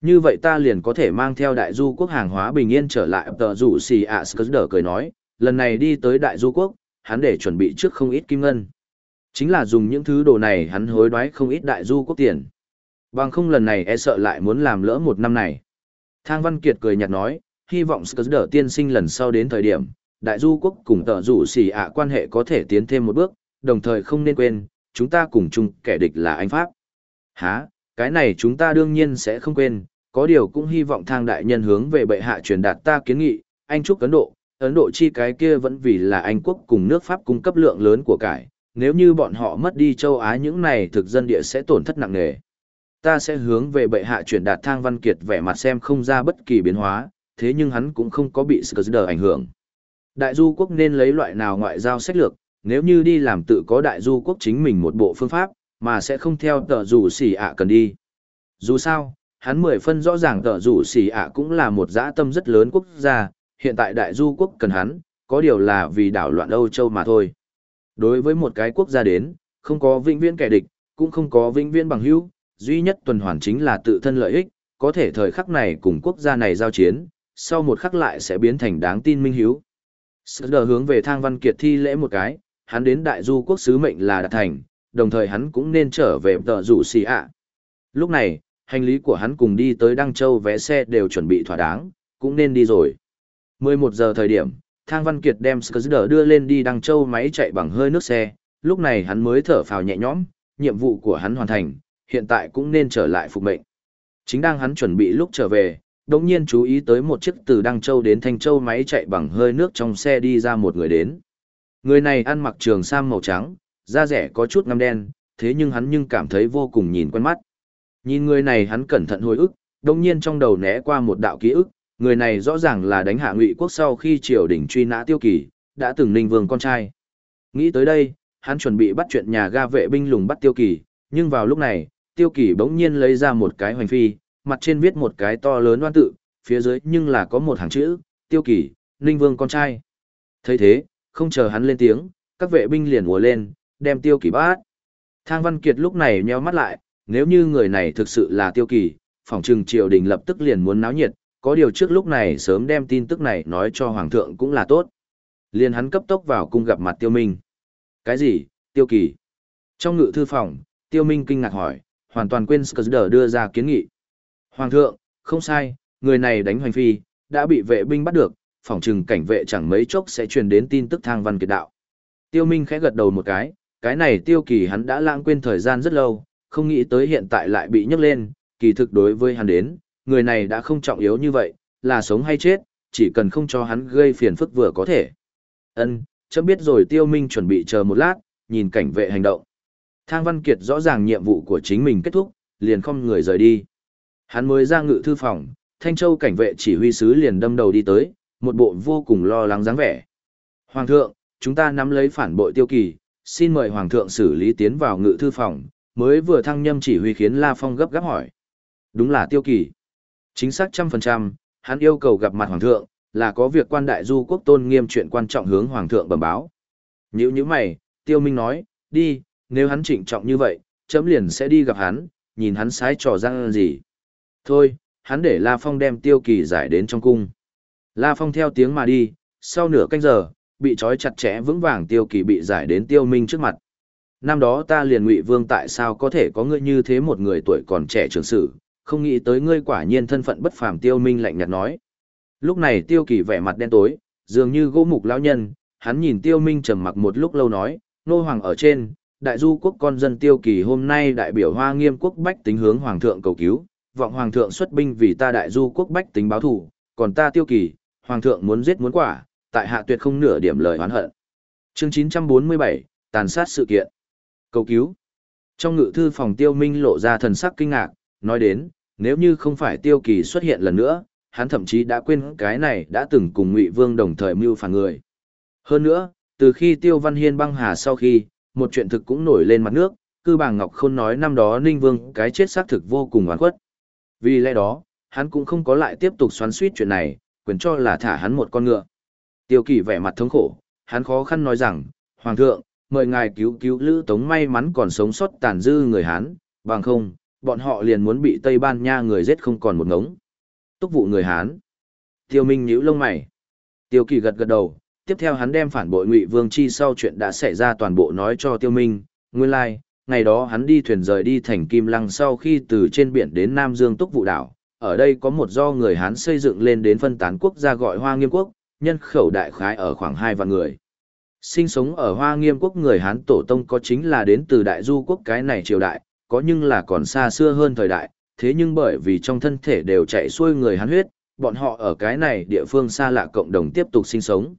Như vậy ta liền có thể mang theo đại du quốc hàng hóa bình yên trở lại tờ rủ xì ả đỡ cười nói, lần này đi tới đại du quốc, hắn để chuẩn bị trước không ít kim ngân. Chính là dùng những thứ đồ này hắn hối đoái không ít đại du quốc tiền. Bằng không lần này e sợ lại muốn làm lỡ một năm này. Thang Văn Kiệt cười nhạt nói, hy vọng Skr tiên sinh lần sau đến thời điểm, đại du quốc cùng tờ rủ xì ạ quan hệ có thể tiến thêm một bước, đồng thời không nên quên, chúng ta cùng chung kẻ địch là anh Pháp. há cái này chúng ta đương nhiên sẽ không quên, có điều cũng hy vọng thang đại nhân hướng về bệ hạ truyền đạt ta kiến nghị, anh chúc Ấn Độ, Ấn Độ chi cái kia vẫn vì là Anh quốc cùng nước Pháp cung cấp lượng lớn của cải, nếu như bọn họ mất đi châu Á những này thực dân địa sẽ tổn thất nặng nề. Ta sẽ hướng về bệ hạ truyền đạt thang văn kiệt vẻ mặt xem không ra bất kỳ biến hóa, thế nhưng hắn cũng không có bị Skr ảnh hưởng. Đại du quốc nên lấy loại nào ngoại giao sách lược, nếu như đi làm tự có đại du quốc chính mình một bộ phương pháp, mà sẽ không theo tờ rủ xỉ ạ cần đi. Dù sao, hắn mười phân rõ ràng tờ rủ xỉ ạ cũng là một dã tâm rất lớn quốc gia, hiện tại đại du quốc cần hắn, có điều là vì đảo loạn Âu Châu mà thôi. Đối với một cái quốc gia đến, không có vĩnh viễn kẻ địch, cũng không có vĩnh viễn bằng hữu, duy nhất tuần hoàn chính là tự thân lợi ích, có thể thời khắc này cùng quốc gia này giao chiến, sau một khắc lại sẽ biến thành đáng tin minh hiếu. Sở hướng về thang văn kiệt thi lễ một cái, hắn đến đại du quốc sứ mệnh là đạt thành, đồng thời hắn cũng nên trở về tờ rủ xì ạ. Lúc này, hành lý của hắn cùng đi tới Đăng Châu vé xe đều chuẩn bị thỏa đáng, cũng nên đi rồi. 11 giờ thời điểm, Thang Văn Kiệt đem Skr đưa lên đi Đăng Châu máy chạy bằng hơi nước xe, lúc này hắn mới thở phào nhẹ nhõm, nhiệm vụ của hắn hoàn thành, hiện tại cũng nên trở lại phục mệnh. Chính đang hắn chuẩn bị lúc trở về, đột nhiên chú ý tới một chiếc từ Đăng Châu đến Thanh Châu máy chạy bằng hơi nước trong xe đi ra một người đến. Người này ăn mặc trường sam màu trắng, da rẻ có chút ngăm đen, thế nhưng hắn nhưng cảm thấy vô cùng nhìn quen mắt. Nhìn người này hắn cẩn thận hồi ức, đồng nhiên trong đầu né qua một đạo ký ức, người này rõ ràng là đánh hạ ngụy quốc sau khi triều đình truy nã tiêu kỳ, đã từng ninh vương con trai. Nghĩ tới đây, hắn chuẩn bị bắt chuyện nhà ga vệ binh lùng bắt tiêu kỳ, nhưng vào lúc này, tiêu kỳ bỗng nhiên lấy ra một cái hoành phi, mặt trên viết một cái to lớn oan tự, phía dưới nhưng là có một hàng chữ, tiêu kỳ, ninh vương con trai. thấy thế, không chờ hắn lên tiếng, các vệ binh liền ùa lên, đem tiêu kỳ bắt. Thang Văn Kiệt lúc này nheo mắt lại, nếu như người này thực sự là tiêu kỳ, phòng trừng triều đình lập tức liền muốn náo nhiệt, có điều trước lúc này sớm đem tin tức này nói cho hoàng thượng cũng là tốt. Liền hắn cấp tốc vào cung gặp mặt tiêu minh. Cái gì, tiêu kỳ? Trong ngự thư phòng, tiêu minh kinh ngạc hỏi, hoàn toàn quên Skrzder đưa ra kiến nghị. Hoàng thượng, không sai, người này đánh hoành phi, đã bị vệ binh bắt được, phòng chừng cảnh vệ chẳng mấy chốc sẽ truyền đến tin tức thang văn kiệt đạo. Tiêu Minh khẽ gật đầu một cái, cái này tiêu kỳ hắn đã lãng quên thời gian rất lâu, không nghĩ tới hiện tại lại bị nhấc lên, kỳ thực đối với hắn đến, người này đã không trọng yếu như vậy, là sống hay chết, chỉ cần không cho hắn gây phiền phức vừa có thể. Ân, chấm biết rồi tiêu minh chuẩn bị chờ một lát, nhìn cảnh vệ hành động. Thang Văn Kiệt rõ ràng nhiệm vụ của chính mình kết thúc, liền không người rời đi. Hắn mới ra ngự thư phòng, Thanh Châu cảnh vệ chỉ huy sứ liền đâm đầu đi tới, một bộ vô cùng lo lắng dáng vẻ. Hoàng thượng, chúng ta nắm lấy phản bội tiêu kỳ, xin mời Hoàng thượng xử lý tiến vào ngự thư phòng, mới vừa thăng nhâm chỉ huy khiến La Phong gấp gáp hỏi. Đúng là tiêu kỳ. Chính xác trăm phần trăm, hắn yêu cầu gặp mặt Hoàng thượng, là có việc quan đại du quốc tôn nghiêm chuyện quan trọng hướng Hoàng thượng bẩm báo. Nhữ như mày, tiêu minh nói, đi, nếu hắn trịnh trọng như vậy, chấm liền sẽ đi gặp hắn, nhìn hắn sái trò răng gì. Thôi, hắn để La Phong đem tiêu kỳ giải đến trong cung. La Phong theo tiếng mà đi, sau nửa canh giờ, bị trói chặt chẽ vững vàng tiêu kỳ bị giải đến tiêu minh trước mặt. Năm đó ta liền ngụy vương tại sao có thể có ngươi như thế một người tuổi còn trẻ trường sử, không nghĩ tới ngươi quả nhiên thân phận bất phàm tiêu minh lạnh nhạt nói. Lúc này tiêu kỳ vẻ mặt đen tối, dường như gỗ mục lão nhân, hắn nhìn tiêu minh trầm mặc một lúc lâu nói, nô hoàng ở trên, đại du quốc con dân tiêu kỳ hôm nay đại biểu hoa nghiêm quốc bách tính hướng hoàng thượng cầu cứu, vọng hoàng thượng xuất binh vì ta đại du quốc bách tính báo thù, còn ta tiêu kỳ, hoàng thượng muốn giết muốn quả, tại hạ tuyệt không nửa điểm lời oán hận. Chương 947, tàn sát sự kiện. Cầu cứu. Trong ngự thư phòng tiêu minh lộ ra thần sắc kinh ngạc, nói đến, nếu như không phải tiêu kỳ xuất hiện lần nữa, hắn thậm chí đã quên cái này đã từng cùng ngụy vương đồng thời mưu phản người. Hơn nữa, từ khi tiêu văn hiên băng hà sau khi, một chuyện thực cũng nổi lên mặt nước, cư bàng Ngọc Khôn nói năm đó Ninh Vương cái chết xác thực vô cùng oán khuất. Vì lẽ đó, hắn cũng không có lại tiếp tục xoắn suýt chuyện này, quyền cho là thả hắn một con ngựa. Tiêu kỳ vẻ mặt thống khổ, hắn khó khăn nói rằng, Hoàng thượng, mời ngài cứu cứu Lữ Tống may mắn còn sống sót tàn dư người Hán, bằng không, bọn họ liền muốn bị Tây Ban Nha người giết không còn một ngống. Túc vụ người Hán. Tiêu Minh nhíu lông mày. Tiêu kỳ gật gật đầu, tiếp theo hắn đem phản bội Ngụy Vương Chi sau chuyện đã xảy ra toàn bộ nói cho Tiêu Minh, nguyên lai, like, ngày đó hắn đi thuyền rời đi thành Kim Lăng sau khi từ trên biển đến Nam Dương Túc vụ đảo, ở đây có một do người Hán xây dựng lên đến phân tán quốc gia gọi Hoa Nghiêm Quốc, nhân khẩu đại khái ở khoảng 2 vạn người. Sinh sống ở Hoa Nghiêm Quốc người Hán tổ tông có chính là đến từ Đại Du Quốc cái này triều đại, có nhưng là còn xa xưa hơn thời đại, thế nhưng bởi vì trong thân thể đều chạy xuôi người Hán huyết, bọn họ ở cái này địa phương xa lạ cộng đồng tiếp tục sinh sống.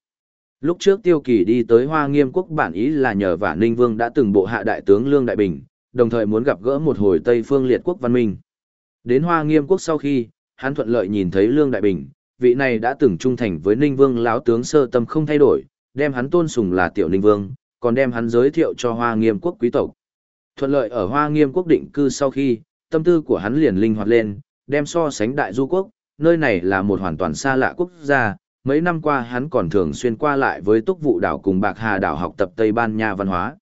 Lúc trước Tiêu Kỳ đi tới Hoa Nghiêm Quốc bản ý là nhờ Vả Ninh Vương đã từng bộ hạ đại tướng Lương Đại Bình, đồng thời muốn gặp gỡ một hồi Tây Phương Liệt Quốc văn minh. Đến Hoa Nghiêm Quốc sau khi, hắn thuận lợi nhìn thấy Lương Đại Bình, vị này đã từng trung thành với Ninh Vương lão tướng sơ tâm không thay đổi, đem hắn tôn sùng là tiểu Ninh Vương, còn đem hắn giới thiệu cho Hoa Nghiêm Quốc quý tộc. Thuận lợi ở Hoa Nghiêm Quốc định cư sau khi, tâm tư của hắn liền linh hoạt lên, đem so sánh Đại Du Quốc, nơi này là một hoàn toàn xa lạ quốc gia, mấy năm qua hắn còn thường xuyên qua lại với túc vụ đảo cùng Bạc Hà đảo học tập Tây Ban Nha văn hóa.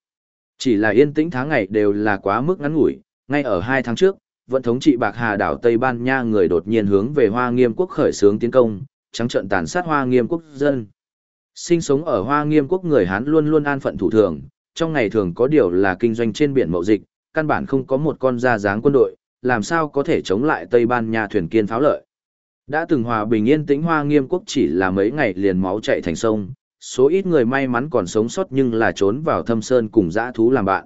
Chỉ là yên tĩnh tháng ngày đều là quá mức ngắn ngủi, ngay ở hai tháng trước, vận thống trị Bạc Hà đảo Tây Ban Nha người đột nhiên hướng về Hoa Nghiêm quốc khởi xướng tiến công, trắng trận tàn sát Hoa Nghiêm quốc dân. Sinh sống ở Hoa Nghiêm quốc người Hán luôn luôn an phận thủ thường, trong ngày thường có điều là kinh doanh trên biển mậu dịch, căn bản không có một con da dáng quân đội, làm sao có thể chống lại Tây Ban Nha thuyền kiên pháo lợi. Đã từng hòa bình yên tĩnh Hoa Nghiêm quốc chỉ là mấy ngày liền máu chạy thành sông, số ít người may mắn còn sống sót nhưng là trốn vào thâm sơn cùng dã thú làm bạn.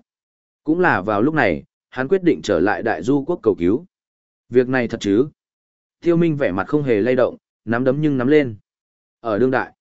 Cũng là vào lúc này, hắn quyết định trở lại đại du quốc cầu cứu. Việc này thật chứ? Tiêu Minh vẻ mặt không hề lay động, nắm đấm nhưng nắm lên. Ở đương đại,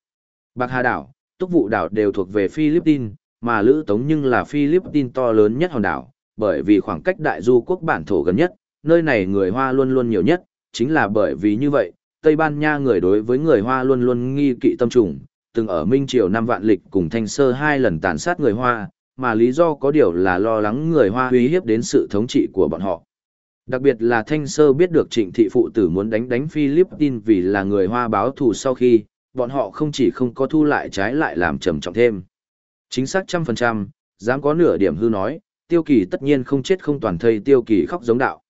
Bạc Hà đảo, túc vụ đảo đều thuộc về Philippines, mà Lữ Tống nhưng là Philippines to lớn nhất hòn đảo, bởi vì khoảng cách đại du quốc bản thổ gần nhất, nơi này người Hoa luôn luôn nhiều nhất, chính là bởi vì như vậy, Tây Ban Nha người đối với người Hoa luôn luôn nghi kỵ tâm trùng, từng ở Minh Triều năm vạn lịch cùng Thanh Sơ hai lần tàn sát người Hoa, mà lý do có điều là lo lắng người Hoa uy hiếp đến sự thống trị của bọn họ. Đặc biệt là Thanh Sơ biết được trịnh thị phụ tử muốn đánh đánh Philippines vì là người Hoa báo thù sau khi, bọn họ không chỉ không có thu lại trái lại làm trầm trọng thêm. Chính xác trăm phần trăm, dám có nửa điểm hư nói, tiêu kỳ tất nhiên không chết không toàn thây tiêu kỳ khóc giống đạo.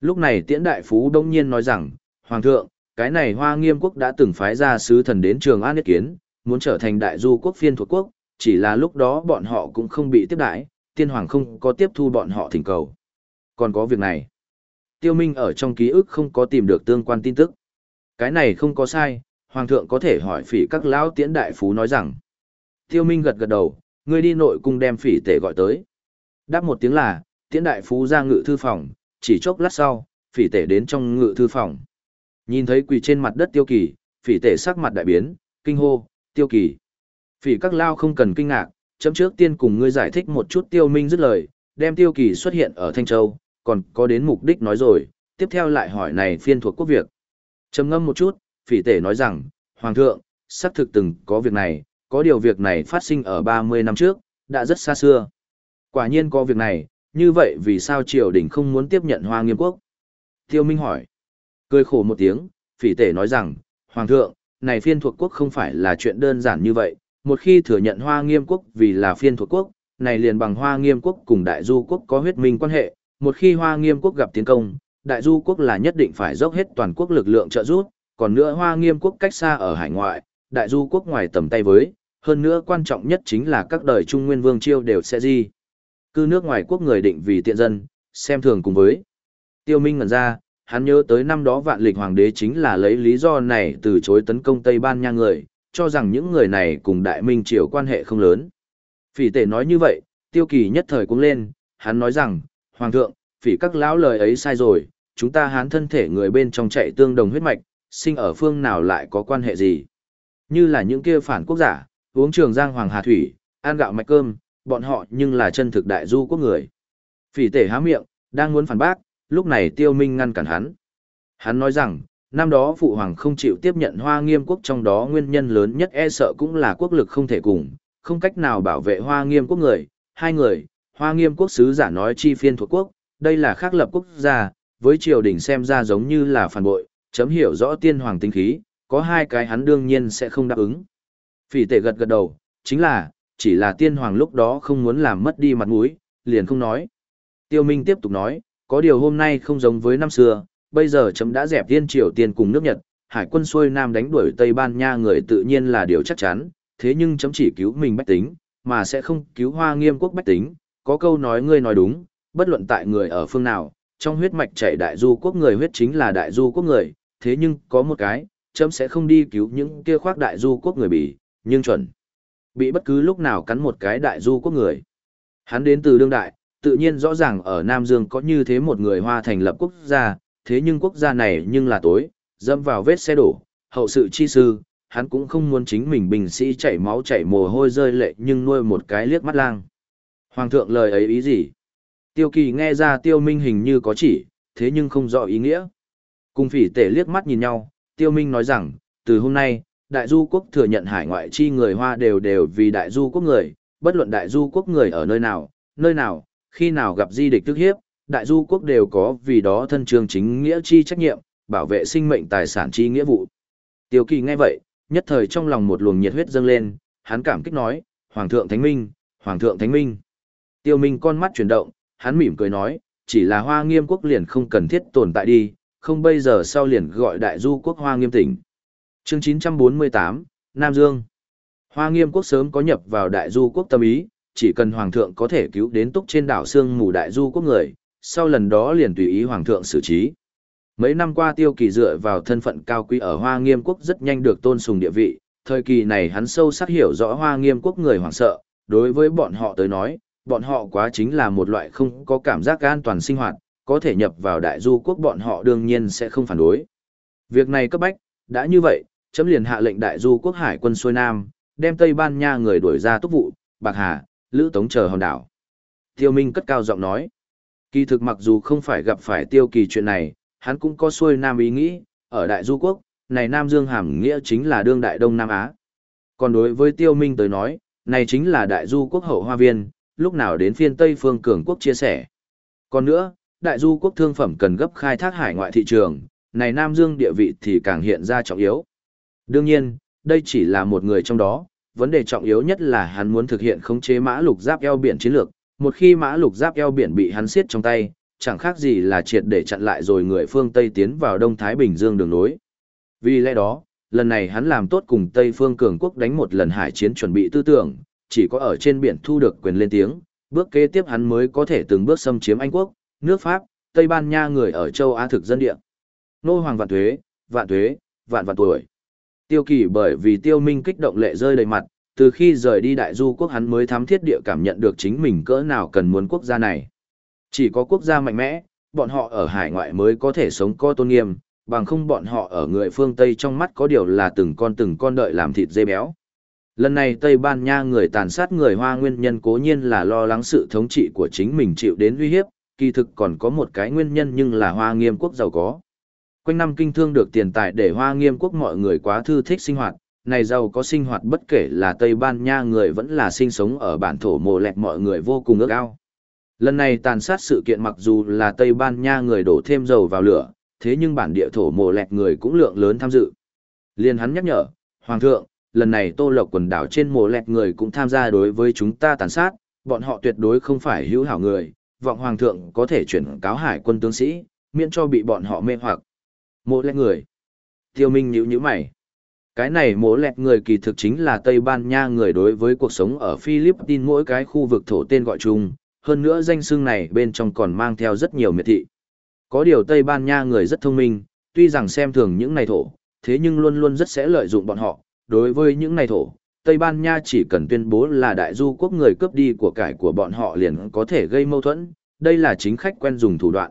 Lúc này tiễn đại phú đông nhiên nói rằng, Hoàng thượng, cái này hoa nghiêm quốc đã từng phái ra sứ thần đến trường an ý kiến, muốn trở thành đại du quốc phiên thuộc quốc, chỉ là lúc đó bọn họ cũng không bị tiếp đãi, tiên hoàng không có tiếp thu bọn họ thỉnh cầu. Còn có việc này, tiêu minh ở trong ký ức không có tìm được tương quan tin tức. Cái này không có sai, hoàng thượng có thể hỏi phỉ các lão tiễn đại phú nói rằng. Tiêu minh gật gật đầu, ngươi đi nội cung đem phỉ tể gọi tới. Đáp một tiếng là, tiễn đại phú ra ngự thư phòng, chỉ chốc lát sau, phỉ tể đến trong ngự thư phòng. Nhìn thấy quỳ trên mặt đất tiêu kỳ, phỉ tể sắc mặt đại biến, kinh hô, tiêu kỳ. Phỉ các lao không cần kinh ngạc, chấm trước tiên cùng ngươi giải thích một chút tiêu minh dứt lời, đem tiêu kỳ xuất hiện ở Thanh Châu, còn có đến mục đích nói rồi, tiếp theo lại hỏi này phiên thuộc quốc việc. Trầm ngâm một chút, phỉ tể nói rằng, Hoàng thượng, xác thực từng có việc này, có điều việc này phát sinh ở 30 năm trước, đã rất xa xưa. Quả nhiên có việc này, như vậy vì sao triều đình không muốn tiếp nhận hoa nghiêm quốc? Tiêu Minh hỏi. Cười khổ một tiếng, phỉ tể nói rằng, Hoàng thượng, này phiên thuộc quốc không phải là chuyện đơn giản như vậy, một khi thừa nhận hoa nghiêm quốc vì là phiên thuộc quốc, này liền bằng hoa nghiêm quốc cùng đại du quốc có huyết minh quan hệ, một khi hoa nghiêm quốc gặp tiến công, đại du quốc là nhất định phải dốc hết toàn quốc lực lượng trợ giúp, còn nữa hoa nghiêm quốc cách xa ở hải ngoại, đại du quốc ngoài tầm tay với, hơn nữa quan trọng nhất chính là các đời trung nguyên vương chiêu đều sẽ di. Cư nước ngoài quốc người định vì tiện dân, xem thường cùng với. Tiêu Minh ngẩn ra, hắn nhớ tới năm đó vạn lịch hoàng đế chính là lấy lý do này từ chối tấn công Tây Ban Nha người, cho rằng những người này cùng đại minh triều quan hệ không lớn. Phỉ tể nói như vậy, tiêu kỳ nhất thời cũng lên, hắn nói rằng, Hoàng thượng, phỉ các lão lời ấy sai rồi, chúng ta hán thân thể người bên trong chạy tương đồng huyết mạch, sinh ở phương nào lại có quan hệ gì. Như là những kia phản quốc giả, uống trường giang hoàng hà thủy, ăn gạo mạch cơm, bọn họ nhưng là chân thực đại du quốc người. Phỉ tể há miệng, đang muốn phản bác, lúc này tiêu minh ngăn cản hắn. Hắn nói rằng, năm đó phụ hoàng không chịu tiếp nhận hoa nghiêm quốc trong đó nguyên nhân lớn nhất e sợ cũng là quốc lực không thể cùng, không cách nào bảo vệ hoa nghiêm quốc người, hai người, hoa nghiêm quốc sứ giả nói chi phiên thuộc quốc, đây là khác lập quốc gia, với triều đình xem ra giống như là phản bội, chấm hiểu rõ tiên hoàng tinh khí, có hai cái hắn đương nhiên sẽ không đáp ứng. Phỉ tệ gật gật đầu, chính là, chỉ là tiên hoàng lúc đó không muốn làm mất đi mặt mũi, liền không nói. Tiêu Minh tiếp tục nói, có điều hôm nay không giống với năm xưa, bây giờ chấm đã dẹp tiên triều tiên cùng nước Nhật, hải quân xuôi nam đánh đuổi Tây Ban Nha người tự nhiên là điều chắc chắn, thế nhưng chấm chỉ cứu mình bách tính, mà sẽ không cứu hoa nghiêm quốc bách tính, có câu nói ngươi nói đúng, bất luận tại người ở phương nào, trong huyết mạch chảy đại du quốc người huyết chính là đại du quốc người, thế nhưng có một cái, chấm sẽ không đi cứu những kia khoác đại du quốc người bị, nhưng chuẩn. Bị bất cứ lúc nào cắn một cái đại du quốc người. Hắn đến từ đương đại, tự nhiên rõ ràng ở Nam Dương có như thế một người hoa thành lập quốc gia, thế nhưng quốc gia này nhưng là tối, dâm vào vết xe đổ, hậu sự chi sư, hắn cũng không muốn chính mình bình sĩ chảy máu chảy mồ hôi rơi lệ nhưng nuôi một cái liếc mắt lang. Hoàng thượng lời ấy ý gì? Tiêu kỳ nghe ra tiêu minh hình như có chỉ, thế nhưng không rõ ý nghĩa. Cùng phỉ tể liếc mắt nhìn nhau, tiêu minh nói rằng, từ hôm nay, đại du quốc thừa nhận hải ngoại chi người Hoa đều đều vì đại du quốc người, bất luận đại du quốc người ở nơi nào, nơi nào, khi nào gặp di địch tức hiếp, đại du quốc đều có vì đó thân trường chính nghĩa chi trách nhiệm, bảo vệ sinh mệnh tài sản chi nghĩa vụ. Tiêu kỳ nghe vậy, nhất thời trong lòng một luồng nhiệt huyết dâng lên, hắn cảm kích nói, Hoàng thượng Thánh Minh, Hoàng thượng Thánh Minh. Tiêu Minh con mắt chuyển động, hắn mỉm cười nói, chỉ là hoa nghiêm quốc liền không cần thiết tồn tại đi, không bây giờ sau liền gọi đại du quốc hoa nghiêm tỉnh. Chương 948, Nam Dương Hoa nghiêm quốc sớm có nhập vào đại du quốc tâm ý, chỉ cần hoàng thượng có thể cứu đến túc trên đảo xương mù đại du quốc người, sau lần đó liền tùy ý hoàng thượng xử trí. Mấy năm qua tiêu kỳ dựa vào thân phận cao quý ở Hoa Nghiêm quốc rất nhanh được tôn sùng địa vị, thời kỳ này hắn sâu sắc hiểu rõ Hoa Nghiêm quốc người hoảng sợ, đối với bọn họ tới nói, bọn họ quá chính là một loại không có cảm giác an toàn sinh hoạt, có thể nhập vào đại du quốc bọn họ đương nhiên sẽ không phản đối. Việc này cấp bách, đã như vậy, chấm liền hạ lệnh đại du quốc hải quân xuôi nam, đem Tây Ban Nha người đuổi ra túc vụ, Bạc Hà, Lữ Tống chờ hòn đảo. Tiêu Minh cất cao giọng nói. Kỳ thực mặc dù không phải gặp phải tiêu kỳ chuyện này, hắn cũng có xuôi nam ý nghĩ, ở Đại Du Quốc, này Nam Dương hàm nghĩa chính là đương Đại Đông Nam Á. Còn đối với Tiêu Minh tới nói, này chính là Đại Du Quốc hậu hoa viên, lúc nào đến phiên Tây Phương Cường Quốc chia sẻ. Còn nữa, Đại Du Quốc thương phẩm cần gấp khai thác hải ngoại thị trường, này Nam Dương địa vị thì càng hiện ra trọng yếu. Đương nhiên, đây chỉ là một người trong đó, vấn đề trọng yếu nhất là hắn muốn thực hiện khống chế mã lục giáp eo biển chiến lược, một khi mã lục giáp eo biển bị hắn siết trong tay, chẳng khác gì là triệt để chặn lại rồi người phương Tây tiến vào Đông Thái Bình Dương đường nối. Vì lẽ đó, lần này hắn làm tốt cùng Tây phương cường quốc đánh một lần hải chiến chuẩn bị tư tưởng, chỉ có ở trên biển thu được quyền lên tiếng, bước kế tiếp hắn mới có thể từng bước xâm chiếm Anh quốc, nước Pháp, Tây Ban Nha người ở châu Á thực dân địa. Nô Hoàng vạn thuế, vạn thuế, vạn vạn tuổi. Tiêu kỳ bởi vì tiêu minh kích động lệ rơi đầy mặt, từ khi rời đi đại du quốc hắn mới thám thiết địa cảm nhận được chính mình cỡ nào cần muốn quốc gia này. Chỉ có quốc gia mạnh mẽ, bọn họ ở hải ngoại mới có thể sống có tôn nghiêm, bằng không bọn họ ở người phương Tây trong mắt có điều là từng con từng con đợi làm thịt dê béo. Lần này Tây Ban Nha người tàn sát người Hoa nguyên nhân cố nhiên là lo lắng sự thống trị của chính mình chịu đến uy hiếp, kỳ thực còn có một cái nguyên nhân nhưng là Hoa nghiêm quốc giàu có. Quanh năm kinh thương được tiền tài để Hoa nghiêm quốc mọi người quá thư thích sinh hoạt, này giàu có sinh hoạt bất kể là Tây Ban Nha người vẫn là sinh sống ở bản thổ mồ lẹt mọi người vô cùng ước ao. Lần này tàn sát sự kiện mặc dù là Tây Ban Nha người đổ thêm dầu vào lửa, thế nhưng bản địa thổ mồ lẹt người cũng lượng lớn tham dự. Liên hắn nhắc nhở, Hoàng thượng, lần này tô lộc quần đảo trên mồ lẹt người cũng tham gia đối với chúng ta tàn sát, bọn họ tuyệt đối không phải hữu hảo người, vọng Hoàng thượng có thể chuyển cáo hải quân tướng sĩ, miễn cho bị bọn họ mê hoặc. Mồ lẹt người. Tiêu Minh nhíu nhíu mày. Cái này mố lẹt người kỳ thực chính là Tây Ban Nha người đối với cuộc sống ở Philippines mỗi cái khu vực thổ tên gọi chung, hơn nữa danh xưng này bên trong còn mang theo rất nhiều miệt thị. Có điều Tây Ban Nha người rất thông minh, tuy rằng xem thường những này thổ, thế nhưng luôn luôn rất sẽ lợi dụng bọn họ. Đối với những này thổ, Tây Ban Nha chỉ cần tuyên bố là đại du quốc người cướp đi của cải của bọn họ liền có thể gây mâu thuẫn, đây là chính khách quen dùng thủ đoạn.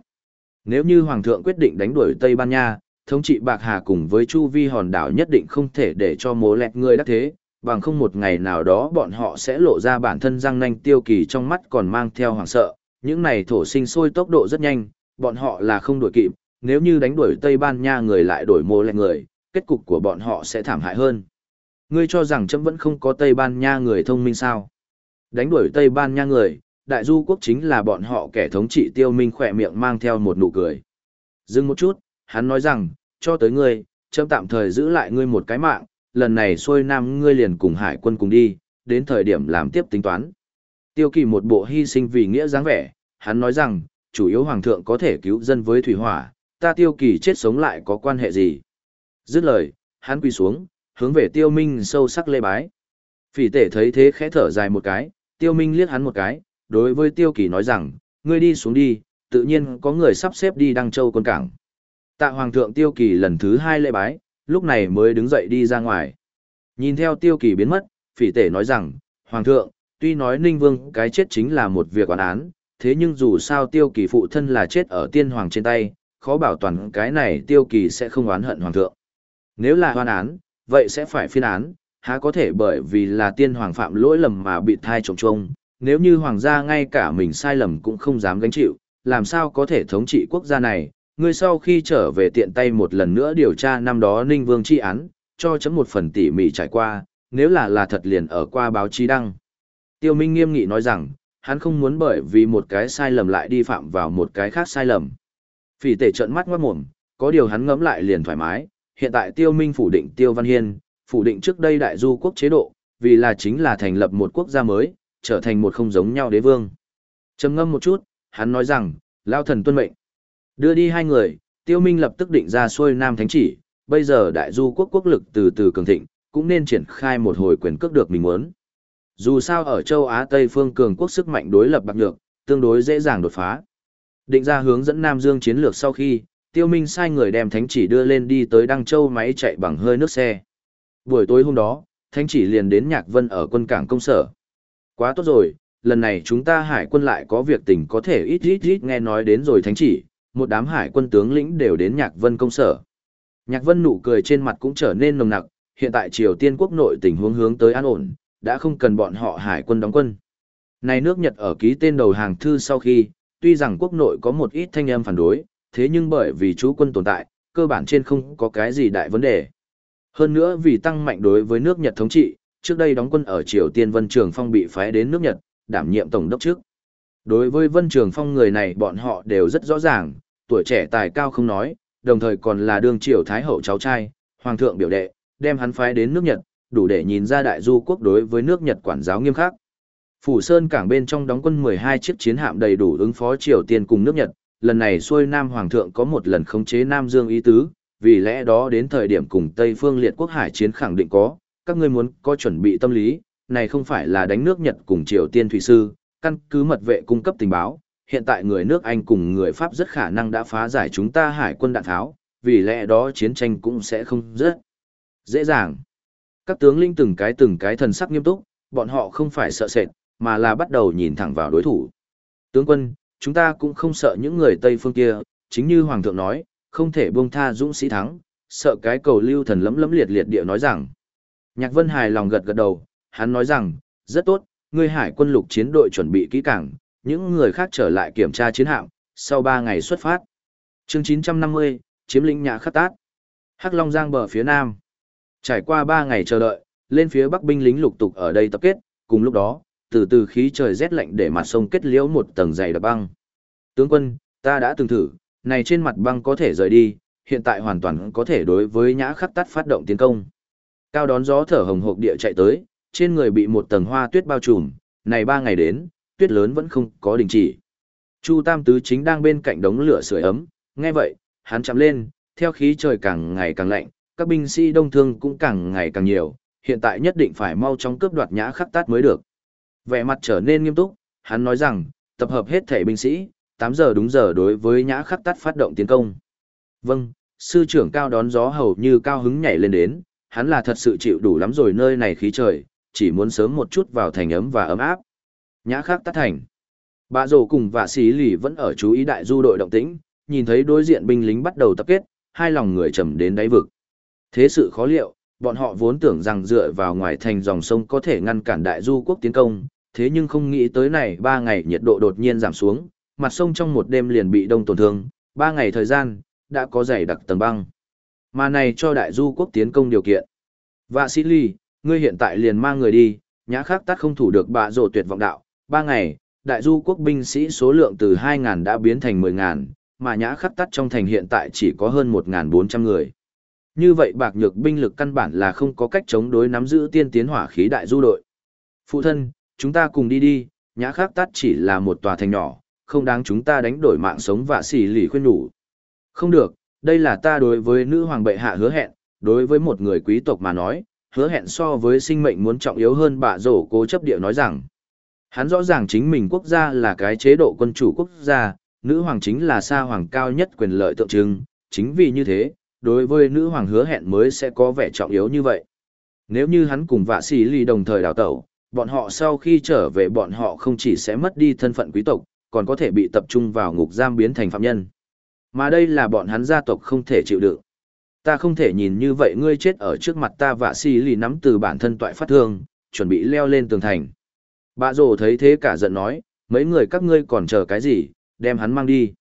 Nếu như Hoàng thượng quyết định đánh đuổi Tây Ban Nha, thống trị Bạc Hà cùng với Chu Vi hòn đảo nhất định không thể để cho mố lẹt người đắc thế, bằng không một ngày nào đó bọn họ sẽ lộ ra bản thân răng nanh tiêu kỳ trong mắt còn mang theo hoàng sợ. Những này thổ sinh sôi tốc độ rất nhanh, bọn họ là không đuổi kịp, nếu như đánh đuổi Tây Ban Nha người lại đổi mô lẹt người, kết cục của bọn họ sẽ thảm hại hơn. Ngươi cho rằng chấm vẫn không có Tây Ban Nha người thông minh sao? Đánh đuổi Tây Ban Nha người, đại du quốc chính là bọn họ kẻ thống trị tiêu minh khỏe miệng mang theo một nụ cười. Dừng một chút, hắn nói rằng, cho tới ngươi, chấm tạm thời giữ lại ngươi một cái mạng, lần này xuôi nam ngươi liền cùng hải quân cùng đi, đến thời điểm làm tiếp tính toán. Tiêu kỳ một bộ hy sinh vì nghĩa dáng vẻ, hắn nói rằng, chủ yếu hoàng thượng có thể cứu dân với thủy hỏa, ta tiêu kỳ chết sống lại có quan hệ gì. Dứt lời, hắn quỳ xuống, hướng về tiêu minh sâu sắc lê bái. Phỉ tể thấy thế khẽ thở dài một cái, tiêu minh liếc hắn một cái, đối với tiêu kỳ nói rằng, ngươi đi xuống đi, tự nhiên có người sắp xếp đi đăng châu quân cảng. Tạ Hoàng thượng Tiêu Kỳ lần thứ hai lễ bái, lúc này mới đứng dậy đi ra ngoài. Nhìn theo Tiêu Kỳ biến mất, phỉ tể nói rằng, Hoàng thượng, tuy nói Ninh Vương cái chết chính là một việc oán án, thế nhưng dù sao Tiêu Kỳ phụ thân là chết ở tiên hoàng trên tay, khó bảo toàn cái này Tiêu Kỳ sẽ không oán hận Hoàng thượng. Nếu là oán án, vậy sẽ phải phiên án, há có thể bởi vì là tiên hoàng phạm lỗi lầm mà bị thai trồng trông, nếu như hoàng gia ngay cả mình sai lầm cũng không dám gánh chịu, làm sao có thể thống trị quốc gia này, ngươi sau khi trở về tiện tay một lần nữa điều tra năm đó Ninh Vương chi án, cho chấm một phần tỉ mỉ trải qua, nếu là là thật liền ở qua báo chí đăng. Tiêu Minh nghiêm nghị nói rằng, hắn không muốn bởi vì một cái sai lầm lại đi phạm vào một cái khác sai lầm. Phỉ tể trợn mắt ngoát mồm, có điều hắn ngẫm lại liền thoải mái, hiện tại Tiêu Minh phủ định Tiêu Văn Hiên, phủ định trước đây đại du quốc chế độ, vì là chính là thành lập một quốc gia mới, trở thành một không giống nhau đế vương. Trầm ngâm một chút, hắn nói rằng, lao thần tuân mệnh. Đưa đi hai người, Tiêu Minh lập tức định ra xuôi Nam Thánh chỉ, bây giờ đại du quốc quốc lực từ từ cường thịnh, cũng nên triển khai một hồi quyền cước được mình muốn. Dù sao ở châu Á Tây phương cường quốc sức mạnh đối lập bạc nhược, tương đối dễ dàng đột phá. Định ra hướng dẫn Nam Dương chiến lược sau khi, Tiêu Minh sai người đem thánh chỉ đưa lên đi tới Đăng Châu máy chạy bằng hơi nước xe. Buổi tối hôm đó, thánh chỉ liền đến Nhạc Vân ở quân cảng công sở. Quá tốt rồi, lần này chúng ta hải quân lại có việc tình có thể ít ít ít nghe nói đến rồi thánh chỉ, một đám hải quân tướng lĩnh đều đến Nhạc Vân công sở. Nhạc Vân nụ cười trên mặt cũng trở nên nồng nặc, hiện tại Triều Tiên quốc nội tình huống hướng tới an ổn, đã không cần bọn họ hải quân đóng quân. Này nước Nhật ở ký tên đầu hàng thư sau khi, tuy rằng quốc nội có một ít thanh âm phản đối, thế nhưng bởi vì chú quân tồn tại, cơ bản trên không có cái gì đại vấn đề. Hơn nữa vì tăng mạnh đối với nước Nhật thống trị, trước đây đóng quân ở Triều Tiên Vân Trường Phong bị phái đến nước Nhật, đảm nhiệm tổng đốc trước. Đối với Vân Trường Phong người này bọn họ đều rất rõ ràng, tuổi trẻ tài cao không nói, đồng thời còn là đương triều thái hậu cháu trai, hoàng thượng biểu đệ, đem hắn phái đến nước Nhật, đủ để nhìn ra đại du quốc đối với nước Nhật quản giáo nghiêm khắc. Phủ Sơn cảng bên trong đóng quân 12 chiếc chiến hạm đầy đủ ứng phó Triều Tiên cùng nước Nhật, lần này xuôi Nam Hoàng thượng có một lần khống chế Nam Dương ý tứ, vì lẽ đó đến thời điểm cùng Tây phương liệt quốc hải chiến khẳng định có, các ngươi muốn có chuẩn bị tâm lý, này không phải là đánh nước Nhật cùng Triều Tiên thủy sư, căn cứ mật vệ cung cấp tình báo, hiện tại người nước Anh cùng người Pháp rất khả năng đã phá giải chúng ta hải quân đạn tháo, vì lẽ đó chiến tranh cũng sẽ không rất dễ dàng. Các tướng linh từng cái từng cái thần sắc nghiêm túc, bọn họ không phải sợ sệt, mà là bắt đầu nhìn thẳng vào đối thủ. Tướng quân, chúng ta cũng không sợ những người Tây phương kia, chính như Hoàng thượng nói, không thể buông tha dũng sĩ thắng, sợ cái cầu lưu thần lấm lấm liệt liệt địa nói rằng. Nhạc Vân hài lòng gật gật đầu, hắn nói rằng, rất tốt, ngươi hải quân lục chiến đội chuẩn bị kỹ càng, những người khác trở lại kiểm tra chiến hạm, sau 3 ngày xuất phát. Chương 950, chiếm lĩnh nhà khắc tát. Hắc Long Giang bờ phía nam. Trải qua 3 ngày chờ đợi, lên phía bắc binh lính lục tục ở đây tập kết, cùng lúc đó, từ từ khí trời rét lạnh để mặt sông kết liễu một tầng dày đặc băng. Tướng quân, ta đã từng thử, này trên mặt băng có thể rời đi, hiện tại hoàn toàn có thể đối với nhã khắc tát phát động tiến công. Cao đón gió thở hồng hộc địa chạy tới, trên người bị một tầng hoa tuyết bao trùm, này ba ngày đến, tuyết lớn vẫn không có đình chỉ. Chu Tam Tứ chính đang bên cạnh đống lửa sưởi ấm, nghe vậy, hắn chạm lên, theo khí trời càng ngày càng lạnh, các binh sĩ đông thương cũng càng ngày càng nhiều, hiện tại nhất định phải mau chóng cướp đoạt nhã khắc tát mới được. Vẻ mặt trở nên nghiêm túc, hắn nói rằng, tập hợp hết thể binh sĩ, 8 giờ đúng giờ đối với nhã khắc tát phát động tiến công. Vâng, sư trưởng cao đón gió hầu như cao hứng nhảy lên đến, hắn là thật sự chịu đủ lắm rồi nơi này khí trời, chỉ muốn sớm một chút vào thành ấm và ấm áp. Nhã khắc Tắt thành. Bà rổ cùng vạ xí lì vẫn ở chú ý đại du đội động tĩnh, nhìn thấy đối diện binh lính bắt đầu tập kết, hai lòng người trầm đến đáy vực. Thế sự khó liệu, bọn họ vốn tưởng rằng dựa vào ngoài thành dòng sông có thể ngăn cản đại du quốc tiến công, thế nhưng không nghĩ tới này ba ngày nhiệt độ đột nhiên giảm xuống, mặt sông trong một đêm liền bị đông tổn thương, ba ngày thời gian, đã có dày đặc tầng băng. Mà này cho đại du quốc tiến công điều kiện. Vạ sĩ ly, ngươi hiện tại liền mang người đi, nhã khắc tắt không thủ được bạ rổ tuyệt vọng đạo, ba ngày, đại du quốc binh sĩ số lượng từ 2.000 đã biến thành 10.000, mà nhã khắc tắt trong thành hiện tại chỉ có hơn 1.400 người. Như vậy bạc nhược binh lực căn bản là không có cách chống đối nắm giữ tiên tiến hỏa khí đại du đội. Phụ thân, chúng ta cùng đi đi, nhã khắc tắt chỉ là một tòa thành nhỏ, không đáng chúng ta đánh đổi mạng sống và xỉ lì khuyên nhủ. Không được, đây là ta đối với nữ hoàng bệ hạ hứa hẹn, đối với một người quý tộc mà nói, hứa hẹn so với sinh mệnh muốn trọng yếu hơn bà rổ cố chấp địa nói rằng. Hắn rõ ràng chính mình quốc gia là cái chế độ quân chủ quốc gia, nữ hoàng chính là sa hoàng cao nhất quyền lợi tượng trưng, chính vì như thế, đối với nữ hoàng hứa hẹn mới sẽ có vẻ trọng yếu như vậy. Nếu như hắn cùng vạ sĩ ly đồng thời đào tẩu, bọn họ sau khi trở về bọn họ không chỉ sẽ mất đi thân phận quý tộc, còn có thể bị tập trung vào ngục giam biến thành phạm nhân. Mà đây là bọn hắn gia tộc không thể chịu đựng. Ta không thể nhìn như vậy ngươi chết ở trước mặt ta vạ xì lì nắm từ bản thân toại phát thương, chuẩn bị leo lên tường thành. Bà rồ thấy thế cả giận nói, mấy người các ngươi còn chờ cái gì, đem hắn mang đi.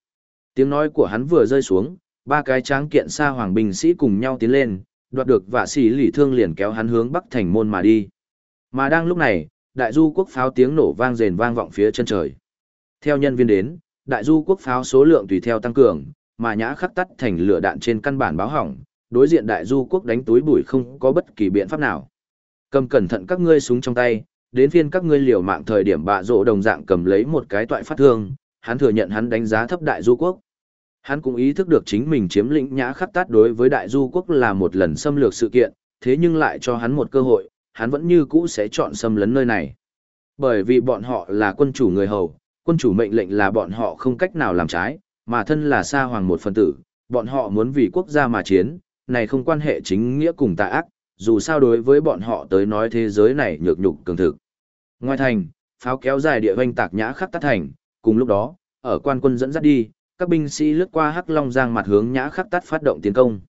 Tiếng nói của hắn vừa rơi xuống, ba cái tráng kiện xa hoàng binh sĩ cùng nhau tiến lên, đoạt được vạ sĩ lì thương liền kéo hắn hướng bắc thành môn mà đi. Mà đang lúc này, đại du quốc pháo tiếng nổ vang rền vang vọng phía chân trời. Theo nhân viên đến, đại du quốc pháo số lượng tùy theo tăng cường, mà nhã khắc tắt thành lửa đạn trên căn bản báo hỏng, đối diện đại du quốc đánh túi bụi không có bất kỳ biện pháp nào. Cầm cẩn thận các ngươi súng trong tay, đến phiên các ngươi liều mạng thời điểm bạ rộ đồng dạng cầm lấy một cái toại phát thương, hắn thừa nhận hắn đánh giá thấp đại du quốc. Hắn cũng ý thức được chính mình chiếm lĩnh nhã khắc tát đối với đại du quốc là một lần xâm lược sự kiện, thế nhưng lại cho hắn một cơ hội, hắn vẫn như cũ sẽ chọn xâm lấn nơi này. Bởi vì bọn họ là quân chủ người hầu, quân chủ mệnh lệnh là bọn họ không cách nào làm trái, mà thân là sa hoàng một phần tử, bọn họ muốn vì quốc gia mà chiến, này không quan hệ chính nghĩa cùng tà ác, dù sao đối với bọn họ tới nói thế giới này nhược nhục cường thực. Ngoài thành, pháo kéo dài địa vanh tạc nhã khắc tắt thành, cùng lúc đó, ở quan quân dẫn dắt đi, các binh sĩ lướt qua Hắc Long Giang mặt hướng nhã khắc tắt phát động tiến công.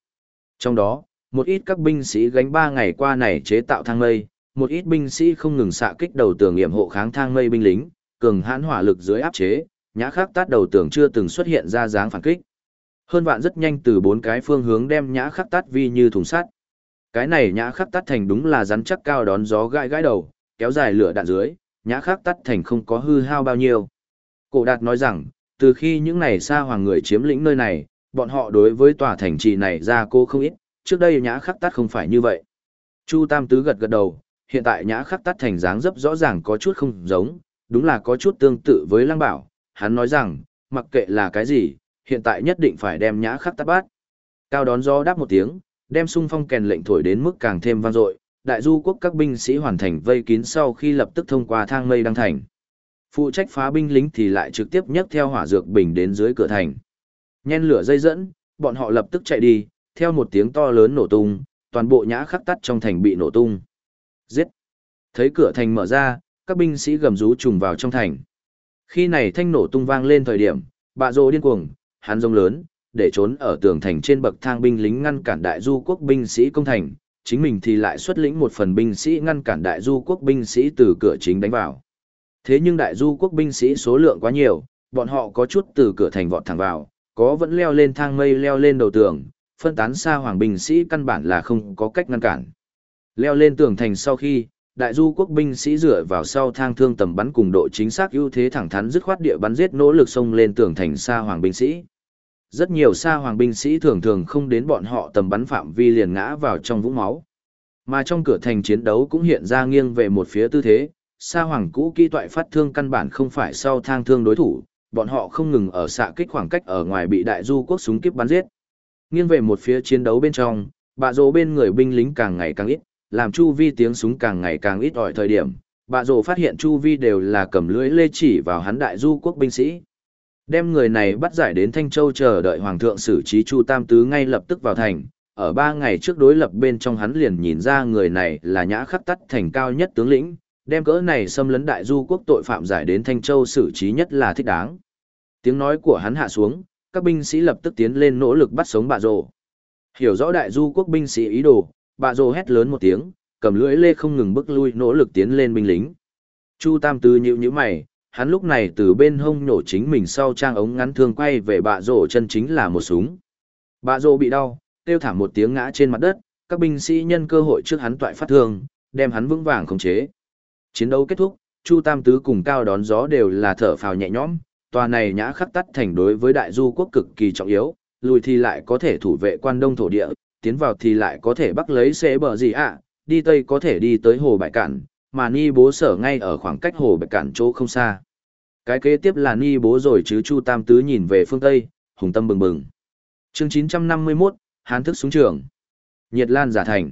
Trong đó, một ít các binh sĩ gánh ba ngày qua này chế tạo thang mây, một ít binh sĩ không ngừng xạ kích đầu tường nghiệm hộ kháng thang mây binh lính, cường hãn hỏa lực dưới áp chế, nhã khắc tát đầu tường chưa từng xuất hiện ra dáng phản kích. Hơn vạn rất nhanh từ bốn cái phương hướng đem nhã khắc tát vi như thùng sắt. Cái này nhã khắc tát thành đúng là rắn chắc cao đón gió gãi gãi đầu, kéo dài lửa đạn dưới, nhã khắc tắt thành không có hư hao bao nhiêu. Cổ đạt nói rằng, từ khi những này xa hoàng người chiếm lĩnh nơi này, bọn họ đối với tòa thành trì này ra cô không ít, trước đây nhã khắc tắt không phải như vậy. Chu Tam Tứ gật gật đầu, hiện tại nhã khắc tắt thành dáng dấp rõ ràng có chút không giống, đúng là có chút tương tự với lăng bảo. Hắn nói rằng, mặc kệ là cái gì, hiện tại nhất định phải đem nhã khắc tắt bát. Cao đón gió đáp một tiếng, đem sung phong kèn lệnh thổi đến mức càng thêm vang dội. Đại du quốc các binh sĩ hoàn thành vây kín sau khi lập tức thông qua thang mây đăng thành. Phụ trách phá binh lính thì lại trực tiếp nhấc theo hỏa dược bình đến dưới cửa thành. Nhen lửa dây dẫn, bọn họ lập tức chạy đi, theo một tiếng to lớn nổ tung, toàn bộ nhã khắc tắt trong thành bị nổ tung. Giết! Thấy cửa thành mở ra, các binh sĩ gầm rú trùng vào trong thành. Khi này thanh nổ tung vang lên thời điểm, bạ rồ điên cuồng, hắn rông lớn, để trốn ở tường thành trên bậc thang binh lính ngăn cản đại du quốc binh sĩ công thành, chính mình thì lại xuất lĩnh một phần binh sĩ ngăn cản đại du quốc binh sĩ từ cửa chính đánh vào. Thế nhưng đại du quốc binh sĩ số lượng quá nhiều, bọn họ có chút từ cửa thành vọt thẳng vào, có vẫn leo lên thang mây leo lên đầu tường, phân tán xa hoàng binh sĩ căn bản là không có cách ngăn cản. Leo lên tường thành sau khi, đại du quốc binh sĩ dựa vào sau thang thương tầm bắn cùng độ chính xác ưu thế thẳng thắn dứt khoát địa bắn giết nỗ lực xông lên tường thành xa hoàng binh sĩ. Rất nhiều xa hoàng binh sĩ thường thường không đến bọn họ tầm bắn phạm vi liền ngã vào trong vũng máu. Mà trong cửa thành chiến đấu cũng hiện ra nghiêng về một phía tư thế, xa hoàng cũ kỹ toại phát thương căn bản không phải sau thang thương đối thủ, bọn họ không ngừng ở xạ kích khoảng cách ở ngoài bị đại du quốc súng kiếp bắn giết. Nghiêng về một phía chiến đấu bên trong, bạ rồ bên người binh lính càng ngày càng ít, làm chu vi tiếng súng càng ngày càng ít ỏi thời điểm. Bạ rồ phát hiện chu vi đều là cầm lưỡi lê chỉ vào hắn đại du quốc binh sĩ. Đem người này bắt giải đến Thanh Châu chờ đợi Hoàng thượng xử trí Chu Tam Tứ ngay lập tức vào thành. Ở ba ngày trước đối lập bên trong hắn liền nhìn ra người này là nhã khắc tắt thành cao nhất tướng lĩnh, đem cỡ này xâm lấn đại du quốc tội phạm giải đến Thanh Châu xử trí nhất là thích đáng. Tiếng nói của hắn hạ xuống, các binh sĩ lập tức tiến lên nỗ lực bắt sống bà rồ. Hiểu rõ đại du quốc binh sĩ ý đồ, bà rồ hét lớn một tiếng, cầm lưỡi lê không ngừng bước lui nỗ lực tiến lên binh lính. Chu Tam Tư nhíu nhíu mày, hắn lúc này từ bên hông nổ chính mình sau trang ống ngắn thương quay về bạ rổ chân chính là một súng. Bạ rổ bị đau, kêu thảm một tiếng ngã trên mặt đất, các binh sĩ nhân cơ hội trước hắn toại phát thương, đem hắn vững vàng khống chế. Chiến đấu kết thúc, Chu Tam Tứ cùng Cao đón gió đều là thở phào nhẹ nhõm, tòa này nhã khắc tắt thành đối với đại du quốc cực kỳ trọng yếu, lùi thì lại có thể thủ vệ quan đông thổ địa, tiến vào thì lại có thể bắt lấy xế bờ gì ạ, à, đi tây có thể đi tới hồ bại Cản, mà Ni bố sở ngay ở khoảng cách hồ bại Cản chỗ không xa. Cái kế tiếp là Ni bố rồi chứ Chu Tam Tứ nhìn về phương Tây, hùng tâm bừng bừng. chương 951, Hán thức xuống trường. Nhiệt Lan giả thành.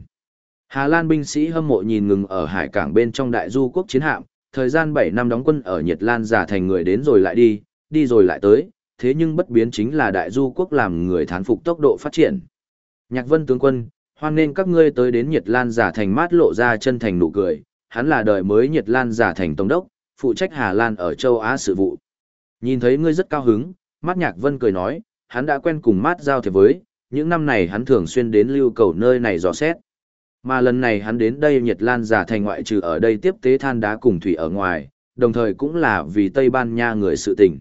Hà Lan binh sĩ hâm mộ nhìn ngừng ở hải cảng bên trong đại du quốc chiến hạm, thời gian 7 năm đóng quân ở Nhiệt Lan giả thành người đến rồi lại đi, đi rồi lại tới, thế nhưng bất biến chính là đại du quốc làm người thán phục tốc độ phát triển. Nhạc vân tướng quân, hoan nên các ngươi tới đến Nhiệt Lan giả thành mát lộ ra chân thành nụ cười, hắn là đời mới Nhiệt Lan giả thành tổng đốc, phụ trách Hà Lan ở châu Á sự vụ. Nhìn thấy ngươi rất cao hứng, mát nhạc vân cười nói, hắn đã quen cùng mát giao thiệp với, những năm này hắn thường xuyên đến lưu cầu nơi này dò xét. Mà lần này hắn đến đây Nhật Lan giả thành ngoại trừ ở đây tiếp tế than đá cùng thủy ở ngoài, đồng thời cũng là vì Tây Ban Nha người sự tình.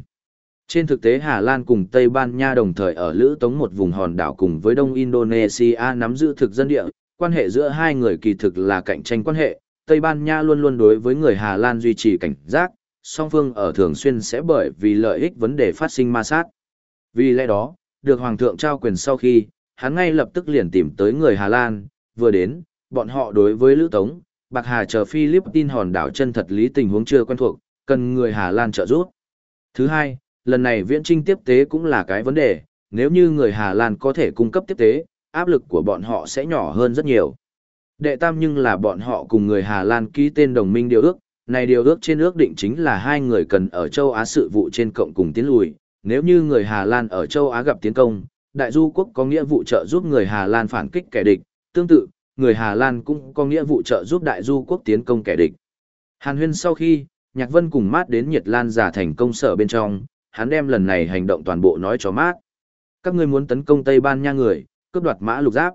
Trên thực tế Hà Lan cùng Tây Ban Nha đồng thời ở Lữ Tống một vùng hòn đảo cùng với Đông Indonesia nắm giữ thực dân địa, quan hệ giữa hai người kỳ thực là cạnh tranh quan hệ, Tây Ban Nha luôn luôn đối với người Hà Lan duy trì cảnh giác, song phương ở thường xuyên sẽ bởi vì lợi ích vấn đề phát sinh ma sát. Vì lẽ đó, được Hoàng thượng trao quyền sau khi, hắn ngay lập tức liền tìm tới người Hà Lan, vừa đến, bọn họ đối với Lữ Tống, Bạc Hà chờ Philippines hòn đảo chân thật lý tình huống chưa quen thuộc, cần người Hà Lan trợ giúp. Thứ hai, lần này viễn trinh tiếp tế cũng là cái vấn đề, nếu như người Hà Lan có thể cung cấp tiếp tế, áp lực của bọn họ sẽ nhỏ hơn rất nhiều. Đệ tam nhưng là bọn họ cùng người Hà Lan ký tên đồng minh điều ước, này điều ước trên ước định chính là hai người cần ở châu Á sự vụ trên cộng cùng tiến lùi, nếu như người Hà Lan ở châu Á gặp tiến công, đại du quốc có nghĩa vụ trợ giúp người Hà Lan phản kích kẻ địch, tương tự, người Hà Lan cũng có nghĩa vụ trợ giúp đại du quốc tiến công kẻ địch. Hàn huyên sau khi, Nhạc Vân cùng Mát đến Nhiệt Lan giả thành công sở bên trong, hắn đem lần này hành động toàn bộ nói cho Mát. Các ngươi muốn tấn công Tây Ban Nha người, cướp đoạt mã lục giáp.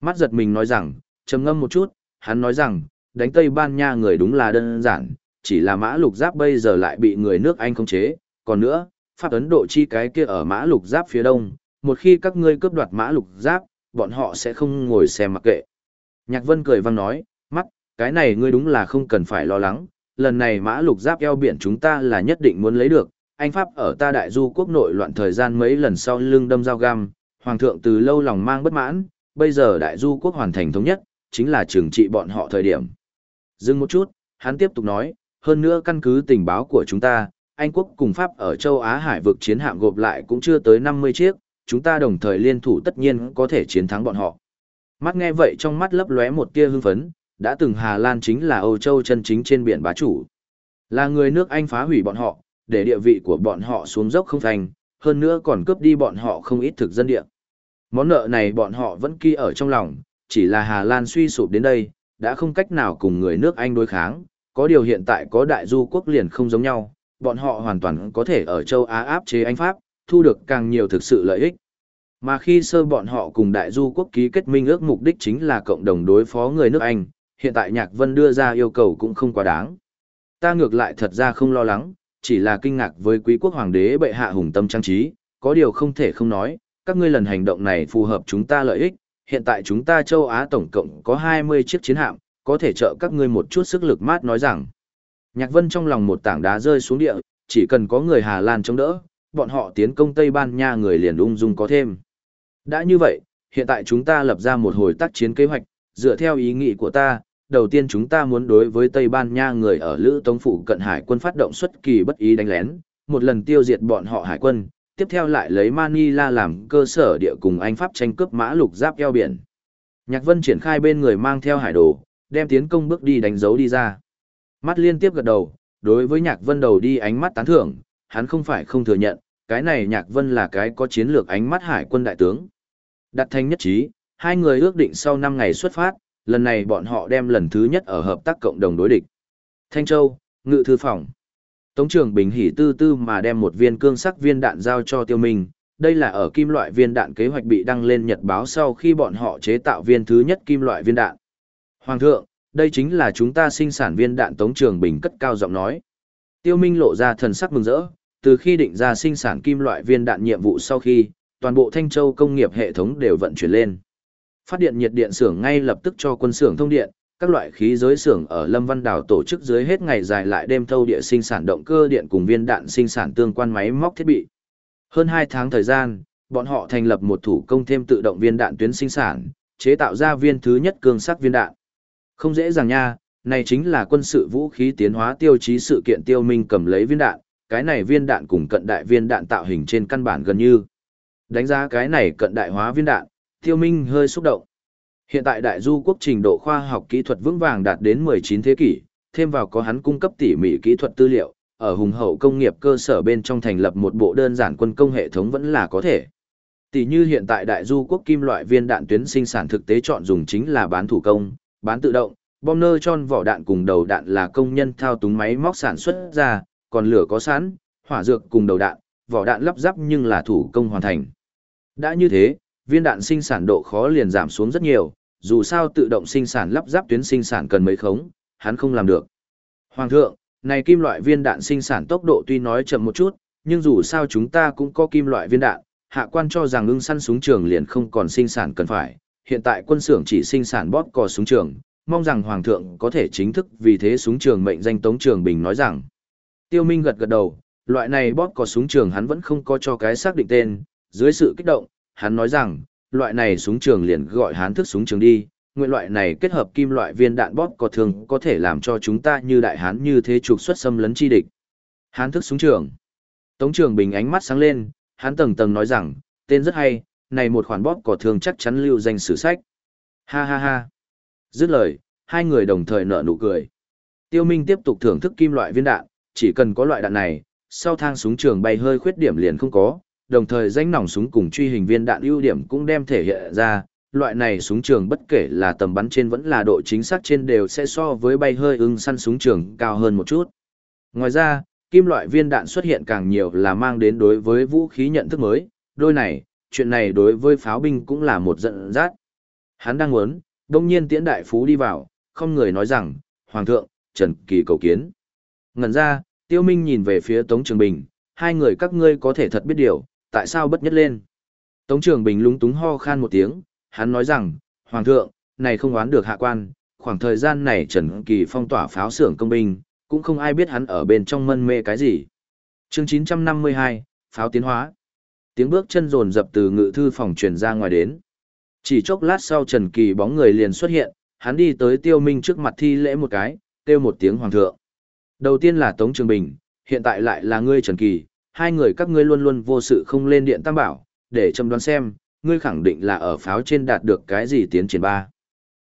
mát giật mình nói rằng, trầm ngâm một chút, hắn nói rằng, đánh Tây Ban Nha người đúng là đơn giản, chỉ là mã lục giáp bây giờ lại bị người nước Anh khống chế, còn nữa, Pháp Ấn Độ chi cái kia ở mã lục giáp phía đông, một khi các ngươi cướp đoạt mã lục giáp, bọn họ sẽ không ngồi xem mặc kệ. Nhạc Vân cười vang nói, mắt, cái này ngươi đúng là không cần phải lo lắng, lần này mã lục giáp eo biển chúng ta là nhất định muốn lấy được, anh Pháp ở ta đại du quốc nội loạn thời gian mấy lần sau lưng đâm dao găm, hoàng thượng từ lâu lòng mang bất mãn, bây giờ đại du quốc hoàn thành thống nhất, chính là trừng trị bọn họ thời điểm. Dừng một chút, hắn tiếp tục nói, hơn nữa căn cứ tình báo của chúng ta, Anh quốc cùng Pháp ở châu Á hải vực chiến hạm gộp lại cũng chưa tới 50 chiếc, chúng ta đồng thời liên thủ tất nhiên có thể chiến thắng bọn họ. Mắt nghe vậy trong mắt lấp lóe một tia hưng phấn, đã từng Hà Lan chính là Âu Châu chân chính trên biển bá chủ. Là người nước Anh phá hủy bọn họ, để địa vị của bọn họ xuống dốc không thành, hơn nữa còn cướp đi bọn họ không ít thực dân địa. Món nợ này bọn họ vẫn ghi ở trong lòng, chỉ là Hà Lan suy sụp đến đây, đã không cách nào cùng người nước Anh đối kháng, có điều hiện tại có đại du quốc liền không giống nhau, bọn họ hoàn toàn có thể ở châu Á áp chế Anh Pháp, thu được càng nhiều thực sự lợi ích. Mà khi sơ bọn họ cùng đại du quốc ký kết minh ước mục đích chính là cộng đồng đối phó người nước Anh, hiện tại Nhạc Vân đưa ra yêu cầu cũng không quá đáng. Ta ngược lại thật ra không lo lắng, chỉ là kinh ngạc với quý quốc hoàng đế bệ hạ hùng tâm trang trí, có điều không thể không nói, các ngươi lần hành động này phù hợp chúng ta lợi ích, hiện tại chúng ta châu Á tổng cộng có 20 chiếc chiến hạm, có thể trợ các ngươi một chút sức lực mát nói rằng. Nhạc Vân trong lòng một tảng đá rơi xuống địa, chỉ cần có người Hà Lan chống đỡ, bọn họ tiến công Tây Ban Nha người liền ung dung có thêm. Đã như vậy, hiện tại chúng ta lập ra một hồi tác chiến kế hoạch, dựa theo ý nghĩ của ta, đầu tiên chúng ta muốn đối với Tây Ban Nha người ở Lữ Tống Phủ cận hải quân phát động xuất kỳ bất ý đánh lén, một lần tiêu diệt bọn họ hải quân, tiếp theo lại lấy Manila làm cơ sở địa cùng Anh Pháp tranh cướp mã lục giáp eo biển. Nhạc Vân triển khai bên người mang theo hải đồ, đem tiến công bước đi đánh dấu đi ra. Mắt liên tiếp gật đầu, đối với Nhạc Vân đầu đi ánh mắt tán thưởng, hắn không phải không thừa nhận, cái này Nhạc Vân là cái có chiến lược ánh mắt hải quân đại tướng. Đặt thành nhất trí, hai người ước định sau 5 ngày xuất phát, lần này bọn họ đem lần thứ nhất ở hợp tác cộng đồng đối địch. Thanh Châu, Ngự Thư Phòng. Tống trưởng Bình hỉ tư tư mà đem một viên cương sắc viên đạn giao cho tiêu minh, đây là ở kim loại viên đạn kế hoạch bị đăng lên nhật báo sau khi bọn họ chế tạo viên thứ nhất kim loại viên đạn. Hoàng thượng, đây chính là chúng ta sinh sản viên đạn Tống Trường Bình cất cao giọng nói. Tiêu Minh lộ ra thần sắc mừng rỡ, từ khi định ra sinh sản kim loại viên đạn nhiệm vụ sau khi, toàn bộ Thanh Châu công nghiệp hệ thống đều vận chuyển lên. Phát điện nhiệt điện xưởng ngay lập tức cho quân xưởng thông điện, các loại khí giới xưởng ở Lâm Văn Đảo tổ chức dưới hết ngày dài lại đêm thâu địa sinh sản động cơ điện cùng viên đạn sinh sản tương quan máy móc thiết bị. Hơn 2 tháng thời gian, bọn họ thành lập một thủ công thêm tự động viên đạn tuyến sinh sản, chế tạo ra viên thứ nhất cương sắc viên đạn. Không dễ dàng nha, này chính là quân sự vũ khí tiến hóa tiêu chí sự kiện tiêu minh cầm lấy viên đạn, cái này viên đạn cùng cận đại viên đạn tạo hình trên căn bản gần như. Đánh giá cái này cận đại hóa viên đạn, tiêu minh hơi xúc động. Hiện tại đại du quốc trình độ khoa học kỹ thuật vững vàng đạt đến 19 thế kỷ, thêm vào có hắn cung cấp tỉ mỉ kỹ thuật tư liệu, ở hùng hậu công nghiệp cơ sở bên trong thành lập một bộ đơn giản quân công hệ thống vẫn là có thể. Tỷ như hiện tại đại du quốc kim loại viên đạn tuyến sinh sản thực tế chọn dùng chính là bán thủ công, bán tự động, bom nơ tròn vỏ đạn cùng đầu đạn là công nhân thao túng máy móc sản xuất ra, còn lửa có sẵn, hỏa dược cùng đầu đạn, vỏ đạn lắp ráp nhưng là thủ công hoàn thành. Đã như thế, viên đạn sinh sản độ khó liền giảm xuống rất nhiều, dù sao tự động sinh sản lắp ráp tuyến sinh sản cần mấy khống, hắn không làm được. Hoàng thượng, này kim loại viên đạn sinh sản tốc độ tuy nói chậm một chút, nhưng dù sao chúng ta cũng có kim loại viên đạn, hạ quan cho rằng ưng săn súng trường liền không còn sinh sản cần phải, hiện tại quân xưởng chỉ sinh sản bóp cò súng trường, mong rằng Hoàng thượng có thể chính thức vì thế súng trường mệnh danh Tống Trường Bình nói rằng. Tiêu Minh gật gật đầu, loại này bóp cò súng trường hắn vẫn không có cho cái xác định tên, dưới sự kích động, hắn nói rằng, loại này súng trường liền gọi Hán thức súng trường đi, nguyện loại này kết hợp kim loại viên đạn bóp có thường có thể làm cho chúng ta như đại hán như thế trục xuất xâm lấn chi địch. Hán thức súng trường. Tống trường bình ánh mắt sáng lên, hắn tầng tầng nói rằng, tên rất hay, này một khoản bóp cỏ thường chắc chắn lưu danh sử sách. Ha ha ha. Dứt lời, hai người đồng thời nở nụ cười. Tiêu Minh tiếp tục thưởng thức kim loại viên đạn, chỉ cần có loại đạn này, sau thang súng trường bay hơi khuyết điểm liền không có, đồng thời danh nòng súng cùng truy hình viên đạn ưu điểm cũng đem thể hiện ra, loại này súng trường bất kể là tầm bắn trên vẫn là độ chính xác trên đều sẽ so với bay hơi ưng săn súng trường cao hơn một chút. Ngoài ra, kim loại viên đạn xuất hiện càng nhiều là mang đến đối với vũ khí nhận thức mới, đôi này, chuyện này đối với pháo binh cũng là một giận dắt. Hắn đang muốn, đông nhiên tiễn đại phú đi vào, không người nói rằng, Hoàng thượng, Trần Kỳ cầu kiến. Ngẩn ra, Tiêu Minh nhìn về phía Tống Trường Bình, hai người các ngươi có thể thật biết điều, tại sao bất nhất lên. Tống Trường Bình lúng túng ho khan một tiếng, hắn nói rằng, Hoàng thượng, này không oán được hạ quan, khoảng thời gian này Trần Kỳ phong tỏa pháo xưởng công binh, cũng không ai biết hắn ở bên trong mân mê cái gì. Chương 952, pháo tiến hóa. Tiếng bước chân rồn dập từ ngự thư phòng truyền ra ngoài đến. Chỉ chốc lát sau Trần Kỳ bóng người liền xuất hiện, hắn đi tới Tiêu Minh trước mặt thi lễ một cái, kêu một tiếng hoàng thượng. Đầu tiên là Tống Trường Bình, hiện tại lại là ngươi Trần Kỳ, hai người các ngươi luôn luôn vô sự không lên điện tam bảo, để châm đoán xem, ngươi khẳng định là ở pháo trên đạt được cái gì tiến triển ba.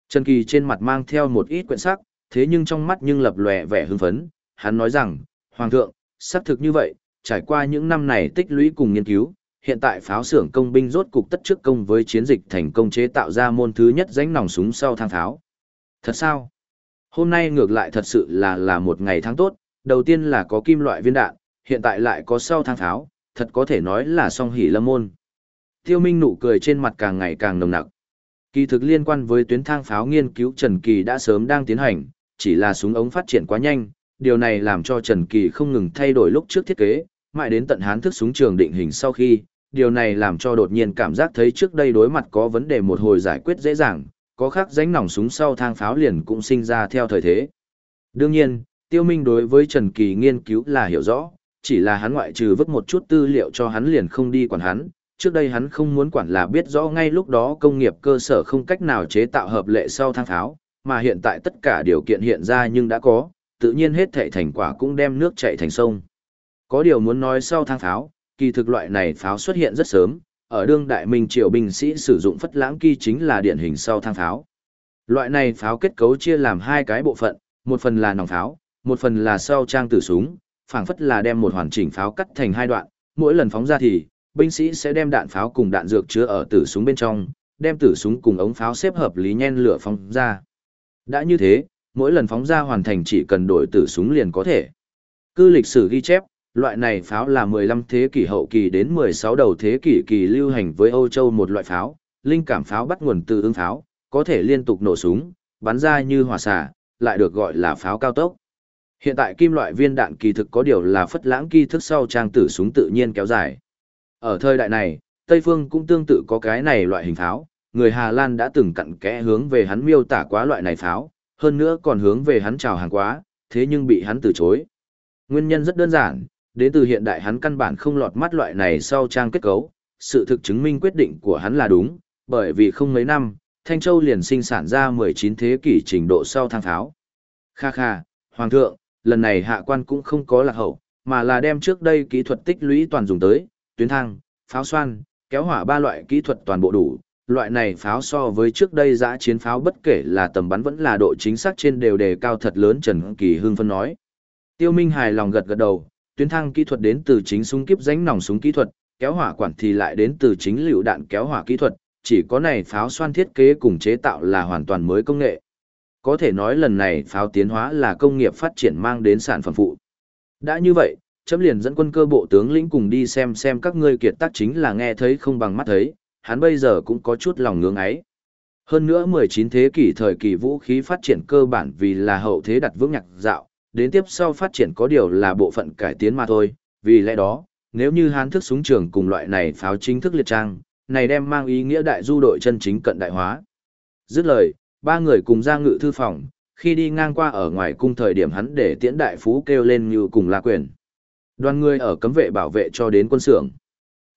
Trần Kỳ trên mặt mang theo một ít quyện sắc, thế nhưng trong mắt nhưng lập lòe vẻ hưng phấn, hắn nói rằng, Hoàng thượng, xác thực như vậy, trải qua những năm này tích lũy cùng nghiên cứu, hiện tại pháo xưởng công binh rốt cục tất trước công với chiến dịch thành công chế tạo ra môn thứ nhất danh nòng súng sau thang tháo Thật sao? Hôm nay ngược lại thật sự là là một ngày tháng tốt, đầu tiên là có kim loại viên đạn, hiện tại lại có sau thang pháo, thật có thể nói là song hỷ lâm môn. Tiêu Minh nụ cười trên mặt càng ngày càng nồng nặc. Kỳ thực liên quan với tuyến thang pháo nghiên cứu Trần Kỳ đã sớm đang tiến hành, chỉ là súng ống phát triển quá nhanh, điều này làm cho Trần Kỳ không ngừng thay đổi lúc trước thiết kế, mãi đến tận hán thức súng trường định hình sau khi, điều này làm cho đột nhiên cảm giác thấy trước đây đối mặt có vấn đề một hồi giải quyết dễ dàng, có khác dánh nòng súng sau thang pháo liền cũng sinh ra theo thời thế. Đương nhiên, Tiêu Minh đối với Trần Kỳ nghiên cứu là hiểu rõ, chỉ là hắn ngoại trừ vứt một chút tư liệu cho hắn liền không đi quản hắn, trước đây hắn không muốn quản là biết rõ ngay lúc đó công nghiệp cơ sở không cách nào chế tạo hợp lệ sau thang pháo, mà hiện tại tất cả điều kiện hiện ra nhưng đã có, tự nhiên hết thảy thành quả cũng đem nước chảy thành sông. Có điều muốn nói sau thang pháo, kỳ thực loại này pháo xuất hiện rất sớm, ở đương đại minh triều binh sĩ sử dụng phất lãng kỳ chính là điển hình sau thang pháo. Loại này pháo kết cấu chia làm hai cái bộ phận, một phần là nòng pháo, một phần là sau trang tử súng, phảng phất là đem một hoàn chỉnh pháo cắt thành hai đoạn, mỗi lần phóng ra thì binh sĩ sẽ đem đạn pháo cùng đạn dược chứa ở tử súng bên trong, đem tử súng cùng ống pháo xếp hợp lý nhen lửa phóng ra. Đã như thế, mỗi lần phóng ra hoàn thành chỉ cần đổi tử súng liền có thể. Cư lịch sử ghi chép, loại này pháo là 15 thế kỷ hậu kỳ đến 16 đầu thế kỷ kỳ lưu hành với Âu Châu một loại pháo, linh cảm pháo bắt nguồn từ ứng pháo, có thể liên tục nổ súng, bắn ra như hỏa xạ, lại được gọi là pháo cao tốc. Hiện tại kim loại viên đạn kỳ thực có điều là phất lãng kỳ thức sau trang tử súng tự nhiên kéo dài. Ở thời đại này, Tây Phương cũng tương tự có cái này loại hình pháo, người Hà Lan đã từng cặn kẽ hướng về hắn miêu tả quá loại này pháo, hơn nữa còn hướng về hắn chào hàng quá, thế nhưng bị hắn từ chối. Nguyên nhân rất đơn giản, đến từ hiện đại hắn căn bản không lọt mắt loại này sau trang kết cấu, sự thực chứng minh quyết định của hắn là đúng, bởi vì không mấy năm, Thanh Châu liền sinh sản ra 19 thế kỷ trình độ sau thang pháo. Kha kha, Hoàng thượng, lần này hạ quan cũng không có lạc hậu, mà là đem trước đây kỹ thuật tích lũy toàn dùng tới, tuyến thang, pháo xoan, kéo hỏa ba loại kỹ thuật toàn bộ đủ. Loại này pháo so với trước đây giã chiến pháo bất kể là tầm bắn vẫn là độ chính xác trên đều đề cao thật lớn Trần Kỳ Hưng phân nói. Tiêu Minh hài lòng gật gật đầu, tuyến thang kỹ thuật đến từ chính súng kiếp ránh nòng súng kỹ thuật, kéo hỏa quản thì lại đến từ chính lựu đạn kéo hỏa kỹ thuật, chỉ có này pháo xoan thiết kế cùng chế tạo là hoàn toàn mới công nghệ. Có thể nói lần này pháo tiến hóa là công nghiệp phát triển mang đến sản phẩm phụ. Đã như vậy, chấm liền dẫn quân cơ bộ tướng lĩnh cùng đi xem xem các ngươi kiệt tác chính là nghe thấy không bằng mắt thấy, hắn bây giờ cũng có chút lòng ngưỡng ấy. Hơn nữa 19 thế kỷ thời kỳ vũ khí phát triển cơ bản vì là hậu thế đặt vững nhạc dạo, đến tiếp sau phát triển có điều là bộ phận cải tiến mà thôi, vì lẽ đó, nếu như hán thức súng trường cùng loại này pháo chính thức liệt trang, này đem mang ý nghĩa đại du đội chân chính cận đại hóa. Dứt lời, ba người cùng ra ngự thư phòng, khi đi ngang qua ở ngoài cung thời điểm hắn để tiễn đại phú kêu lên như cùng la quyền. Đoàn người ở cấm vệ bảo vệ cho đến quân xưởng.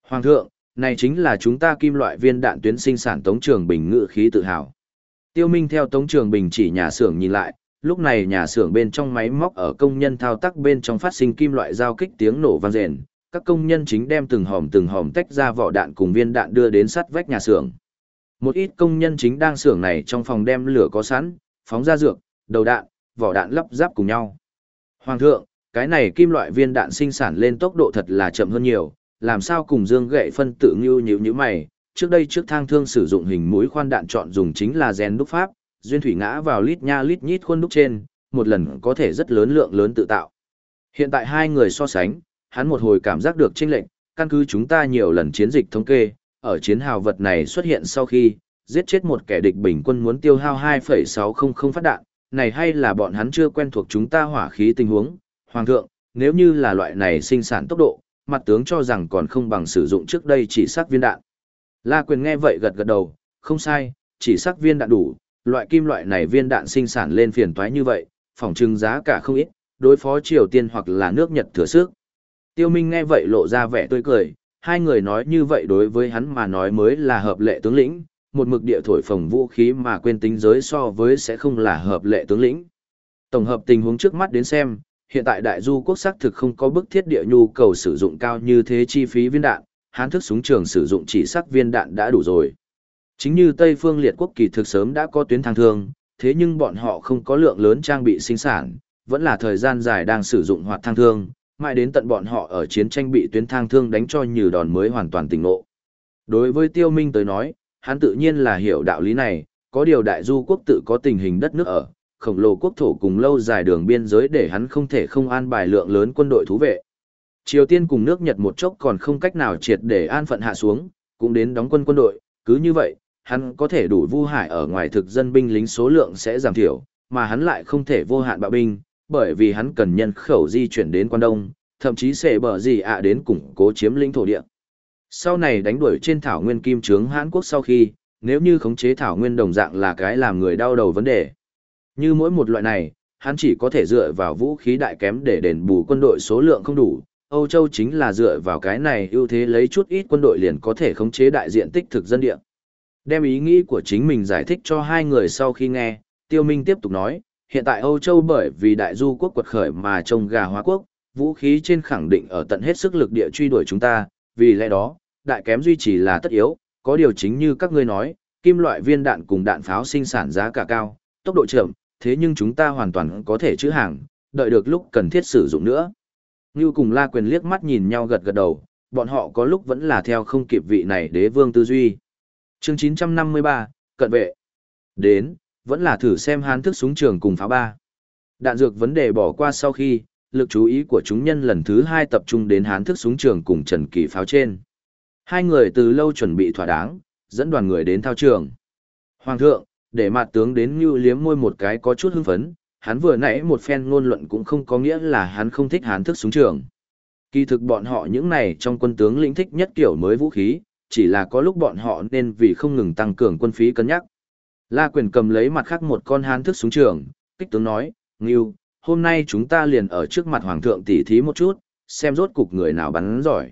Hoàng thượng, này chính là chúng ta kim loại viên đạn tuyến sinh sản Tống Trường Bình ngự khí tự hào. Tiêu Minh theo Tống Trường Bình chỉ nhà xưởng nhìn lại, lúc này nhà xưởng bên trong máy móc ở công nhân thao tác bên trong phát sinh kim loại giao kích tiếng nổ vang rền, các công nhân chính đem từng hòm từng hòm tách ra vỏ đạn cùng viên đạn đưa đến sắt vách nhà xưởng. Một ít công nhân chính đang xưởng này trong phòng đem lửa có sẵn, phóng ra dược, đầu đạn, vỏ đạn lắp ráp cùng nhau. Hoàng thượng, cái này kim loại viên đạn sinh sản lên tốc độ thật là chậm hơn nhiều, làm sao cùng dương gậy phân tự như nhíu như mày, trước đây trước thang thương sử dụng hình mũi khoan đạn chọn dùng chính là gen đúc pháp, duyên thủy ngã vào lít nha lít nhít khuôn đúc trên, một lần có thể rất lớn lượng lớn tự tạo. Hiện tại hai người so sánh, hắn một hồi cảm giác được chênh lệnh, căn cứ chúng ta nhiều lần chiến dịch thống kê, ở chiến hào vật này xuất hiện sau khi, giết chết một kẻ địch bình quân muốn tiêu hao 2,600 phát đạn, này hay là bọn hắn chưa quen thuộc chúng ta hỏa khí tình huống. Hoàng thượng, nếu như là loại này sinh sản tốc độ, mặt tướng cho rằng còn không bằng sử dụng trước đây chỉ sắc viên đạn. La Quyền nghe vậy gật gật đầu, không sai, chỉ sắc viên đạn đủ, loại kim loại này viên đạn sinh sản lên phiền toái như vậy, phòng trưng giá cả không ít, đối phó Triều Tiên hoặc là nước Nhật thừa sức. Tiêu Minh nghe vậy lộ ra vẻ tươi cười, hai người nói như vậy đối với hắn mà nói mới là hợp lệ tướng lĩnh, một mực địa thổi phồng vũ khí mà quên tính giới so với sẽ không là hợp lệ tướng lĩnh. Tổng hợp tình huống trước mắt đến xem, hiện tại đại du quốc xác thực không có bức thiết địa nhu cầu sử dụng cao như thế chi phí viên đạn, hán thức súng trường sử dụng chỉ sắc viên đạn đã đủ rồi. Chính như Tây phương liệt quốc kỳ thực sớm đã có tuyến thang thương, thế nhưng bọn họ không có lượng lớn trang bị sinh sản, vẫn là thời gian dài đang sử dụng hoạt thang thương, mãi đến tận bọn họ ở chiến tranh bị tuyến thang thương đánh cho như đòn mới hoàn toàn tỉnh ngộ. Đối với Tiêu Minh tới nói, hắn tự nhiên là hiểu đạo lý này, có điều đại du quốc tự có tình hình đất nước ở, khổng lồ quốc thổ cùng lâu dài đường biên giới để hắn không thể không an bài lượng lớn quân đội thú vệ. Triều Tiên cùng nước Nhật một chốc còn không cách nào triệt để an phận hạ xuống, cũng đến đóng quân quân đội, cứ như vậy, hắn có thể đủ vu hải ở ngoài thực dân binh lính số lượng sẽ giảm thiểu, mà hắn lại không thể vô hạn bạo binh, bởi vì hắn cần nhân khẩu di chuyển đến quan đông, thậm chí sẽ bờ gì ạ đến củng cố chiếm lĩnh thổ địa. Sau này đánh đuổi trên thảo nguyên kim trướng Hán Quốc sau khi, nếu như khống chế thảo nguyên đồng dạng là cái làm người đau đầu vấn đề. Như mỗi một loại này, hắn chỉ có thể dựa vào vũ khí đại kém để đền bù quân đội số lượng không đủ. Âu Châu chính là dựa vào cái này ưu thế lấy chút ít quân đội liền có thể khống chế đại diện tích thực dân địa. Đem ý nghĩ của chính mình giải thích cho hai người sau khi nghe, Tiêu Minh tiếp tục nói, hiện tại Âu Châu bởi vì đại du quốc quật khởi mà trông gà hóa quốc, vũ khí trên khẳng định ở tận hết sức lực địa truy đuổi chúng ta, vì lẽ đó, đại kém duy trì là tất yếu, có điều chính như các ngươi nói, kim loại viên đạn cùng đạn pháo sinh sản giá cả cao, tốc độ chậm, thế nhưng chúng ta hoàn toàn có thể chữ hàng, đợi được lúc cần thiết sử dụng nữa. Như cùng La Quyền liếc mắt nhìn nhau gật gật đầu, bọn họ có lúc vẫn là theo không kịp vị này đế vương tư duy. Chương 953, cận vệ. Đến, vẫn là thử xem hán thức súng trường cùng pháo ba. Đạn dược vấn đề bỏ qua sau khi, lực chú ý của chúng nhân lần thứ hai tập trung đến hán thức súng trường cùng Trần Kỳ pháo trên. Hai người từ lâu chuẩn bị thỏa đáng, dẫn đoàn người đến thao trường. Hoàng thượng, để mặt tướng đến như liếm môi một cái có chút hưng phấn, hắn vừa nãy một phen ngôn luận cũng không có nghĩa là hắn không thích hán thức súng trường. Kỳ thực bọn họ những này trong quân tướng lĩnh thích nhất kiểu mới vũ khí, chỉ là có lúc bọn họ nên vì không ngừng tăng cường quân phí cân nhắc. La quyền cầm lấy mặt khác một con hán thức súng trường, kích tướng nói, Ngưu, hôm nay chúng ta liền ở trước mặt hoàng thượng tỉ thí một chút, xem rốt cục người nào bắn giỏi.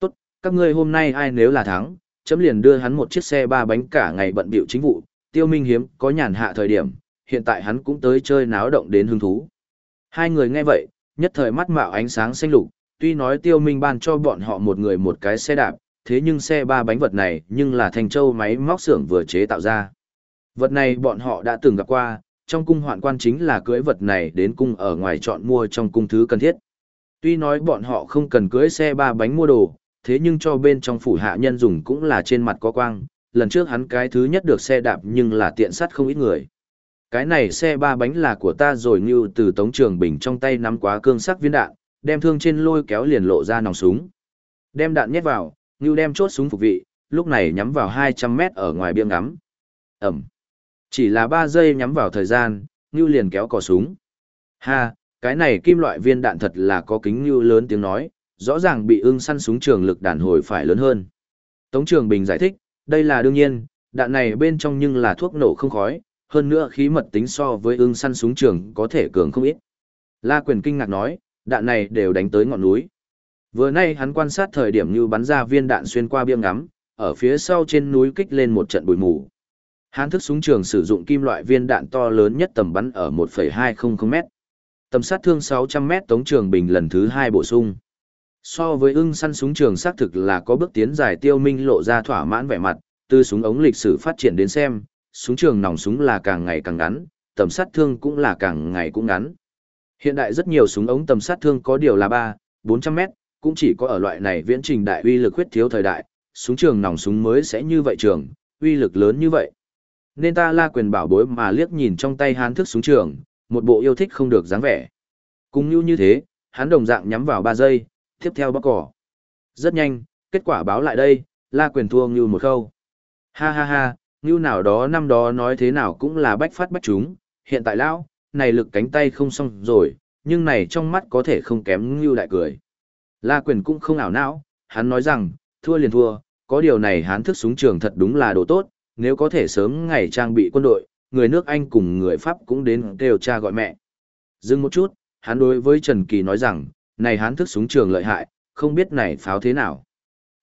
Tốt, các ngươi hôm nay ai nếu là thắng, chấm liền đưa hắn một chiếc xe ba bánh cả ngày bận bịu chính vụ, tiêu minh hiếm có nhàn hạ thời điểm, hiện tại hắn cũng tới chơi náo động đến hứng thú. Hai người nghe vậy, nhất thời mắt mạo ánh sáng xanh lục, tuy nói tiêu minh ban cho bọn họ một người một cái xe đạp, thế nhưng xe ba bánh vật này nhưng là thành châu máy móc xưởng vừa chế tạo ra. Vật này bọn họ đã từng gặp qua, trong cung hoạn quan chính là cưới vật này đến cung ở ngoài chọn mua trong cung thứ cần thiết. Tuy nói bọn họ không cần cưới xe ba bánh mua đồ, thế nhưng cho bên trong phủ hạ nhân dùng cũng là trên mặt có quang, lần trước hắn cái thứ nhất được xe đạp nhưng là tiện sắt không ít người. Cái này xe ba bánh là của ta rồi như từ Tống Trường Bình trong tay nắm quá cương sắc viên đạn, đem thương trên lôi kéo liền lộ ra nòng súng. Đem đạn nhét vào, như đem chốt súng phục vị, lúc này nhắm vào 200 mét ở ngoài biêng ngắm. Ẩm. Chỉ là 3 giây nhắm vào thời gian, Ngưu liền kéo cò súng. Ha, cái này kim loại viên đạn thật là có kính Ngưu lớn tiếng nói, rõ ràng bị ưng săn súng trường lực đàn hồi phải lớn hơn. Tống Trường Bình giải thích, đây là đương nhiên, đạn này bên trong nhưng là thuốc nổ không khói, hơn nữa khí mật tính so với ưng săn súng trường có thể cường không ít. La Quyền kinh ngạc nói, đạn này đều đánh tới ngọn núi. Vừa nay hắn quan sát thời điểm như bắn ra viên đạn xuyên qua biêng ngắm, ở phía sau trên núi kích lên một trận bụi mù. Hán thức súng trường sử dụng kim loại viên đạn to lớn nhất tầm bắn ở 1,200m. Tầm sát thương 600m tống trường bình lần thứ hai bổ sung. So với ưng săn súng trường xác thực là có bước tiến dài tiêu minh lộ ra thỏa mãn vẻ mặt, từ súng ống lịch sử phát triển đến xem, súng trường nòng súng là càng ngày càng ngắn, tầm sát thương cũng là càng ngày cũng ngắn. Hiện đại rất nhiều súng ống tầm sát thương có điều là 3, 400 mét, cũng chỉ có ở loại này viễn trình đại uy lực huyết thiếu thời đại, súng trường nòng súng mới sẽ như vậy trường, uy lực lớn như vậy. Nên ta la quyền bảo bối mà liếc nhìn trong tay hán thức súng trường, một bộ yêu thích không được dáng vẻ. Cùng như như thế, hắn đồng dạng nhắm vào 3 giây, tiếp theo bóc cỏ. Rất nhanh, kết quả báo lại đây, la quyền thua như một khâu. Ha ha ha, như nào đó năm đó nói thế nào cũng là bách phát bách chúng, hiện tại lão, này lực cánh tay không xong rồi, nhưng này trong mắt có thể không kém như đại cười. La quyền cũng không ảo não, hắn nói rằng, thua liền thua, có điều này hắn thức súng trường thật đúng là đồ tốt, nếu có thể sớm ngày trang bị quân đội, người nước Anh cùng người Pháp cũng đến kêu cha gọi mẹ. Dừng một chút, hắn đối với Trần Kỳ nói rằng, này hắn thức súng trường lợi hại, không biết này pháo thế nào.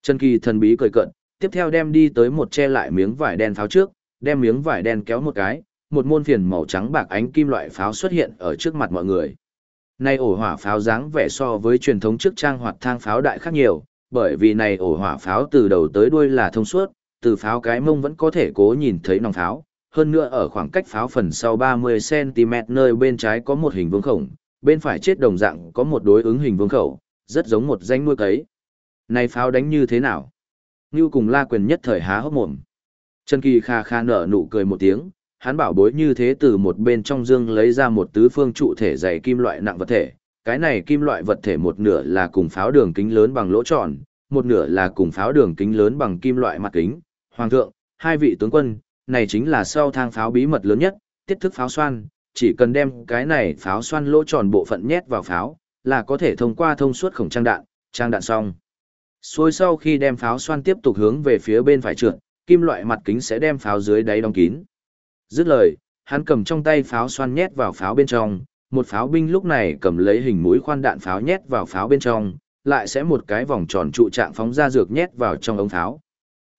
Trần Kỳ thần bí cười cận, tiếp theo đem đi tới một che lại miếng vải đen pháo trước, đem miếng vải đen kéo một cái, một môn phiền màu trắng bạc ánh kim loại pháo xuất hiện ở trước mặt mọi người. Này ổ hỏa pháo dáng vẻ so với truyền thống trước trang hoạt thang pháo đại khác nhiều, bởi vì này ổ hỏa pháo từ đầu tới đuôi là thông suốt, từ pháo cái mông vẫn có thể cố nhìn thấy nòng pháo, hơn nữa ở khoảng cách pháo phần sau 30cm nơi bên trái có một hình vương khổng, bên phải chết đồng dạng có một đối ứng hình vương khẩu, rất giống một danh nuôi cấy. Này pháo đánh như thế nào? Ngưu cùng la quyền nhất thời há hốc mồm. Trần Kỳ kha kha nở nụ cười một tiếng, hắn bảo bối như thế từ một bên trong dương lấy ra một tứ phương trụ thể dày kim loại nặng vật thể. Cái này kim loại vật thể một nửa là cùng pháo đường kính lớn bằng lỗ tròn, một nửa là cùng pháo đường kính lớn bằng kim loại mặt kính. Hoàng thượng, hai vị tướng quân, này chính là sau thang pháo bí mật lớn nhất, tiết thức pháo xoan, chỉ cần đem cái này pháo xoan lỗ tròn bộ phận nhét vào pháo, là có thể thông qua thông suốt khổng trang đạn, trang đạn xong. Xuôi sau khi đem pháo xoan tiếp tục hướng về phía bên phải trượt, kim loại mặt kính sẽ đem pháo dưới đáy đóng kín. Dứt lời, hắn cầm trong tay pháo xoan nhét vào pháo bên trong, một pháo binh lúc này cầm lấy hình mũi khoan đạn pháo nhét vào pháo bên trong, lại sẽ một cái vòng tròn trụ trạng phóng ra dược nhét vào trong ống pháo.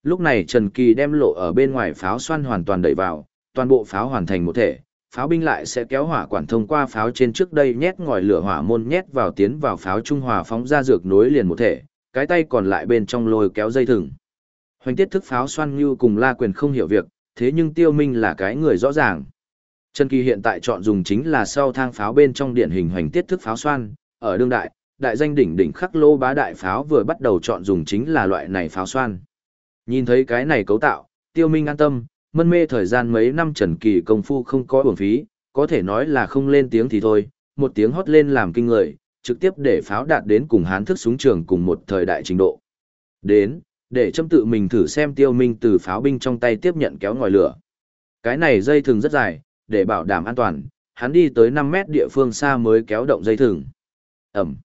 Lúc này Trần Kỳ đem lộ ở bên ngoài pháo xoan hoàn toàn đẩy vào, toàn bộ pháo hoàn thành một thể, pháo binh lại sẽ kéo hỏa quản thông qua pháo trên trước đây nhét ngòi lửa hỏa môn nhét vào tiến vào pháo trung hòa phóng ra dược nối liền một thể, cái tay còn lại bên trong lôi kéo dây thừng. Hoành tiết thức pháo xoan như cùng La Quyền không hiểu việc, thế nhưng Tiêu Minh là cái người rõ ràng. Trần Kỳ hiện tại chọn dùng chính là sau thang pháo bên trong điển hình hoành tiết thức pháo xoan, ở đương đại, đại danh đỉnh đỉnh khắc lô bá đại pháo vừa bắt đầu chọn dùng chính là loại này pháo xoan. Nhìn thấy cái này cấu tạo, Tiêu Minh an tâm, mân mê thời gian mấy năm Trần Kỳ công phu không có uổng phí, có thể nói là không lên tiếng thì thôi, một tiếng hót lên làm kinh người, trực tiếp để pháo đạt đến cùng hán thức súng trường cùng một thời đại trình độ. Đến, để châm tự mình thử xem tiêu minh từ pháo binh trong tay tiếp nhận kéo ngòi lửa. Cái này dây thừng rất dài, để bảo đảm an toàn, hắn đi tới 5 mét địa phương xa mới kéo động dây thừng. Ẩm.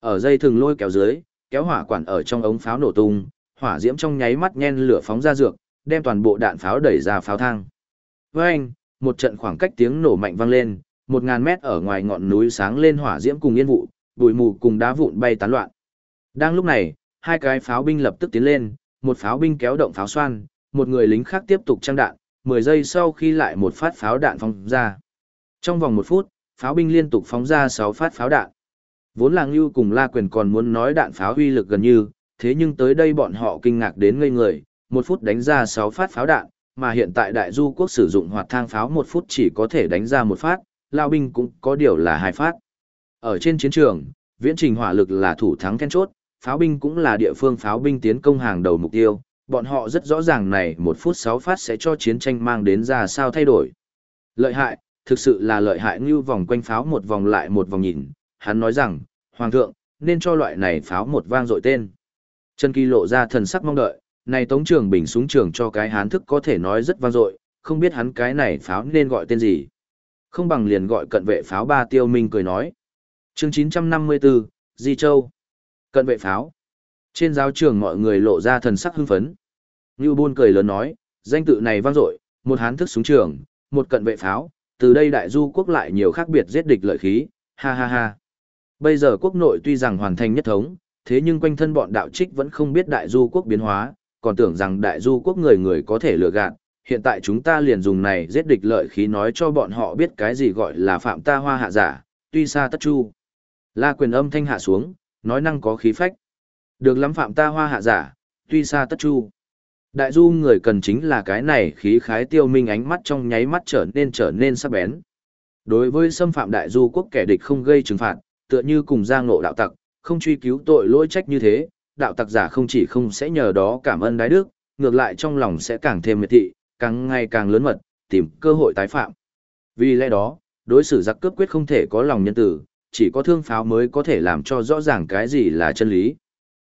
Ở dây thừng lôi kéo dưới, kéo hỏa quản ở trong ống pháo nổ tung, hỏa diễm trong nháy mắt nhen lửa phóng ra dược, đem toàn bộ đạn pháo đẩy ra pháo thang. Với anh, một trận khoảng cách tiếng nổ mạnh vang lên, 1000 mét ở ngoài ngọn núi sáng lên hỏa diễm cùng yên vụ, bụi mù cùng đá vụn bay tán loạn. Đang lúc này, hai cái pháo binh lập tức tiến lên, một pháo binh kéo động pháo xoan, một người lính khác tiếp tục trang đạn, 10 giây sau khi lại một phát pháo đạn phóng ra. Trong vòng một phút, pháo binh liên tục phóng ra 6 phát pháo đạn. Vốn là Ngưu cùng La Quyền còn muốn nói đạn pháo uy lực gần như, thế nhưng tới đây bọn họ kinh ngạc đến ngây người, một phút đánh ra 6 phát pháo đạn, mà hiện tại đại du quốc sử dụng hoạt thang pháo một phút chỉ có thể đánh ra một phát, lao binh cũng có điều là hai phát. Ở trên chiến trường, viễn trình hỏa lực là thủ thắng then chốt, pháo binh cũng là địa phương pháo binh tiến công hàng đầu mục tiêu, bọn họ rất rõ ràng này một phút sáu phát sẽ cho chiến tranh mang đến ra sao thay đổi. Lợi hại, thực sự là lợi hại như vòng quanh pháo một vòng lại một vòng nhìn, hắn nói rằng, Hoàng thượng, nên cho loại này pháo một vang dội tên. Trần Kỳ lộ ra thần sắc mong đợi, này Tống Trường Bình súng trường cho cái hán thức có thể nói rất vang dội, không biết hắn cái này pháo nên gọi tên gì. Không bằng liền gọi cận vệ pháo ba tiêu minh cười nói. chương 954, Di Châu. Cận vệ pháo. Trên giáo trường mọi người lộ ra thần sắc hưng phấn. Như Bôn cười lớn nói, danh tự này vang dội, một hán thức súng trường, một cận vệ pháo, từ đây đại du quốc lại nhiều khác biệt giết địch lợi khí, ha ha ha. Bây giờ quốc nội tuy rằng hoàn thành nhất thống, thế nhưng quanh thân bọn đạo trích vẫn không biết đại du quốc biến hóa, còn tưởng rằng đại du quốc người người có thể lừa gạt. Hiện tại chúng ta liền dùng này giết địch lợi khí nói cho bọn họ biết cái gì gọi là phạm ta hoa hạ giả, tuy xa tất chu. La quyền âm thanh hạ xuống, nói năng có khí phách. Được lắm phạm ta hoa hạ giả, tuy xa tất chu. Đại du người cần chính là cái này khí khái tiêu minh ánh mắt trong nháy mắt trở nên trở nên sắc bén. Đối với xâm phạm đại du quốc kẻ địch không gây trừng phạt, tựa như cùng giang ngộ đạo tặc, không truy cứu tội lỗi trách như thế, đạo tặc giả không chỉ không sẽ nhờ đó cảm ơn đái đức, ngược lại trong lòng sẽ càng thêm miệt thị, càng ngày càng lớn mật, tìm cơ hội tái phạm. Vì lẽ đó, đối xử giặc cướp quyết không thể có lòng nhân tử, chỉ có thương pháo mới có thể làm cho rõ ràng cái gì là chân lý.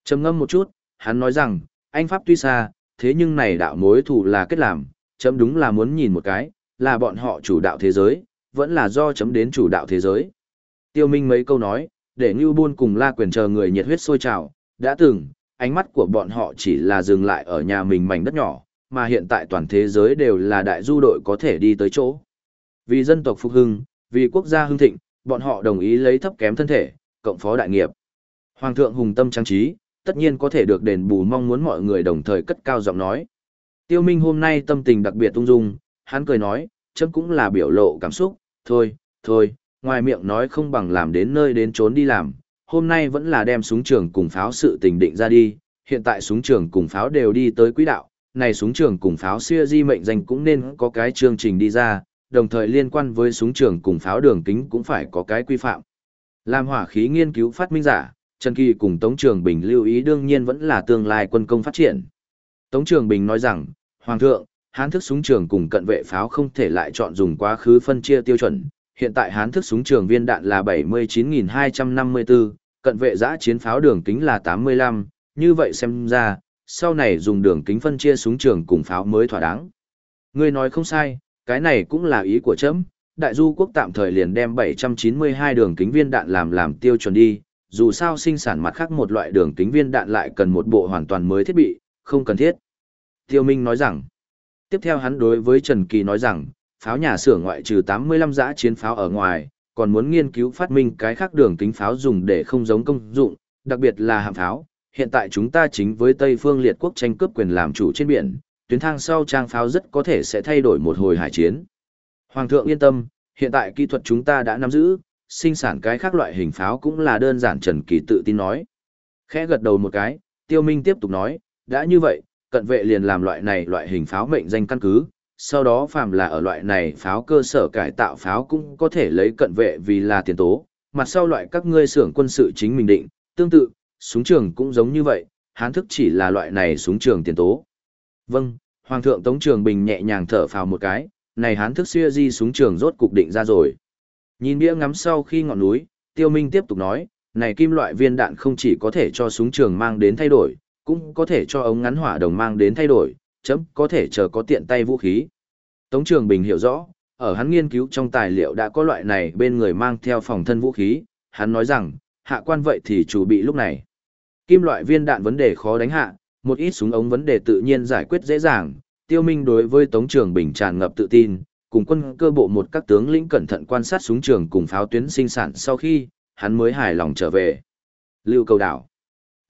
trầm ngâm một chút, hắn nói rằng, anh Pháp tuy xa, thế nhưng này đạo mối thù là kết làm, chấm đúng là muốn nhìn một cái, là bọn họ chủ đạo thế giới, vẫn là do chấm đến chủ đạo thế giới. Tiêu Minh mấy câu nói, để Ngưu Buôn cùng La Quyền chờ người nhiệt huyết sôi trào, đã từng, ánh mắt của bọn họ chỉ là dừng lại ở nhà mình mảnh đất nhỏ, mà hiện tại toàn thế giới đều là đại du đội có thể đi tới chỗ. Vì dân tộc phục hưng, vì quốc gia hưng thịnh, bọn họ đồng ý lấy thấp kém thân thể, cộng phó đại nghiệp. Hoàng thượng hùng tâm trang trí, tất nhiên có thể được đền bù mong muốn mọi người đồng thời cất cao giọng nói. Tiêu Minh hôm nay tâm tình đặc biệt ung dung, hắn cười nói, chấm cũng là biểu lộ cảm xúc, thôi, thôi, ngoài miệng nói không bằng làm đến nơi đến trốn đi làm, hôm nay vẫn là đem súng trường cùng pháo sự tình định ra đi, hiện tại súng trường cùng pháo đều đi tới quỹ đạo, này súng trường cùng pháo xưa di mệnh danh cũng nên có cái chương trình đi ra, đồng thời liên quan với súng trường cùng pháo đường kính cũng phải có cái quy phạm. Làm hỏa khí nghiên cứu phát minh giả, Trần Kỳ cùng Tống Trường Bình lưu ý đương nhiên vẫn là tương lai quân công phát triển. Tống Trường Bình nói rằng, Hoàng thượng, hán thức súng trường cùng cận vệ pháo không thể lại chọn dùng quá khứ phân chia tiêu chuẩn. Hiện tại hán thức súng trường viên đạn là 79.254, cận vệ giã chiến pháo đường kính là 85, như vậy xem ra, sau này dùng đường kính phân chia súng trường cùng pháo mới thỏa đáng. Ngươi nói không sai, cái này cũng là ý của chấm. Đại du quốc tạm thời liền đem 792 đường kính viên đạn làm làm tiêu chuẩn đi, dù sao sinh sản mặt khác một loại đường kính viên đạn lại cần một bộ hoàn toàn mới thiết bị, không cần thiết. Tiêu Minh nói rằng, tiếp theo hắn đối với Trần Kỳ nói rằng, pháo nhà xưởng ngoại trừ 85 giã chiến pháo ở ngoài, còn muốn nghiên cứu phát minh cái khác đường kính pháo dùng để không giống công dụng, đặc biệt là hạm pháo. Hiện tại chúng ta chính với Tây phương liệt quốc tranh cướp quyền làm chủ trên biển, tuyến thang sau trang pháo rất có thể sẽ thay đổi một hồi hải chiến. Hoàng thượng yên tâm, hiện tại kỹ thuật chúng ta đã nắm giữ, sinh sản cái khác loại hình pháo cũng là đơn giản Trần Kỳ tự tin nói. Khẽ gật đầu một cái, Tiêu Minh tiếp tục nói, đã như vậy, cận vệ liền làm loại này loại hình pháo mệnh danh căn cứ, sau đó phàm là ở loại này pháo cơ sở cải tạo pháo cũng có thể lấy cận vệ vì là tiền tố, mặt sau loại các ngươi xưởng quân sự chính mình định, tương tự, súng trường cũng giống như vậy, hán thức chỉ là loại này súng trường tiền tố. Vâng, Hoàng thượng Tống Trường Bình nhẹ nhàng thở phào một cái, này hán thức xưa di súng trường rốt cục định ra rồi. Nhìn bia ngắm sau khi ngọn núi, Tiêu Minh tiếp tục nói, này kim loại viên đạn không chỉ có thể cho súng trường mang đến thay đổi, cũng có thể cho ống ngắn hỏa đồng mang đến thay đổi, chấm có thể chờ có tiện tay vũ khí. Tống Trường Bình hiểu rõ, ở hắn nghiên cứu trong tài liệu đã có loại này bên người mang theo phòng thân vũ khí, hắn nói rằng, hạ quan vậy thì chủ bị lúc này. Kim loại viên đạn vấn đề khó đánh hạ, một ít súng ống vấn đề tự nhiên giải quyết dễ dàng, Tiêu Minh đối với Tống Trường Bình tràn ngập tự tin, cùng quân cơ bộ một các tướng lĩnh cẩn thận quan sát súng trường cùng pháo tuyến sinh sản sau khi, hắn mới hài lòng trở về. Lưu cầu đảo.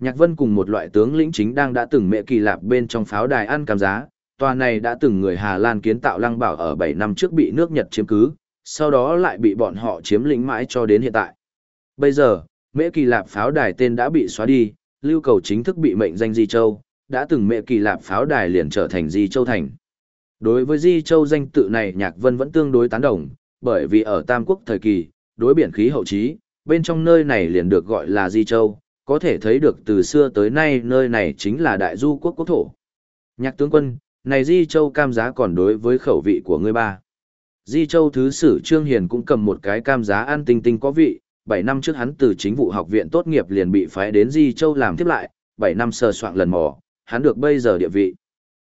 Nhạc Vân cùng một loại tướng lĩnh chính đang đã từng mẹ kỳ lạp bên trong pháo đài ăn cam giá, tòa này đã từng người Hà Lan kiến tạo lăng bảo ở 7 năm trước bị nước Nhật chiếm cứ, sau đó lại bị bọn họ chiếm lĩnh mãi cho đến hiện tại. Bây giờ, mẹ kỳ lạp pháo đài tên đã bị xóa đi, lưu cầu chính thức bị mệnh danh Di Châu, đã từng mẹ kỳ lạp pháo đài liền trở thành Di Châu Thành. Đối với Di Châu danh tự này Nhạc Vân vẫn tương đối tán đồng, bởi vì ở Tam Quốc thời kỳ, đối biển khí hậu trí, bên trong nơi này liền được gọi là Di Châu, có thể thấy được từ xưa tới nay nơi này chính là đại du quốc quốc thổ. Nhạc tướng quân, này Di Châu cam giá còn đối với khẩu vị của ngươi ba. Di Châu thứ sử Trương Hiền cũng cầm một cái cam giá ăn tinh tinh có vị, 7 năm trước hắn từ chính vụ học viện tốt nghiệp liền bị phái đến Di Châu làm tiếp lại, 7 năm sờ soạn lần mò, hắn được bây giờ địa vị.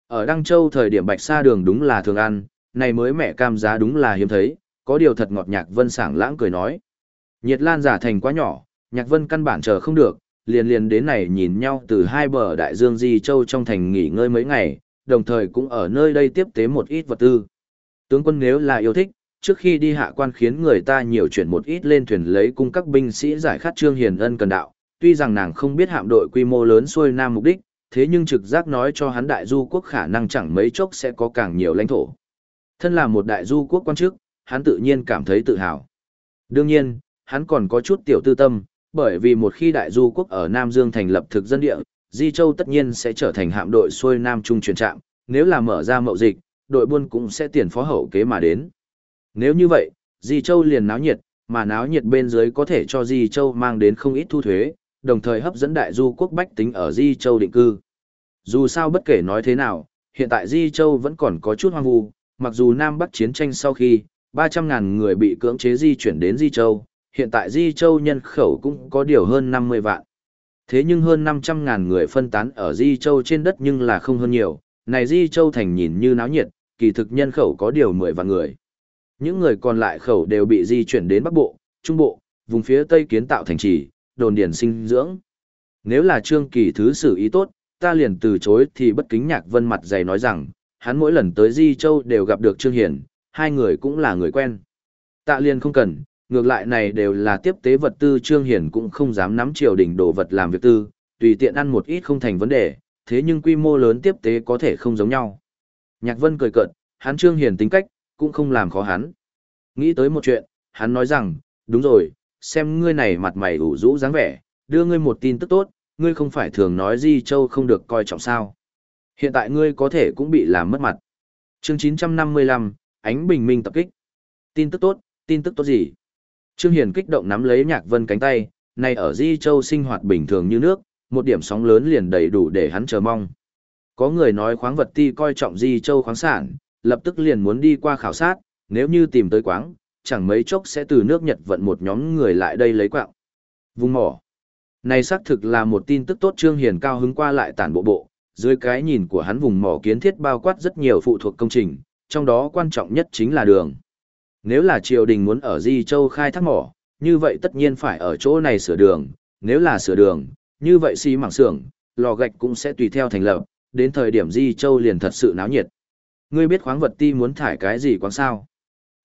Ở Đăng Châu thời điểm bạch sa đường đúng là thường ăn, này mới mẹ cam giá đúng là hiếm thấy, có điều thật ngọt nhạc vân sảng lãng cười nói. Nhiệt lan giả thành quá nhỏ, nhạc vân căn bản chờ không được, liền liền đến này nhìn nhau từ hai bờ đại dương Di Châu trong thành nghỉ ngơi mấy ngày, đồng thời cũng ở nơi đây tiếp tế một ít vật tư. Tướng quân nếu là yêu thích, trước khi đi hạ quan khiến người ta nhiều chuyển một ít lên thuyền lấy cung các binh sĩ giải khát trương hiền ân cần đạo, tuy rằng nàng không biết hạm đội quy mô lớn xuôi nam mục đích, thế nhưng trực giác nói cho hắn đại du quốc khả năng chẳng mấy chốc sẽ có càng nhiều lãnh thổ. Thân là một đại du quốc quan chức, hắn tự nhiên cảm thấy tự hào. Đương nhiên, hắn còn có chút tiểu tư tâm, bởi vì một khi đại du quốc ở Nam Dương thành lập thực dân địa, Di Châu tất nhiên sẽ trở thành hạm đội xuôi Nam Trung truyền trạm, nếu là mở ra mậu dịch, đội buôn cũng sẽ tiền phó hậu kế mà đến. Nếu như vậy, Di Châu liền náo nhiệt, mà náo nhiệt bên dưới có thể cho Di Châu mang đến không ít thu thuế, đồng thời hấp dẫn đại du quốc bách tính ở Di Châu định cư. Dù sao bất kể nói thế nào, hiện tại Di Châu vẫn còn có chút hoang vu, mặc dù Nam Bắc chiến tranh sau khi, 300.000 người bị cưỡng chế di chuyển đến Di Châu, hiện tại Di Châu nhân khẩu cũng có điều hơn 50 vạn. Thế nhưng hơn 500.000 người phân tán ở Di Châu trên đất nhưng là không hơn nhiều, này Di Châu thành nhìn như náo nhiệt, kỳ thực nhân khẩu có điều 10 vạn người. Những người còn lại khẩu đều bị di chuyển đến Bắc Bộ, Trung Bộ, vùng phía Tây kiến tạo thành trì, đồn điền sinh dưỡng. Nếu là Trương Kỳ thứ xử ý tốt, ta liền từ chối thì bất kính nhạc vân mặt dày nói rằng, hắn mỗi lần tới Di Châu đều gặp được Trương Hiển, hai người cũng là người quen. Tạ liền không cần, ngược lại này đều là tiếp tế vật tư Trương Hiển cũng không dám nắm triều đình đồ vật làm việc tư, tùy tiện ăn một ít không thành vấn đề, thế nhưng quy mô lớn tiếp tế có thể không giống nhau. Nhạc Vân cười cợt, hắn Trương Hiển tính cách, cũng không làm khó hắn. Nghĩ tới một chuyện, hắn nói rằng, đúng rồi, xem ngươi này mặt mày ủ rũ dáng vẻ, đưa ngươi một tin tức tốt, ngươi không phải thường nói Di Châu không được coi trọng sao. Hiện tại ngươi có thể cũng bị làm mất mặt. Chương 955, ánh bình minh tập kích. Tin tức tốt, tin tức tốt gì? Trương Hiền kích động nắm lấy Nhạc Vân cánh tay, này ở Di Châu sinh hoạt bình thường như nước, một điểm sóng lớn liền đầy đủ để hắn chờ mong. Có người nói khoáng vật ti coi trọng Di Châu khoáng sản, lập tức liền muốn đi qua khảo sát, nếu như tìm tới quáng, chẳng mấy chốc sẽ từ nước Nhật vận một nhóm người lại đây lấy quạng. Vùng mỏ. Này xác thực là một tin tức tốt Trương Hiền cao hứng qua lại tản bộ bộ, dưới cái nhìn của hắn vùng mỏ kiến thiết bao quát rất nhiều phụ thuộc công trình, trong đó quan trọng nhất chính là đường. Nếu là triều đình muốn ở Di Châu khai thác mỏ, như vậy tất nhiên phải ở chỗ này sửa đường, nếu là sửa đường, như vậy xi mảng xưởng, lò gạch cũng sẽ tùy theo thành lập, đến thời điểm Di Châu liền thật sự náo nhiệt. Ngươi biết khoáng vật ti muốn thải cái gì quáng sao?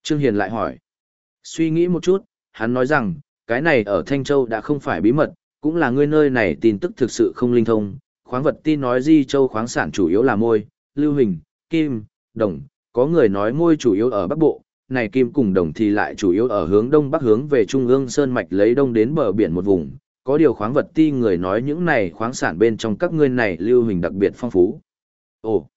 Trương Hiền lại hỏi. Suy nghĩ một chút, hắn nói rằng, cái này ở Thanh Châu đã không phải bí mật, cũng là ngươi nơi này tin tức thực sự không linh thông. Khoáng vật ti nói Di Châu khoáng sản chủ yếu là môi, lưu hình, kim, đồng, có người nói môi chủ yếu ở Bắc Bộ, này kim cùng đồng thì lại chủ yếu ở hướng đông bắc hướng về trung ương sơn mạch lấy đông đến bờ biển một vùng. Có điều khoáng vật ti người nói những này khoáng sản bên trong các ngươi này lưu hình đặc biệt phong phú. Ồ,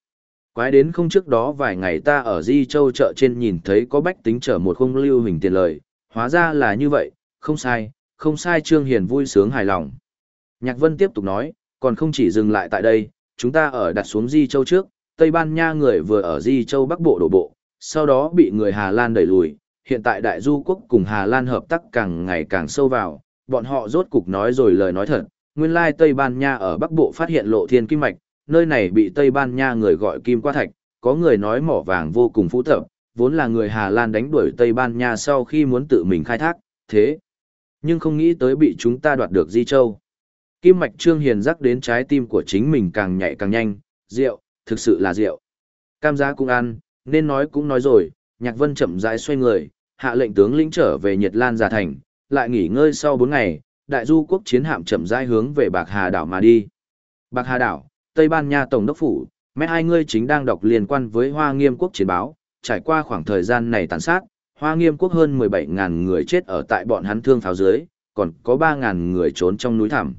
quái đến không trước đó vài ngày ta ở Di Châu chợ trên nhìn thấy có bách tính chở một khung lưu hình tiền lời, hóa ra là như vậy, không sai, không sai Trương Hiền vui sướng hài lòng. Nhạc Vân tiếp tục nói, còn không chỉ dừng lại tại đây, chúng ta ở đặt xuống Di Châu trước, Tây Ban Nha người vừa ở Di Châu Bắc Bộ đổ bộ, sau đó bị người Hà Lan đẩy lùi, hiện tại Đại Du quốc cùng Hà Lan hợp tác càng ngày càng sâu vào, bọn họ rốt cục nói rồi lời nói thật, nguyên lai Tây Ban Nha ở Bắc Bộ phát hiện lộ thiên kim mạch, nơi này bị Tây Ban Nha người gọi kim qua thạch, có người nói mỏ vàng vô cùng phú thập, vốn là người Hà Lan đánh đuổi Tây Ban Nha sau khi muốn tự mình khai thác, thế. Nhưng không nghĩ tới bị chúng ta đoạt được Di Châu. Kim mạch Trương Hiền rắc đến trái tim của chính mình càng nhạy càng nhanh, rượu, thực sự là rượu. Cam giá cũng ăn, nên nói cũng nói rồi, Nhạc Vân chậm rãi xoay người, hạ lệnh tướng lĩnh trở về Nhật Lan Già Thành, lại nghỉ ngơi sau 4 ngày, đại du quốc chiến hạm chậm rãi hướng về Bạc Hà đảo mà đi. Bạc Hà đảo, Tây Ban Nha Tổng đốc phủ, mẹ hai ngươi chính đang đọc liên quan với Hoa Nghiêm quốc chiến báo, trải qua khoảng thời gian này tàn sát, Hoa Nghiêm quốc hơn 17.000 người chết ở tại bọn hắn thương pháo dưới, còn có 3.000 người trốn trong núi thẳm.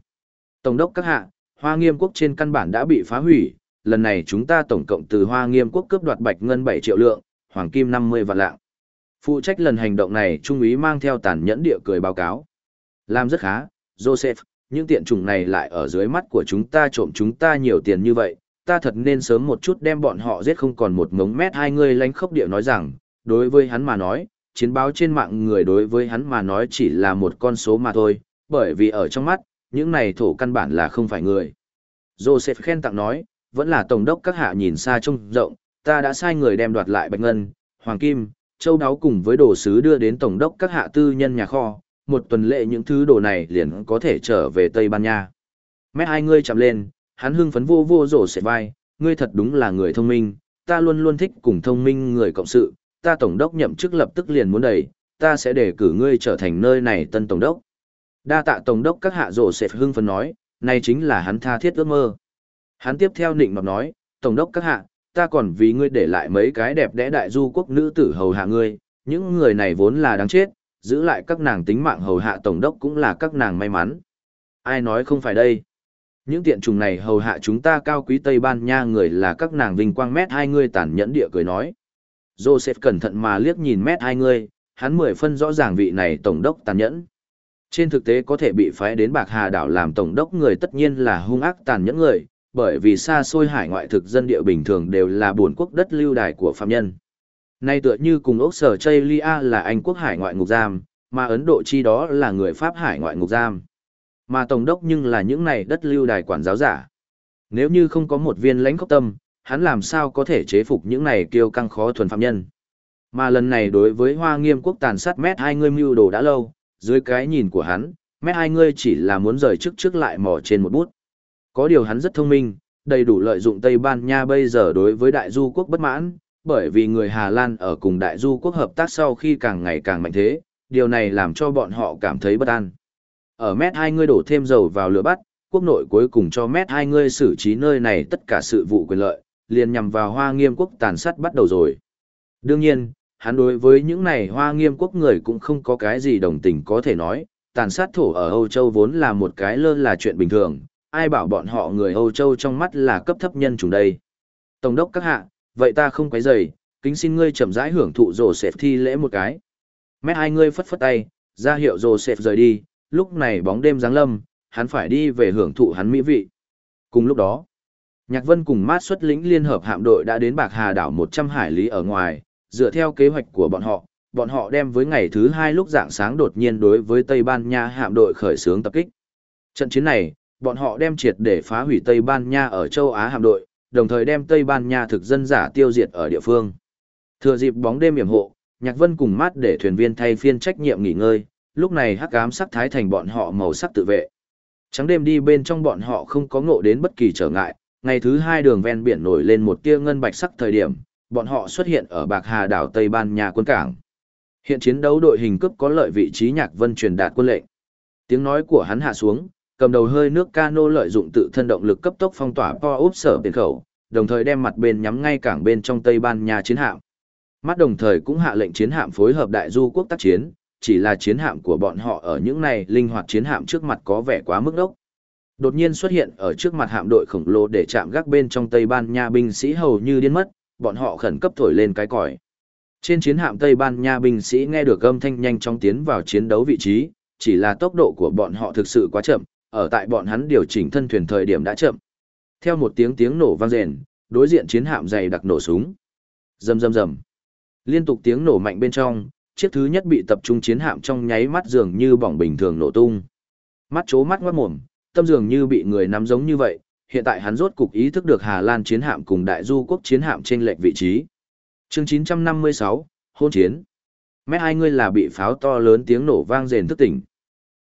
Tổng đốc các hạ, Hoa Nghiêm quốc trên căn bản đã bị phá hủy, lần này chúng ta tổng cộng từ Hoa Nghiêm quốc cướp đoạt bạch ngân 7 triệu lượng, hoàng kim 50 vạn lạng. Phụ trách lần hành động này Trung úy mang theo tàn nhẫn địa cười báo cáo. Làm rất khá, Joseph, những tiện chủng này lại ở dưới mắt của chúng ta trộm chúng ta nhiều tiền như vậy, ta thật nên sớm một chút đem bọn họ giết không còn một ngống mét hai người lánh khốc địa nói rằng, đối với hắn mà nói, chiến báo trên mạng người đối với hắn mà nói chỉ là một con số mà thôi, bởi vì ở trong mắt, những này thổ căn bản là không phải người. Joseph khen tặng nói, vẫn là tổng đốc các hạ nhìn xa trông rộng, ta đã sai người đem đoạt lại bạch ngân, hoàng kim, châu đáo cùng với đồ sứ đưa đến tổng đốc các hạ tư nhân nhà kho, một tuần lễ những thứ đồ này liền có thể trở về Tây Ban Nha. Mẹ hai ngươi chạm lên, hắn hưng phấn vô vô rổ sẽ vai, ngươi thật đúng là người thông minh, ta luôn luôn thích cùng thông minh người cộng sự, ta tổng đốc nhậm chức lập tức liền muốn đẩy, ta sẽ để cử ngươi trở thành nơi này tân tổng đốc. Đa tạ tổng đốc các hạ rổ sẽ hưng phấn nói, này chính là hắn tha thiết ước mơ. Hắn tiếp theo nịnh mặt nói, Tổng đốc các hạ, ta còn vì ngươi để lại mấy cái đẹp đẽ đại du quốc nữ tử hầu hạ ngươi, những người này vốn là đáng chết, giữ lại các nàng tính mạng hầu hạ Tổng đốc cũng là các nàng may mắn. Ai nói không phải đây? Những tiện trùng này hầu hạ chúng ta cao quý Tây Ban Nha người là các nàng vinh quang mét hai ngươi tàn nhẫn địa cười nói. Joseph cẩn thận mà liếc nhìn mét hai ngươi, hắn mười phân rõ ràng vị này Tổng đốc tàn nhẫn. Trên thực tế có thể bị phái đến Bạc Hà đảo làm Tổng đốc người tất nhiên là hung ác tàn nhẫn người, bởi vì xa xôi hải ngoại thực dân địa bình thường đều là buồn quốc đất lưu đài của phạm nhân. Nay tựa như cùng ốc sở Chaylia là Anh quốc hải ngoại ngục giam, mà Ấn Độ chi đó là người Pháp hải ngoại ngục giam. Mà Tổng đốc nhưng là những này đất lưu đài quản giáo giả. Nếu như không có một viên lãnh khốc tâm, hắn làm sao có thể chế phục những này kiêu căng khó thuần phạm nhân. Mà lần này đối với hoa nghiêm quốc tàn sát mét hai ngươi mưu đồ đã lâu, dưới cái nhìn của hắn, mét hai ngươi chỉ là muốn rời trước trước lại mò trên một bút. Có điều hắn rất thông minh, đầy đủ lợi dụng Tây Ban Nha bây giờ đối với đại du quốc bất mãn, bởi vì người Hà Lan ở cùng đại du quốc hợp tác sau khi càng ngày càng mạnh thế, điều này làm cho bọn họ cảm thấy bất an. Ở mét hai ngươi đổ thêm dầu vào lửa bắt, quốc nội cuối cùng cho mét hai ngươi xử trí nơi này tất cả sự vụ quyền lợi, liền nhằm vào hoa nghiêm quốc tàn sát bắt đầu rồi. Đương nhiên, hắn đối với những này hoa nghiêm quốc người cũng không có cái gì đồng tình có thể nói, tàn sát thổ ở Âu Châu vốn là một cái lơ là chuyện bình thường, ai bảo bọn họ người Âu Châu trong mắt là cấp thấp nhân chủng đây. Tổng đốc các hạ, vậy ta không quấy rầy, kính xin ngươi chậm rãi hưởng thụ rồ Joseph thi lễ một cái. Mét hai ngươi phất phất tay, ra hiệu rồ Joseph rời đi, lúc này bóng đêm giáng lâm, hắn phải đi về hưởng thụ hắn mỹ vị. Cùng lúc đó, Nhạc Vân cùng Mát xuất lĩnh liên hợp hạm đội đã đến Bạc Hà đảo 100 hải lý ở ngoài, dựa theo kế hoạch của bọn họ, bọn họ đem với ngày thứ hai lúc dạng sáng đột nhiên đối với Tây Ban Nha hạm đội khởi xướng tập kích. Trận chiến này, bọn họ đem triệt để phá hủy Tây Ban Nha ở châu Á hạm đội, đồng thời đem Tây Ban Nha thực dân giả tiêu diệt ở địa phương. Thừa dịp bóng đêm yểm hộ, Nhạc Vân cùng Mát để thuyền viên thay phiên trách nhiệm nghỉ ngơi, lúc này hắc ám sắc thái thành bọn họ màu sắc tự vệ. Trắng đêm đi bên trong bọn họ không có ngộ đến bất kỳ trở ngại, ngày thứ hai đường ven biển nổi lên một tia ngân bạch sắc thời điểm, bọn họ xuất hiện ở Bạc Hà đảo Tây Ban Nha quân cảng. Hiện chiến đấu đội hình cấp có lợi vị trí Nhạc Vân truyền đạt quân lệnh. Tiếng nói của hắn hạ xuống, cầm đầu hơi nước cano lợi dụng tự thân động lực cấp tốc phong tỏa po úp sở biển khẩu, đồng thời đem mặt bên nhắm ngay cảng bên trong Tây Ban Nha chiến hạm. Mắt đồng thời cũng hạ lệnh chiến hạm phối hợp đại du quốc tác chiến, chỉ là chiến hạm của bọn họ ở những này linh hoạt chiến hạm trước mặt có vẻ quá mức đốc. Đột nhiên xuất hiện ở trước mặt hạm đội khổng lồ để chạm gác bên trong Tây Ban Nha binh sĩ hầu như điên mất, bọn họ khẩn cấp thổi lên cái còi. Trên chiến hạm Tây Ban Nha binh sĩ nghe được âm thanh nhanh chóng tiến vào chiến đấu vị trí, chỉ là tốc độ của bọn họ thực sự quá chậm, ở tại bọn hắn điều chỉnh thân thuyền thời điểm đã chậm. Theo một tiếng tiếng nổ vang rền, đối diện chiến hạm dày đặc nổ súng. Rầm rầm rầm. Liên tục tiếng nổ mạnh bên trong, chiếc thứ nhất bị tập trung chiến hạm trong nháy mắt dường như bỏng bình thường nổ tung. Mắt chố mắt ngoát mồm, tâm dường như bị người nắm giống như vậy, hiện tại hắn rốt cục ý thức được Hà Lan chiến hạm cùng Đại Du quốc chiến hạm trên lệch vị trí. Chương 956, hôn chiến. Mẹ hai ngươi là bị pháo to lớn tiếng nổ vang rền thức tỉnh.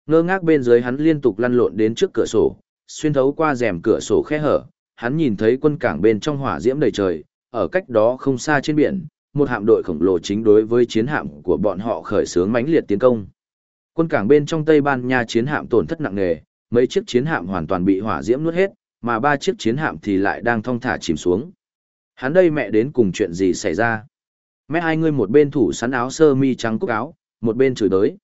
Ngơ ngác bên dưới hắn liên tục lăn lộn đến trước cửa sổ, xuyên thấu qua rèm cửa sổ khe hở, hắn nhìn thấy quân cảng bên trong hỏa diễm đầy trời, ở cách đó không xa trên biển, một hạm đội khổng lồ chính đối với chiến hạm của bọn họ khởi xướng mãnh liệt tiến công. Quân cảng bên trong Tây Ban Nha chiến hạm tổn thất nặng nề, mấy chiếc chiến hạm hoàn toàn bị hỏa diễm nuốt hết, mà ba chiếc chiến hạm thì lại đang thong thả chìm xuống. Hắn đây mẹ đến cùng chuyện gì xảy ra? Mẹ hai người một bên thủ sắn áo sơ mi trắng cúc áo, một bên chửi đới.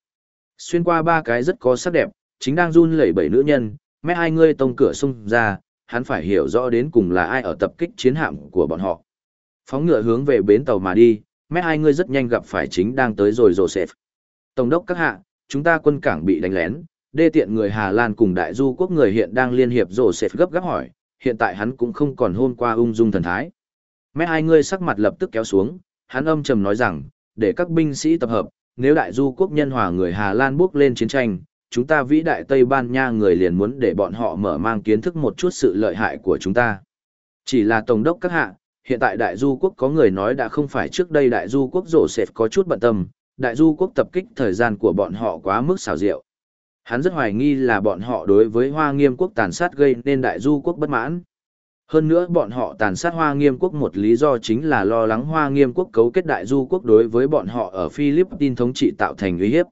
Xuyên qua ba cái rất có sắc đẹp, chính đang run lẩy bẩy nữ nhân, mẹ hai người tông cửa xung ra, hắn phải hiểu rõ đến cùng là ai ở tập kích chiến hạm của bọn họ. Phóng ngựa hướng về bến tàu mà đi, mẹ hai người rất nhanh gặp phải chính đang tới rồi Joseph. Tổng đốc các hạ, chúng ta quân cảng bị đánh lén, đê tiện người Hà Lan cùng đại du quốc người hiện đang liên hiệp Joseph gấp gáp hỏi, hiện tại hắn cũng không còn hôn qua ung dung thần thái. Mẹ hai người sắc mặt lập tức kéo xuống, hắn âm trầm nói rằng, để các binh sĩ tập hợp, nếu đại du quốc nhân hòa người Hà Lan bước lên chiến tranh, chúng ta vĩ đại Tây Ban Nha người liền muốn để bọn họ mở mang kiến thức một chút sự lợi hại của chúng ta. Chỉ là Tổng đốc các hạ, hiện tại đại du quốc có người nói đã không phải trước đây đại du quốc rổ sệt có chút bận tâm, đại du quốc tập kích thời gian của bọn họ quá mức xảo diệu. Hắn rất hoài nghi là bọn họ đối với hoa nghiêm quốc tàn sát gây nên đại du quốc bất mãn. Hơn nữa bọn họ tàn sát hoa nghiêm quốc một lý do chính là lo lắng hoa nghiêm quốc cấu kết đại du quốc đối với bọn họ ở Philippines thống trị tạo thành uy hiếp.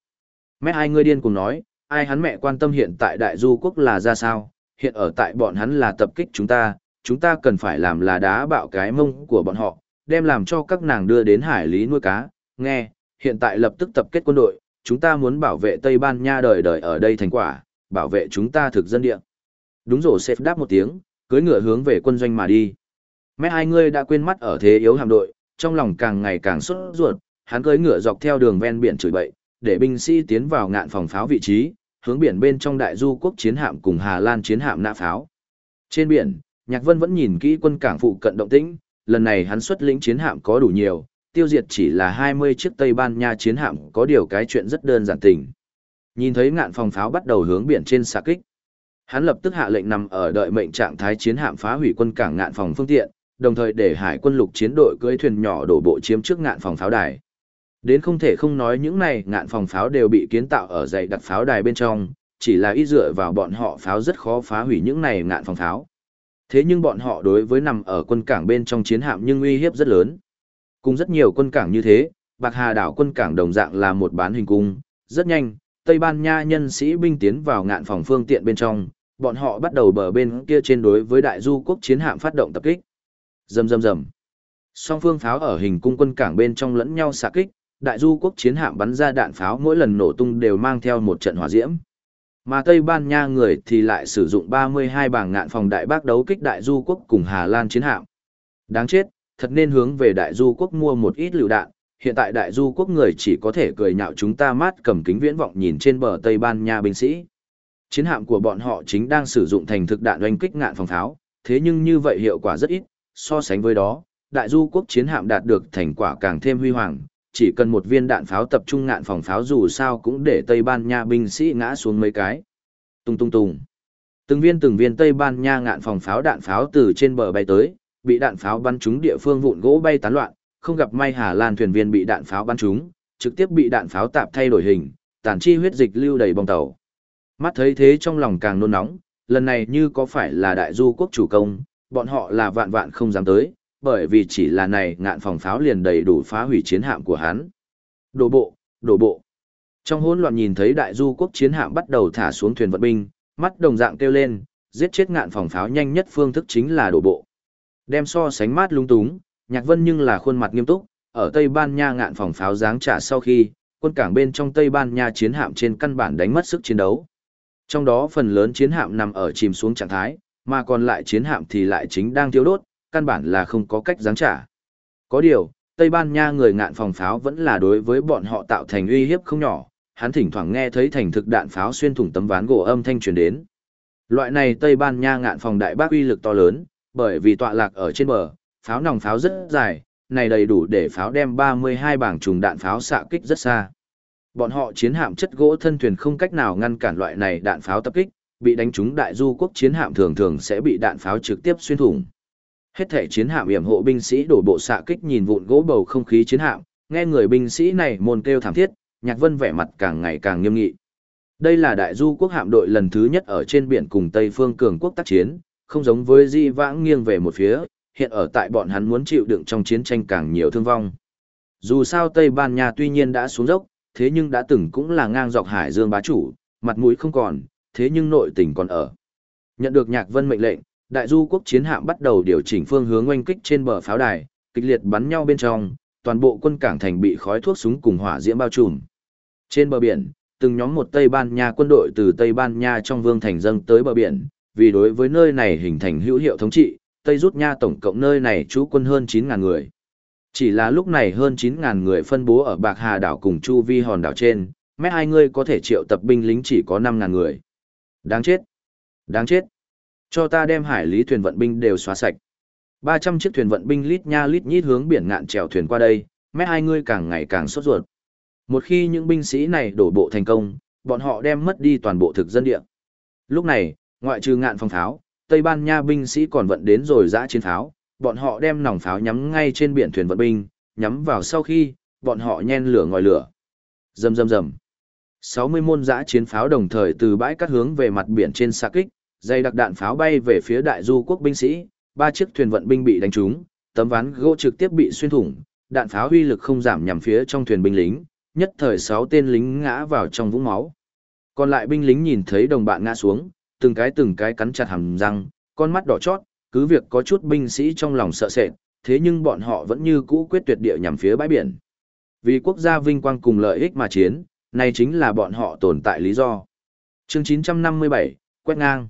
Mẹ hai người điên cùng nói, ai hắn mẹ quan tâm hiện tại đại du quốc là ra sao, hiện ở tại bọn hắn là tập kích chúng ta, chúng ta cần phải làm là đá bạo cái mông của bọn họ, đem làm cho các nàng đưa đến hải lý nuôi cá, nghe, hiện tại lập tức tập kết quân đội, chúng ta muốn bảo vệ Tây Ban Nha đời đời ở đây thành quả, bảo vệ chúng ta thực dân địa. Đúng rồi Sếp đáp một tiếng, cưới ngựa hướng về quân doanh mà đi. Mẹ hai ngươi đã quên mắt ở thế yếu hạm đội, trong lòng càng ngày càng sốt ruột, hắn cưới ngựa dọc theo đường ven biển chửi bậy, để binh sĩ tiến vào ngạn phòng pháo vị trí, hướng biển bên trong đại du quốc chiến hạm cùng Hà Lan chiến hạm nã pháo. Trên biển, Nhạc Vân vẫn nhìn kỹ quân cảng phụ cận động tĩnh, lần này hắn xuất lĩnh chiến hạm có đủ nhiều, tiêu diệt chỉ là 20 chiếc Tây Ban Nha chiến hạm có điều cái chuyện rất đơn giản tình. Nhìn thấy ngạn phòng pháo bắt đầu hướng biển trên xạ kích. Hắn lập tức hạ lệnh nằm ở đợi mệnh trạng thái chiến hạm phá hủy quân cảng ngạn phòng phương tiện, đồng thời để hải quân lục chiến đội cưỡi thuyền nhỏ đổ bộ chiếm trước ngạn phòng pháo đài. Đến không thể không nói những này ngạn phòng pháo đều bị kiến tạo ở dày đặt pháo đài bên trong, chỉ là y dựa vào bọn họ pháo rất khó phá hủy những này ngạn phòng pháo. Thế nhưng bọn họ đối với nằm ở quân cảng bên trong chiến hạm nhưng uy hiếp rất lớn. Cùng rất nhiều quân cảng như thế, Bạc Hà đảo quân cảng đồng dạng là một bán hình cung, rất nhanh, Tây Ban Nha nhân sĩ binh tiến vào ngạn phòng phương tiện bên trong, bọn họ bắt đầu bờ bên kia trên đối với đại du quốc chiến hạm phát động tập kích. Rầm rầm rầm. Song phương pháo ở hình cung quân cảng bên trong lẫn nhau xạ kích, đại du quốc chiến hạm bắn ra đạn pháo mỗi lần nổ tung đều mang theo một trận hỏa diễm. Mà Tây Ban Nha người thì lại sử dụng 32 bảng ngạn phòng đại bác đấu kích đại du quốc cùng Hà Lan chiến hạm. Đáng chết, thật nên hướng về đại du quốc mua một ít lựu đạn, hiện tại đại du quốc người chỉ có thể cười nhạo chúng ta mát cầm kính viễn vọng nhìn trên bờ Tây Ban Nha binh sĩ. Chiến hạm của bọn họ chính đang sử dụng thành thực đạn oanh kích ngạn phòng tháo, thế nhưng như vậy hiệu quả rất ít, so sánh với đó, đại du quốc chiến hạm đạt được thành quả càng thêm huy hoàng, chỉ cần một viên đạn pháo tập trung ngạn phòng pháo dù sao cũng để Tây Ban Nha binh sĩ ngã xuống mấy cái. Tung tung tung. Từng viên từng viên Tây Ban Nha ngạn phòng pháo đạn pháo từ trên bờ bay tới, bị đạn pháo bắn trúng địa phương vụn gỗ bay tán loạn, không gặp may Hà Lan thuyền viên bị đạn pháo bắn trúng, trực tiếp bị đạn pháo tạp thay đổi hình, tàn chi huyết dịch lưu đầy bong tàu. Mắt thấy thế trong lòng càng nôn nóng, lần này như có phải là đại du quốc chủ công, bọn họ là vạn vạn không dám tới, bởi vì chỉ là này ngạn phòng pháo liền đầy đủ phá hủy chiến hạm của hắn. Đổ bộ, đổ bộ. Trong hỗn loạn nhìn thấy đại du quốc chiến hạm bắt đầu thả xuống thuyền vận binh, mắt đồng dạng kêu lên, giết chết ngạn phòng pháo nhanh nhất phương thức chính là đổ bộ. Đem so sánh mát lung túng, Nhạc Vân nhưng là khuôn mặt nghiêm túc, ở Tây Ban Nha ngạn phòng pháo giáng trả sau khi, quân cảng bên trong Tây Ban Nha chiến hạm trên căn bản đánh mất sức chiến đấu. Trong đó phần lớn chiến hạm nằm ở chìm xuống trạng thái, mà còn lại chiến hạm thì lại chính đang thiếu đốt, căn bản là không có cách giáng trả. Có điều, Tây Ban Nha người ngạn phòng pháo vẫn là đối với bọn họ tạo thành uy hiếp không nhỏ, hắn thỉnh thoảng nghe thấy thành thực đạn pháo xuyên thủng tấm ván gỗ âm thanh truyền đến. Loại này Tây Ban Nha ngạn phòng đại bác uy lực to lớn, bởi vì tọa lạc ở trên bờ, pháo nòng pháo rất dài, này đầy đủ để pháo đem 32 bảng trùng đạn pháo xạ kích rất xa. Bọn họ chiến hạm chất gỗ thân thuyền không cách nào ngăn cản loại này đạn pháo tập kích, bị đánh trúng đại du quốc chiến hạm thường thường sẽ bị đạn pháo trực tiếp xuyên thủng. Hết thể chiến hạm yểm hộ binh sĩ đổ bộ xạ kích nhìn vụn gỗ bầu không khí chiến hạm, nghe người binh sĩ này môn kêu thảm thiết, Nhạc Vân vẻ mặt càng ngày càng nghiêm nghị. Đây là đại du quốc hạm đội lần thứ nhất ở trên biển cùng Tây phương cường quốc tác chiến, không giống với di vãng nghiêng về một phía, hiện ở tại bọn hắn muốn chịu đựng trong chiến tranh càng nhiều thương vong. Dù sao Tây Ban Nha tuy nhiên đã xuống dốc, thế nhưng đã từng cũng là ngang dọc hải dương bá chủ, mặt mũi không còn, thế nhưng nội tình còn ở. Nhận được Nhạc Vân mệnh lệnh, đại du quốc chiến hạm bắt đầu điều chỉnh phương hướng oanh kích trên bờ pháo đài, kịch liệt bắn nhau bên trong, toàn bộ quân cảng thành bị khói thuốc súng cùng hỏa diễm bao trùm. Trên bờ biển, từng nhóm một Tây Ban Nha quân đội từ Tây Ban Nha trong vương thành dâng tới bờ biển, vì đối với nơi này hình thành hữu hiệu thống trị, Tây rút Nha tổng cộng nơi này trú quân hơn 9.000 người. Chỉ là lúc này hơn 9.000 người phân bố ở Bạc Hà đảo cùng Chu Vi hòn đảo trên, mấy hai người có thể triệu tập binh lính chỉ có 5.000 người. Đáng chết! Đáng chết! Cho ta đem hải lý thuyền vận binh đều xóa sạch. 300 chiếc thuyền vận binh lít nha lít nhít hướng biển ngạn chèo thuyền qua đây, mấy hai người càng ngày càng sốt ruột. Một khi những binh sĩ này đổ bộ thành công, bọn họ đem mất đi toàn bộ thực dân địa. Lúc này, ngoại trừ ngạn phong tháo, Tây Ban Nha binh sĩ còn vận đến rồi giã chiến pháo, bọn họ đem nòng pháo nhắm ngay trên biển thuyền vận binh, nhắm vào sau khi, bọn họ nhen lửa ngòi lửa. Rầm rầm rầm. 60 môn giã chiến pháo đồng thời từ bãi cắt hướng về mặt biển trên xạ kích, dây đặc đạn pháo bay về phía đại du quốc binh sĩ, ba chiếc thuyền vận binh bị đánh trúng, tấm ván gỗ trực tiếp bị xuyên thủng, đạn pháo uy lực không giảm nhằm phía trong thuyền binh lính, nhất thời 6 tên lính ngã vào trong vũng máu. Còn lại binh lính nhìn thấy đồng bạn ngã xuống, từng cái từng cái cắn chặt hàm răng, con mắt đỏ chót, cứ việc có chút binh sĩ trong lòng sợ sệt, thế nhưng bọn họ vẫn như cũ quyết tuyệt địa nhằm phía bãi biển. Vì quốc gia vinh quang cùng lợi ích mà chiến, này chính là bọn họ tồn tại lý do. Chương 957, quét ngang.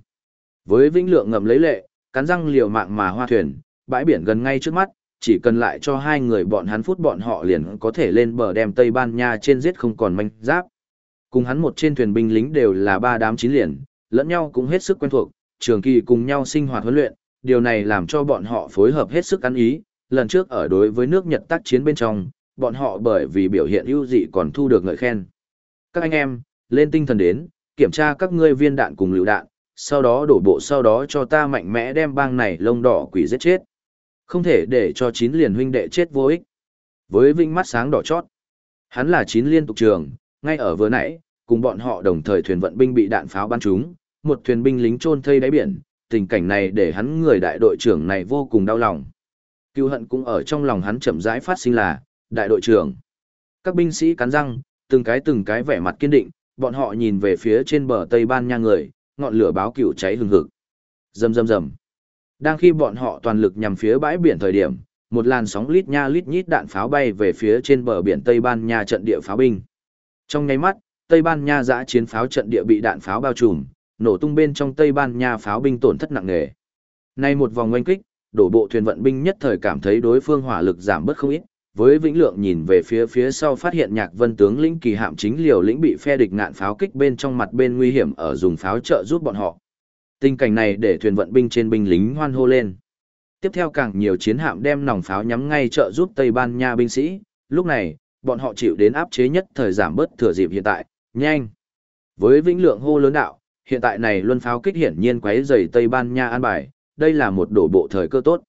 Với vĩnh lượng ngầm lấy lệ, cắn răng liều mạng mà hoa thuyền, bãi biển gần ngay trước mắt, chỉ cần lại cho hai người bọn hắn phút bọn họ liền có thể lên bờ đem Tây Ban Nha trên giết không còn manh giáp. Cùng hắn một trên thuyền binh lính đều là ba đám chín liền, lẫn nhau cũng hết sức quen thuộc, trường kỳ cùng nhau sinh hoạt huấn luyện, điều này làm cho bọn họ phối hợp hết sức ăn ý, lần trước ở đối với nước Nhật tác chiến bên trong, bọn họ bởi vì biểu hiện ưu dị còn thu được ngợi khen. Các anh em, lên tinh thần đến, kiểm tra các ngươi viên đạn cùng lựu đạn, sau đó đổ bộ sau đó cho ta mạnh mẽ đem bang này lông đỏ quỷ giết chết. Không thể để cho chín liền huynh đệ chết vô ích. Với vinh mắt sáng đỏ chót, hắn là chín liên tục trường, ngay ở vừa nãy, cùng bọn họ đồng thời thuyền vận binh bị đạn pháo bắn trúng, một thuyền binh lính chôn thây đáy biển, tình cảnh này để hắn người đại đội trưởng này vô cùng đau lòng. Cưu hận cũng ở trong lòng hắn chậm rãi phát sinh là, đại đội trưởng. Các binh sĩ cắn răng, từng cái từng cái vẻ mặt kiên định, bọn họ nhìn về phía trên bờ Tây Ban Nha người, ngọn lửa báo cựu cháy hừng hực. Rầm rầm rầm. Đang khi bọn họ toàn lực nhằm phía bãi biển thời điểm, một làn sóng lít nha lít nhít đạn pháo bay về phía trên bờ biển Tây Ban Nha trận địa pháo binh. Trong nháy mắt, Tây Ban Nha giã chiến pháo trận địa bị đạn pháo bao trùm, nổ tung bên trong Tây Ban Nha pháo binh tổn thất nặng nề. Nay một vòng oanh kích, đổ bộ thuyền vận binh nhất thời cảm thấy đối phương hỏa lực giảm bớt không ít, với Vĩnh Lượng nhìn về phía phía sau phát hiện Nhạc Vân tướng lĩnh kỳ hạm chính liều lĩnh bị phe địch ngạn pháo kích bên trong mặt bên nguy hiểm ở dùng pháo trợ giúp bọn họ. Tình cảnh này để thuyền vận binh trên binh lính hoan hô lên. Tiếp theo càng nhiều chiến hạm đem nòng pháo nhắm ngay trợ giúp Tây Ban Nha binh sĩ, lúc này, bọn họ chịu đến áp chế nhất thời giảm bớt thừa dịp hiện tại, nhanh. Với Vĩnh Lượng hô lớn đạo, hiện tại này luân pháo kích hiển nhiên quấy rầy Tây Ban Nha an bài, đây là một đổ bộ thời cơ tốt.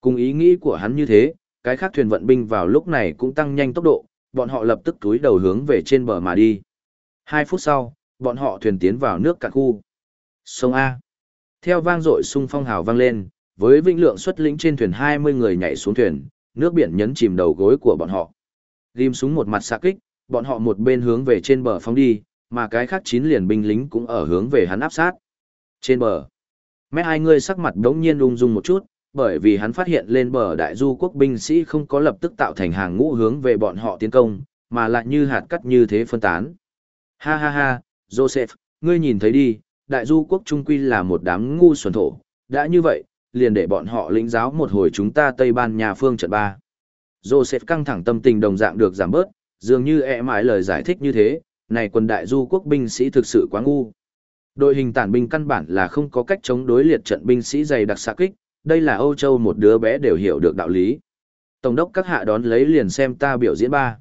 Cùng ý nghĩ của hắn như thế, cái khác thuyền vận binh vào lúc này cũng tăng nhanh tốc độ, bọn họ lập tức túi đầu hướng về trên bờ mà đi. Hai phút sau, bọn họ thuyền tiến vào nước cạn khu. Sông A. Theo vang dội sung phong hào vang lên, với vinh lượng xuất lĩnh trên thuyền 20 người nhảy xuống thuyền, nước biển nhấn chìm đầu gối của bọn họ. Ghim súng một mặt xạ kích, bọn họ một bên hướng về trên bờ phóng đi, mà cái khác chín liền binh lính cũng ở hướng về hắn áp sát. Trên bờ, Mẹ hai người sắc mặt đống nhiên ung dung một chút, bởi vì hắn phát hiện lên bờ đại du quốc binh sĩ không có lập tức tạo thành hàng ngũ hướng về bọn họ tiến công, mà lại như hạt cắt như thế phân tán. Ha ha ha, Joseph, ngươi nhìn thấy đi, đại du quốc trung quy là một đám ngu xuẩn thổ, đã như vậy, liền để bọn họ lĩnh giáo một hồi chúng ta Tây Ban Nha phương trận ba. Joseph căng thẳng tâm tình đồng dạng được giảm bớt, dường như e mãi lời giải thích như thế, này quân đại du quốc binh sĩ thực sự quá ngu. Đội hình tản binh căn bản là không có cách chống đối liệt trận binh sĩ dày đặc xạ kích, đây là Âu Châu một đứa bé đều hiểu được đạo lý. Tổng đốc các hạ đón lấy liền xem ta biểu diễn ba.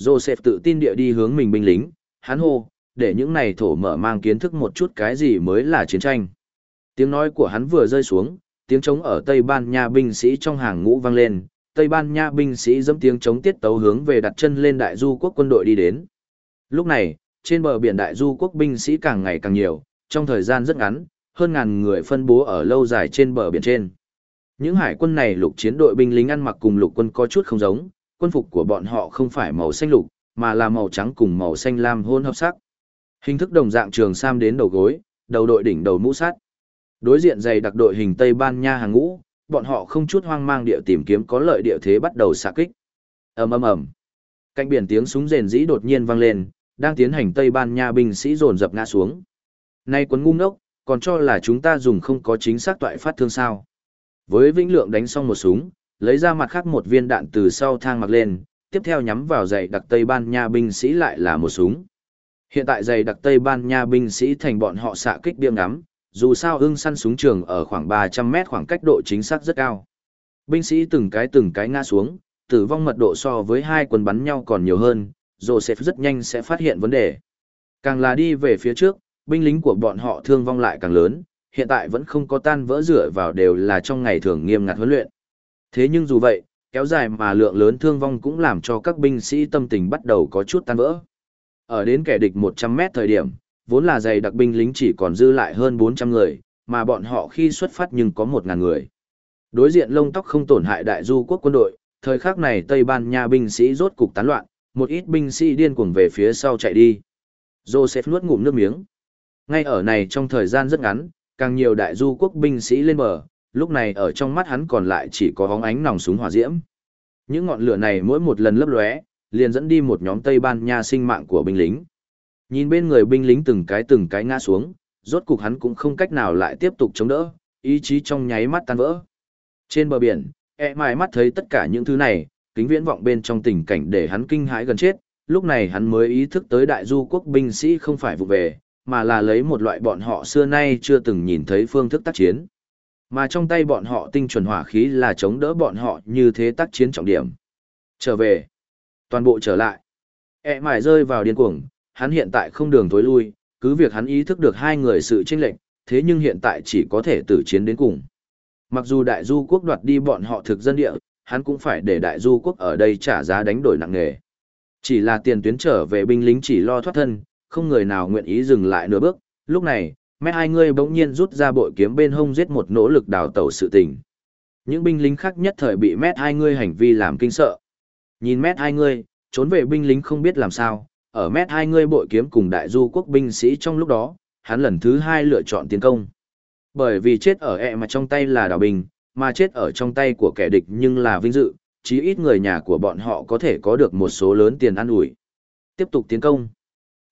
Joseph tự tin địa đi hướng mình binh lính, hắn hô, để những này thổ mở mang kiến thức một chút cái gì mới là chiến tranh. Tiếng nói của hắn vừa rơi xuống, tiếng trống ở Tây Ban Nha binh sĩ trong hàng ngũ vang lên, Tây Ban Nha binh sĩ dẫm tiếng trống tiết tấu hướng về đặt chân lên đại du quốc quân đội đi đến. Lúc này, trên bờ biển đại du quốc binh sĩ càng ngày càng nhiều, trong thời gian rất ngắn, hơn ngàn người phân bố ở lâu dài trên bờ biển trên. Những hải quân này lục chiến đội binh lính ăn mặc cùng lục quân có chút không giống, quân phục của bọn họ không phải màu xanh lục, mà là màu trắng cùng màu xanh lam hôn hợp sắc. Hình thức đồng dạng trường sam đến đầu gối, đầu đội đỉnh đầu mũ sắt. Đối diện dày đặc đội hình Tây Ban Nha hàng ngũ, bọn họ không chút hoang mang địa tìm kiếm có lợi địa thế bắt đầu xạ kích. Ầm ầm ầm. Cạnh biển tiếng súng rền rĩ đột nhiên vang lên, đang tiến hành Tây Ban Nha binh sĩ dồn dập ngã xuống. Nay quân ngu ngốc, còn cho là chúng ta dùng không có chính xác toại phát thương sao. Với Vĩnh Lượng đánh xong một súng, lấy ra mặt khác một viên đạn từ sau thang mặc lên, tiếp theo nhắm vào giày đặc Tây Ban Nha binh sĩ lại là một súng. Hiện tại giày đặc Tây Ban Nha binh sĩ thành bọn họ xạ kích điểm ngắm, dù sao ưng săn súng trường ở khoảng 300 mét khoảng cách độ chính xác rất cao. Binh sĩ từng cái từng cái ngã xuống, tử vong mật độ so với hai quân bắn nhau còn nhiều hơn, Joseph rất nhanh sẽ phát hiện vấn đề. Càng là đi về phía trước, binh lính của bọn họ thương vong lại càng lớn, hiện tại vẫn không có tan vỡ rửa vào đều là trong ngày thường nghiêm ngặt huấn luyện. Thế nhưng dù vậy, kéo dài mà lượng lớn thương vong cũng làm cho các binh sĩ tâm tình bắt đầu có chút tan vỡ. Ở đến kẻ địch 100 mét thời điểm, vốn là dày đặc binh lính chỉ còn dư lại hơn 400 người, mà bọn họ khi xuất phát nhưng có 1.000 người. Đối diện lông tóc không tổn hại đại du quốc quân đội, thời khắc này Tây Ban Nha binh sĩ rốt cục tán loạn, một ít binh sĩ điên cuồng về phía sau chạy đi. Joseph nuốt ngụm nước miếng. Ngay ở này trong thời gian rất ngắn, càng nhiều đại du quốc binh sĩ lên bờ, lúc này ở trong mắt hắn còn lại chỉ có hóng ánh nòng súng hỏa diễm. Những ngọn lửa này mỗi một lần lấp lóe, liền dẫn đi một nhóm Tây Ban Nha sinh mạng của binh lính. Nhìn bên người binh lính từng cái từng cái ngã xuống, rốt cục hắn cũng không cách nào lại tiếp tục chống đỡ, ý chí trong nháy mắt tan vỡ. Trên bờ biển, e mài mắt thấy tất cả những thứ này, kính viễn vọng bên trong tình cảnh để hắn kinh hãi gần chết, lúc này hắn mới ý thức tới đại du quốc binh sĩ không phải vụ về, mà là lấy một loại bọn họ xưa nay chưa từng nhìn thấy phương thức tác chiến. Mà trong tay bọn họ tinh chuẩn hỏa khí là chống đỡ bọn họ như thế tác chiến trọng điểm. Trở về. Toàn bộ trở lại. E mải rơi vào điên cuồng, hắn hiện tại không đường tối lui, cứ việc hắn ý thức được hai người sự chênh lệch, thế nhưng hiện tại chỉ có thể tử chiến đến cùng. Mặc dù đại du quốc đoạt đi bọn họ thực dân địa, hắn cũng phải để đại du quốc ở đây trả giá đánh đổi nặng nề. Chỉ là tiền tuyến trở về binh lính chỉ lo thoát thân, không người nào nguyện ý dừng lại nửa bước, lúc này, mẹ hai người bỗng nhiên rút ra bội kiếm bên hông giết một nỗ lực đào tẩu sự tình. Những binh lính khác nhất thời bị mét hai người hành vi làm kinh sợ. Nhìn mét hai người, trốn về binh lính không biết làm sao, ở mét hai người bội kiếm cùng đại du quốc binh sĩ trong lúc đó, hắn lần thứ hai lựa chọn tiến công. Bởi vì chết ở ẹ mà trong tay là đào binh, mà chết ở trong tay của kẻ địch nhưng là vinh dự, chí ít người nhà của bọn họ có thể có được một số lớn tiền ăn ủi. Tiếp tục tiến công.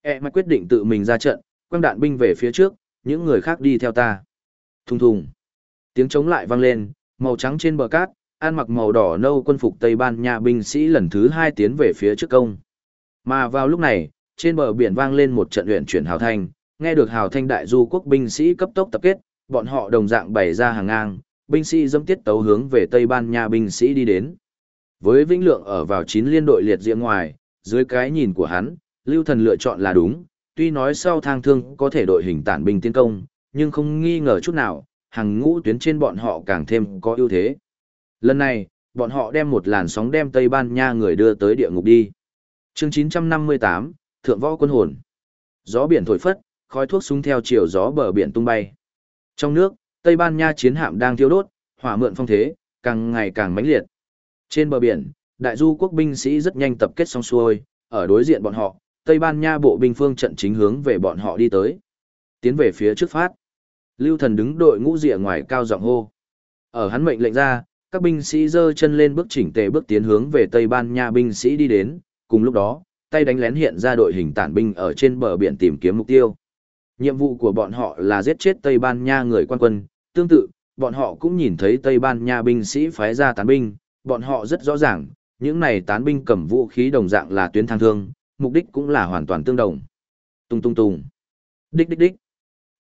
E mà quyết định tự mình ra trận, quăng đạn binh về phía trước, những người khác đi theo ta. Thùng thùng. Tiếng chống lại vang lên, màu trắng trên bờ cát, ăn mặc màu đỏ nâu quân phục Tây Ban Nha binh sĩ lần thứ hai tiến về phía trước công. Mà vào lúc này, trên bờ biển vang lên một trận luyện chuyển hào thanh, nghe được hào thanh đại du quốc binh sĩ cấp tốc tập kết, bọn họ đồng dạng bày ra hàng ngang, binh sĩ dâm tiết tấu hướng về Tây Ban Nha binh sĩ đi đến. Với Vĩnh Lượng ở vào chín liên đội liệt diện ngoài, dưới cái nhìn của hắn, Lưu Thần lựa chọn là đúng, tuy nói sau thang thương có thể đội hình tản binh tiến công, nhưng không nghi ngờ chút nào, hàng ngũ tuyến trên bọn họ càng thêm có ưu thế. Lần này, bọn họ đem một làn sóng đem Tây Ban Nha người đưa tới địa ngục đi. Chương 958, Thượng Võ Quân Hồn Gió biển thổi phất, khói thuốc súng theo chiều gió bờ biển tung bay. Trong nước, Tây Ban Nha chiến hạm đang thiêu đốt, hỏa mượn phong thế, càng ngày càng mãnh liệt. Trên bờ biển, đại du quốc binh sĩ rất nhanh tập kết xong xuôi, ở đối diện bọn họ, Tây Ban Nha bộ binh phương trận chính hướng về bọn họ đi tới. Tiến về phía trước phát. Lưu Thần đứng đội ngũ rìa ngoài cao giọng hô. Ở hắn mệnh lệnh ra, các binh sĩ giơ chân lên bước chỉnh tề bước tiến hướng về Tây Ban Nha binh sĩ đi đến, cùng lúc đó, tay đánh lén hiện ra đội hình tản binh ở trên bờ biển tìm kiếm mục tiêu. Nhiệm vụ của bọn họ là giết chết Tây Ban Nha người quan quân, tương tự, bọn họ cũng nhìn thấy Tây Ban Nha binh sĩ phái ra tán binh, bọn họ rất rõ ràng, những này tán binh cầm vũ khí đồng dạng là tuyến thang thương, mục đích cũng là hoàn toàn tương đồng. Tung tung tung. Đích đích đích.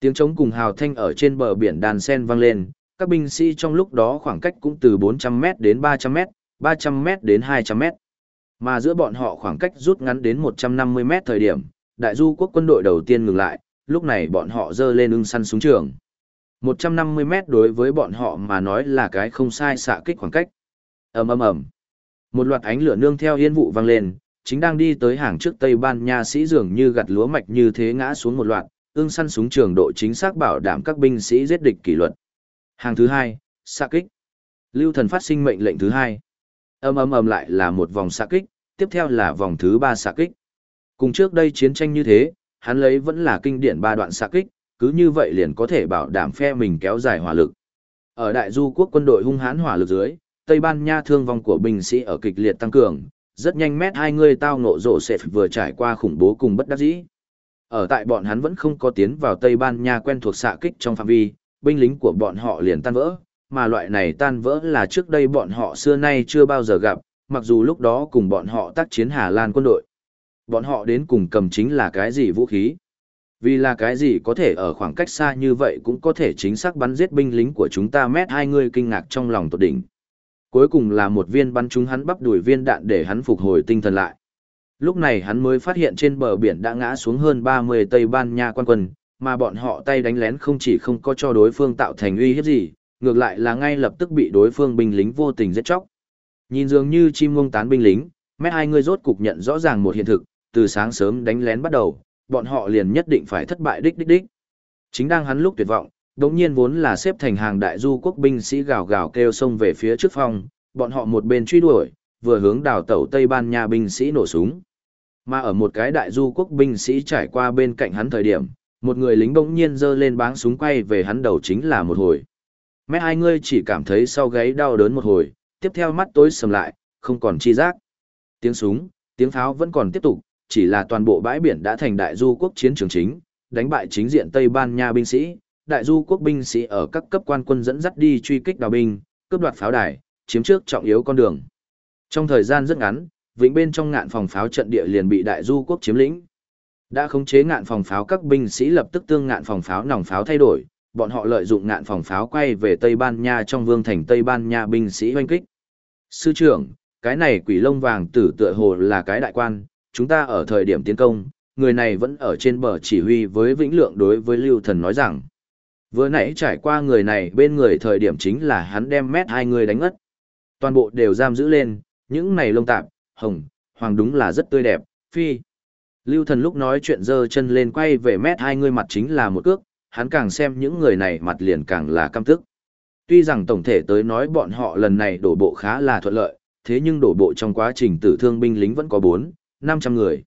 Tiếng trống cùng hào thanh ở trên bờ biển đàn sen vang lên, các binh sĩ trong lúc đó khoảng cách cũng từ 400m đến 300m, 300m đến 200m. Mà giữa bọn họ khoảng cách rút ngắn đến 150m thời điểm, đại du quốc quân đội đầu tiên ngừng lại, lúc này bọn họ dơ lên ưng săn súng trường. 150m đối với bọn họ mà nói là cái không sai xạ kích khoảng cách. Ầm ầm ầm. Một loạt ánh lửa nương theo yên vụ vang lên, chính đang đi tới hàng trước tây ban nha sĩ dường như gặt lúa mạch như thế ngã xuống một loạt ương săn súng trường độ chính xác bảo đảm các binh sĩ giết địch kỷ luật. Hàng thứ hai, xạ kích. Lưu thần phát sinh mệnh lệnh thứ hai. Ầm ầm ầm lại là một vòng xạ kích, tiếp theo là vòng thứ ba xạ kích. Cùng trước đây chiến tranh như thế hắn lấy vẫn là kinh điển ba đoạn xạ kích cứ như vậy liền có thể bảo đảm phe mình kéo dài hỏa lực ở đại du quốc quân đội hung hãn hỏa lực dưới Tây Ban Nha thương vong của binh sĩ ở kịch liệt tăng cường, rất nhanh mét hai người tao ngộ rộ sệt vừa trải qua khủng bố cùng bất đắc dĩ. Ở tại bọn hắn vẫn không có tiến vào Tây Ban Nha quen thuộc xạ kích trong phạm vi, binh lính của bọn họ liền tan vỡ, mà loại này tan vỡ là trước đây bọn họ xưa nay chưa bao giờ gặp, mặc dù lúc đó cùng bọn họ tác chiến Hà Lan quân đội. Bọn họ đến cùng cầm chính là cái gì vũ khí? Vì là cái gì có thể ở khoảng cách xa như vậy cũng có thể chính xác bắn giết binh lính của chúng ta mét hai người kinh ngạc trong lòng tột đỉnh. Cuối cùng là một viên bắn chúng hắn bắp đuổi viên đạn để hắn phục hồi tinh thần lại. Lúc này hắn mới phát hiện trên bờ biển đã ngã xuống hơn 30 Tây Ban Nha quan quân, mà bọn họ tay đánh lén không chỉ không có cho đối phương tạo thành uy hiếp gì, ngược lại là ngay lập tức bị đối phương binh lính vô tình giết chóc. Nhìn dường như chim ngông tán binh lính, mét hai người rốt cục nhận rõ ràng một hiện thực, từ sáng sớm đánh lén bắt đầu, bọn họ liền nhất định phải thất bại đích đích đích. Chính đang hắn lúc tuyệt vọng, Đống nhiên vốn là xếp thành hàng đại du quốc binh sĩ gào gào kêu xông về phía trước phòng, bọn họ một bên truy đuổi, vừa hướng đào tẩu Tây Ban Nha binh sĩ nổ súng. Mà ở một cái đại du quốc binh sĩ trải qua bên cạnh hắn thời điểm, một người lính bỗng nhiên giơ lên báng súng quay về hắn đầu chính là một hồi. Mẹ hai ngươi chỉ cảm thấy sau gáy đau đớn một hồi, tiếp theo mắt tối sầm lại, không còn chi giác. Tiếng súng, tiếng pháo vẫn còn tiếp tục, chỉ là toàn bộ bãi biển đã thành đại du quốc chiến trường chính, đánh bại chính diện Tây Ban Nha binh sĩ, đại du quốc binh sĩ ở các cấp quan quân dẫn dắt đi truy kích đào binh, cướp đoạt pháo đài, chiếm trước trọng yếu con đường. Trong thời gian rất ngắn, vĩnh bên trong ngạn phòng pháo trận địa liền bị đại du quốc chiếm lĩnh. Đã khống chế ngạn phòng pháo các binh sĩ lập tức tương ngạn phòng pháo nòng pháo thay đổi, bọn họ lợi dụng ngạn phòng pháo quay về Tây Ban Nha trong vương thành Tây Ban Nha binh sĩ hoanh kích. Sư trưởng, cái này quỷ lông vàng tử tựa hồ là cái đại quan, chúng ta ở thời điểm tiến công, người này vẫn ở trên bờ chỉ huy với Vĩnh Lượng đối với Lưu Thần nói rằng. Vừa nãy trải qua người này bên người thời điểm chính là hắn đem mét hai người đánh ngất. Toàn bộ đều giam giữ lên, những này lông tạp, hồng, hoàng đúng là rất tươi đẹp, phi. Lưu thần lúc nói chuyện dơ chân lên quay về mét hai người mặt chính là một cước, hắn càng xem những người này mặt liền càng là căm tức. Tuy rằng tổng thể tới nói bọn họ lần này đổ bộ khá là thuận lợi, thế nhưng đổ bộ trong quá trình tử thương binh lính vẫn có 4, 500 người.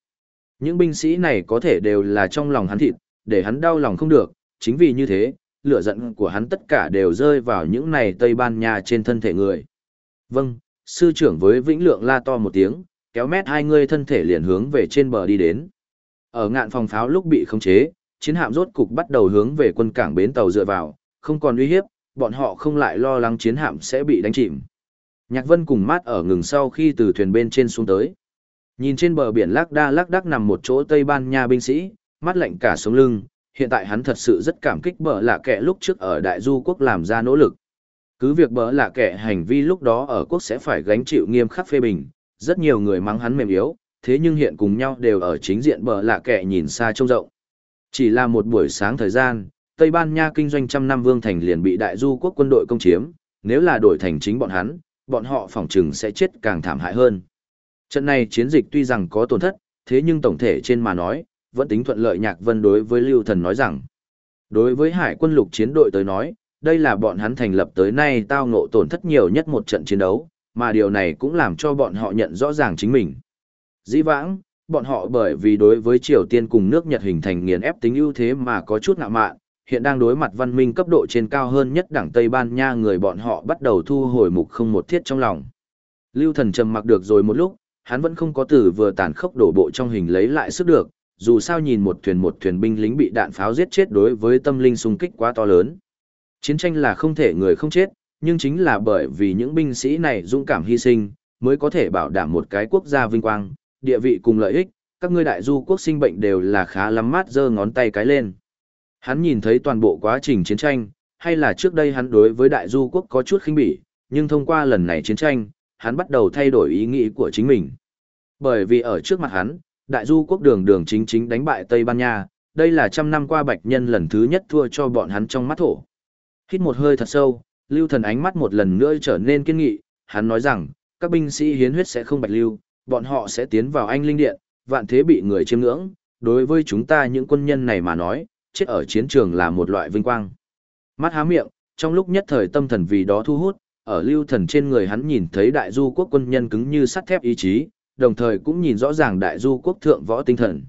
Những binh sĩ này có thể đều là trong lòng hắn thịt, để hắn đau lòng không được, chính vì như thế, lửa giận của hắn tất cả đều rơi vào những này Tây Ban Nha trên thân thể người. Vâng, sư trưởng với Vĩnh Lượng la to một tiếng, kéo mét hai người thân thể liền hướng về trên bờ đi đến. Ở ngạn phòng pháo lúc bị khống chế, chiến hạm rốt cục bắt đầu hướng về quân cảng bến tàu dựa vào, không còn uy hiếp, bọn họ không lại lo lắng chiến hạm sẽ bị đánh chìm. Nhạc Vân cùng mát ở ngừng sau khi từ thuyền bên trên xuống tới. Nhìn trên bờ biển lác đa lác đắc nằm một chỗ Tây Ban Nha binh sĩ, mắt lạnh cả sống lưng, hiện tại hắn thật sự rất cảm kích bờ lạ kẻ lúc trước ở Đại Du quốc làm ra nỗ lực. Cứ việc bờ lạ kẻ hành vi lúc đó ở quốc sẽ phải gánh chịu nghiêm khắc phê bình, rất nhiều người mắng hắn mềm yếu, thế nhưng hiện cùng nhau đều ở chính diện bờ lạ kẻ nhìn xa trông rộng. Chỉ là một buổi sáng thời gian, Tây Ban Nha kinh doanh trăm năm vương thành liền bị đại du quốc quân đội công chiếm, nếu là đổi thành chính bọn hắn, bọn họ phỏng chừng sẽ chết càng thảm hại hơn. Trận này chiến dịch tuy rằng có tổn thất, thế nhưng tổng thể trên mà nói, vẫn tính thuận lợi Nhạc Vân đối với Lưu Thần nói rằng. Đối với hải quân lục chiến đội tới nói, đây là bọn hắn thành lập tới nay tao ngộ tổn thất nhiều nhất một trận chiến đấu, mà điều này cũng làm cho bọn họ nhận rõ ràng chính mình. Dĩ vãng, bọn họ bởi vì đối với Triều Tiên cùng nước Nhật hình thành nghiền ép tính ưu thế mà có chút ngạo mạn, hiện đang đối mặt văn minh cấp độ trên cao hơn nhất đảng Tây Ban Nha người bọn họ bắt đầu thu hồi mục không một thiết trong lòng. Lưu thần trầm mặc được rồi một lúc, hắn vẫn không có từ vừa tàn khốc đổ bộ trong hình lấy lại sức được, dù sao nhìn một thuyền một thuyền binh lính bị đạn pháo giết chết đối với tâm linh xung kích quá to lớn. Chiến tranh là không thể người không chết, nhưng chính là bởi vì những binh sĩ này dũng cảm hy sinh, mới có thể bảo đảm một cái quốc gia vinh quang, địa vị cùng lợi ích, các ngươi đại du quốc sinh bệnh đều là khá lắm mát giơ ngón tay cái lên. Hắn nhìn thấy toàn bộ quá trình chiến tranh, hay là trước đây hắn đối với đại du quốc có chút khinh bỉ, nhưng thông qua lần này chiến tranh, hắn bắt đầu thay đổi ý nghĩ của chính mình. Bởi vì ở trước mặt hắn, đại du quốc đường đường chính chính đánh bại Tây Ban Nha, đây là trăm năm qua bạch nhân lần thứ nhất thua cho bọn hắn trong mắt thổ. Hít một hơi thật sâu, lưu thần ánh mắt một lần nữa trở nên kiên nghị, hắn nói rằng, các binh sĩ hiến huyết sẽ không bạch lưu, bọn họ sẽ tiến vào anh linh điện, vạn thế bị người chiêm ngưỡng, đối với chúng ta những quân nhân này mà nói, chết ở chiến trường là một loại vinh quang. Mắt há miệng, trong lúc nhất thời tâm thần vì đó thu hút, ở lưu thần trên người hắn nhìn thấy đại du quốc quân nhân cứng như sắt thép ý chí, đồng thời cũng nhìn rõ ràng đại du quốc thượng võ tinh thần.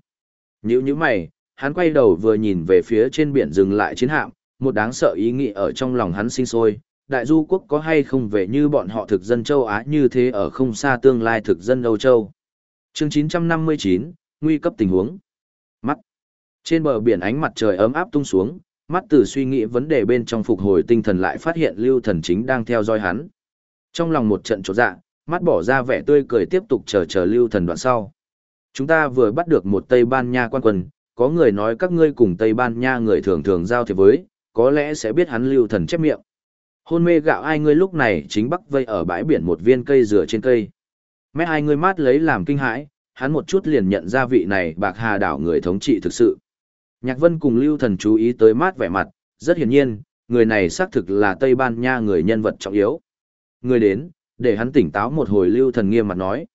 Nhữ như mày, hắn quay đầu vừa nhìn về phía trên biển dừng lại chiến hạm, một đáng sợ ý nghĩ ở trong lòng hắn sinh sôi, đại du quốc có hay không về như bọn họ thực dân châu Á như thế ở không xa tương lai thực dân Âu Châu. Chương 959, Nguy cấp tình huống. Mắt. Trên bờ biển ánh mặt trời ấm áp tung xuống, mắt từ suy nghĩ vấn đề bên trong phục hồi tinh thần lại phát hiện lưu thần chính đang theo dõi hắn. Trong lòng một trận chột dạ, mắt bỏ ra vẻ tươi cười tiếp tục chờ chờ lưu thần đoạn sau. Chúng ta vừa bắt được một Tây Ban Nha quan quân, có người nói các ngươi cùng Tây Ban Nha người thường thường giao thiệp với, có lẽ sẽ biết hắn lưu thần chép miệng. Hôn mê gạo ai ngươi lúc này chính bắc vây ở bãi biển một viên cây dừa trên cây. Mét hai ngươi mát lấy làm kinh hãi, hắn một chút liền nhận ra vị này bạc hà đảo người thống trị thực sự. Nhạc vân cùng lưu thần chú ý tới mát vẻ mặt, rất hiển nhiên, người này xác thực là Tây Ban Nha người nhân vật trọng yếu. Người đến, để hắn tỉnh táo một hồi lưu thần nghiêm mặt nói.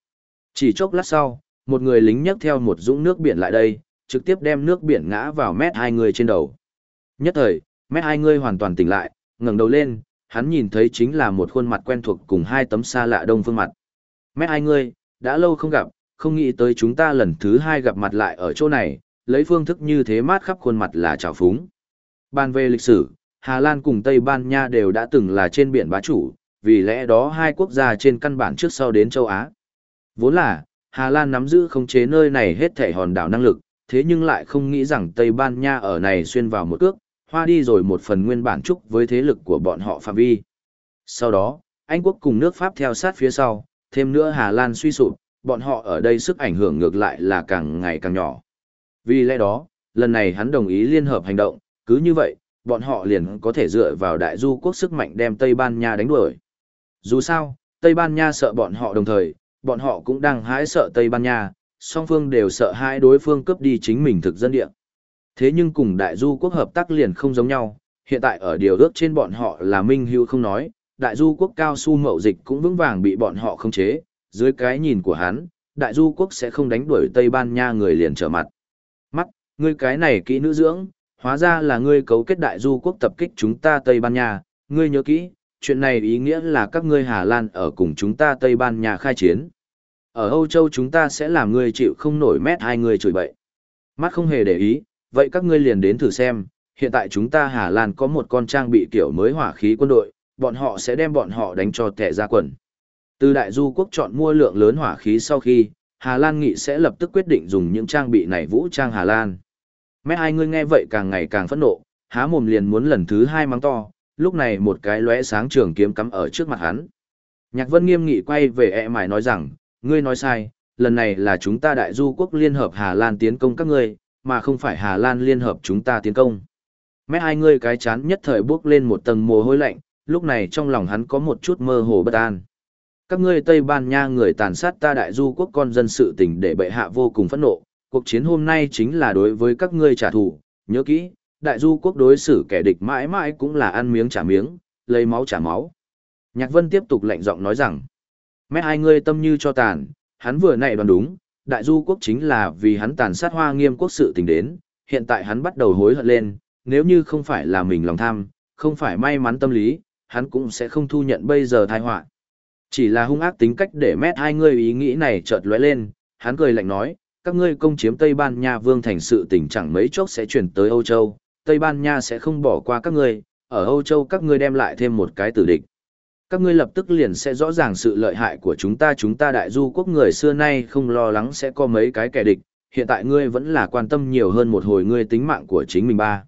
Chỉ chốc lát sau, một người lính nhấc theo một dũng nước biển lại đây, trực tiếp đem nước biển ngã vào mét hai người trên đầu. Nhất thời, mét hai người hoàn toàn tỉnh lại, ngẩng đầu lên, hắn nhìn thấy chính là một khuôn mặt quen thuộc cùng hai tấm xa lạ đông phương mặt. Mét hai người, đã lâu không gặp, không nghĩ tới chúng ta lần thứ hai gặp mặt lại ở chỗ này, lấy phương thức như thế mát khắp khuôn mặt là trào phúng. Ban về lịch sử, Hà Lan cùng Tây Ban Nha đều đã từng là trên biển bá chủ, vì lẽ đó hai quốc gia trên căn bản trước sau đến châu Á. Vốn là, Hà Lan nắm giữ khống chế nơi này hết thể hòn đảo năng lực, thế nhưng lại không nghĩ rằng Tây Ban Nha ở này xuyên vào một cước, hoa đi rồi một phần nguyên bản trúc với thế lực của bọn họ phạm vi. Sau đó, Anh quốc cùng nước Pháp theo sát phía sau, thêm nữa Hà Lan suy sụp, bọn họ ở đây sức ảnh hưởng ngược lại là càng ngày càng nhỏ. Vì lẽ đó, lần này hắn đồng ý liên hợp hành động, cứ như vậy, bọn họ liền có thể dựa vào đại du quốc sức mạnh đem Tây Ban Nha đánh đuổi. Dù sao, Tây Ban Nha sợ bọn họ đồng thời, bọn họ cũng đang hãi sợ Tây Ban Nha, song phương đều sợ hai đối phương cướp đi chính mình thực dân địa. Thế nhưng cùng đại du quốc hợp tác liền không giống nhau, hiện tại ở điều ước trên bọn họ là minh hữu không nói, đại du quốc cao su mậu dịch cũng vững vàng bị bọn họ khống chế, dưới cái nhìn của hắn, đại du quốc sẽ không đánh đuổi Tây Ban Nha người liền trở mặt. Ngươi cái này kỹ nữ dưỡng, hóa ra là ngươi cấu kết đại du quốc tập kích chúng ta Tây Ban Nha, ngươi nhớ kỹ, chuyện này ý nghĩa là các ngươi Hà Lan ở cùng chúng ta Tây Ban Nha khai chiến. Ở Âu Châu chúng ta sẽ làm ngươi chịu không nổi mét hai người chửi bậy. Mắt không hề để ý, vậy các ngươi liền đến thử xem, hiện tại chúng ta Hà Lan có một con trang bị kiểu mới hỏa khí quân đội, bọn họ sẽ đem bọn họ đánh cho tẻ ra quần. Từ đại du quốc chọn mua lượng lớn hỏa khí sau khi, Hà Lan nghị sẽ lập tức quyết định dùng những trang bị này vũ trang Hà Lan. Mẹ hai người nghe vậy càng ngày càng phẫn nộ, há mồm liền muốn lần thứ hai mắng to, lúc này một cái lóe sáng trường kiếm cắm ở trước mặt hắn. Nhạc Vân nghiêm nghị quay về ẹ e mải nói rằng, ngươi nói sai, lần này là chúng ta đại du quốc liên hợp Hà Lan tiến công các ngươi, mà không phải Hà Lan liên hợp chúng ta tiến công. Mẹ hai ngươi cái chán nhất thời bước lên một tầng mồ hôi lạnh, lúc này trong lòng hắn có một chút mơ hồ bất an. Các ngươi Tây Ban Nha người tàn sát ta đại du quốc con dân sự tình để bệ hạ vô cùng phẫn nộ, cuộc chiến hôm nay chính là đối với các ngươi trả thù, nhớ kỹ, đại du quốc đối xử kẻ địch mãi mãi cũng là ăn miếng trả miếng, lấy máu trả máu. Nhạc Vân tiếp tục lạnh giọng nói rằng, mẹ hai ngươi tâm như cho tàn, hắn vừa nãy đoán đúng, đại du quốc chính là vì hắn tàn sát hoa nghiêm quốc sự tình đến, hiện tại hắn bắt đầu hối hận lên, nếu như không phải là mình lòng tham, không phải may mắn tâm lý, hắn cũng sẽ không thu nhận bây giờ tai họa. Chỉ là hung ác tính cách để mét hai ngươi ý nghĩ này chợt lóe lên, hắn cười lạnh nói, các ngươi công chiếm Tây Ban Nha vương thành sự tình chẳng mấy chốc sẽ chuyển tới Âu Châu, Tây Ban Nha sẽ không bỏ qua các ngươi, ở Âu Châu các ngươi đem lại thêm một cái tử địch. Các ngươi lập tức liền sẽ rõ ràng sự lợi hại của chúng ta chúng ta đại du quốc người xưa nay không lo lắng sẽ có mấy cái kẻ địch, hiện tại ngươi vẫn là quan tâm nhiều hơn một hồi ngươi tính mạng của chính mình ba.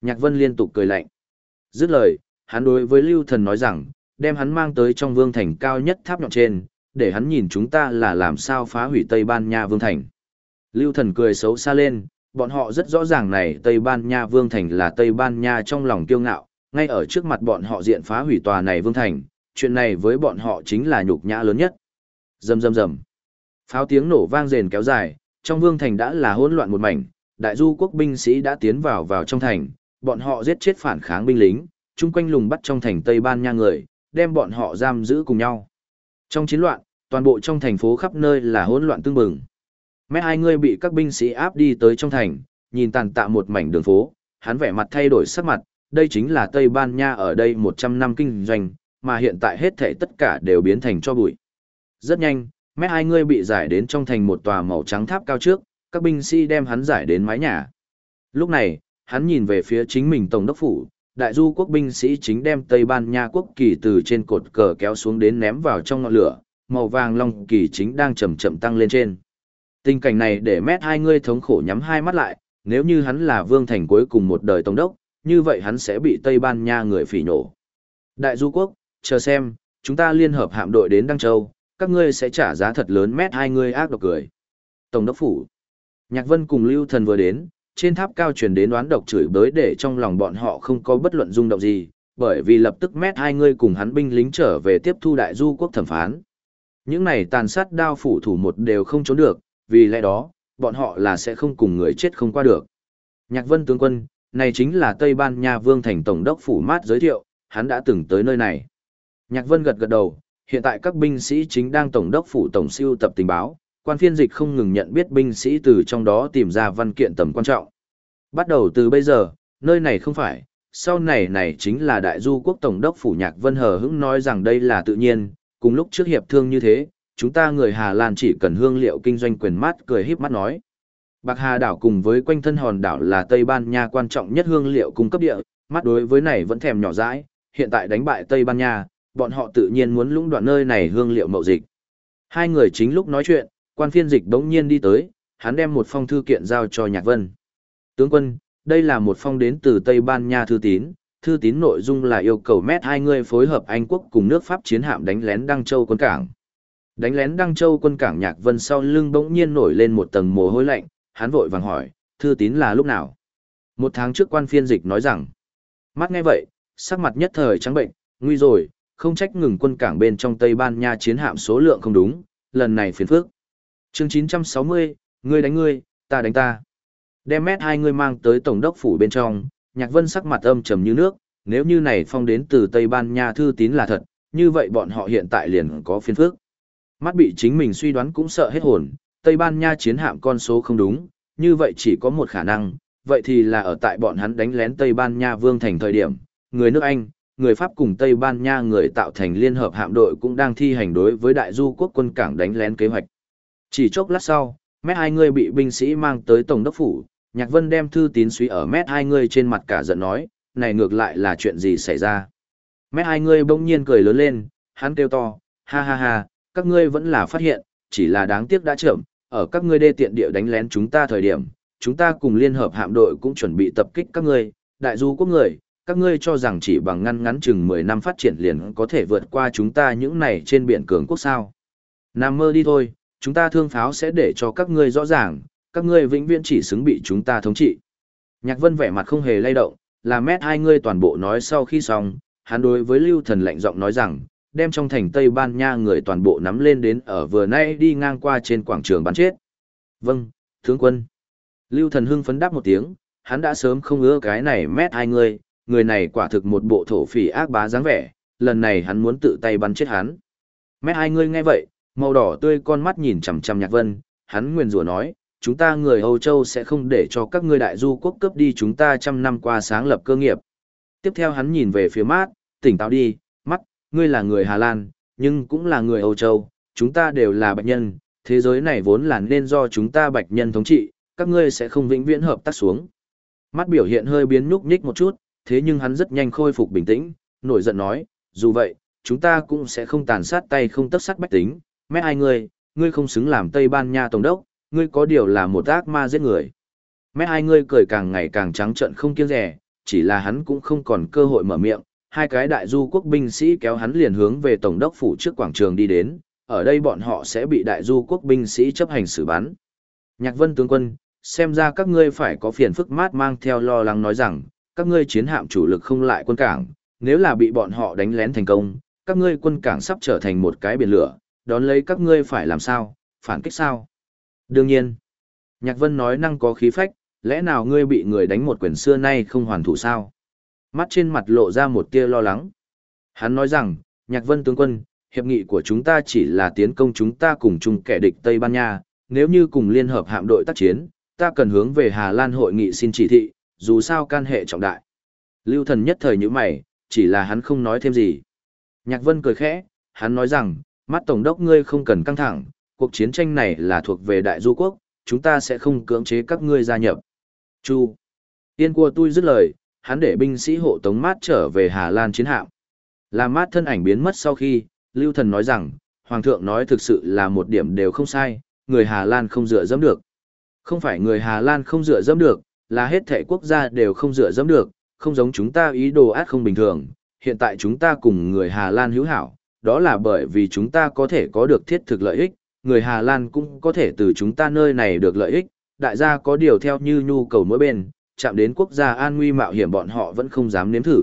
Nhạc Vân liên tục cười lạnh. Dứt lời, hắn đối với Lưu Thần nói rằng, đem hắn mang tới trong vương thành cao nhất tháp nhọn trên, để hắn nhìn chúng ta là làm sao phá hủy Tây Ban Nha vương thành. Lưu Thần cười xấu xa lên, bọn họ rất rõ ràng này Tây Ban Nha vương thành là Tây Ban Nha trong lòng kiêu ngạo, ngay ở trước mặt bọn họ diện phá hủy tòa này vương thành, chuyện này với bọn họ chính là nhục nhã lớn nhất. Rầm rầm rầm. Pháo tiếng nổ vang rền kéo dài, trong vương thành đã là hỗn loạn một mảnh, đại du quốc binh sĩ đã tiến vào vào trong thành, bọn họ giết chết phản kháng binh lính, chung quanh lùng bắt trong thành Tây Ban Nha người, đem bọn họ giam giữ cùng nhau. Trong chiến loạn, toàn bộ trong thành phố khắp nơi là hỗn loạn tương bừng. Mẹ hai ngươi bị các binh sĩ áp đi tới trong thành, nhìn tàn tạ một mảnh đường phố, hắn vẻ mặt thay đổi sắc mặt, đây chính là Tây Ban Nha ở đây 100 năm kinh doanh, mà hiện tại hết thảy tất cả đều biến thành cho bụi. Rất nhanh, mẹ hai ngươi bị giải đến trong thành một tòa màu trắng tháp cao trước, các binh sĩ đem hắn giải đến mái nhà. Lúc này, hắn nhìn về phía chính mình tổng đốc phủ, đại du quốc binh sĩ chính đem Tây Ban Nha quốc kỳ từ trên cột cờ kéo xuống đến ném vào trong ngọn lửa, màu vàng long kỳ chính đang chậm chậm tăng lên trên. Tình cảnh này để mét hai người thống khổ nhắm hai mắt lại, nếu như hắn là vương thành cuối cùng một đời tổng đốc, như vậy hắn sẽ bị Tây Ban Nha người phỉ nổ. Đại du quốc, chờ xem, chúng ta liên hợp hạm đội đến Đăng Châu, các ngươi sẽ trả giá thật lớn mét hai người ác độc cười. Tổng đốc phủ. Nhạc Vân cùng Lưu Thần vừa đến, trên tháp cao truyền đến đoán độc chửi bới để trong lòng bọn họ không có bất luận rung động gì, bởi vì lập tức mét hai người cùng hắn binh lính trở về tiếp thu đại du quốc thẩm phán. Những này tàn sát đao phủ thủ một đều không trốn được, vì lẽ đó, bọn họ là sẽ không cùng người chết không qua được. Nhạc vân tướng quân, này chính là Tây Ban Nha Vương Thành Tổng đốc Phủ Mát giới thiệu, hắn đã từng tới nơi này. Nhạc vân gật gật đầu, hiện tại các binh sĩ chính đang Tổng đốc Phủ Tổng siêu tập tình báo, quan phiên dịch không ngừng nhận biết binh sĩ từ trong đó tìm ra văn kiện tầm quan trọng. Bắt đầu từ bây giờ, nơi này không phải, sau này này chính là đại du quốc tổng đốc phủ nhạc vân hờ hững nói rằng đây là tự nhiên, cùng lúc trước hiệp thương như thế, chúng ta người Hà Lan chỉ cần hương liệu kinh doanh quyền mát cười híp mắt nói. Bạc Hà đảo cùng với quanh thân hòn đảo là Tây Ban Nha quan trọng nhất hương liệu cung cấp địa, mắt đối với này vẫn thèm nhỏ dãi, hiện tại đánh bại Tây Ban Nha, bọn họ tự nhiên muốn lũng đoạn nơi này hương liệu mậu dịch. Hai người chính lúc nói chuyện, quan phiên dịch đống nhiên đi tới, hắn đem một phong thư kiện giao cho Nhạc Vân. Tướng quân, đây là một phong đến từ Tây Ban Nha thư tín, thư tín nội dung là yêu cầu mét hai người phối hợp Anh quốc cùng nước Pháp chiến hạm đánh lén Đăng Châu quân cảng. Đánh lén Đăng Châu quân cảng Nhạc Vân sau lưng bỗng nhiên nổi lên một tầng mồ hôi lạnh, hắn vội vàng hỏi, thư tín là lúc nào? Một tháng trước quan phiên dịch nói rằng, mắt nghe vậy, sắc mặt nhất thời trắng bệnh, nguy rồi, không trách ngừng quân cảng bên trong Tây Ban Nha chiến hạm số lượng không đúng, lần này phiền phước. Chương 960, ngươi đánh ngươi, ta đánh ta. Đem mét hai người mang tới tổng đốc phủ bên trong, Nhạc Vân sắc mặt âm trầm như nước, nếu như này phong đến từ Tây Ban Nha thư tín là thật, như vậy bọn họ hiện tại liền có phiền phước. Mắt bị chính mình suy đoán cũng sợ hết hồn, Tây Ban Nha chiến hạm con số không đúng, như vậy chỉ có một khả năng, vậy thì là ở tại bọn hắn đánh lén Tây Ban Nha vương thành thời điểm, người nước Anh, người Pháp cùng Tây Ban Nha người tạo thành liên hợp hạm đội cũng đang thi hành đối với đại du quốc quân cảng đánh lén kế hoạch. Chỉ chốc lát sau, mét hai người bị binh sĩ mang tới Tổng đốc phủ, Nhạc Vân đem thư tín suy ở mét hai người trên mặt cả giận nói, này ngược lại là chuyện gì xảy ra. Mét hai người bỗng nhiên cười lớn lên, hắn kêu to, ha ha ha, các ngươi vẫn là phát hiện, chỉ là đáng tiếc đã chậm, ở các ngươi đê tiện địa đánh lén chúng ta thời điểm, chúng ta cùng liên hợp hạm đội cũng chuẩn bị tập kích các ngươi, đại du quốc người, các ngươi cho rằng chỉ bằng ngăn ngắn chừng 10 năm phát triển liền có thể vượt qua chúng ta những này trên biển cường quốc sao. Nam mơ đi thôi, chúng ta thương pháo sẽ để cho các ngươi rõ ràng, các ngươi vĩnh viễn chỉ xứng bị chúng ta thống trị. Nhạc vân vẻ mặt không hề lay động, là mét hai ngươi toàn bộ nói sau khi xong, hắn đối với lưu thần lạnh giọng nói rằng, đem trong thành Tây Ban Nha người toàn bộ nắm lên đến ở vừa nay đi ngang qua trên quảng trường bắn chết. Vâng, tướng quân. Lưu thần hưng phấn đáp một tiếng, hắn đã sớm không ưa cái này mét hai người, người này quả thực một bộ thổ phỉ ác bá dáng vẻ, lần này hắn muốn tự tay bắn chết hắn. Mét hai người nghe vậy, màu đỏ tươi con mắt nhìn chằm chằm nhạc vân, hắn nguyền rủa nói, chúng ta người Âu Châu sẽ không để cho các ngươi đại du quốc cướp đi chúng ta trăm năm qua sáng lập cơ nghiệp. Tiếp theo hắn nhìn về phía mát, tỉnh táo đi, ngươi là người Hà Lan, nhưng cũng là người Âu Châu, chúng ta đều là bạch nhân, thế giới này vốn là nên do chúng ta bạch nhân thống trị, các ngươi sẽ không vĩnh viễn hợp tác xuống. Mắt biểu hiện hơi biến nhúc nhích một chút, thế nhưng hắn rất nhanh khôi phục bình tĩnh, nổi giận nói, dù vậy, chúng ta cũng sẽ không tàn sát tay không tất sát bách tính, mẹ ai ngươi, ngươi không xứng làm Tây Ban Nha Tổng đốc, ngươi có điều là một ác ma giết người. Mẹ hai ngươi cười càng ngày càng trắng trợn không kiêng rẻ, chỉ là hắn cũng không còn cơ hội mở miệng, hai cái đại du quốc binh sĩ kéo hắn liền hướng về tổng đốc phủ trước quảng trường đi đến, ở đây bọn họ sẽ bị đại du quốc binh sĩ chấp hành xử bắn. Nhạc vân tướng quân, xem ra các ngươi phải có phiền phức mát mang theo lo lắng nói rằng, các ngươi chiến hạm chủ lực không lại quân cảng, nếu là bị bọn họ đánh lén thành công, các ngươi quân cảng sắp trở thành một cái biển lửa, đón lấy các ngươi phải làm sao, phản kích sao? Đương nhiên, Nhạc Vân nói năng có khí phách, lẽ nào ngươi bị người đánh một quyền xưa nay không hoàn thủ sao? Mắt trên mặt lộ ra một tia lo lắng. Hắn nói rằng, Nhạc Vân tướng quân, hiệp nghị của chúng ta chỉ là tiến công chúng ta cùng chung kẻ địch Tây Ban Nha, nếu như cùng liên hợp hạm đội tác chiến, ta cần hướng về Hà Lan hội nghị xin chỉ thị, dù sao can hệ trọng đại. Lưu thần nhất thời như mày, chỉ là hắn không nói thêm gì. Nhạc Vân cười khẽ, hắn nói rằng, mắt tổng đốc ngươi không cần căng thẳng, cuộc chiến tranh này là thuộc về đại du quốc, chúng ta sẽ không cưỡng chế các ngươi gia nhập. Chu. Tiên của tôi dứt lời, hắn để binh sĩ hộ tống mát trở về Hà Lan chiến hạm. Là mát thân ảnh biến mất sau khi, Lưu Thần nói rằng, Hoàng thượng nói thực sự là một điểm đều không sai, người Hà Lan không dựa dẫm được. Không phải người Hà Lan không dựa dẫm được, là hết thể quốc gia đều không dựa dẫm được, không giống chúng ta ý đồ ác không bình thường. Hiện tại chúng ta cùng người Hà Lan hữu hảo, đó là bởi vì chúng ta có thể có được thiết thực lợi ích, người Hà Lan cũng có thể từ chúng ta nơi này được lợi ích, đại gia có điều theo như nhu cầu mỗi bên, chạm đến quốc gia an nguy mạo hiểm bọn họ vẫn không dám nếm thử.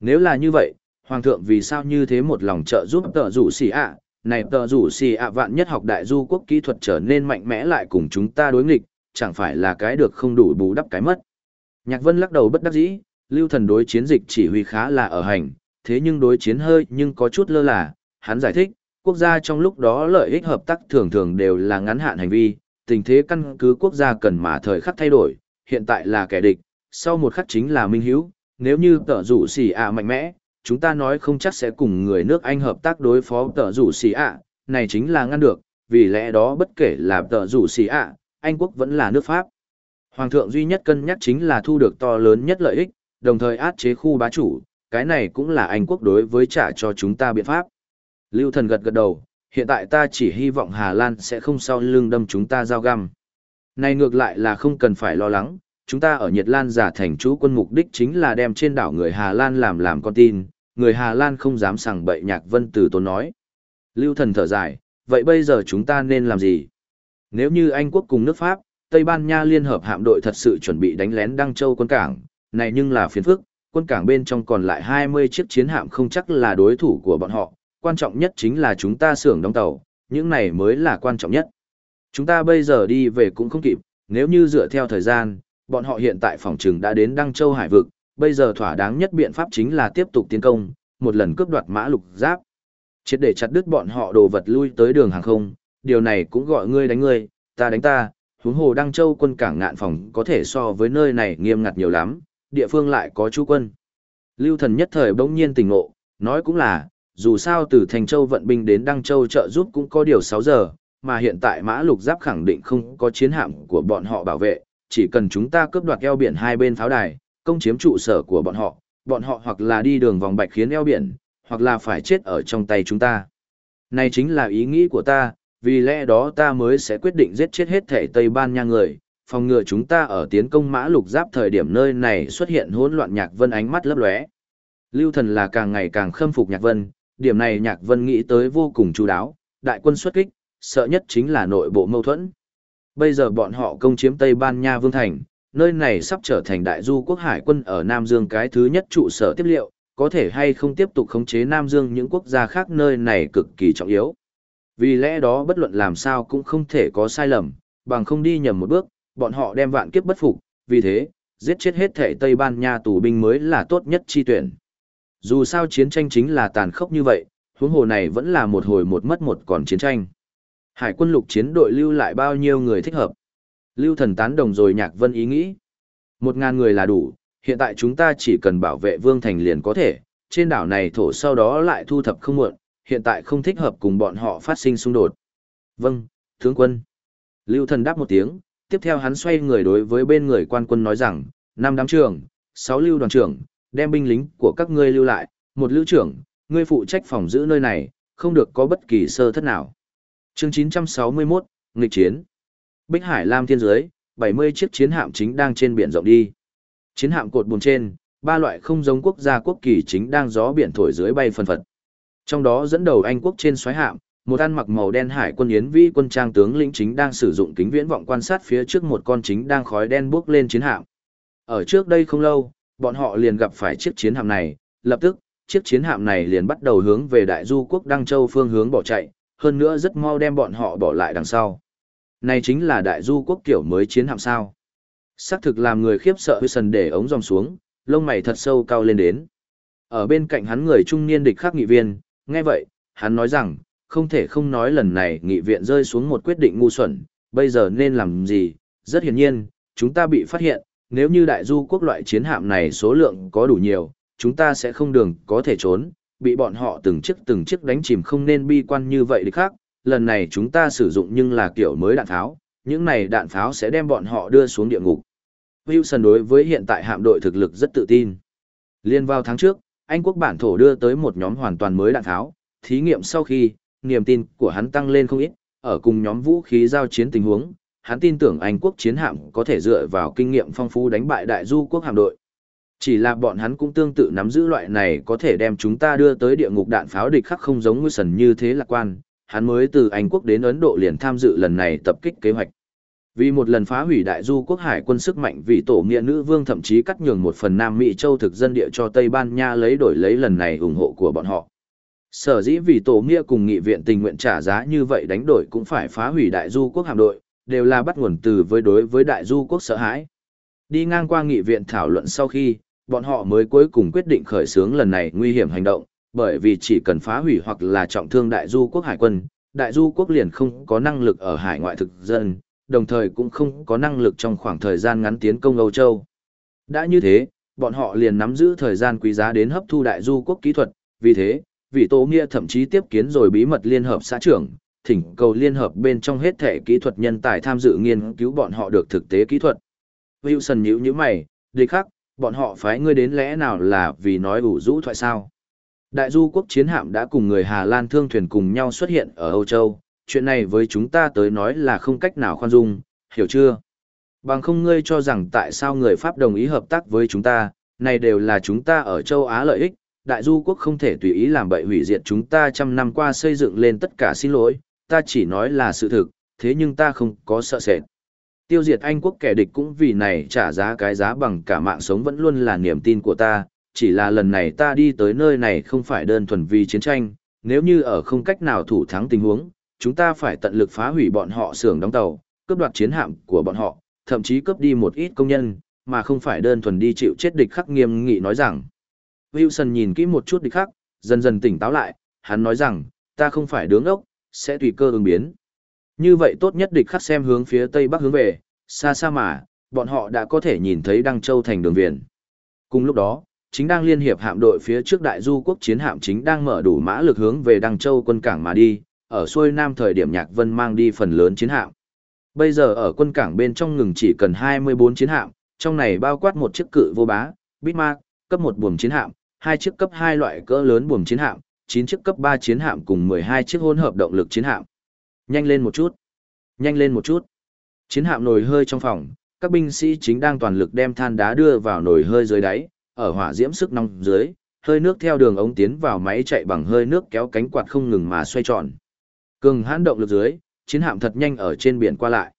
Nếu là như vậy, Hoàng thượng vì sao như thế một lòng trợ giúp tờ rủ xì ạ, này tờ rủ xì ạ vạn nhất học đại du quốc kỹ thuật trở nên mạnh mẽ lại cùng chúng ta đối nghịch, chẳng phải là cái được không đủ bù đắp cái mất. Nhạc Vân lắc đầu bất đắc dĩ, lưu thần đối chiến dịch chỉ huy khá là ở hành, thế nhưng đối chiến hơi nhưng có chút lơ là, hắn giải thích, quốc gia trong lúc đó lợi ích hợp tác thường thường đều là ngắn hạn hành vi, tình thế căn cứ quốc gia cần mà thời khắc thay đổi, hiện tại là kẻ địch, sau một khắc chính là minh hữu, nếu như tờ rủ xì ạ mạnh mẽ, chúng ta nói không chắc sẽ cùng người nước Anh hợp tác đối phó tờ rủ xì ạ, này chính là ngăn được, vì lẽ đó bất kể là tờ rủ xì ạ, Anh quốc vẫn là nước Pháp. Hoàng thượng duy nhất cân nhắc chính là thu được to lớn nhất lợi ích, đồng thời át chế khu bá chủ, cái này cũng là Anh quốc đối với trả cho chúng ta biện pháp. Lưu thần gật gật đầu, hiện tại ta chỉ hy vọng Hà Lan sẽ không sau lưng đâm chúng ta giao găm. Này ngược lại là không cần phải lo lắng, chúng ta ở Nhật Lan giả thành chú quân mục đích chính là đem trên đảo người Hà Lan làm làm con tin, người Hà Lan không dám sằng bậy nhạc vân từ tốn nói. Lưu thần thở dài, vậy bây giờ chúng ta nên làm gì? Nếu như Anh quốc cùng nước Pháp, Tây Ban Nha liên hợp hạm đội thật sự chuẩn bị đánh lén Đăng Châu quân cảng, này nhưng là phiền phức, quân cảng bên trong còn lại 20 chiếc chiến hạm không chắc là đối thủ của bọn họ, quan trọng nhất chính là chúng ta xưởng đóng tàu, những này mới là quan trọng nhất. Chúng ta bây giờ đi về cũng không kịp, nếu như dựa theo thời gian, Bọn họ hiện tại phòng trừng đã đến Đăng Châu Hải vực, bây giờ thỏa đáng nhất biện pháp chính là tiếp tục tiến công, một lần cướp đoạt mã lục giáp. Chết để chặt đứt bọn họ đồ vật lui tới đường hàng không, điều này cũng gọi ngươi đánh ngươi, ta đánh ta, huống hồ Đăng Châu quân cảng ngạn phòng có thể so với nơi này nghiêm ngặt nhiều lắm, địa phương lại có chú quân. Lưu thần nhất thời bỗng nhiên tỉnh ngộ, nói cũng là, dù sao từ Thành Châu vận binh đến Đăng Châu trợ giúp cũng có điều 6 giờ, mà hiện tại mã lục giáp khẳng định không có chiến hạm của bọn họ bảo vệ, chỉ cần chúng ta cướp đoạt eo biển hai bên pháo đài, công chiếm trụ sở của bọn họ, bọn họ hoặc là đi đường vòng bạch khiến eo biển, hoặc là phải chết ở trong tay chúng ta. Này chính là ý nghĩ của ta, vì lẽ đó ta mới sẽ quyết định giết chết hết thể Tây Ban Nha người, phòng ngừa chúng ta ở tiến công mã lục giáp thời điểm nơi này xuất hiện hỗn loạn nhạc vân ánh mắt lấp lóe. Lưu thần là càng ngày càng khâm phục nhạc vân, điểm này nhạc vân nghĩ tới vô cùng chú đáo, đại quân xuất kích, sợ nhất chính là nội bộ mâu thuẫn. Bây giờ bọn họ công chiếm Tây Ban Nha Vương Thành, nơi này sắp trở thành đại du quốc hải quân ở Nam Dương cái thứ nhất trụ sở tiếp liệu, có thể hay không tiếp tục khống chế Nam Dương những quốc gia khác nơi này cực kỳ trọng yếu. Vì lẽ đó bất luận làm sao cũng không thể có sai lầm, bằng không đi nhầm một bước, bọn họ đem vạn kiếp bất phục, vì thế, giết chết hết thể Tây Ban Nha tù binh mới là tốt nhất chi tuyển. Dù sao chiến tranh chính là tàn khốc như vậy, huống hồ này vẫn là một hồi một mất một còn chiến tranh. Hải quân lục chiến đội lưu lại bao nhiêu người thích hợp. Lưu thần tán đồng rồi nhạc vân ý nghĩ. Một ngàn người là đủ, hiện tại chúng ta chỉ cần bảo vệ vương thành liền có thể, trên đảo này thổ sau đó lại thu thập không muộn, hiện tại không thích hợp cùng bọn họ phát sinh xung đột. Vâng, tướng quân. Lưu thần đáp một tiếng, tiếp theo hắn xoay người đối với bên người quan quân nói rằng, năm đám trưởng, sáu lưu đoàn trưởng, đem binh lính của các ngươi lưu lại, một lưu trưởng, ngươi phụ trách phòng giữ nơi này, không được có bất kỳ sơ thất nào. Chương 961, nghịch chiến. Bích Hải Lam thiên giới, 70 chiếc chiến hạm chính đang trên biển rộng đi. Chiến hạm cột buồm trên, ba loại không giống quốc gia quốc kỳ chính đang gió biển thổi dưới bay phân phật. Trong đó dẫn đầu Anh quốc trên xoáy hạm, một ăn mặc màu đen hải quân yến vi quân trang tướng lĩnh chính đang sử dụng kính viễn vọng quan sát phía trước một con chính đang khói đen bước lên chiến hạm. Ở trước đây không lâu, bọn họ liền gặp phải chiếc chiến hạm này, lập tức, chiếc chiến hạm này liền bắt đầu hướng về đại du quốc Đăng Châu phương hướng bỏ chạy, hơn nữa rất mau đem bọn họ bỏ lại đằng sau. Này chính là đại du quốc kiểu mới chiến hạm sao. Sắc thực làm người khiếp sợ sần để ống dòng xuống, lông mày thật sâu cao lên đến. Ở bên cạnh hắn người trung niên địch khắc nghị viên, nghe vậy, hắn nói rằng, không thể không nói lần này nghị viện rơi xuống một quyết định ngu xuẩn, bây giờ nên làm gì, rất hiển nhiên, chúng ta bị phát hiện, nếu như đại du quốc loại chiến hạm này số lượng có đủ nhiều, chúng ta sẽ không đường có thể trốn, bị bọn họ từng chiếc từng chiếc đánh chìm không nên bi quan như vậy đi khác, lần này chúng ta sử dụng nhưng là kiểu mới đạn pháo, những này đạn pháo sẽ đem bọn họ đưa xuống địa ngục. Wilson đối với hiện tại hạm đội thực lực rất tự tin. Liên vào tháng trước, Anh quốc bản thổ đưa tới một nhóm hoàn toàn mới đạn pháo, thí nghiệm sau khi, niềm tin của hắn tăng lên không ít, ở cùng nhóm vũ khí giao chiến tình huống, hắn tin tưởng Anh quốc chiến hạm có thể dựa vào kinh nghiệm phong phú đánh bại đại du quốc hạm đội. Chỉ là bọn hắn cũng tương tự nắm giữ loại này có thể đem chúng ta đưa tới địa ngục đạn pháo địch khắc không giống như sần như thế lạc quan, hắn mới từ Anh quốc đến Ấn Độ liền tham dự lần này tập kích kế hoạch. Vì một lần phá hủy đại du quốc hải quân sức mạnh vì tổ nghĩa nữ vương thậm chí cắt nhường một phần Nam Mỹ châu thực dân địa cho Tây Ban Nha lấy đổi lấy lần này ủng hộ của bọn họ. Sở dĩ vì tổ nghĩa cùng nghị viện tình nguyện trả giá như vậy đánh đổi cũng phải phá hủy đại du quốc hạm đội, đều là bắt nguồn từ với đối với đại du quốc sợ hãi. Đi ngang qua nghị viện thảo luận sau khi, bọn họ mới cuối cùng quyết định khởi xướng lần này nguy hiểm hành động, bởi vì chỉ cần phá hủy hoặc là trọng thương đại du quốc hải quân, đại du quốc liền không có năng lực ở hải ngoại thực dân, đồng thời cũng không có năng lực trong khoảng thời gian ngắn tiến công Âu Châu. Đã như thế, bọn họ liền nắm giữ thời gian quý giá đến hấp thu đại du quốc kỹ thuật, vì thế, vị Tố Nghĩa thậm chí tiếp kiến rồi bí mật liên hợp xã trưởng, thỉnh cầu liên hợp bên trong hết thể kỹ thuật nhân tài tham dự nghiên cứu bọn họ được thực tế kỹ thuật. Wilson nhíu nhíu mày, địch khắc, bọn họ phái ngươi đến lẽ nào là vì nói ủ rũ thoại sao? Đại du quốc chiến hạm đã cùng người Hà Lan thương thuyền cùng nhau xuất hiện ở Âu Châu, chuyện này với chúng ta tới nói là không cách nào khoan dung, hiểu chưa? Bằng không ngươi cho rằng tại sao người Pháp đồng ý hợp tác với chúng ta, này đều là chúng ta ở châu Á lợi ích, đại du quốc không thể tùy ý làm bậy hủy diệt chúng ta trăm năm qua xây dựng lên tất cả xin lỗi, ta chỉ nói là sự thực, thế nhưng ta không có sợ sệt. Tiêu diệt Anh quốc kẻ địch cũng vì này trả giá cái giá bằng cả mạng sống vẫn luôn là niềm tin của ta, chỉ là lần này ta đi tới nơi này không phải đơn thuần vì chiến tranh, nếu như ở không cách nào thủ thắng tình huống, chúng ta phải tận lực phá hủy bọn họ xưởng đóng tàu, cướp đoạt chiến hạm của bọn họ, thậm chí cướp đi một ít công nhân, mà không phải đơn thuần đi chịu chết địch khắc nghiêm nghị nói rằng. Wilson nhìn kỹ một chút địch khắc, dần dần tỉnh táo lại, hắn nói rằng, ta không phải đứng ốc, sẽ tùy cơ ứng biến. Như vậy tốt nhất địch khắc xem hướng phía tây bắc hướng về, xa xa mà, bọn họ đã có thể nhìn thấy Đăng Châu thành đường viền. Cùng lúc đó, chính đang liên hiệp hạm đội phía trước đại du quốc chiến hạm chính đang mở đủ mã lực hướng về Đăng Châu quân cảng mà đi, ở xuôi nam thời điểm Nhạc Vân mang đi phần lớn chiến hạm. Bây giờ ở quân cảng bên trong ngừng chỉ cần 24 chiến hạm, trong này bao quát một chiếc cự vô bá, Bismarck, cấp một buồm chiến hạm, hai chiếc cấp 2 loại cỡ lớn buồm chiến hạm, 9 chiếc cấp 3 chiến hạm cùng 12 chiếc hỗn hợp động lực chiến hạm. Nhanh lên một chút. Nhanh lên một chút. Chiến hạm nồi hơi trong phòng, các binh sĩ chính đang toàn lực đem than đá đưa vào nồi hơi dưới đáy, ở hỏa diễm sức nóng dưới, hơi nước theo đường ống tiến vào máy chạy bằng hơi nước kéo cánh quạt không ngừng mà xoay tròn. Cường hãn động lực dưới, chiến hạm thật nhanh ở trên biển qua lại.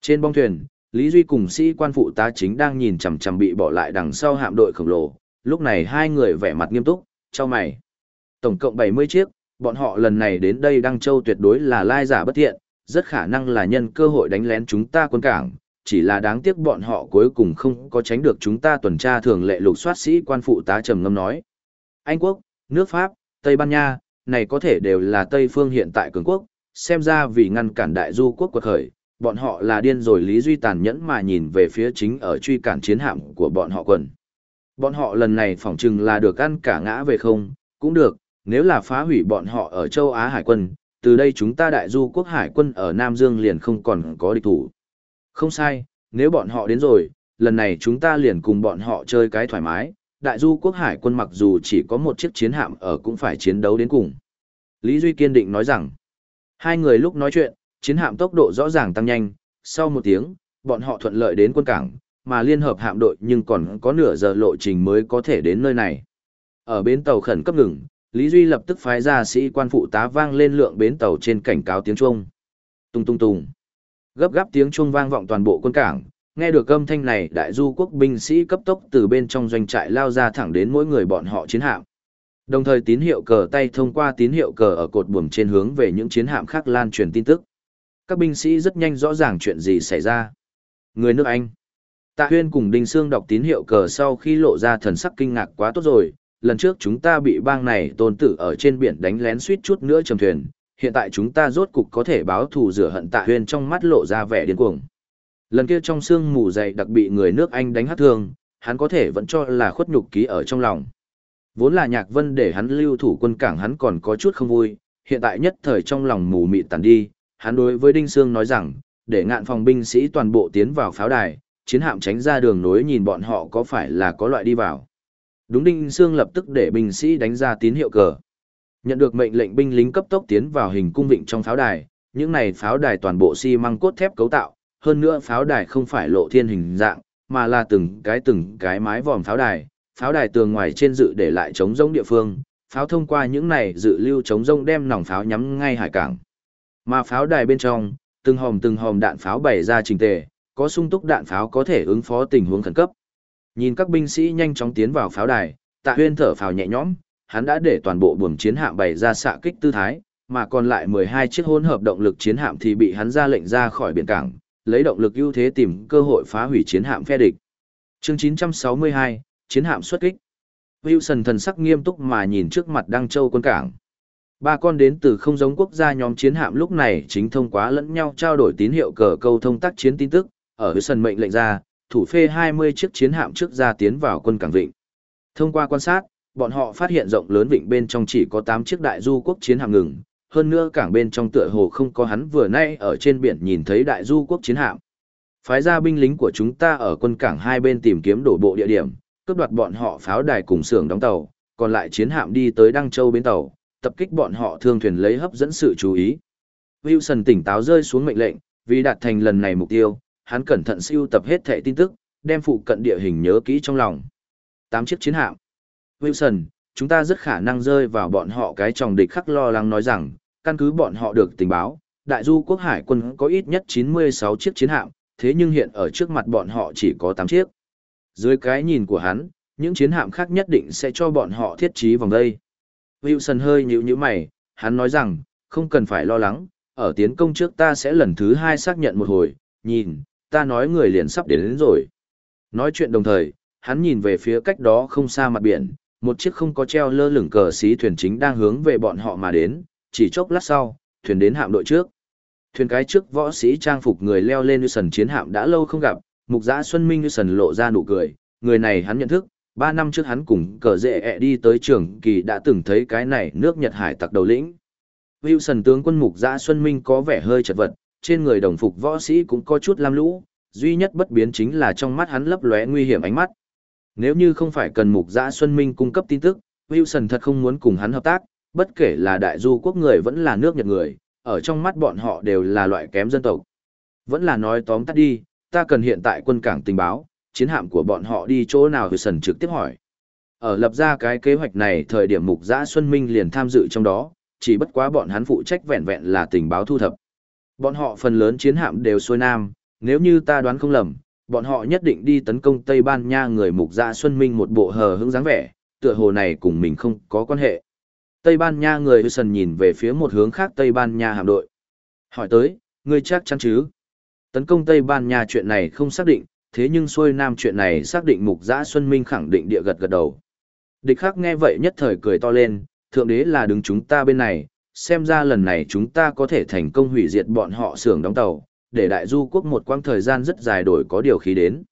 Trên bong thuyền, Lý Duy cùng sĩ quan phụ tá chính đang nhìn chằm chằm bị bỏ lại đằng sau hạm đội khổng lồ, lúc này hai người vẻ mặt nghiêm túc, cho mày. Tổng cộng 70 chiếc, bọn họ lần này đến đây Đăng Châu tuyệt đối là lai giả bất thiện, rất khả năng là nhân cơ hội đánh lén chúng ta quân cảng, chỉ là đáng tiếc bọn họ cuối cùng không có tránh được chúng ta tuần tra thường lệ lục soát sĩ quan phụ tá trầm ngâm nói. Anh quốc, nước Pháp, Tây Ban Nha, này có thể đều là Tây phương hiện tại cường quốc, xem ra vì ngăn cản đại du quốc quật khởi, bọn họ là điên rồi Lý Duy tàn nhẫn mà nhìn về phía chính ở truy cản chiến hạm của bọn họ quần. Bọn họ lần này phỏng chừng là được ăn cả ngã về không, cũng được, nếu là phá hủy bọn họ ở châu Á Hải quân, từ đây chúng ta đại du quốc Hải quân ở Nam Dương liền không còn có địch thủ. Không sai, nếu bọn họ đến rồi, lần này chúng ta liền cùng bọn họ chơi cái thoải mái, đại du quốc Hải quân mặc dù chỉ có một chiếc chiến hạm ở cũng phải chiến đấu đến cùng. Lý Duy kiên định nói rằng, hai người lúc nói chuyện, chiến hạm tốc độ rõ ràng tăng nhanh, sau một tiếng, bọn họ thuận lợi đến quân cảng, mà liên hợp hạm đội nhưng còn có nửa giờ lộ trình mới có thể đến nơi này. Ở bến tàu khẩn cấp ngừng, Lý Duy lập tức phái ra sĩ quan phụ tá vang lên lượng bến tàu trên cảnh cáo tiếng chuông. Tung tung tung. Gấp gáp tiếng chuông vang vọng toàn bộ quân cảng, nghe được âm thanh này, đại du quốc binh sĩ cấp tốc từ bên trong doanh trại lao ra thẳng đến mỗi người bọn họ chiến hạm. Đồng thời tín hiệu cờ tay thông qua tín hiệu cờ ở cột buồm trên hướng về những chiến hạm khác lan truyền tin tức. Các binh sĩ rất nhanh rõ ràng chuyện gì xảy ra. Người nước Anh. Tạ Huyên cùng Đinh Sương đọc tín hiệu cờ sau khi lộ ra thần sắc kinh ngạc quá tốt rồi, lần trước chúng ta bị bang này tôn tử ở trên biển đánh lén suýt chút nữa trầm thuyền, hiện tại chúng ta rốt cục có thể báo thù rửa hận Tạ Huyên trong mắt lộ ra vẻ điên cuồng. Lần kia trong sương mù dày đặc bị người nước Anh đánh hát thương, hắn có thể vẫn cho là khuất nhục ký ở trong lòng. Vốn là nhạc vân để hắn lưu thủ quân cảng hắn còn có chút không vui, hiện tại nhất thời trong lòng mù mịt tàn đi, hắn đối với Đinh Sương nói rằng, để ngạn phòng binh sĩ toàn bộ tiến vào pháo đài, chiến hạm tránh ra đường nối nhìn bọn họ có phải là có loại đi vào. Đúng Đinh Sương lập tức để binh sĩ đánh ra tín hiệu cờ. Nhận được mệnh lệnh binh lính cấp tốc tiến vào hình cung vịnh trong pháo đài, những này pháo đài toàn bộ xi măng cốt thép cấu tạo, hơn nữa pháo đài không phải lộ thiên hình dạng, mà là từng cái từng cái mái vòm pháo đài, pháo đài tường ngoài trên dự để lại chống rông địa phương, pháo thông qua những này dự lưu chống rông đem nòng pháo nhắm ngay hải cảng. Mà pháo đài bên trong, từng hòm từng hòm đạn pháo bày ra trình tề, có sung túc đạn pháo có thể ứng phó tình huống khẩn cấp. Nhìn các binh sĩ nhanh chóng tiến vào pháo đài, Tạ Huyên thở phào nhẹ nhõm, hắn đã để toàn bộ buồng chiến hạm bày ra xạ kích tư thái, mà còn lại 12 chiếc hỗn hợp động lực chiến hạm thì bị hắn ra lệnh ra khỏi biển cảng, lấy động lực ưu thế tìm cơ hội phá hủy chiến hạm phe địch. Chương 962, chiến hạm xuất kích. Wilson thần sắc nghiêm túc mà nhìn trước mặt Đăng Châu quân cảng. Ba con đến từ không giống quốc gia nhóm chiến hạm lúc này chính thông qua lẫn nhau trao đổi tín hiệu cờ câu thông tác chiến tin tức, ở Wilson mệnh lệnh ra, thủ phê 20 chiếc chiến hạm trước ra tiến vào quân cảng vịnh. Thông qua quan sát, bọn họ phát hiện rộng lớn vịnh bên trong chỉ có 8 chiếc đại du quốc chiến hạm ngừng, hơn nữa cảng bên trong tựa hồ không có hắn vừa nay ở trên biển nhìn thấy đại du quốc chiến hạm. Phái ra binh lính của chúng ta ở quân cảng hai bên tìm kiếm đổ bộ địa điểm, cướp đoạt bọn họ pháo đài cùng xưởng đóng tàu, còn lại chiến hạm đi tới Đăng Châu bến tàu, tập kích bọn họ thương thuyền lấy hấp dẫn sự chú ý. Wilson tỉnh táo rơi xuống mệnh lệnh, vì đạt thành lần này mục tiêu, hắn cẩn thận siêu tập hết thẻ tin tức, đem phụ cận địa hình nhớ kỹ trong lòng. Tám chiếc chiến hạm. Wilson, chúng ta rất khả năng rơi vào bọn họ cái tròng địch khắc lo lắng nói rằng, căn cứ bọn họ được tình báo, đại du quốc hải quân có ít nhất 96 chiếc chiến hạm, thế nhưng hiện ở trước mặt bọn họ chỉ có 8 chiếc. Dưới cái nhìn của hắn, những chiến hạm khác nhất định sẽ cho bọn họ thiết trí vòng đây. Wilson hơi nhíu nhíu mày, hắn nói rằng, không cần phải lo lắng, ở tiến công trước ta sẽ lần thứ hai xác nhận một hồi, nhìn, ta nói người liền sắp đến, đến rồi. Nói chuyện đồng thời, hắn nhìn về phía cách đó không xa mặt biển, một chiếc không có treo lơ lửng cờ xí thuyền chính đang hướng về bọn họ mà đến, chỉ chốc lát sau, thuyền đến hạm đội trước. Thuyền cái trước võ sĩ trang phục người leo lên như sần chiến hạm đã lâu không gặp, mục giã Xuân Minh như sần lộ ra nụ cười, người này hắn nhận thức, ba năm trước hắn cùng cờ dễ ẹ đi tới trường kỳ đã từng thấy cái này nước Nhật Hải tặc đầu lĩnh. Wilson tướng quân mục giã Xuân Minh có vẻ hơi chật vật, trên người đồng phục võ sĩ cũng có chút lam lũ, duy nhất bất biến chính là trong mắt hắn lấp lóe nguy hiểm ánh mắt. Nếu như không phải cần mục giã Xuân Minh cung cấp tin tức, Wilson thật không muốn cùng hắn hợp tác, bất kể là đại du quốc người vẫn là nước Nhật người, ở trong mắt bọn họ đều là loại kém dân tộc. Vẫn là nói tóm tắt đi, ta cần hiện tại quân cảng tình báo, chiến hạm của bọn họ đi chỗ nào Wilson trực tiếp hỏi. Ở lập ra cái kế hoạch này thời điểm mục giã Xuân Minh liền tham dự trong đó, chỉ bất quá bọn hắn phụ trách vẹn vẹn là tình báo thu thập. Bọn họ phần lớn chiến hạm đều xuôi nam, nếu như ta đoán không lầm, bọn họ nhất định đi tấn công Tây Ban Nha người mục dạ Xuân Minh một bộ hờ hững dáng vẻ, tựa hồ này cùng mình không có quan hệ. Tây Ban Nha người Hudson nhìn về phía một hướng khác Tây Ban Nha hạm đội. Hỏi tới, ngươi chắc chắn chứ? Tấn công Tây Ban Nha chuyện này không xác định, thế nhưng xuôi nam chuyện này xác định mục giã Xuân Minh khẳng định địa gật gật đầu. Địch khác nghe vậy nhất thời cười to lên, thượng đế là đứng chúng ta bên này, xem ra lần này chúng ta có thể thành công hủy diệt bọn họ xưởng đóng tàu, để đại du quốc một quãng thời gian rất dài đổi có điều khí đến.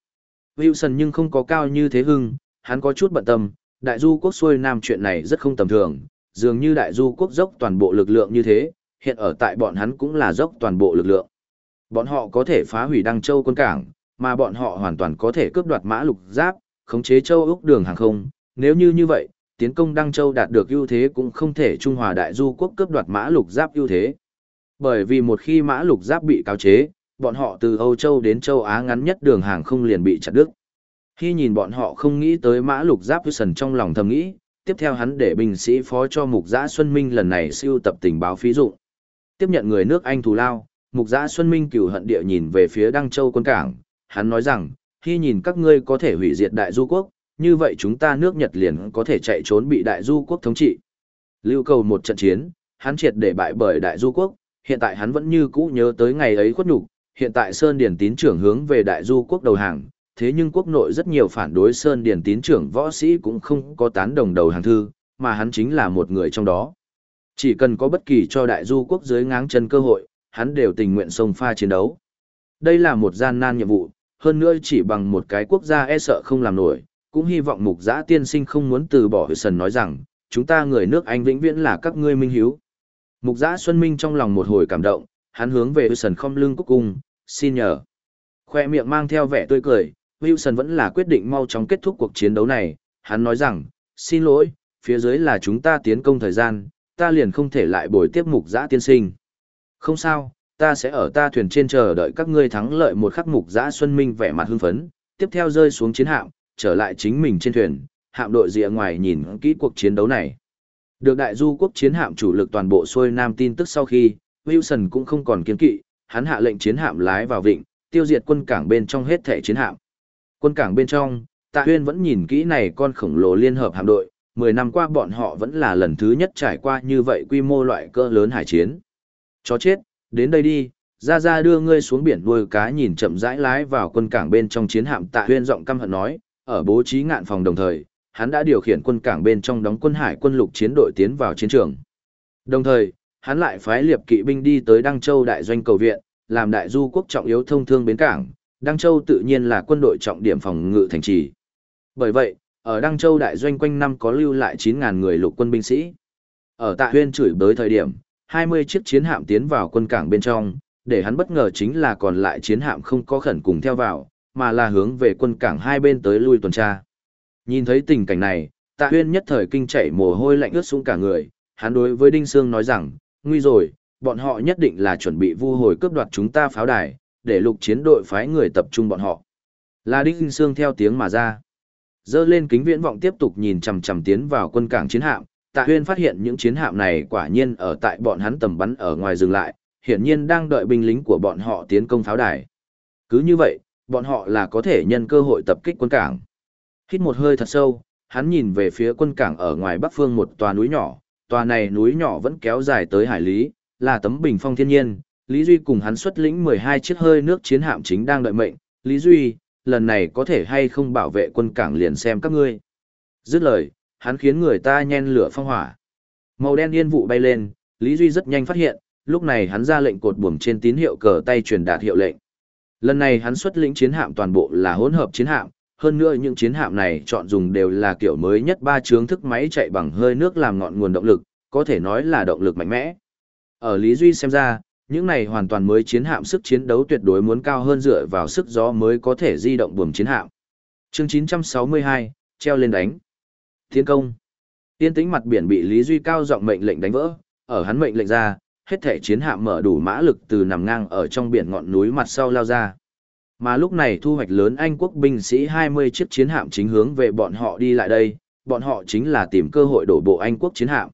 Wilson nhưng không có cao như thế hưng, hắn có chút bận tâm, đại du quốc xuôi nam chuyện này rất không tầm thường, dường như đại du quốc dốc toàn bộ lực lượng như thế, hiện ở tại bọn hắn cũng là dốc toàn bộ lực lượng. Bọn họ có thể phá hủy Đăng Châu quân cảng, mà bọn họ hoàn toàn có thể cướp đoạt mã lục giáp, khống chế châu Úc đường hàng không, nếu như như vậy, tiến công Đăng Châu đạt được ưu thế cũng không thể trung hòa đại du quốc cướp đoạt mã lục giáp ưu thế. Bởi vì một khi mã lục giáp bị cáo chế, bọn họ từ Âu Châu đến châu Á ngắn nhất đường hàng không liền bị chặt đứt. Khi nhìn bọn họ không nghĩ tới mã lục giáp Wilson trong lòng thầm nghĩ, tiếp theo hắn để binh sĩ phó cho mục giã Xuân Minh lần này siêu tập tình báo phí dụng. Tiếp nhận người nước Anh thù lao, mục giã Xuân Minh cửu hận địa nhìn về phía Đăng Châu quân cảng, hắn nói rằng, khi nhìn các ngươi có thể hủy diệt đại du quốc, như vậy chúng ta nước Nhật liền có thể chạy trốn bị đại du quốc thống trị. Lưu cầu một trận chiến, hắn triệt để bại bởi đại du quốc, hiện tại hắn vẫn như cũ nhớ tới ngày ấy khuất nhục, hiện tại Sơn Điển tín trưởng hướng về đại du quốc đầu hàng, thế nhưng quốc nội rất nhiều phản đối Sơn Điển tín trưởng võ sĩ cũng không có tán đồng đầu hàng thư, mà hắn chính là một người trong đó. Chỉ cần có bất kỳ cho đại du quốc dưới ngáng chân cơ hội, hắn đều tình nguyện xông pha chiến đấu. Đây là một gian nan nhiệm vụ, hơn nữa chỉ bằng một cái quốc gia e sợ không làm nổi, cũng hy vọng mục giã tiên sinh không muốn từ bỏ Hữu Sần nói rằng, chúng ta người nước Anh vĩnh viễn là các ngươi minh hiếu. Mục giã Xuân Minh trong lòng một hồi cảm động, hắn hướng về Wilson không lưng cúc cung, xin nhờ. Khoe miệng mang theo vẻ tươi cười, Wilson vẫn là quyết định mau chóng kết thúc cuộc chiến đấu này, hắn nói rằng, xin lỗi, phía dưới là chúng ta tiến công thời gian, ta liền không thể lại bồi tiếp mục giã tiên sinh. Không sao, ta sẽ ở ta thuyền trên chờ đợi các ngươi thắng lợi một khắc mục giã Xuân Minh vẻ mặt hưng phấn, tiếp theo rơi xuống chiến hạm, trở lại chính mình trên thuyền, hạm đội rìa ngoài nhìn kỹ cuộc chiến đấu này. Được đại du quốc chiến hạm chủ lực toàn bộ xuôi nam tin tức sau khi, Wilson cũng không còn kiên kỵ, hắn hạ lệnh chiến hạm lái vào vịnh, tiêu diệt quân cảng bên trong hết thể chiến hạm. Quân cảng bên trong, Tạ Huyên vẫn nhìn kỹ này con khổng lồ liên hợp hạm đội, 10 năm qua bọn họ vẫn là lần thứ nhất trải qua như vậy quy mô loại cơ lớn hải chiến. Chó chết, đến đây đi, ra ra đưa ngươi xuống biển nuôi cá nhìn chậm rãi lái vào quân cảng bên trong chiến hạm Tạ Huyên giọng căm hận nói, ở bố trí ngạn phòng đồng thời, hắn đã điều khiển quân cảng bên trong đóng quân hải quân lục chiến đội tiến vào chiến trường. Đồng thời, hắn lại phái liệp kỵ binh đi tới Đăng Châu đại doanh cầu viện, làm đại du quốc trọng yếu thông thương bến cảng, Đăng Châu tự nhiên là quân đội trọng điểm phòng ngự thành trì. Bởi vậy, ở Đăng Châu đại doanh quanh năm có lưu lại 9.000 người lục quân binh sĩ. Ở Tạ Huyên chửi bới thời điểm, 20 chiếc chiến hạm tiến vào quân cảng bên trong, để hắn bất ngờ chính là còn lại chiến hạm không có khẩn cùng theo vào, mà là hướng về quân cảng hai bên tới lui tuần tra. Nhìn thấy tình cảnh này, Tạ Huyên nhất thời kinh chảy mồ hôi lạnh ướt sũng cả người, hắn đối với Đinh Sương nói rằng, nguy rồi, bọn họ nhất định là chuẩn bị vu hồi cướp đoạt chúng ta pháo đài, để lục chiến đội phái người tập trung bọn họ. Là Đinh Sương theo tiếng mà ra. Dơ lên kính viễn vọng tiếp tục nhìn chằm chằm tiến vào quân cảng chiến hạm, Tạ Huyên phát hiện những chiến hạm này quả nhiên ở tại bọn hắn tầm bắn ở ngoài dừng lại, hiển nhiên đang đợi binh lính của bọn họ tiến công pháo đài. Cứ như vậy, bọn họ là có thể nhân cơ hội tập kích quân cảng. Hít một hơi thật sâu, hắn nhìn về phía quân cảng ở ngoài bắc phương một tòa núi nhỏ, tòa này núi nhỏ vẫn kéo dài tới hải lý, là tấm bình phong thiên nhiên, Lý Duy cùng hắn xuất lĩnh 12 chiếc hơi nước chiến hạm chính đang đợi mệnh, Lý Duy, lần này có thể hay không bảo vệ quân cảng liền xem các ngươi. Dứt lời, hắn khiến người ta nhen lửa phong hỏa. Màu đen yên vụ bay lên, Lý Duy rất nhanh phát hiện, lúc này hắn ra lệnh cột buồm trên tín hiệu cờ tay truyền đạt hiệu lệnh. Lần này hắn xuất lĩnh chiến hạm toàn bộ là hỗn hợp chiến hạm, hơn nữa những chiến hạm này chọn dùng đều là kiểu mới nhất ba chướng thức máy chạy bằng hơi nước làm ngọn nguồn động lực, có thể nói là động lực mạnh mẽ. Ở Lý Duy xem ra, những này hoàn toàn mới chiến hạm sức chiến đấu tuyệt đối muốn cao hơn dựa vào sức gió mới có thể di động buồm chiến hạm. Chương 962, treo lên đánh. Tiến công. Tiên tĩnh mặt biển bị Lý Duy cao giọng mệnh lệnh đánh vỡ, ở hắn mệnh lệnh ra, hết thể chiến hạm mở đủ mã lực từ nằm ngang ở trong biển ngọn núi mặt sau lao ra. Mà lúc này thu hoạch lớn Anh quốc binh sĩ 20 chiếc chiến hạm chính hướng về bọn họ đi lại đây, bọn họ chính là tìm cơ hội đổ bộ Anh quốc chiến hạm.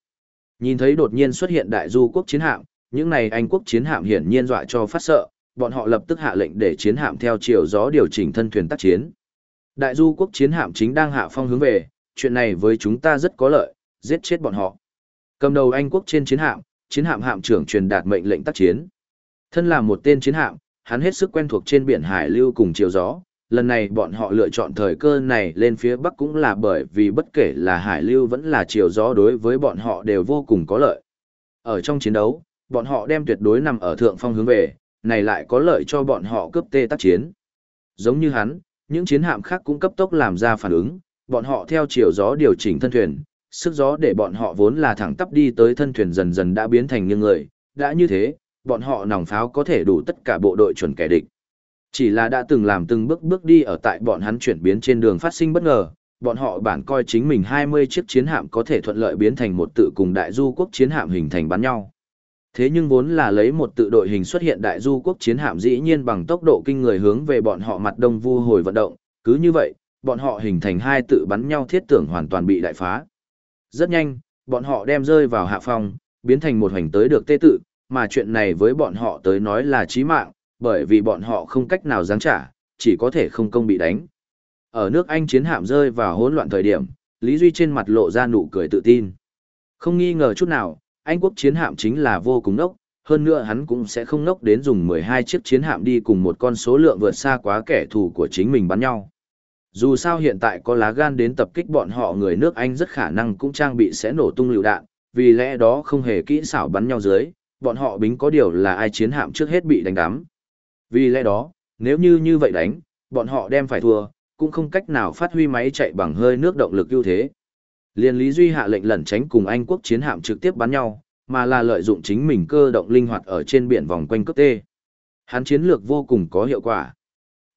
Nhìn thấy đột nhiên xuất hiện đại du quốc chiến hạm, những này Anh quốc chiến hạm hiển nhiên dọa cho phát sợ, bọn họ lập tức hạ lệnh để chiến hạm theo chiều gió điều chỉnh thân thuyền tác chiến. Đại du quốc chiến hạm chính đang hạ phong hướng về, chuyện này với chúng ta rất có lợi, giết chết bọn họ. Cầm đầu Anh quốc trên chiến hạm, chiến hạm hạm trưởng truyền đạt mệnh lệnh tác chiến. Thân là một tên chiến hạm, hắn hết sức quen thuộc trên biển hải lưu cùng chiều gió. Lần này bọn họ lựa chọn thời cơ này lên phía bắc cũng là bởi vì bất kể là hải lưu vẫn là chiều gió đối với bọn họ đều vô cùng có lợi. Ở trong chiến đấu, bọn họ đem tuyệt đối nằm ở thượng phong hướng về, này lại có lợi cho bọn họ cướp tê tác chiến. Giống như hắn, những chiến hạm khác cũng cấp tốc làm ra phản ứng, bọn họ theo chiều gió điều chỉnh thân thuyền, sức gió để bọn họ vốn là thẳng tắp đi tới thân thuyền dần dần đã biến thành nghiêng người, đã như thế, bọn họ nòng pháo có thể đủ tất cả bộ đội chuẩn kẻ địch. Chỉ là đã từng làm từng bước bước đi ở tại bọn hắn chuyển biến trên đường phát sinh bất ngờ, bọn họ bản coi chính mình 20 chiếc chiến hạm có thể thuận lợi biến thành một tự cùng đại du quốc chiến hạm hình thành bắn nhau. Thế nhưng vốn là lấy một tự đội hình xuất hiện đại du quốc chiến hạm dĩ nhiên bằng tốc độ kinh người hướng về bọn họ mặt đông vu hồi vận động, cứ như vậy, bọn họ hình thành hai tự bắn nhau thiết tưởng hoàn toàn bị đại phá. Rất nhanh, bọn họ đem rơi vào hạ phong, biến thành một hoành tới được tê tự, mà chuyện này với bọn họ tới nói là chí mạng, bởi vì bọn họ không cách nào giáng trả, chỉ có thể không công bị đánh. Ở nước Anh chiến hạm rơi vào hỗn loạn thời điểm, Lý Duy trên mặt lộ ra nụ cười tự tin. Không nghi ngờ chút nào, Anh quốc chiến hạm chính là vô cùng nốc, hơn nữa hắn cũng sẽ không nốc đến dùng 12 chiếc chiến hạm đi cùng một con số lượng vượt xa quá kẻ thù của chính mình bắn nhau. Dù sao hiện tại có lá gan đến tập kích bọn họ người nước Anh rất khả năng cũng trang bị sẽ nổ tung lựu đạn, vì lẽ đó không hề kỹ xảo bắn nhau dưới, bọn họ bính có điều là ai chiến hạm trước hết bị đánh đắm. Vì lẽ đó, nếu như như vậy đánh, bọn họ đem phải thua, cũng không cách nào phát huy máy chạy bằng hơi nước động lực ưu thế. Liên Lý Duy hạ lệnh lẩn tránh cùng Anh quốc chiến hạm trực tiếp bắn nhau, mà là lợi dụng chính mình cơ động linh hoạt ở trên biển vòng quanh cấp tê. Hắn chiến lược vô cùng có hiệu quả.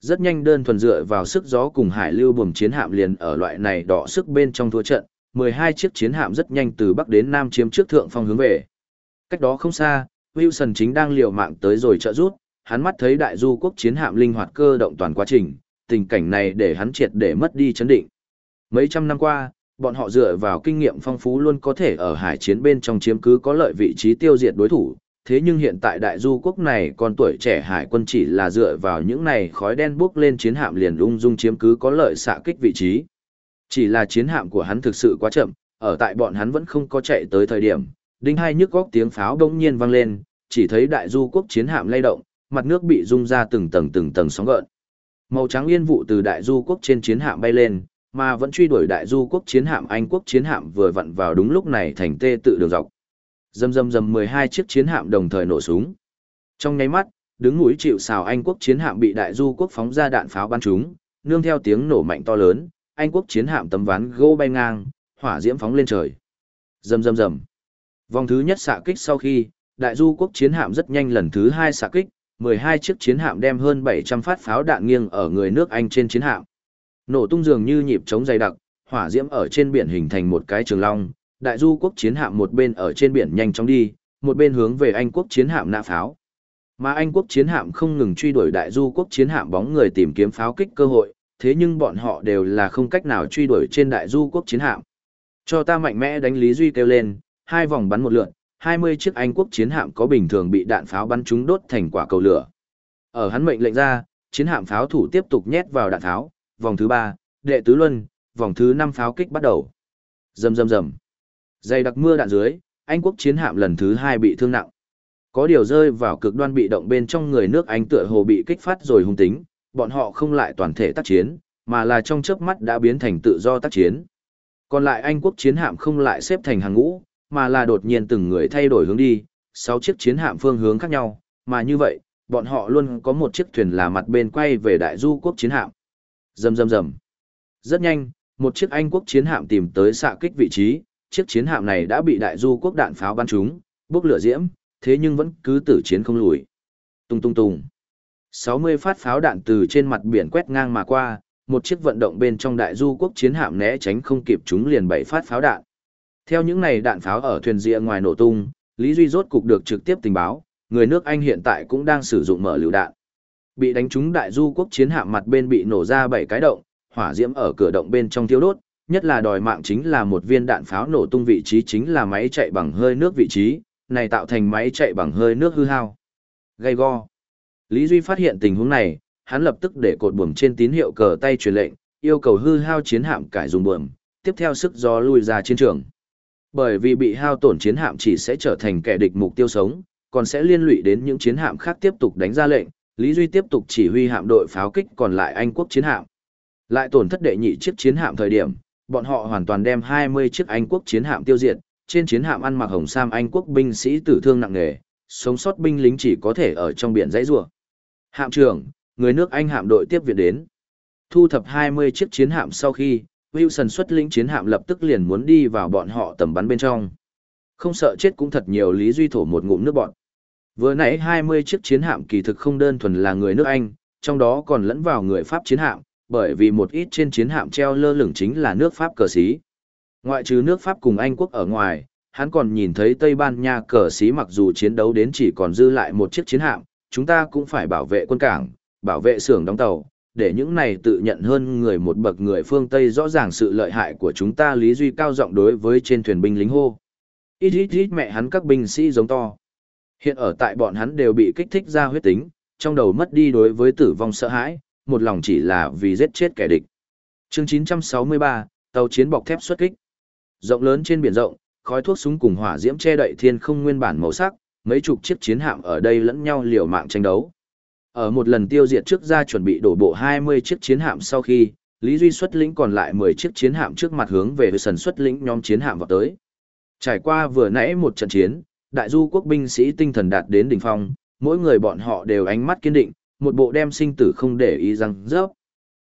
Rất nhanh đơn thuần dựa vào sức gió cùng hải lưu buồm chiến hạm liền ở loại này đỏ sức bên trong thua trận, 12 chiếc chiến hạm rất nhanh từ bắc đến nam chiếm trước thượng phong hướng về. Cách đó không xa, Wilson chính đang liều mạng tới rồi trợ rút, hắn mắt thấy đại du quốc chiến hạm linh hoạt cơ động toàn quá trình, tình cảnh này để hắn triệt để mất đi chấn định. Mấy trăm năm qua, bọn họ dựa vào kinh nghiệm phong phú luôn có thể ở hải chiến bên trong chiếm cứ có lợi vị trí tiêu diệt đối thủ, thế nhưng hiện tại đại du quốc này còn tuổi trẻ hải quân chỉ là dựa vào những này khói đen bốc lên chiến hạm liền ung dung chiếm cứ có lợi xạ kích vị trí. Chỉ là chiến hạm của hắn thực sự quá chậm, ở tại bọn hắn vẫn không có chạy tới thời điểm, đinh hai nhức góc tiếng pháo đông nhiên vang lên, chỉ thấy đại du quốc chiến hạm lay động, mặt nước bị rung ra từng tầng từng tầng sóng gợn. Màu trắng yên vụ từ đại du quốc trên chiến hạm bay lên, mà vẫn truy đuổi đại du quốc chiến hạm Anh quốc chiến hạm vừa vặn vào đúng lúc này thành tê tự đường dọc. Dầm dầm dầm 12 chiếc chiến hạm đồng thời nổ súng. Trong nháy mắt, đứng núi chịu xào Anh quốc chiến hạm bị đại du quốc phóng ra đạn pháo bắn trúng, nương theo tiếng nổ mạnh to lớn, Anh quốc chiến hạm tấm ván gỗ bay ngang, hỏa diễm phóng lên trời. dầm dầm dầm Vòng thứ nhất xạ kích sau khi, đại du quốc chiến hạm rất nhanh lần thứ hai xạ kích, 12 chiếc chiến hạm đem hơn 700 phát pháo đạn nghiêng ở người nước Anh trên chiến hạm. Nổ tung dường như nhịp chống dày đặc, hỏa diễm ở trên biển hình thành một cái trường long, đại du quốc chiến hạm một bên ở trên biển nhanh chóng đi, một bên hướng về Anh quốc chiến hạm nã pháo. Mà Anh quốc chiến hạm không ngừng truy đuổi đại du quốc chiến hạm bóng người tìm kiếm pháo kích cơ hội, thế nhưng bọn họ đều là không cách nào truy đuổi trên đại du quốc chiến hạm. Cho ta mạnh mẽ đánh Lý Duy kêu lên, hai vòng bắn một lượt, 20 chiếc Anh quốc chiến hạm có bình thường bị đạn pháo bắn trúng đốt thành quả cầu lửa. Ở hắn mệnh lệnh ra, chiến hạm pháo thủ tiếp tục nhét vào đạn tháo, vòng thứ 3, đệ tứ luân, vòng thứ 5 pháo kích bắt đầu. Rầm rầm rầm. Dày đặc mưa đạn dưới, Anh quốc chiến hạm lần thứ hai bị thương nặng. Có điều rơi vào cực đoan bị động bên trong người nước Anh tựa hồ bị kích phát rồi hung tính, bọn họ không lại toàn thể tác chiến, mà là trong chớp mắt đã biến thành tự do tác chiến. Còn lại Anh quốc chiến hạm không lại xếp thành hàng ngũ, mà là đột nhiên từng người thay đổi hướng đi, sáu chiếc chiến hạm phương hướng khác nhau, mà như vậy, bọn họ luôn có một chiếc thuyền là mặt bên quay về đại du quốc chiến hạm. Rầm rầm rầm. Rất nhanh, một chiếc Anh quốc chiến hạm tìm tới xạ kích vị trí, chiếc chiến hạm này đã bị đại du quốc đạn pháo bắn trúng, bốc lửa diễm, thế nhưng vẫn cứ tử chiến không lùi. Tung tung tung. 60 phát pháo đạn từ trên mặt biển quét ngang mà qua, một chiếc vận động bên trong đại du quốc chiến hạm né tránh không kịp chúng liền bảy phát pháo đạn. Theo những này đạn pháo ở thuyền rìa ngoài nổ tung, Lý Duy rốt cục được trực tiếp tình báo, người nước Anh hiện tại cũng đang sử dụng mở lựu đạn. Bị đánh trúng đại du quốc chiến hạm mặt bên bị nổ ra bảy cái động, hỏa diễm ở cửa động bên trong thiêu đốt, nhất là đòi mạng chính là một viên đạn pháo nổ tung vị trí chính là máy chạy bằng hơi nước vị trí, này tạo thành máy chạy bằng hơi nước hư hao. Gây go. Lý Duy phát hiện tình huống này, hắn lập tức để cột buồm trên tín hiệu cờ tay truyền lệnh, yêu cầu hư hao chiến hạm cải dùng buồm, tiếp theo sức gió lui ra chiến trường. Bởi vì bị hao tổn chiến hạm chỉ sẽ trở thành kẻ địch mục tiêu sống, còn sẽ liên lụy đến những chiến hạm khác tiếp tục đánh ra lệnh, Lý Duy tiếp tục chỉ huy hạm đội pháo kích còn lại Anh quốc chiến hạm. Lại tổn thất đệ nhị chiếc chiến hạm thời điểm, bọn họ hoàn toàn đem 20 chiếc Anh quốc chiến hạm tiêu diệt, trên chiến hạm ăn mặc hồng sam Anh quốc binh sĩ tử thương nặng nề, sống sót binh lính chỉ có thể ở trong biển dãy rủa. Hạm trưởng, người nước Anh hạm đội tiếp viện đến. Thu thập 20 chiếc chiến hạm sau khi, Wilson xuất lĩnh chiến hạm lập tức liền muốn đi vào bọn họ tầm bắn bên trong. Không sợ chết cũng thật nhiều lý duy thổ một ngụm nước bọn. Vừa nãy 20 chiếc chiến hạm kỳ thực không đơn thuần là người nước Anh, trong đó còn lẫn vào người Pháp chiến hạm, bởi vì một ít trên chiến hạm treo lơ lửng chính là nước Pháp cờ xí. Ngoại trừ nước Pháp cùng Anh quốc ở ngoài, hắn còn nhìn thấy Tây Ban Nha cờ xí mặc dù chiến đấu đến chỉ còn dư lại một chiếc chiến hạm, chúng ta cũng phải bảo vệ quân cảng, bảo vệ xưởng đóng tàu, để những này tự nhận hơn người một bậc người phương Tây rõ ràng sự lợi hại của chúng ta lý duy cao giọng đối với trên thuyền binh lính hô. Ít ít ít mẹ hắn các binh sĩ giống to. Hiện ở tại bọn hắn đều bị kích thích ra huyết tính, trong đầu mất đi đối với tử vong sợ hãi, một lòng chỉ là vì giết chết kẻ địch. Chương 963, tàu chiến bọc thép xuất kích. Rộng lớn trên biển rộng, khói thuốc súng cùng hỏa diễm che đậy thiên không nguyên bản màu sắc, mấy chục chiếc chiến hạm ở đây lẫn nhau liều mạng tranh đấu. Ở một lần tiêu diệt trước ra chuẩn bị đổ bộ 20 chiếc chiến hạm sau khi, Lý Duy xuất lĩnh còn lại 10 chiếc chiến hạm trước mặt hướng về sần xuất lĩnh nhóm chiến hạm vào tới. Trải qua vừa nãy một trận chiến, đại du quốc binh sĩ tinh thần đạt đến đỉnh phong, mỗi người bọn họ đều ánh mắt kiên định, một bộ đem sinh tử không để ý răng rớp.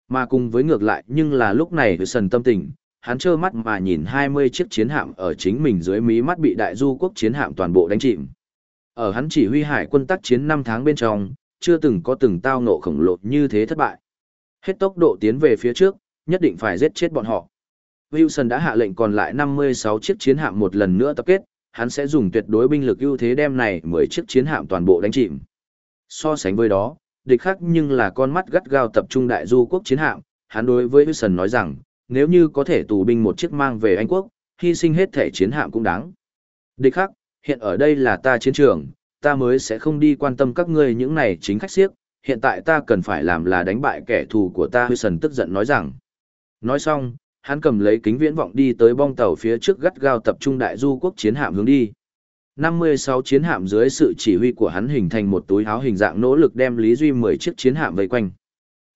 Mà cùng với ngược lại nhưng là lúc này sần tâm tình, hắn trơ mắt mà nhìn 20 chiếc chiến hạm ở chính mình dưới mí mắt bị đại du quốc chiến hạm toàn bộ đánh chìm. Ở hắn chỉ huy hải quân tác chiến 5 tháng bên trong, chưa từng có từng tao ngộ khổng lồ như thế thất bại. Hết tốc độ tiến về phía trước, nhất định phải giết chết bọn họ. Wilson đã hạ lệnh còn lại 56 chiếc chiến hạm một lần nữa tập kết, hắn sẽ dùng tuyệt đối binh lực ưu thế đem này 10 chiếc chiến hạm toàn bộ đánh chìm. So sánh với đó, địch khác nhưng là con mắt gắt gao tập trung đại du quốc chiến hạm, hắn đối với Wilson nói rằng, nếu như có thể tù binh một chiếc mang về Anh quốc, hy sinh hết thể chiến hạm cũng đáng. Địch khác, hiện ở đây là ta chiến trường, ta mới sẽ không đi quan tâm các ngươi những này chính khách siếc, hiện tại ta cần phải làm là đánh bại kẻ thù của ta Wilson tức giận nói rằng. Nói xong, hắn cầm lấy kính viễn vọng đi tới bong tàu phía trước gắt gao tập trung đại du quốc chiến hạm hướng đi. 56 chiến hạm dưới sự chỉ huy của hắn hình thành một túi áo hình dạng nỗ lực đem Lý Duy 10 chiếc chiến hạm vây quanh.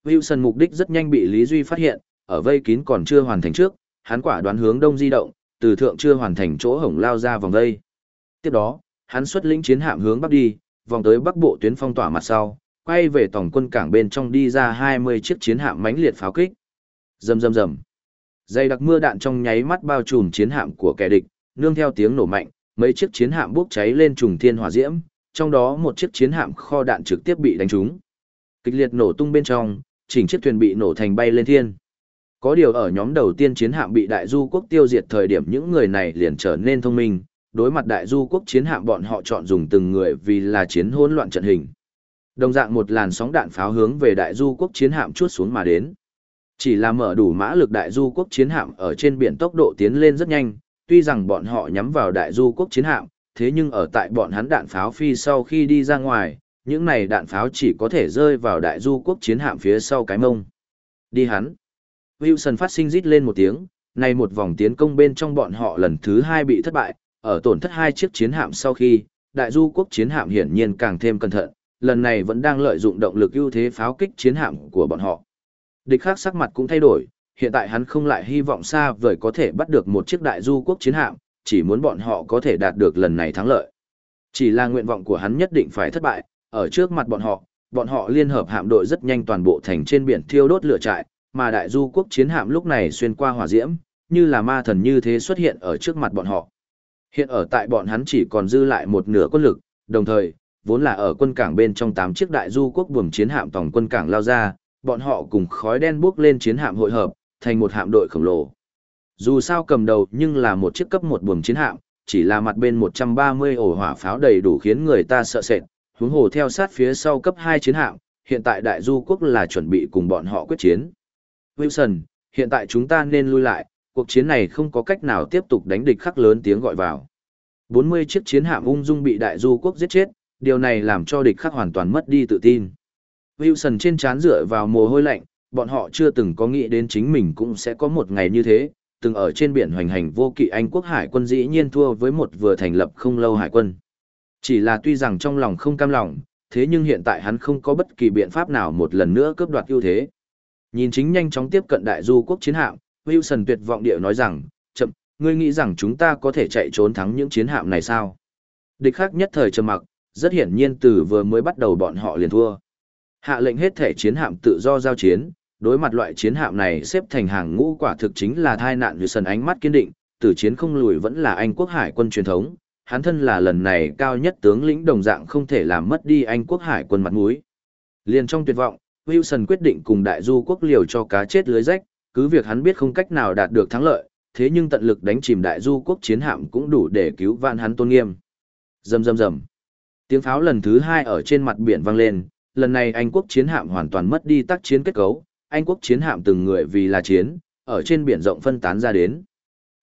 Wilson mục đích rất nhanh bị Lý Duy phát hiện, ở vây kín còn chưa hoàn thành trước, hắn quả đoán hướng đông di động, từ thượng chưa hoàn thành chỗ hổng lao ra vòng vây. Tiếp đó, hắn xuất lĩnh chiến hạm hướng bắc đi, vòng tới bắc bộ tuyến phong tỏa mặt sau, quay về tổng quân cảng bên trong đi ra 20 chiếc chiến hạm mãnh liệt pháo kích. Rầm rầm rầm. Dây đặc mưa đạn trong nháy mắt bao trùm chiến hạm của kẻ địch, nương theo tiếng nổ mạnh, mấy chiếc chiến hạm bốc cháy lên trùng thiên hỏa diễm, trong đó một chiếc chiến hạm kho đạn trực tiếp bị đánh trúng. Kịch liệt nổ tung bên trong, chỉnh chiếc thuyền bị nổ thành bay lên thiên. Có điều ở nhóm đầu tiên chiến hạm bị đại du quốc tiêu diệt thời điểm những người này liền trở nên thông minh, đối mặt đại du quốc chiến hạm bọn họ chọn dùng từng người vì là chiến hỗn loạn trận hình. Đồng dạng một làn sóng đạn pháo hướng về đại du quốc chiến hạm chuốt xuống mà đến. Chỉ là mở đủ mã lực đại du quốc chiến hạm ở trên biển tốc độ tiến lên rất nhanh, tuy rằng bọn họ nhắm vào đại du quốc chiến hạm, thế nhưng ở tại bọn hắn đạn pháo phi sau khi đi ra ngoài, những này đạn pháo chỉ có thể rơi vào đại du quốc chiến hạm phía sau cái mông. Đi hắn. Wilson phát sinh rít lên một tiếng, này một vòng tiến công bên trong bọn họ lần thứ hai bị thất bại, ở tổn thất hai chiếc chiến hạm sau khi, đại du quốc chiến hạm hiển nhiên càng thêm cẩn thận, lần này vẫn đang lợi dụng động lực ưu thế pháo kích chiến hạm của bọn họ. Địch khác sắc mặt cũng thay đổi, hiện tại hắn không lại hy vọng xa vời có thể bắt được một chiếc đại du quốc chiến hạm, chỉ muốn bọn họ có thể đạt được lần này thắng lợi. Chỉ là nguyện vọng của hắn nhất định phải thất bại, ở trước mặt bọn họ, bọn họ liên hợp hạm đội rất nhanh toàn bộ thành trên biển thiêu đốt lửa trại, mà đại du quốc chiến hạm lúc này xuyên qua hỏa diễm, như là ma thần như thế xuất hiện ở trước mặt bọn họ. Hiện ở tại bọn hắn chỉ còn dư lại một nửa quân lực, đồng thời, vốn là ở quân cảng bên trong tám chiếc đại du quốc buồm chiến hạm tổng quân cảng lao ra, bọn họ cùng khói đen bước lên chiến hạm hội hợp, thành một hạm đội khổng lồ. Dù sao cầm đầu nhưng là một chiếc cấp một buồm chiến hạm, chỉ là mặt bên 130 ổ hỏa pháo đầy đủ khiến người ta sợ sệt, huống hồ theo sát phía sau cấp 2 chiến hạm, hiện tại đại du quốc là chuẩn bị cùng bọn họ quyết chiến. Wilson, hiện tại chúng ta nên lui lại, cuộc chiến này không có cách nào tiếp tục đánh địch khắc lớn tiếng gọi vào. 40 chiếc chiến hạm ung dung bị đại du quốc giết chết, điều này làm cho địch khắc hoàn toàn mất đi tự tin. Wilson trên trán dựa vào mồ hôi lạnh, bọn họ chưa từng có nghĩ đến chính mình cũng sẽ có một ngày như thế, từng ở trên biển hoành hành vô kỵ Anh quốc hải quân dĩ nhiên thua với một vừa thành lập không lâu hải quân. Chỉ là tuy rằng trong lòng không cam lòng, thế nhưng hiện tại hắn không có bất kỳ biện pháp nào một lần nữa cướp đoạt ưu thế. Nhìn chính nhanh chóng tiếp cận đại du quốc chiến hạm, Wilson tuyệt vọng điệu nói rằng, chậm, ngươi nghĩ rằng chúng ta có thể chạy trốn thắng những chiến hạm này sao? Địch khác nhất thời trầm mặc, rất hiển nhiên từ vừa mới bắt đầu bọn họ liền thua. Hạ lệnh hết thể chiến hạm tự do giao chiến, đối mặt loại chiến hạm này xếp thành hàng ngũ quả thực chính là thai nạn Wilson ánh mắt kiên định, tử chiến không lùi vẫn là Anh quốc hải quân truyền thống, hắn thân là lần này cao nhất tướng lĩnh đồng dạng không thể làm mất đi Anh quốc hải quân mặt mũi. Liền trong tuyệt vọng, Wilson quyết định cùng đại du quốc liều cho cá chết lưới rách, cứ việc hắn biết không cách nào đạt được thắng lợi, thế nhưng tận lực đánh chìm đại du quốc chiến hạm cũng đủ để cứu vạn hắn tôn nghiêm. Rầm rầm rầm. Tiếng pháo lần thứ hai ở trên mặt biển vang lên, lần này Anh quốc chiến hạm hoàn toàn mất đi tác chiến kết cấu, anh quốc chiến hạm từng người vì là chiến, ở trên biển rộng phân tán ra đến.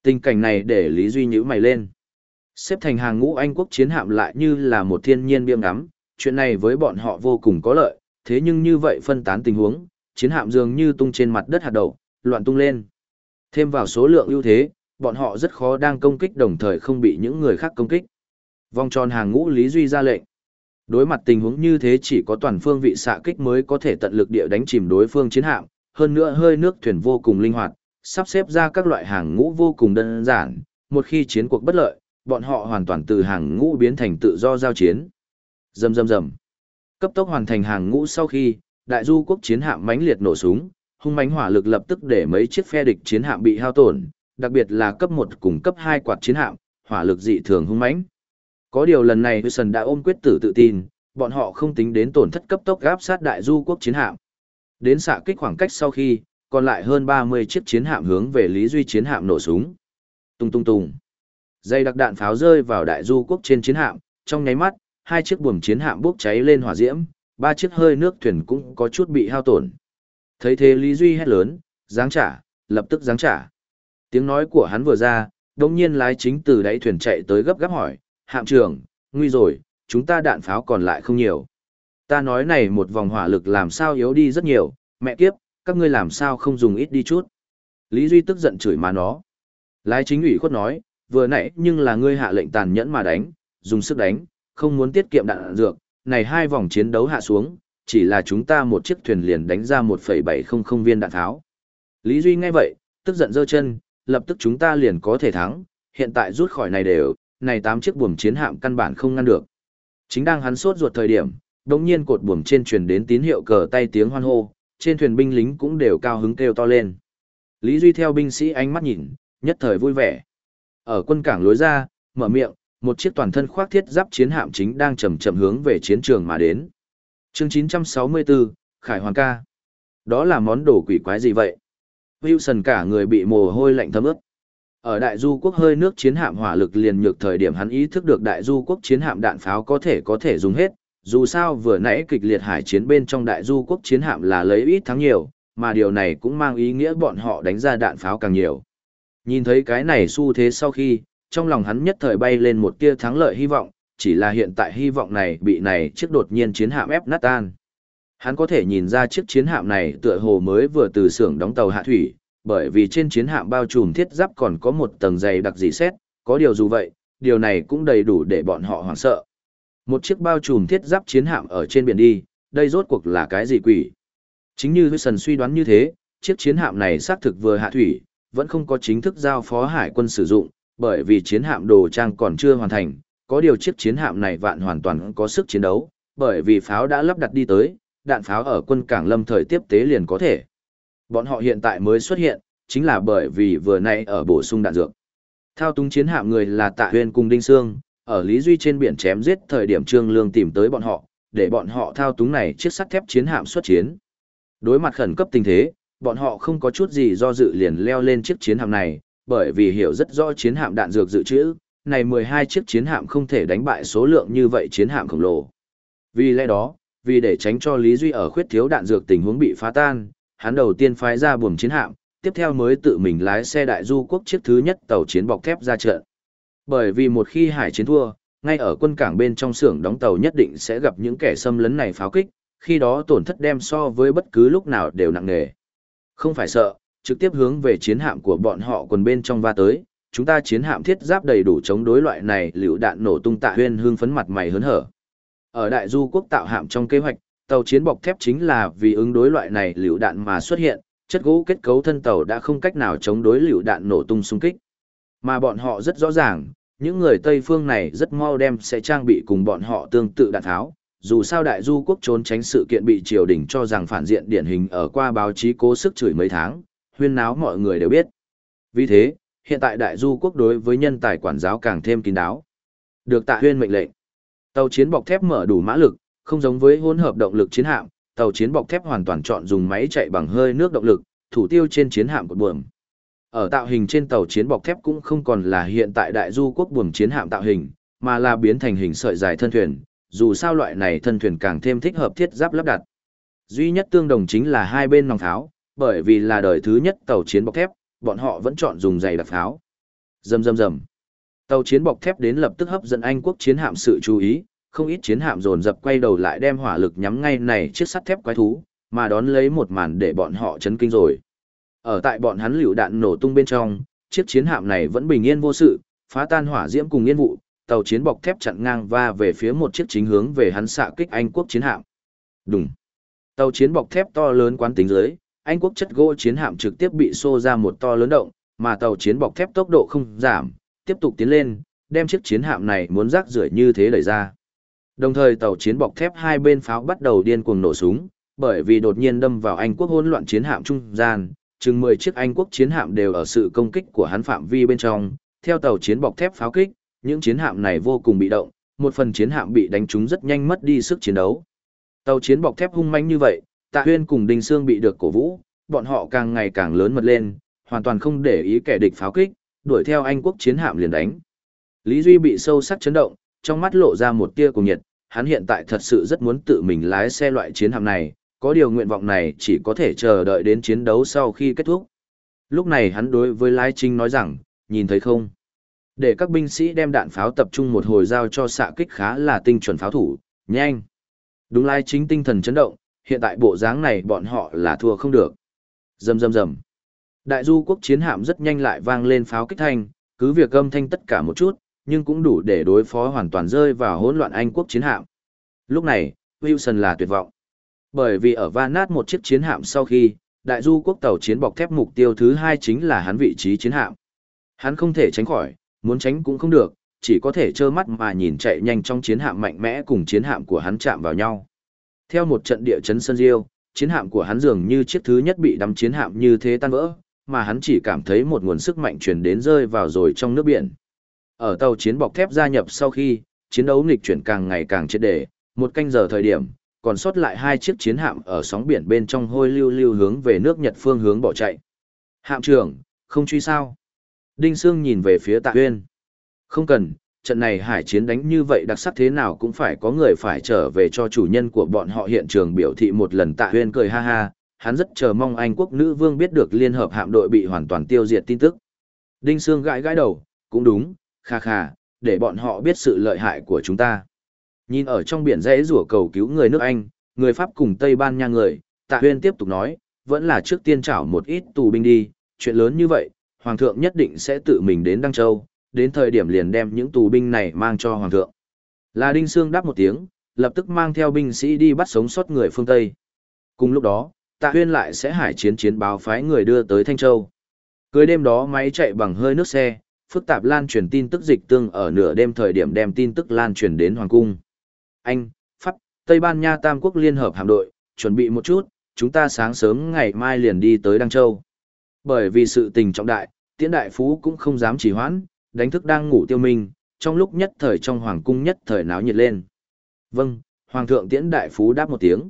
Tình cảnh này để Lý Duy nhíu mày lên. Xếp thành hàng ngũ Anh quốc chiến hạm lại như là một thiên nhiên biêm ngắm, chuyện này với bọn họ vô cùng có lợi, thế nhưng như vậy phân tán tình huống, chiến hạm dường như tung trên mặt đất hạt đậu, loạn tung lên. Thêm vào số lượng ưu thế, bọn họ rất khó đang công kích đồng thời không bị những người khác công kích. Vòng tròn hàng ngũ Lý Duy ra lệnh. Đối mặt tình huống như thế chỉ có toàn phương vị xạ kích mới có thể tận lực địa đánh chìm đối phương chiến hạm, hơn nữa hơi nước thuyền vô cùng linh hoạt, sắp xếp ra các loại hàng ngũ vô cùng đơn giản, một khi chiến cuộc bất lợi, bọn họ hoàn toàn từ hàng ngũ biến thành tự do giao chiến. Rầm rầm rầm. Cấp tốc hoàn thành hàng ngũ sau khi, đại du quốc chiến hạm mãnh liệt nổ súng, hung mãnh hỏa lực lập tức để mấy chiếc phe địch chiến hạm bị hao tổn, đặc biệt là cấp 1 cùng cấp 2 quạt chiến hạm, hỏa lực dị thường hung mãnh. Có điều lần này Wilson đã ôm quyết tử tự tin, bọn họ không tính đến tổn thất cấp tốc gáp sát đại du quốc chiến hạm. Đến xạ kích khoảng cách sau khi, còn lại hơn 30 chiếc chiến hạm hướng về Lý Duy chiến hạm nổ súng. Tung tung tung. Dây đặc đạn pháo rơi vào đại du quốc trên chiến hạm, trong nháy mắt, hai chiếc buồm chiến hạm bốc cháy lên hỏa diễm, ba chiếc hơi nước thuyền cũng có chút bị hao tổn. Thấy thế Lý Duy hét lớn, giáng trả, lập tức giáng trả. Tiếng nói của hắn vừa ra, đồng nhiên lái chính từ đáy thuyền chạy tới gấp gáp hỏi, hạm trưởng, nguy rồi, chúng ta đạn pháo còn lại không nhiều. Ta nói này một vòng hỏa lực làm sao yếu đi rất nhiều, mẹ kiếp, các ngươi làm sao không dùng ít đi chút. Lý Duy tức giận chửi má nó. Lái chính ủy khuất nói, vừa nãy nhưng là ngươi hạ lệnh tàn nhẫn mà đánh, dùng sức đánh, không muốn tiết kiệm đạn dược, này hai vòng chiến đấu hạ xuống, chỉ là chúng ta một chiếc thuyền liền đánh ra 1,700 viên đạn tháo. Lý Duy nghe vậy, tức giận giơ chân, lập tức chúng ta liền có thể thắng, hiện tại rút khỏi này đều, này tám chiếc buồm chiến hạm căn bản không ngăn được. Chính đang hắn sốt ruột thời điểm, đột nhiên cột buồm trên truyền đến tín hiệu cờ tay tiếng hoan hô, trên thuyền binh lính cũng đều cao hứng kêu to lên. Lý Duy theo binh sĩ ánh mắt nhìn, nhất thời vui vẻ. Ở quân cảng lối ra, mở miệng, một chiếc toàn thân khoác thiết giáp chiến hạm chính đang chậm chậm hướng về chiến trường mà đến. Chương 964, Khải Hoàn ca. Đó là món đồ quỷ quái gì vậy? Wilson cả người bị mồ hôi lạnh thấm ướt. Ở đại du quốc hơi nước chiến hạm hỏa lực liền nhược thời điểm hắn ý thức được đại du quốc chiến hạm đạn pháo có thể có thể dùng hết, dù sao vừa nãy kịch liệt hải chiến bên trong đại du quốc chiến hạm là lấy ít thắng nhiều, mà điều này cũng mang ý nghĩa bọn họ đánh ra đạn pháo càng nhiều. Nhìn thấy cái này xu thế sau khi, trong lòng hắn nhất thời bay lên một tia thắng lợi hy vọng, chỉ là hiện tại hy vọng này bị này chiếc đột nhiên chiến hạm ép nát tan. Hắn có thể nhìn ra chiếc chiến hạm này tựa hồ mới vừa từ xưởng đóng tàu hạ thủy, bởi vì trên chiến hạm bao trùm thiết giáp còn có một tầng dày đặc dì xét, có điều dù vậy, điều này cũng đầy đủ để bọn họ hoảng sợ, Một chiếc bao trùm thiết giáp chiến hạm ở trên biển đi, đây rốt cuộc là cái gì quỷ? Chính như Hudson suy đoán như thế, chiếc chiến hạm này xác thực vừa hạ thủy, vẫn không có chính thức giao phó hải quân sử dụng, bởi vì chiến hạm đồ trang còn chưa hoàn thành, có điều chiếc chiến hạm này vạn hoàn toàn có sức chiến đấu, bởi vì pháo đã lắp đặt đi tới, đạn pháo ở quân cảng lâm thời tiếp tế liền có thể. Bọn họ hiện tại mới xuất hiện, chính là bởi vì vừa nãy ở bổ sung đạn dược. Thao túng chiến hạm người là Tạ Huyên cùng Đinh Sương, ở Lý Duy trên biển chém giết thời điểm Trương Lương tìm tới bọn họ, để bọn họ thao túng này chiếc sắt thép chiến hạm xuất chiến. Đối mặt khẩn cấp tình thế, bọn họ không có chút gì do dự liền leo lên chiếc chiến hạm này, bởi vì hiểu rất rõ chiến hạm đạn dược dự trữ, này 12 chiếc chiến hạm không thể đánh bại số lượng như vậy chiến hạm khổng lồ. Vì lẽ đó, vì để tránh cho Lý Duy ở khuyết thiếu đạn dược tình huống bị phá tan, hắn đầu tiên phái ra buồm chiến hạm, tiếp theo mới tự mình lái xe đại du quốc chiếc thứ nhất tàu chiến bọc thép ra trận. Bởi vì một khi hải chiến thua, ngay ở quân cảng bên trong xưởng đóng tàu nhất định sẽ gặp những kẻ xâm lấn này pháo kích, khi đó tổn thất đem so với bất cứ lúc nào đều nặng nề. Không phải sợ, trực tiếp hướng về chiến hạm của bọn họ quần bên trong va tới, chúng ta chiến hạm thiết giáp đầy đủ chống đối loại này liều đạn nổ tung tạ huyên hương phấn mặt mày hớn hở. Ở đại du quốc tạo hạm trong kế hoạch, tàu chiến bọc thép chính là vì ứng đối loại này liều đạn mà xuất hiện, chất gỗ kết cấu thân tàu đã không cách nào chống đối liều đạn nổ tung xung kích. Mà bọn họ rất rõ ràng, những người Tây phương này rất mau đem sẽ trang bị cùng bọn họ tương tự đạn tháo. Dù sao đại du quốc trốn tránh sự kiện bị triều đình cho rằng phản diện điển hình ở qua báo chí cố sức chửi mấy tháng, huyên náo mọi người đều biết. Vì thế, hiện tại đại du quốc đối với nhân tài quản giáo càng thêm kín đáo. Được tạ huyên mệnh lệnh. Tàu chiến bọc thép mở đủ mã lực, không giống với hỗn hợp động lực chiến hạm, tàu chiến bọc thép hoàn toàn chọn dùng máy chạy bằng hơi nước động lực, thủ tiêu trên chiến hạm cột buồm. Ở tạo hình trên tàu chiến bọc thép cũng không còn là hiện tại đại du quốc buồm chiến hạm tạo hình, mà là biến thành hình sợi dài thân thuyền, dù sao loại này thân thuyền càng thêm thích hợp thiết giáp lắp đặt. Duy nhất tương đồng chính là hai bên nòng tháo, bởi vì là đời thứ nhất tàu chiến bọc thép, bọn họ vẫn chọn dùng dày đặc pháo. Rầm rầm rầm. Tàu chiến bọc thép đến lập tức hấp dẫn Anh quốc chiến hạm sự chú ý, không ít chiến hạm dồn dập quay đầu lại đem hỏa lực nhắm ngay này chiếc sắt thép quái thú, mà đón lấy một màn để bọn họ chấn kinh rồi. Ở tại bọn hắn liều đạn nổ tung bên trong, chiếc chiến hạm này vẫn bình yên vô sự, phá tan hỏa diễm cùng yên vụ, tàu chiến bọc thép chặn ngang va về phía một chiếc chính hướng về hắn xạ kích Anh quốc chiến hạm. Đùng. Tàu chiến bọc thép to lớn quán tính dưới, Anh quốc chất gỗ chiến hạm trực tiếp bị xô ra một to lớn động, mà tàu chiến bọc thép tốc độ không giảm, tiếp tục tiến lên, đem chiếc chiến hạm này muốn rác rưởi như thế đẩy ra. Đồng thời tàu chiến bọc thép hai bên pháo bắt đầu điên cuồng nổ súng, bởi vì đột nhiên đâm vào Anh quốc hỗn loạn chiến hạm trung gian, chừng 10 chiếc Anh quốc chiến hạm đều ở sự công kích của hắn phạm vi bên trong, theo tàu chiến bọc thép pháo kích, những chiến hạm này vô cùng bị động, một phần chiến hạm bị đánh trúng rất nhanh mất đi sức chiến đấu. Tàu chiến bọc thép hung manh như vậy, Tạ Huyên cùng Đinh Sương bị được cổ vũ, bọn họ càng ngày càng lớn mật lên, hoàn toàn không để ý kẻ địch pháo kích, đuổi theo Anh quốc chiến hạm liền đánh. Lý Duy bị sâu sắc chấn động, trong mắt lộ ra một tia cùng nhiệt, hắn hiện tại thật sự rất muốn tự mình lái xe loại chiến hạm này, có điều nguyện vọng này chỉ có thể chờ đợi đến chiến đấu sau khi kết thúc. Lúc này hắn đối với lái Trinh nói rằng, nhìn thấy không? Để các binh sĩ đem đạn pháo tập trung một hồi giao cho xạ kích khá là tinh chuẩn pháo thủ, nhanh. Đúng Lai Chính tinh thần chấn động, hiện tại bộ dáng này bọn họ là thua không được. Rầm rầm rầm. Đại du quốc chiến hạm rất nhanh lại vang lên pháo kích thanh, cứ việc âm thanh tất cả một chút, nhưng cũng đủ để đối phó hoàn toàn rơi vào hỗn loạn Anh quốc chiến hạm. Lúc này, Wilson là tuyệt vọng. Bởi vì ở va nát một chiếc chiến hạm sau khi, đại du quốc tàu chiến bọc thép mục tiêu thứ hai chính là hắn vị trí chiến hạm. Hắn không thể tránh khỏi, muốn tránh cũng không được, chỉ có thể trơ mắt mà nhìn chạy nhanh trong chiến hạm mạnh mẽ cùng chiến hạm của hắn chạm vào nhau. Theo một trận địa chấn sân diêu, chiến hạm của hắn dường như chiếc thứ nhất bị đắm chiến hạm như thế tan vỡ, mà hắn chỉ cảm thấy một nguồn sức mạnh truyền đến rơi vào rồi trong nước biển. Ở tàu chiến bọc thép gia nhập sau khi, chiến đấu nghịch chuyển càng ngày càng triệt đề, một canh giờ thời điểm, còn sót lại hai chiếc chiến hạm ở sóng biển bên trong hôi lưu lưu hướng về nước Nhật phương hướng bỏ chạy. Hạm trưởng, không truy sao? Đinh Sương nhìn về phía Tạ Uyên Không cần, trận này hải chiến đánh như vậy đặc sắc thế nào cũng phải có người phải trở về cho chủ nhân của bọn họ hiện trường biểu thị một lần Tạ Uyên cười ha ha, hắn rất chờ mong Anh quốc nữ vương biết được liên hợp hạm đội bị hoàn toàn tiêu diệt tin tức. Đinh Sương gãi gãi đầu, cũng đúng, kha kha, để bọn họ biết sự lợi hại của chúng ta. Nhìn ở trong biển rẽ rủa cầu cứu người nước Anh, người Pháp cùng Tây Ban Nha người, Tạ Huyên tiếp tục nói, vẫn là trước tiên trảo một ít tù binh đi, chuyện lớn như vậy, Hoàng thượng nhất định sẽ tự mình đến Đăng Châu, đến thời điểm liền đem những tù binh này mang cho Hoàng thượng. Là Đinh Sương đáp một tiếng, lập tức mang theo binh sĩ đi bắt sống sót người phương Tây. Cùng lúc đó, Tạ Huyên lại sẽ hải chiến chiến báo phái người đưa tới Thanh Châu. Cưới đêm đó máy chạy bằng hơi nước xe, phức tạp lan truyền tin tức dịch tương ở nửa đêm thời điểm đem tin tức lan truyền đến Hoàng Cung. Anh, Pháp, Tây Ban Nha Tam Quốc Liên Hợp hạm đội, chuẩn bị một chút, chúng ta sáng sớm ngày mai liền đi tới Đăng Châu. Bởi vì sự tình trọng đại, tiễn đại phú cũng không dám trì hoãn, đánh thức đang ngủ tiêu minh, trong lúc nhất thời trong Hoàng Cung nhất thời náo nhiệt lên. Vâng, Hoàng thượng tiễn đại phú đáp một tiếng.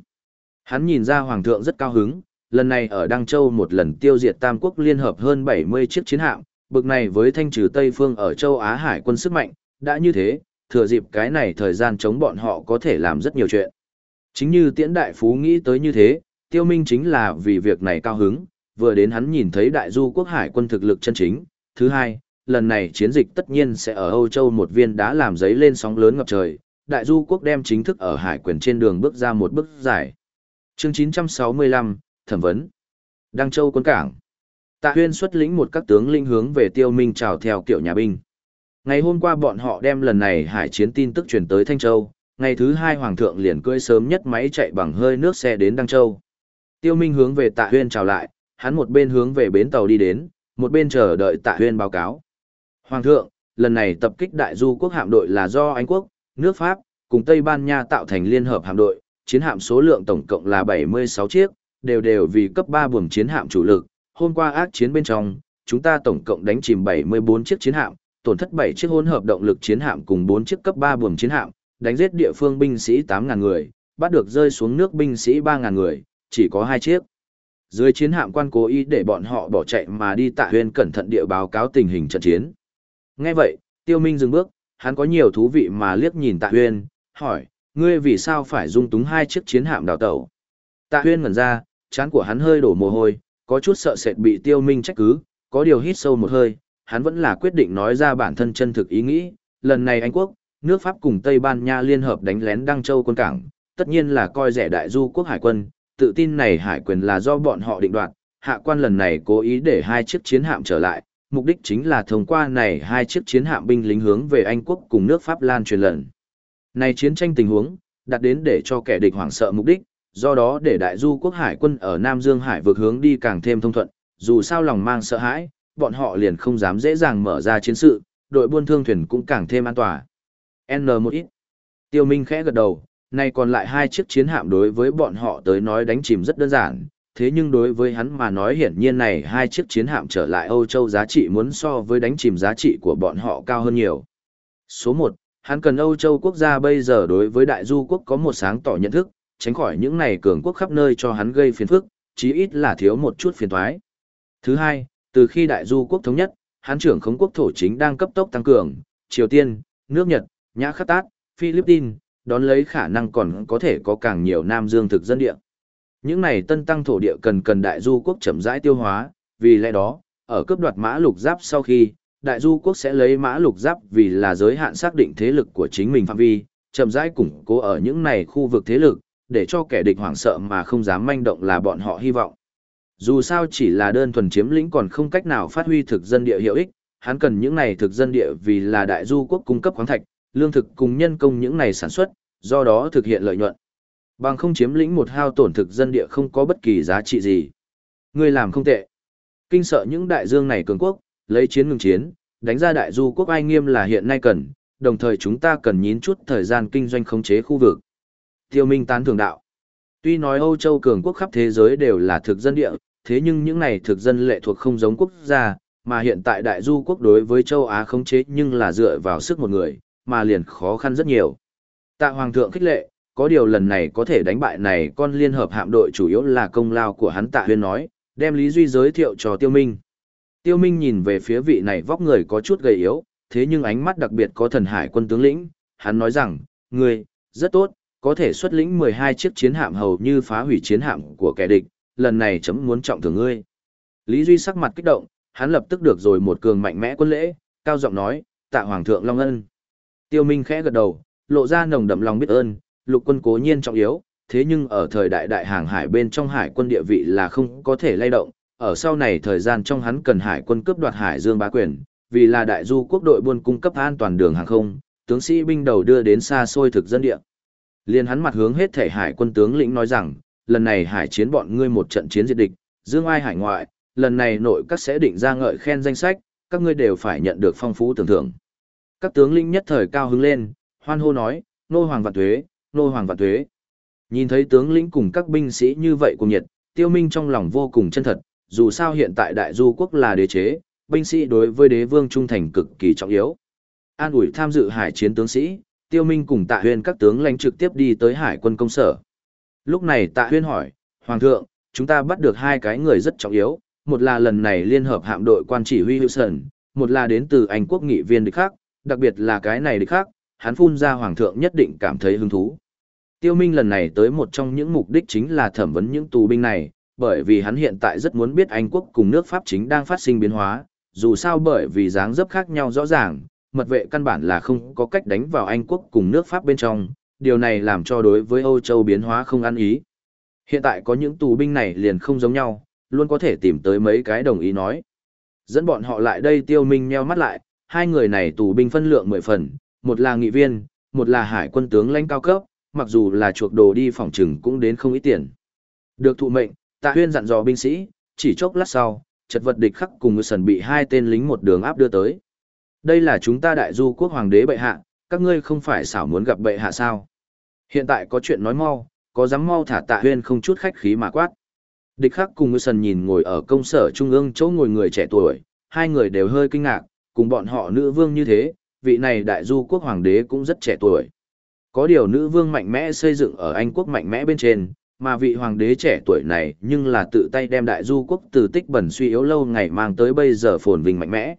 Hắn nhìn ra Hoàng thượng rất cao hứng, lần này ở Đăng Châu một lần tiêu diệt Tam Quốc liên hợp hơn 70 chiếc chiến hạm, bực này với thanh trừ Tây Phương ở châu Á Hải quân sức mạnh, đã như thế, thừa dịp cái này thời gian chống bọn họ có thể làm rất nhiều chuyện. Chính như tiễn đại phú nghĩ tới như thế, tiêu minh chính là vì việc này cao hứng, vừa đến hắn nhìn thấy đại du quốc hải quân thực lực chân chính. Thứ hai, lần này chiến dịch tất nhiên sẽ ở Âu Châu một viên đã làm giấy lên sóng lớn ngập trời, đại du quốc đem chính thức ở hải quyền trên đường bước ra một bước dài. Chương 965, Thẩm vấn. Đăng Châu quân cảng. Tạ Huyên xuất lĩnh một các tướng linh hướng về Tiêu Minh chào theo kiểu nhà binh. Ngày hôm qua bọn họ đem lần này hải chiến tin tức truyền tới Thanh Châu, ngày thứ hai Hoàng thượng liền cưỡi sớm nhất máy chạy bằng hơi nước xe đến Đăng Châu. Tiêu Minh hướng về Tạ Huyên chào lại, hắn một bên hướng về bến tàu đi đến, một bên chờ đợi Tạ Huyên báo cáo. Hoàng thượng, lần này tập kích đại du quốc hạm đội là do Anh quốc, nước Pháp, cùng Tây Ban Nha tạo thành liên hợp hạm đội, chiến hạm số lượng tổng cộng là 76 chiếc, đều đều vì cấp 3 buồm chiến hạm chủ lực. Hôm qua ác chiến bên trong, chúng ta tổng cộng đánh chìm 74 chiếc chiến hạm, tổn thất 7 chiếc hỗn hợp động lực chiến hạm cùng 4 chiếc cấp 3 buồm chiến hạm, đánh giết địa phương binh sĩ 8.000 người, bắt được rơi xuống nước binh sĩ 3.000 người, chỉ có 2 chiếc. Dưới chiến hạm quan cố ý để bọn họ bỏ chạy mà đi tạ huyên cẩn thận địa báo cáo tình hình trận chiến. Nghe vậy, tiêu minh dừng bước, hắn có nhiều thú vị mà liếc nhìn tạ huyên, hỏi, ngươi vì sao phải dung túng hai chiếc chiến hạm đào tẩu? Tạ huyên ngẩn ra, chán của hắn hơi đổ mồ hôi, có chút sợ sệt bị tiêu minh trách cứ, có điều hít sâu một hơi, hắn vẫn là quyết định nói ra bản thân chân thực ý nghĩ, lần này Anh Quốc, nước Pháp cùng Tây Ban Nha liên hợp đánh lén Đăng Châu quân cảng, tất nhiên là coi rẻ đại du quốc hải quân, tự tin này hải quyền là do bọn họ định đoạt, hạ quan lần này cố ý để hai chiếc chiến hạm trở lại, mục đích chính là thông qua này hai chiếc chiến hạm binh lính hướng về Anh quốc cùng nước Pháp lan truyền lần. Này chiến tranh tình huống, đặt đến để cho kẻ địch hoảng sợ mục đích, do đó để đại du quốc hải quân ở Nam Dương Hải vượt hướng đi càng thêm thông thuận, dù sao lòng mang sợ hãi, bọn họ liền không dám dễ dàng mở ra chiến sự, đội buôn thương thuyền cũng càng thêm an toàn. N một ít. Tiêu Minh khẽ gật đầu, nay còn lại hai chiếc chiến hạm đối với bọn họ tới nói đánh chìm rất đơn giản, thế nhưng đối với hắn mà nói hiển nhiên này hai chiếc chiến hạm trở lại Âu Châu giá trị muốn so với đánh chìm giá trị của bọn họ cao hơn nhiều. Số 1, hắn cần Âu Châu quốc gia bây giờ đối với đại du quốc có một sáng tỏ nhận thức, tránh khỏi những này cường quốc khắp nơi cho hắn gây phiền phức, chí ít là thiếu một chút phiền toái. Thứ hai, từ khi đại du quốc thống nhất, hắn trưởng khống quốc thổ chính đang cấp tốc tăng cường, Triều Tiên, nước Nhật, Nhã Khắc Tát, Philippines, đón lấy khả năng còn có thể có càng nhiều Nam Dương thực dân địa. Những này tân tăng thổ địa cần cần đại du quốc chậm rãi tiêu hóa, vì lẽ đó, ở cấp đoạt mã lục giáp sau khi, đại du quốc sẽ lấy mã lục giáp vì là giới hạn xác định thế lực của chính mình phạm vi, chậm rãi củng cố ở những này khu vực thế lực, để cho kẻ địch hoảng sợ mà không dám manh động là bọn họ hy vọng. Dù sao chỉ là đơn thuần chiếm lĩnh còn không cách nào phát huy thực dân địa hiệu ích, hắn cần những này thực dân địa vì là đại du quốc cung cấp khoáng thạch, lương thực cùng nhân công những này sản xuất, do đó thực hiện lợi nhuận. Bằng không chiếm lĩnh một hao tổn thực dân địa không có bất kỳ giá trị gì. Người làm không tệ. Kinh sợ những đại dương này cường quốc, lấy chiến ngừng chiến, đánh ra đại du quốc ai nghiêm là hiện nay cần, đồng thời chúng ta cần nhín chút thời gian kinh doanh khống chế khu vực. Tiêu Minh tán thường đạo. Tuy nói Âu Châu cường quốc khắp thế giới đều là thực dân địa, thế nhưng những này thực dân lệ thuộc không giống quốc gia, mà hiện tại đại du quốc đối với châu Á khống chế nhưng là dựa vào sức một người, mà liền khó khăn rất nhiều. Tạ Hoàng thượng khích lệ, có điều lần này có thể đánh bại này con liên hợp hạm đội chủ yếu là công lao của hắn Tạ Huyên nói, đem Lý Duy giới thiệu cho Tiêu Minh. Tiêu Minh nhìn về phía vị này vóc người có chút gầy yếu, thế nhưng ánh mắt đặc biệt có thần hải quân tướng lĩnh, hắn nói rằng, người rất tốt, có thể xuất lĩnh 12 chiếc chiến hạm hầu như phá hủy chiến hạm của kẻ địch, lần này chấm muốn trọng thưởng ngươi. Lý Duy sắc mặt kích động, hắn lập tức được rồi một cường mạnh mẽ quân lễ, cao giọng nói, tạ hoàng thượng long ân. Tiêu Minh khẽ gật đầu, lộ ra nồng đậm lòng biết ơn, lục quân cố nhiên trọng yếu, thế nhưng ở thời đại đại hàng hải bên trong hải quân địa vị là không có thể lay động, ở sau này thời gian trong hắn cần hải quân cướp đoạt hải dương bá quyền, vì là đại du quốc đội buôn cung cấp an toàn đường hàng không, tướng sĩ binh đầu đưa đến xa xôi thực dân địa. Liên hắn mặt hướng hết thể hải quân tướng lĩnh nói rằng, lần này hải chiến bọn ngươi một trận chiến diệt địch, dương ai hải ngoại, lần này nội các sẽ định ra ngợi khen danh sách, các ngươi đều phải nhận được phong phú tưởng thưởng. Các tướng lĩnh nhất thời cao hứng lên, hoan hô nói, nô hoàng vạn thuế, nô hoàng vạn thuế. Nhìn thấy tướng lĩnh cùng các binh sĩ như vậy cùng nhiệt, tiêu minh trong lòng vô cùng chân thật, dù sao hiện tại đại du quốc là đế chế, binh sĩ đối với đế vương trung thành cực kỳ trọng yếu. An ủi tham dự hải chiến tướng sĩ, tiêu minh cùng tạ huyên các tướng lãnh trực tiếp đi tới hải quân công sở. Lúc này tạ huyên hỏi, Hoàng thượng, chúng ta bắt được hai cái người rất trọng yếu, một là lần này liên hợp hạm đội quan chỉ huy Wilson, một là đến từ Anh quốc nghị viên địch khác, đặc biệt là cái này địch khác, hắn phun ra Hoàng thượng nhất định cảm thấy hứng thú. Tiêu Minh lần này tới một trong những mục đích chính là thẩm vấn những tù binh này, bởi vì hắn hiện tại rất muốn biết Anh quốc cùng nước Pháp chính đang phát sinh biến hóa, dù sao bởi vì dáng dấp khác nhau rõ ràng, mật vệ căn bản là không có cách đánh vào Anh quốc cùng nước Pháp bên trong, điều này làm cho đối với Âu Châu biến hóa không ăn ý. Hiện tại có những tù binh này liền không giống nhau, luôn có thể tìm tới mấy cái đồng ý nói. Dẫn bọn họ lại đây tiêu minh nheo mắt lại, hai người này tù binh phân lượng mười phần, một là nghị viên, một là hải quân tướng lãnh cao cấp, mặc dù là chuộc đồ đi phòng trừng cũng đến không ít tiền. Được thụ mệnh, tạ huyên dặn dò binh sĩ, chỉ chốc lát sau, chật vật địch khắc cùng ngư sần bị hai tên lính một đường áp đưa tới. Đây là chúng ta đại du quốc hoàng đế bệ hạ, các ngươi không phải xảo muốn gặp bệ hạ sao. Hiện tại có chuyện nói mau, có dám mau thả tạ huyên không chút khách khí mà quát. Địch khắc cùng ngư sần nhìn ngồi ở công sở trung ương chỗ ngồi người trẻ tuổi, hai người đều hơi kinh ngạc, cùng bọn họ nữ vương như thế, vị này đại du quốc hoàng đế cũng rất trẻ tuổi. Có điều nữ vương mạnh mẽ xây dựng ở Anh quốc mạnh mẽ bên trên, mà vị hoàng đế trẻ tuổi này nhưng là tự tay đem đại du quốc từ tích bẩn suy yếu lâu ngày mang tới bây giờ phồn vinh mạnh mẽ.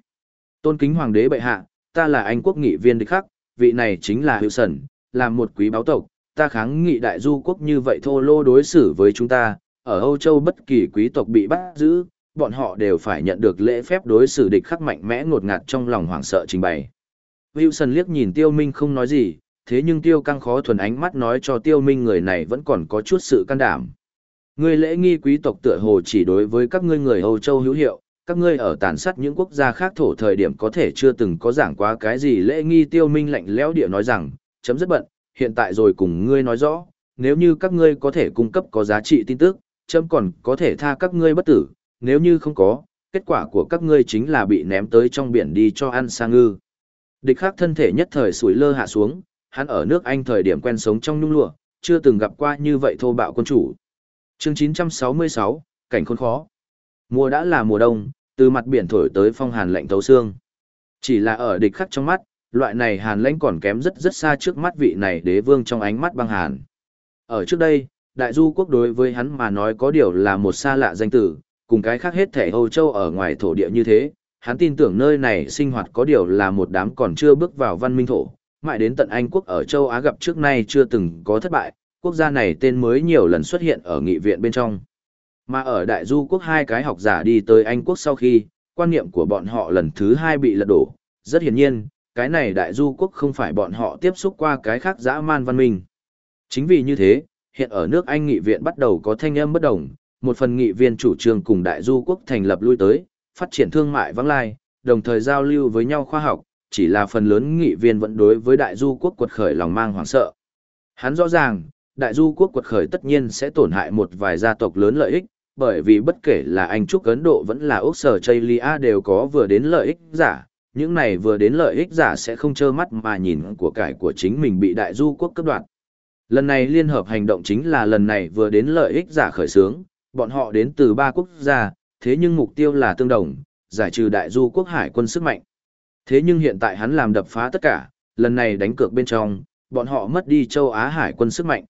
Tôn kính hoàng đế bệ hạ, ta là Anh quốc nghị viên địch khắc, vị này chính là Hữu Sẩn, là một quý báo tộc, ta kháng nghị đại du quốc như vậy thô lô đối xử với chúng ta, ở Âu Châu bất kỳ quý tộc bị bắt giữ, bọn họ đều phải nhận được lễ phép đối xử địch khắc mạnh mẽ ngột ngạt trong lòng hoảng sợ trình bày. Wilson liếc nhìn Tiêu Minh không nói gì, thế nhưng Tiêu Căng khó thuần ánh mắt nói cho Tiêu Minh người này vẫn còn có chút sự can đảm. người lễ nghi quý tộc tựa hồ chỉ đối với các ngươi người Âu Châu hữu hiệu, các ngươi ở tàn sát những quốc gia khác thổ thời điểm có thể chưa từng có giảng quá cái gì lễ nghi Tiêu Minh lạnh lẽo địa nói rằng, chấm rất bận, hiện tại rồi cùng ngươi nói rõ, nếu như các ngươi có thể cung cấp có giá trị tin tức, chấm còn có thể tha các ngươi bất tử, nếu như không có, kết quả của các ngươi chính là bị ném tới trong biển đi cho ăn sang ngư. Địch khắc thân thể nhất thời sủi lơ hạ xuống, hắn ở nước Anh thời điểm quen sống trong nhung lụa, chưa từng gặp qua như vậy thô bạo quân chủ. Chương 966, cảnh khốn khó. Mùa đã là mùa đông, từ mặt biển thổi tới phong hàn lạnh thấu xương. Chỉ là ở địch khắc trong mắt, loại này hàn lãnh còn kém rất rất xa trước mắt vị này đế vương trong ánh mắt băng hàn. Ở trước đây, đại du quốc đối với hắn mà nói có điều là một xa lạ danh tử, cùng cái khác hết thể Âu Châu ở ngoài thổ địa như thế, hắn tin tưởng nơi này sinh hoạt có điều là một đám còn chưa bước vào văn minh thổ, mãi đến tận Anh quốc ở châu Á gặp trước nay chưa từng có thất bại, quốc gia này tên mới nhiều lần xuất hiện ở nghị viện bên trong. Mà ở Đại Du quốc hai cái học giả đi tới Anh quốc sau khi, quan niệm của bọn họ lần thứ hai bị lật đổ, rất hiển nhiên, cái này Đại Du quốc không phải bọn họ tiếp xúc qua cái khác dã man văn minh. Chính vì như thế, hiện ở nước Anh nghị viện bắt đầu có thanh âm bất đồng, một phần nghị viên chủ trương cùng Đại Du quốc thành lập lui tới, phát triển thương mại vắng lai, đồng thời giao lưu với nhau khoa học, chỉ là phần lớn nghị viên vẫn đối với đại du quốc quật khởi lòng mang hoảng sợ. Hắn rõ ràng, đại du quốc quật khởi tất nhiên sẽ tổn hại một vài gia tộc lớn lợi ích, bởi vì bất kể là Anh Trúc Ấn Độ vẫn là Úc Sở Chaylia đều có vừa đến lợi ích giả, những này vừa đến lợi ích giả sẽ không trơ mắt mà nhìn của cải của chính mình bị đại du quốc cấp đoạt. Lần này liên hợp hành động chính là lần này vừa đến lợi ích giả khởi xướng, bọn họ đến từ ba quốc gia, thế nhưng mục tiêu là tương đồng, giải trừ đại du quốc hải quân sức mạnh. Thế nhưng hiện tại hắn làm đập phá tất cả, lần này đánh cược bên trong, bọn họ mất đi châu Á hải quân sức mạnh.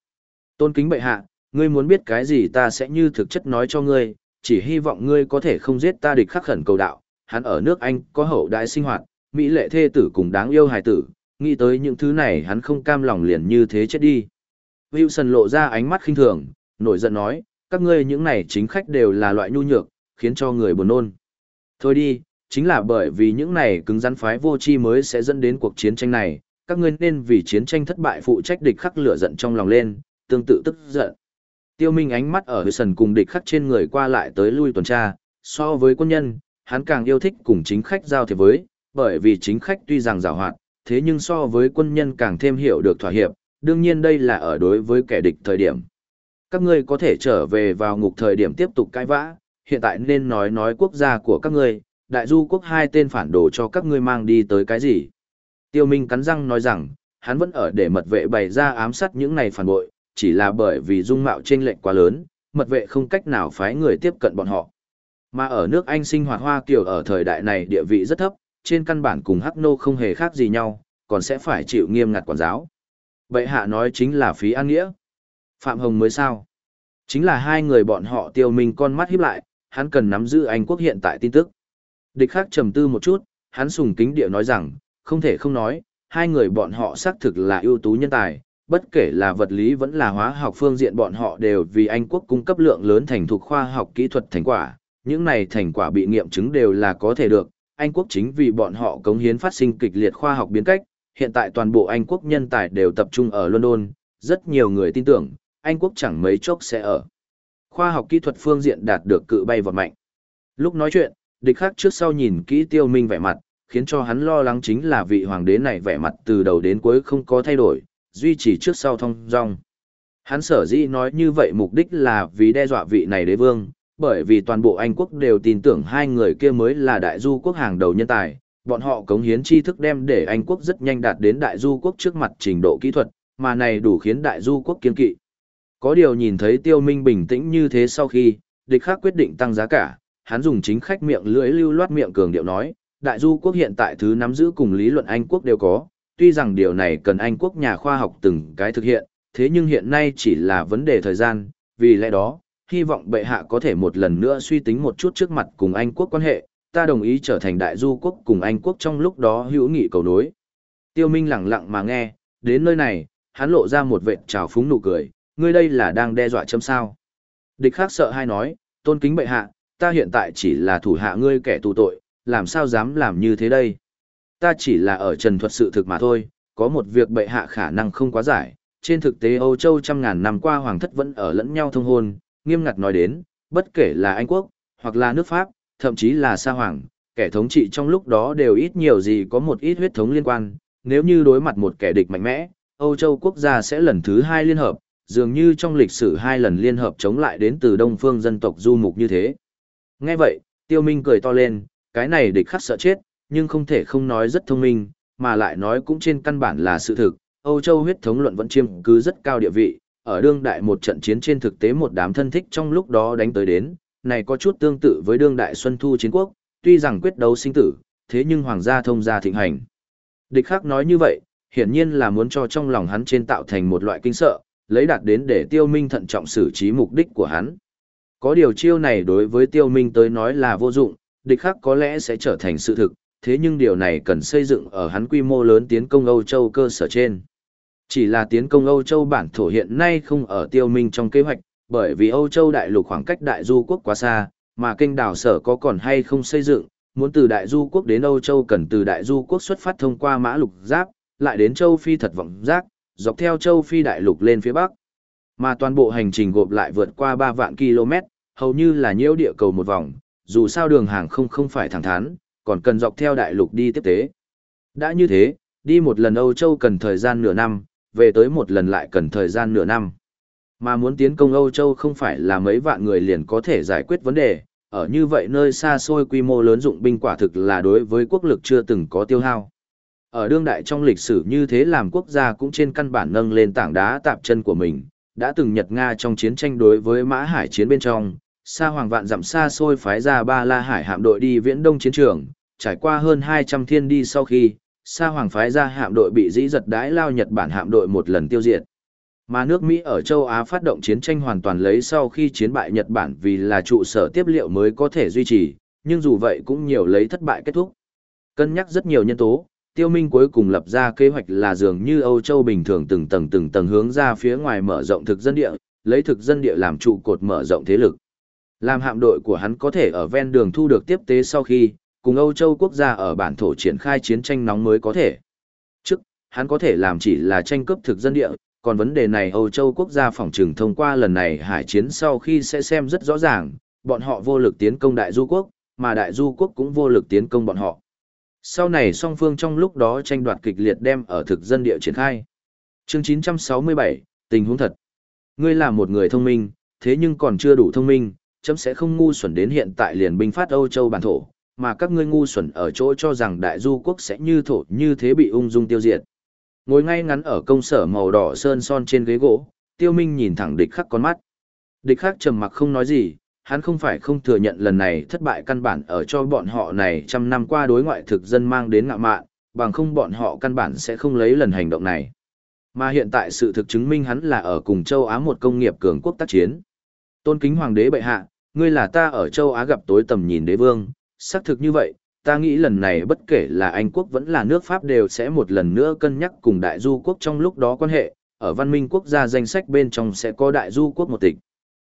Tôn kính bệ hạ, ngươi muốn biết cái gì ta sẽ như thực chất nói cho ngươi, chỉ hy vọng ngươi có thể không giết ta địch khắc khẩn cầu đạo. Hắn ở nước Anh có hậu đại sinh hoạt, mỹ lệ thê tử cùng đáng yêu hài tử, nghĩ tới những thứ này hắn không cam lòng liền như thế chết đi. Wilson lộ ra ánh mắt khinh thường, nổi giận nói, các ngươi những này chính khách đều là loại nhu nhược, khiến cho người buồn nôn. Thôi đi, chính là bởi vì những này cứng rắn phái vô chi mới sẽ dẫn đến cuộc chiến tranh này, các ngươi nên vì chiến tranh thất bại phụ trách địch khắc lửa giận trong lòng lên, tương tự tức giận. Tiêu Minh ánh mắt ở sần cùng địch khắc trên người qua lại tới lui tuần tra, so với quân nhân, hắn càng yêu thích cùng chính khách giao thiệp với, bởi vì chính khách tuy rằng giàu hoạt, thế nhưng so với quân nhân càng thêm hiểu được thỏa hiệp, đương nhiên đây là ở đối với kẻ địch thời điểm. Các ngươi có thể trở về vào ngục thời điểm tiếp tục cãi vã, hiện tại nên nói nói quốc gia của các ngươi, đại du quốc hai tên phản đồ cho các ngươi mang đi tới cái gì. Tiêu Minh cắn răng nói rằng, hắn vẫn ở để mật vệ bày ra ám sát những này phản bội, chỉ là bởi vì dung mạo trên lệch quá lớn, mật vệ không cách nào phái người tiếp cận bọn họ. Mà ở nước Anh sinh hoạt Hoa Kiều ở thời đại này địa vị rất thấp, trên căn bản cùng Hắc Nô không hề khác gì nhau, còn sẽ phải chịu nghiêm ngặt quản giáo. Bệ hạ nói chính là phí an nghĩa. Phạm Hồng mới sao? Chính là hai người bọn họ tiêu minh con mắt híp lại, hắn cần nắm giữ Anh quốc hiện tại tin tức. Địch khác trầm tư một chút, hắn sùng kính địa nói rằng, không thể không nói, hai người bọn họ xác thực là ưu tú nhân tài, bất kể là vật lý vẫn là hóa học phương diện bọn họ đều vì Anh quốc cung cấp lượng lớn thành thuộc khoa học kỹ thuật thành quả, những này thành quả bị nghiệm chứng đều là có thể được, Anh quốc chính vì bọn họ cống hiến phát sinh kịch liệt khoa học biến cách, hiện tại toàn bộ Anh quốc nhân tài đều tập trung ở London, rất nhiều người tin tưởng, Anh quốc chẳng mấy chốc sẽ ở. Khoa học kỹ thuật phương diện đạt được cự bay vọt mạnh. Lúc nói chuyện, địch khác trước sau nhìn kỹ tiêu minh vẻ mặt, khiến cho hắn lo lắng chính là vị hoàng đế này vẻ mặt từ đầu đến cuối không có thay đổi, duy trì trước sau thông dong. Hắn sở dĩ nói như vậy mục đích là vì đe dọa vị này đế vương, bởi vì toàn bộ Anh quốc đều tin tưởng hai người kia mới là đại du quốc hàng đầu nhân tài, bọn họ cống hiến tri thức đem để Anh quốc rất nhanh đạt đến đại du quốc trước mặt trình độ kỹ thuật, mà này đủ khiến đại du quốc kiên kỵ. Có điều nhìn thấy tiêu minh bình tĩnh như thế sau khi, địch khác quyết định tăng giá cả, hắn dùng chính khách miệng lưỡi lưu loát miệng cường điệu nói, đại du quốc hiện tại thứ nắm giữ cùng lý luận Anh quốc đều có, tuy rằng điều này cần Anh quốc nhà khoa học từng cái thực hiện, thế nhưng hiện nay chỉ là vấn đề thời gian, vì lẽ đó, hy vọng bệ hạ có thể một lần nữa suy tính một chút trước mặt cùng Anh quốc quan hệ, ta đồng ý trở thành đại du quốc cùng Anh quốc trong lúc đó hữu nghị cầu nối. Tiêu Minh lặng lặng mà nghe, đến nơi này, hắn lộ ra một vệt trào phúng nụ cười, ngươi đây là đang đe dọa châm sao. Địch khác sợ hai nói, tôn kính bệ hạ, ta hiện tại chỉ là thủ hạ ngươi kẻ tù tội, làm sao dám làm như thế đây. Ta chỉ là ở trần thuật sự thực mà thôi, có một việc bệ hạ khả năng không quá giải. Trên thực tế Âu Châu trăm ngàn năm qua hoàng thất vẫn ở lẫn nhau thông hôn, nghiêm ngặt nói đến, bất kể là Anh Quốc, hoặc là nước Pháp, thậm chí là Sa Hoàng, kẻ thống trị trong lúc đó đều ít nhiều gì có một ít huyết thống liên quan, nếu như đối mặt một kẻ địch mạnh mẽ, Âu Châu quốc gia sẽ lần thứ hai liên hợp, dường như trong lịch sử hai lần liên hợp chống lại đến từ đông phương dân tộc du mục như thế. Nghe vậy, Tiêu Minh cười to lên, cái này địch khắc sợ chết, nhưng không thể không nói rất thông minh, mà lại nói cũng trên căn bản là sự thực. Âu Châu huyết thống luận vẫn chiếm cứ rất cao địa vị, ở đương đại một trận chiến trên thực tế một đám thân thích trong lúc đó đánh tới đến, này có chút tương tự với đương đại Xuân Thu chiến quốc, tuy rằng quyết đấu sinh tử, thế nhưng hoàng gia thông gia thịnh hành. Địch khắc nói như vậy, hiển nhiên là muốn cho trong lòng hắn trên tạo thành một loại kinh sợ, lấy đạt đến để tiêu minh thận trọng xử trí mục đích của hắn. Có điều chiêu này đối với tiêu minh tới nói là vô dụng, địch khác có lẽ sẽ trở thành sự thực, thế nhưng điều này cần xây dựng ở hắn quy mô lớn tiến công Âu Châu cơ sở trên. Chỉ là tiến công Âu Châu bản thổ hiện nay không ở tiêu minh trong kế hoạch, bởi vì Âu Châu đại lục khoảng cách đại du quốc quá xa, mà kênh đảo sở có còn hay không xây dựng, muốn từ đại du quốc đến Âu Châu cần từ đại du quốc xuất phát thông qua mã lục giáp, lại đến châu Phi thật vọng giác, dọc theo châu Phi đại lục lên phía bắc. Mà toàn bộ hành trình gộp lại vượt qua 3 vạn km, hầu như là nhiễu địa cầu một vòng, dù sao đường hàng không không phải thẳng thắn, còn cần dọc theo đại lục đi tiếp tế. Đã như thế, đi một lần Âu Châu cần thời gian nửa năm, về tới một lần lại cần thời gian nửa năm. Mà muốn tiến công Âu Châu không phải là mấy vạn người liền có thể giải quyết vấn đề, ở như vậy nơi xa xôi quy mô lớn dụng binh quả thực là đối với quốc lực chưa từng có tiêu hao. Ở đương đại trong lịch sử như thế làm quốc gia cũng trên căn bản nâng lên tảng đá tạp chân của mình, đã từng Nhật Nga trong chiến tranh đối với Mã Hải chiến bên trong, xa hoàng vạn dặm xa xôi phái ra ba la hải hạm đội đi viễn đông chiến trường, trải qua hơn 200 thiên đi sau khi, xa hoàng phái ra hạm đội bị dĩ giật đái lao Nhật Bản hạm đội một lần tiêu diệt. Mà nước Mỹ ở châu Á phát động chiến tranh hoàn toàn lấy sau khi chiến bại Nhật Bản vì là trụ sở tiếp liệu mới có thể duy trì, nhưng dù vậy cũng nhiều lấy thất bại kết thúc. Cân nhắc rất nhiều nhân tố, tiêu minh cuối cùng lập ra kế hoạch là dường như Âu Châu bình thường từng tầng từng tầng hướng ra phía ngoài mở rộng thực dân địa, lấy thực dân địa làm trụ cột mở rộng thế lực. Làm hạm đội của hắn có thể ở ven đường thu được tiếp tế sau khi, cùng Âu Châu quốc gia ở bản thổ triển khai chiến tranh nóng mới có thể. Trước, hắn có thể làm chỉ là tranh cướp thực dân địa, còn vấn đề này Âu Châu quốc gia phòng trừng thông qua lần này hải chiến sau khi sẽ xem rất rõ ràng, bọn họ vô lực tiến công đại du quốc, mà đại du quốc cũng vô lực tiến công bọn họ. Sau này song phương trong lúc đó tranh đoạt kịch liệt đem ở thực dân địa triển khai. Chương 967, tình huống thật. Ngươi là một người thông minh, thế nhưng còn chưa đủ thông minh, chấm sẽ không ngu xuẩn đến hiện tại liền binh phát Âu Châu bản thổ, mà các ngươi ngu xuẩn ở chỗ cho rằng đại du quốc sẽ như thổ như thế bị ung dung tiêu diệt. Ngồi ngay ngắn ở công sở màu đỏ sơn son trên ghế gỗ, Tiêu Minh nhìn thẳng địch khắc con mắt. Địch khắc trầm mặc không nói gì, hắn không phải không thừa nhận lần này thất bại căn bản ở cho bọn họ này trăm năm qua đối ngoại thực dân mang đến ngạ mạn, bằng không bọn họ căn bản sẽ không lấy lần hành động này. Mà hiện tại sự thực chứng minh hắn là ở cùng châu Á một công nghiệp cường quốc tác chiến. Tôn kính hoàng đế bệ hạ, ngươi là ta ở châu Á gặp tối tầm nhìn đế vương, xác thực như vậy, ta nghĩ lần này bất kể là Anh quốc vẫn là nước Pháp đều sẽ một lần nữa cân nhắc cùng đại du quốc trong lúc đó quan hệ, ở văn minh quốc gia danh sách bên trong sẽ có đại du quốc một tịch.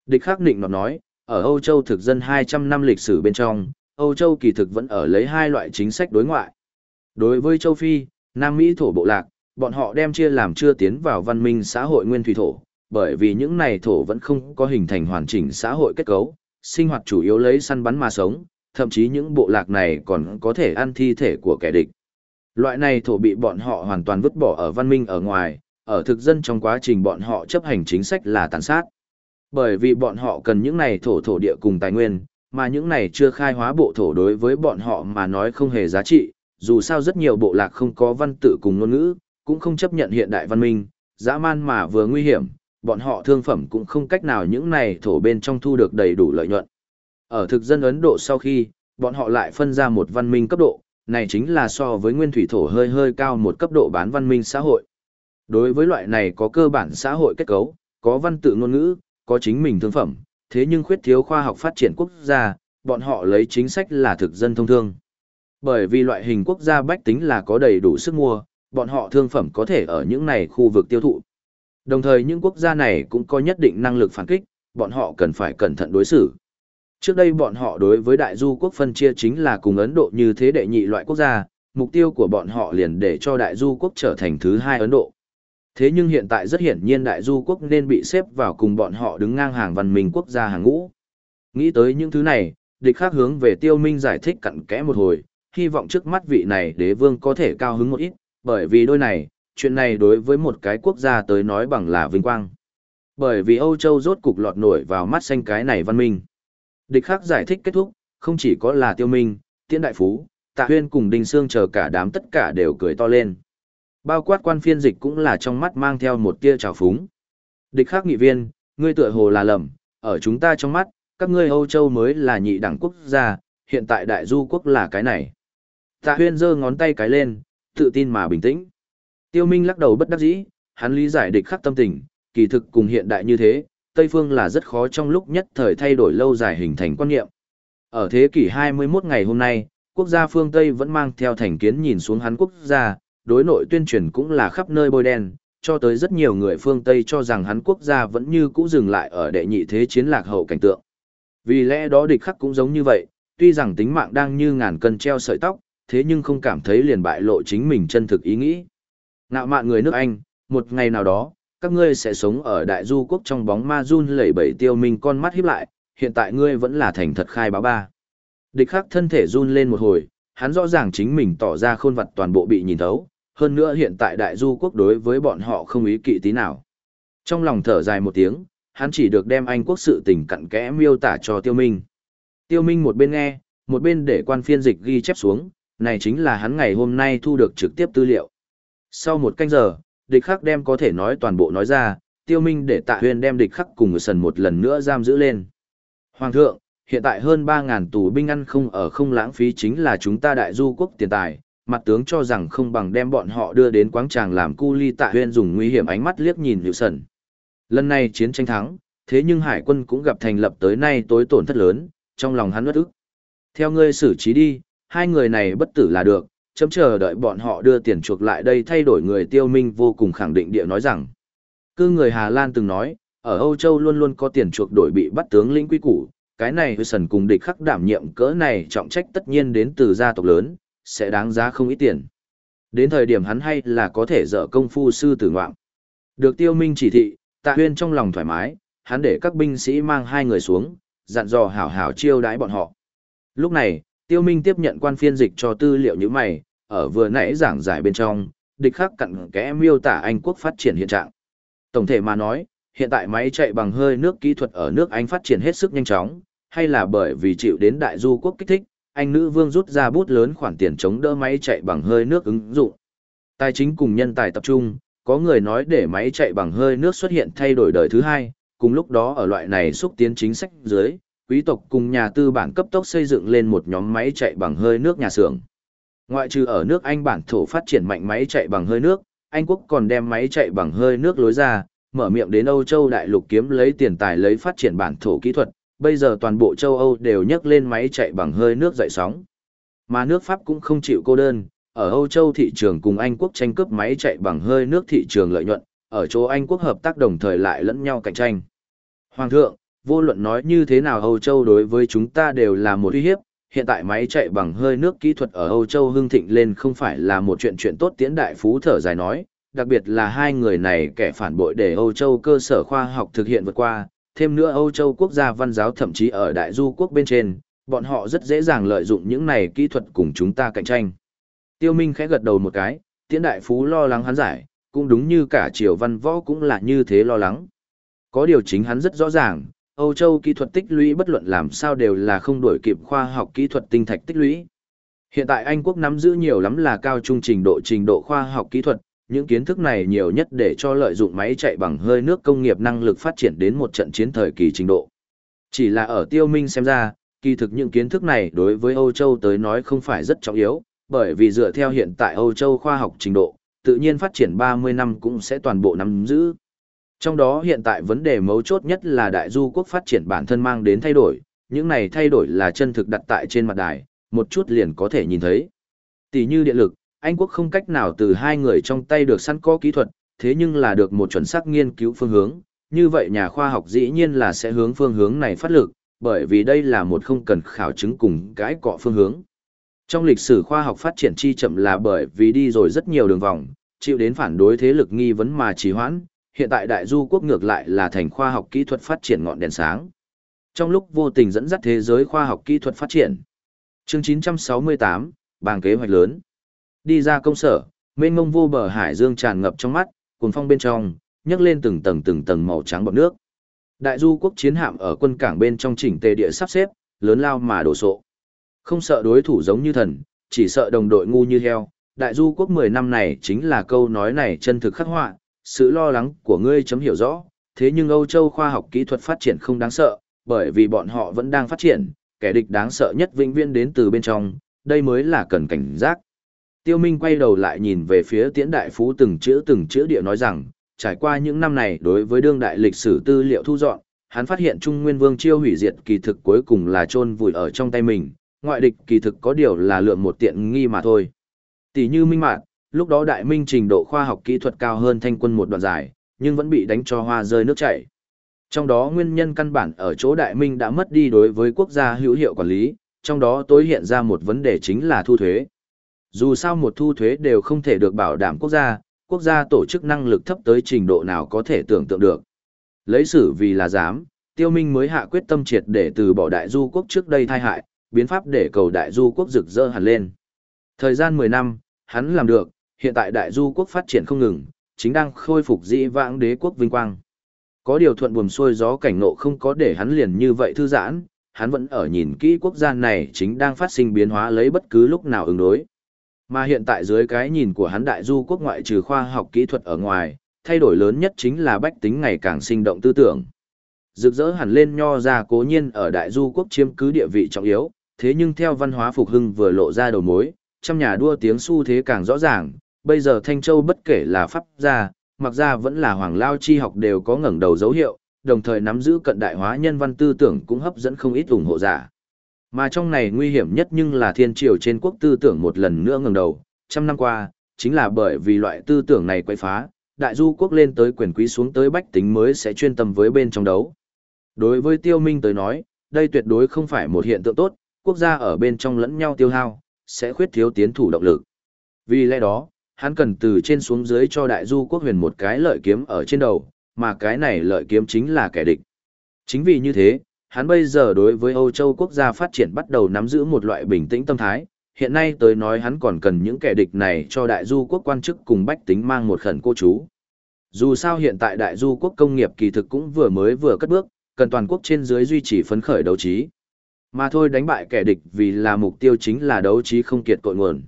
Địch khắc định nó nói, ở Âu Châu thực dân 200 năm lịch sử bên trong, Âu Châu kỳ thực vẫn ở lấy hai loại chính sách đối ngoại. Đối với châu Phi, Nam Mỹ thổ bộ lạc, bọn họ đem chia làm chưa tiến vào văn minh xã hội nguyên thủy thổ, bởi vì những này thổ vẫn không có hình thành hoàn chỉnh xã hội kết cấu, sinh hoạt chủ yếu lấy săn bắn mà sống, thậm chí những bộ lạc này còn có thể ăn thi thể của kẻ địch. Loại này thổ bị bọn họ hoàn toàn vứt bỏ ở văn minh ở ngoài, ở thực dân trong quá trình bọn họ chấp hành chính sách là tàn sát. Bởi vì bọn họ cần những này thổ thổ địa cùng tài nguyên, mà những này chưa khai hóa bộ thổ đối với bọn họ mà nói không hề giá trị, dù sao rất nhiều bộ lạc không có văn tự cùng ngôn ngữ, cũng không chấp nhận hiện đại văn minh, dã man mà vừa nguy hiểm, bọn họ thương phẩm cũng không cách nào những này thổ bên trong thu được đầy đủ lợi nhuận. Ở thực dân Ấn Độ sau khi, bọn họ lại phân ra một văn minh cấp độ, này chính là so với nguyên thủy thổ hơi hơi cao một cấp độ bán văn minh xã hội. Đối với loại này có cơ bản xã hội kết cấu, có văn tự ngôn ngữ, có chính mình thương phẩm, thế nhưng khuyết thiếu khoa học phát triển quốc gia, bọn họ lấy chính sách là thực dân thông thương. Bởi vì loại hình quốc gia bách tính là có đầy đủ sức mua, bọn họ thương phẩm có thể ở những này khu vực tiêu thụ. Đồng thời những quốc gia này cũng có nhất định năng lực phản kích, bọn họ cần phải cẩn thận đối xử. Trước đây bọn họ đối với đại du quốc phân chia chính là cùng Ấn Độ như thế đệ nhị loại quốc gia, mục tiêu của bọn họ liền để cho đại du quốc trở thành thứ hai Ấn Độ. Thế nhưng hiện tại rất hiển nhiên đại du quốc nên bị xếp vào cùng bọn họ đứng ngang hàng văn minh quốc gia hàng ngũ. Nghĩ tới những thứ này, địch khác hướng về tiêu minh giải thích cặn kẽ một hồi, hy vọng trước mắt vị này đế vương có thể cao hứng một ít, bởi vì đôi này, chuyện này đối với một cái quốc gia tới nói bằng là vinh quang. Bởi vì Âu Châu rốt cục lọt nổi vào mắt xanh cái này văn minh. Địch Khắc giải thích kết thúc, không chỉ có là tiêu minh, tiễn đại phú, tạ huyên cùng đình xương chờ cả đám tất cả đều cười to lên. Bao quát quan phiên dịch cũng là trong mắt mang theo một tia trào phúng. Địch Khắc nghị viên, ngươi tựa hồ là lầm, ở chúng ta trong mắt, các ngươi Âu Châu mới là nhị đẳng quốc gia, hiện tại đại du quốc là cái này. Tạ huyên giơ ngón tay cái lên, tự tin mà bình tĩnh. Tiêu Minh lắc đầu bất đắc dĩ, hắn lý giải địch khắc tâm tình, kỳ thực cùng hiện đại như thế, Tây Phương là rất khó trong lúc nhất thời thay đổi lâu dài hình thành quan niệm. Ở thế kỷ 21 ngày hôm nay, quốc gia phương Tây vẫn mang theo thành kiến nhìn xuống hắn quốc gia, đối nội tuyên truyền cũng là khắp nơi bôi đen, cho tới rất nhiều người phương Tây cho rằng hắn quốc gia vẫn như cũ dừng lại ở đệ nhị thế chiến lạc hậu cảnh tượng. Vì lẽ đó địch khắc cũng giống như vậy, tuy rằng tính mạng đang như ngàn cân treo sợi tóc, thế nhưng không cảm thấy liền bại lộ chính mình chân thực ý nghĩ. Ngạo mạn người nước Anh, một ngày nào đó, các ngươi sẽ sống ở đại du quốc trong bóng ma run lẩy bẩy tiêu minh con mắt híp lại, hiện tại ngươi vẫn là thành thật khai báo ba. Địch khắc thân thể run lên một hồi, hắn rõ ràng chính mình tỏ ra khôn vật toàn bộ bị nhìn thấu, hơn nữa hiện tại đại du quốc đối với bọn họ không ý kỵ tí nào. Trong lòng thở dài một tiếng, hắn chỉ được đem Anh quốc sự tình cặn kẽ miêu tả cho Tiêu Minh. Tiêu Minh một bên nghe, một bên để quan phiên dịch ghi chép xuống, này chính là hắn ngày hôm nay thu được trực tiếp tư liệu. Sau một canh giờ, địch khắc đem có thể nói toàn bộ nói ra, tiêu minh để tạ huyền đem địch khắc cùng người sần một lần nữa giam giữ lên. Hoàng thượng, hiện tại hơn 3.000 tù binh ăn không ở không lãng phí chính là chúng ta đại du quốc tiền tài, mặt tướng cho rằng không bằng đem bọn họ đưa đến quáng tràng làm cu ly tạ huyền dùng nguy hiểm ánh mắt liếc nhìn hiệu sần. Lần này chiến tranh thắng, thế nhưng hải quân cũng gặp thành lập tới nay tối tổn thất lớn, trong lòng hắn bất ức. Theo ngươi xử trí đi, hai người này bất tử là được, chấm chờ đợi bọn họ đưa tiền chuộc lại đây thay đổi người tiêu minh vô cùng khẳng định địa nói rằng. Cư người Hà Lan từng nói, ở Âu Châu luôn luôn có tiền chuộc đổi bị bắt tướng lĩnh quy củ, cái này sần cùng địch khắc đảm nhiệm cỡ này trọng trách tất nhiên đến từ gia tộc lớn, sẽ đáng giá không ít tiền. Đến thời điểm hắn hay là có thể dở công phu sư tử ngoạm. Được tiêu minh chỉ thị, tạ huyên trong lòng thoải mái, hắn để các binh sĩ mang hai người xuống, dặn dò hảo hảo chiêu đãi bọn họ. Lúc này, Tiêu Minh tiếp nhận quan phiên dịch cho tư liệu như mày, ở vừa nãy giảng giải bên trong, địch khắc cặn kẽ miêu tả Anh quốc phát triển hiện trạng. Tổng thể mà nói, hiện tại máy chạy bằng hơi nước kỹ thuật ở nước Anh phát triển hết sức nhanh chóng, hay là bởi vì chịu đến đại du quốc kích thích, anh nữ vương rút ra bút lớn khoản tiền chống đỡ máy chạy bằng hơi nước ứng dụng. Tài chính cùng nhân tài tập trung, có người nói để máy chạy bằng hơi nước xuất hiện thay đổi đời thứ hai, cùng lúc đó ở loại này xúc tiến chính sách dưới, quý tộc cùng nhà tư bản cấp tốc xây dựng lên một nhóm máy chạy bằng hơi nước nhà xưởng. Ngoại trừ ở nước Anh bản thổ phát triển mạnh máy chạy bằng hơi nước, Anh quốc còn đem máy chạy bằng hơi nước lối ra, mở miệng đến Âu Châu đại lục kiếm lấy tiền tài lấy phát triển bản thổ kỹ thuật, bây giờ toàn bộ châu Âu đều nhấc lên máy chạy bằng hơi nước dậy sóng. Mà nước Pháp cũng không chịu cô đơn, ở Âu Châu thị trường cùng Anh quốc tranh cướp máy chạy bằng hơi nước thị trường lợi nhuận, ở chỗ Anh quốc hợp tác đồng thời lại lẫn nhau cạnh tranh. Hoàng thượng, vô luận nói như thế nào Âu Châu đối với chúng ta đều là một uy hiếp, hiện tại máy chạy bằng hơi nước kỹ thuật ở Âu Châu hưng thịnh lên không phải là một chuyện chuyện tốt tiễn đại phú thở dài nói, đặc biệt là hai người này kẻ phản bội để Âu Châu cơ sở khoa học thực hiện vượt qua, thêm nữa Âu Châu quốc gia văn giáo thậm chí ở đại du quốc bên trên, bọn họ rất dễ dàng lợi dụng những này kỹ thuật cùng chúng ta cạnh tranh. Tiêu Minh khẽ gật đầu một cái, tiễn đại phú lo lắng hắn giải, cũng đúng như cả triều văn võ cũng là như thế lo lắng. Có điều chính hắn rất rõ ràng, Âu Châu kỹ thuật tích lũy bất luận làm sao đều là không đổi kịp khoa học kỹ thuật tinh thạch tích lũy. Hiện tại Anh quốc nắm giữ nhiều lắm là cao trung trình độ trình độ khoa học kỹ thuật, những kiến thức này nhiều nhất để cho lợi dụng máy chạy bằng hơi nước công nghiệp năng lực phát triển đến một trận chiến thời kỳ trình độ. Chỉ là ở tiêu minh xem ra, kỳ thực những kiến thức này đối với Âu Châu tới nói không phải rất trọng yếu, bởi vì dựa theo hiện tại Âu Châu khoa học trình độ, tự nhiên phát triển 30 năm cũng sẽ toàn bộ nắm giữ. Trong đó hiện tại vấn đề mấu chốt nhất là đại du quốc phát triển bản thân mang đến thay đổi, những này thay đổi là chân thực đặt tại trên mặt đài, một chút liền có thể nhìn thấy. Tỷ như điện lực, Anh quốc không cách nào từ hai người trong tay được săn có kỹ thuật, thế nhưng là được một chuẩn xác nghiên cứu phương hướng, như vậy nhà khoa học dĩ nhiên là sẽ hướng phương hướng này phát lực, bởi vì đây là một không cần khảo chứng cùng cái cọ phương hướng. Trong lịch sử khoa học phát triển chi chậm là bởi vì đi rồi rất nhiều đường vòng, chịu đến phản đối thế lực nghi vấn mà trì hoãn, hiện tại đại du quốc ngược lại là thành khoa học kỹ thuật phát triển ngọn đèn sáng. Trong lúc vô tình dẫn dắt thế giới khoa học kỹ thuật phát triển. Chương 968, bàng kế hoạch lớn. Đi ra công sở, mênh mông vô bờ hải dương tràn ngập trong mắt, cuồng phong bên trong, nhấc lên từng tầng từng tầng màu trắng bọt nước. Đại du quốc chiến hạm ở quân cảng bên trong chỉnh tề địa sắp xếp, lớn lao mà đổ sộ. Không sợ đối thủ giống như thần, chỉ sợ đồng đội ngu như heo. Đại du quốc 10 năm này chính là câu nói này chân thực khắc họa, sự lo lắng của ngươi chấm hiểu rõ, thế nhưng Âu Châu khoa học kỹ thuật phát triển không đáng sợ, bởi vì bọn họ vẫn đang phát triển, kẻ địch đáng sợ nhất vĩnh viễn đến từ bên trong, đây mới là cần cảnh giác. Tiêu Minh quay đầu lại nhìn về phía tiễn đại phú từng chữ từng chữ địa nói rằng, trải qua những năm này đối với đương đại lịch sử tư liệu thu dọn, hắn phát hiện Trung Nguyên Vương chiêu hủy diệt kỳ thực cuối cùng là trôn vùi ở trong tay mình, ngoại địch kỳ thực có điều là lượng một tiện nghi mà thôi. Tỷ như Minh Mạn, lúc đó đại minh trình độ khoa học kỹ thuật cao hơn thanh quân một đoạn dài, nhưng vẫn bị đánh cho hoa rơi nước chảy. Trong đó nguyên nhân căn bản ở chỗ đại minh đã mất đi đối với quốc gia hữu hiệu quản lý, trong đó tối hiện ra một vấn đề chính là thu thuế. Dù sao một thu thuế đều không thể được bảo đảm quốc gia, quốc gia tổ chức năng lực thấp tới trình độ nào có thể tưởng tượng được. Lấy sử vì là dám, tiêu minh mới hạ quyết tâm triệt để từ bỏ đại du quốc trước đây thai hại, biến pháp để cầu đại du quốc rực rỡ hẳn lên. Thời gian 10 năm, hắn làm được, hiện tại đại du quốc phát triển không ngừng, chính đang khôi phục dĩ vãng đế quốc vinh quang. Có điều thuận buồm xuôi gió cảnh ngộ không có để hắn liền như vậy thư giãn, hắn vẫn ở nhìn kỹ quốc gia này chính đang phát sinh biến hóa lấy bất cứ lúc nào ứng đối. Mà hiện tại dưới cái nhìn của hắn đại du quốc ngoại trừ khoa học kỹ thuật ở ngoài, thay đổi lớn nhất chính là bách tính ngày càng sinh động tư tưởng. Rực rỡ hẳn lên nho ra cố nhiên ở đại du quốc chiếm cứ địa vị trọng yếu, thế nhưng theo văn hóa phục hưng vừa lộ ra đầu mối, trăm nhà đua tiếng xu thế càng rõ ràng, bây giờ Thanh Châu bất kể là pháp gia, mặc ra vẫn là hoàng lao chi học đều có ngẩng đầu dấu hiệu, đồng thời nắm giữ cận đại hóa nhân văn tư tưởng cũng hấp dẫn không ít ủng hộ giả. Mà trong này nguy hiểm nhất nhưng là thiên triều trên quốc tư tưởng một lần nữa ngẩng đầu, trăm năm qua, chính là bởi vì loại tư tưởng này quay phá, đại du quốc lên tới quyền quý xuống tới bách tính mới sẽ chuyên tâm với bên trong đấu. Đối với tiêu minh tới nói, đây tuyệt đối không phải một hiện tượng tốt, quốc gia ở bên trong lẫn nhau tiêu hao, sẽ khuyết thiếu tiến thủ động lực. Vì lẽ đó, hắn cần từ trên xuống dưới cho đại du quốc huyền một cái lợi kiếm ở trên đầu, mà cái này lợi kiếm chính là kẻ địch. Chính vì như thế, hắn bây giờ đối với Âu Châu quốc gia phát triển bắt đầu nắm giữ một loại bình tĩnh tâm thái, hiện nay tới nói hắn còn cần những kẻ địch này cho đại du quốc quan chức cùng bách tính mang một khẩn cô chú. Dù sao hiện tại đại du quốc công nghiệp kỳ thực cũng vừa mới vừa cất bước, cần toàn quốc trên dưới duy trì phấn khởi đấu trí. Mà thôi đánh bại kẻ địch vì là mục tiêu chính là đấu trí không kiệt cội nguồn.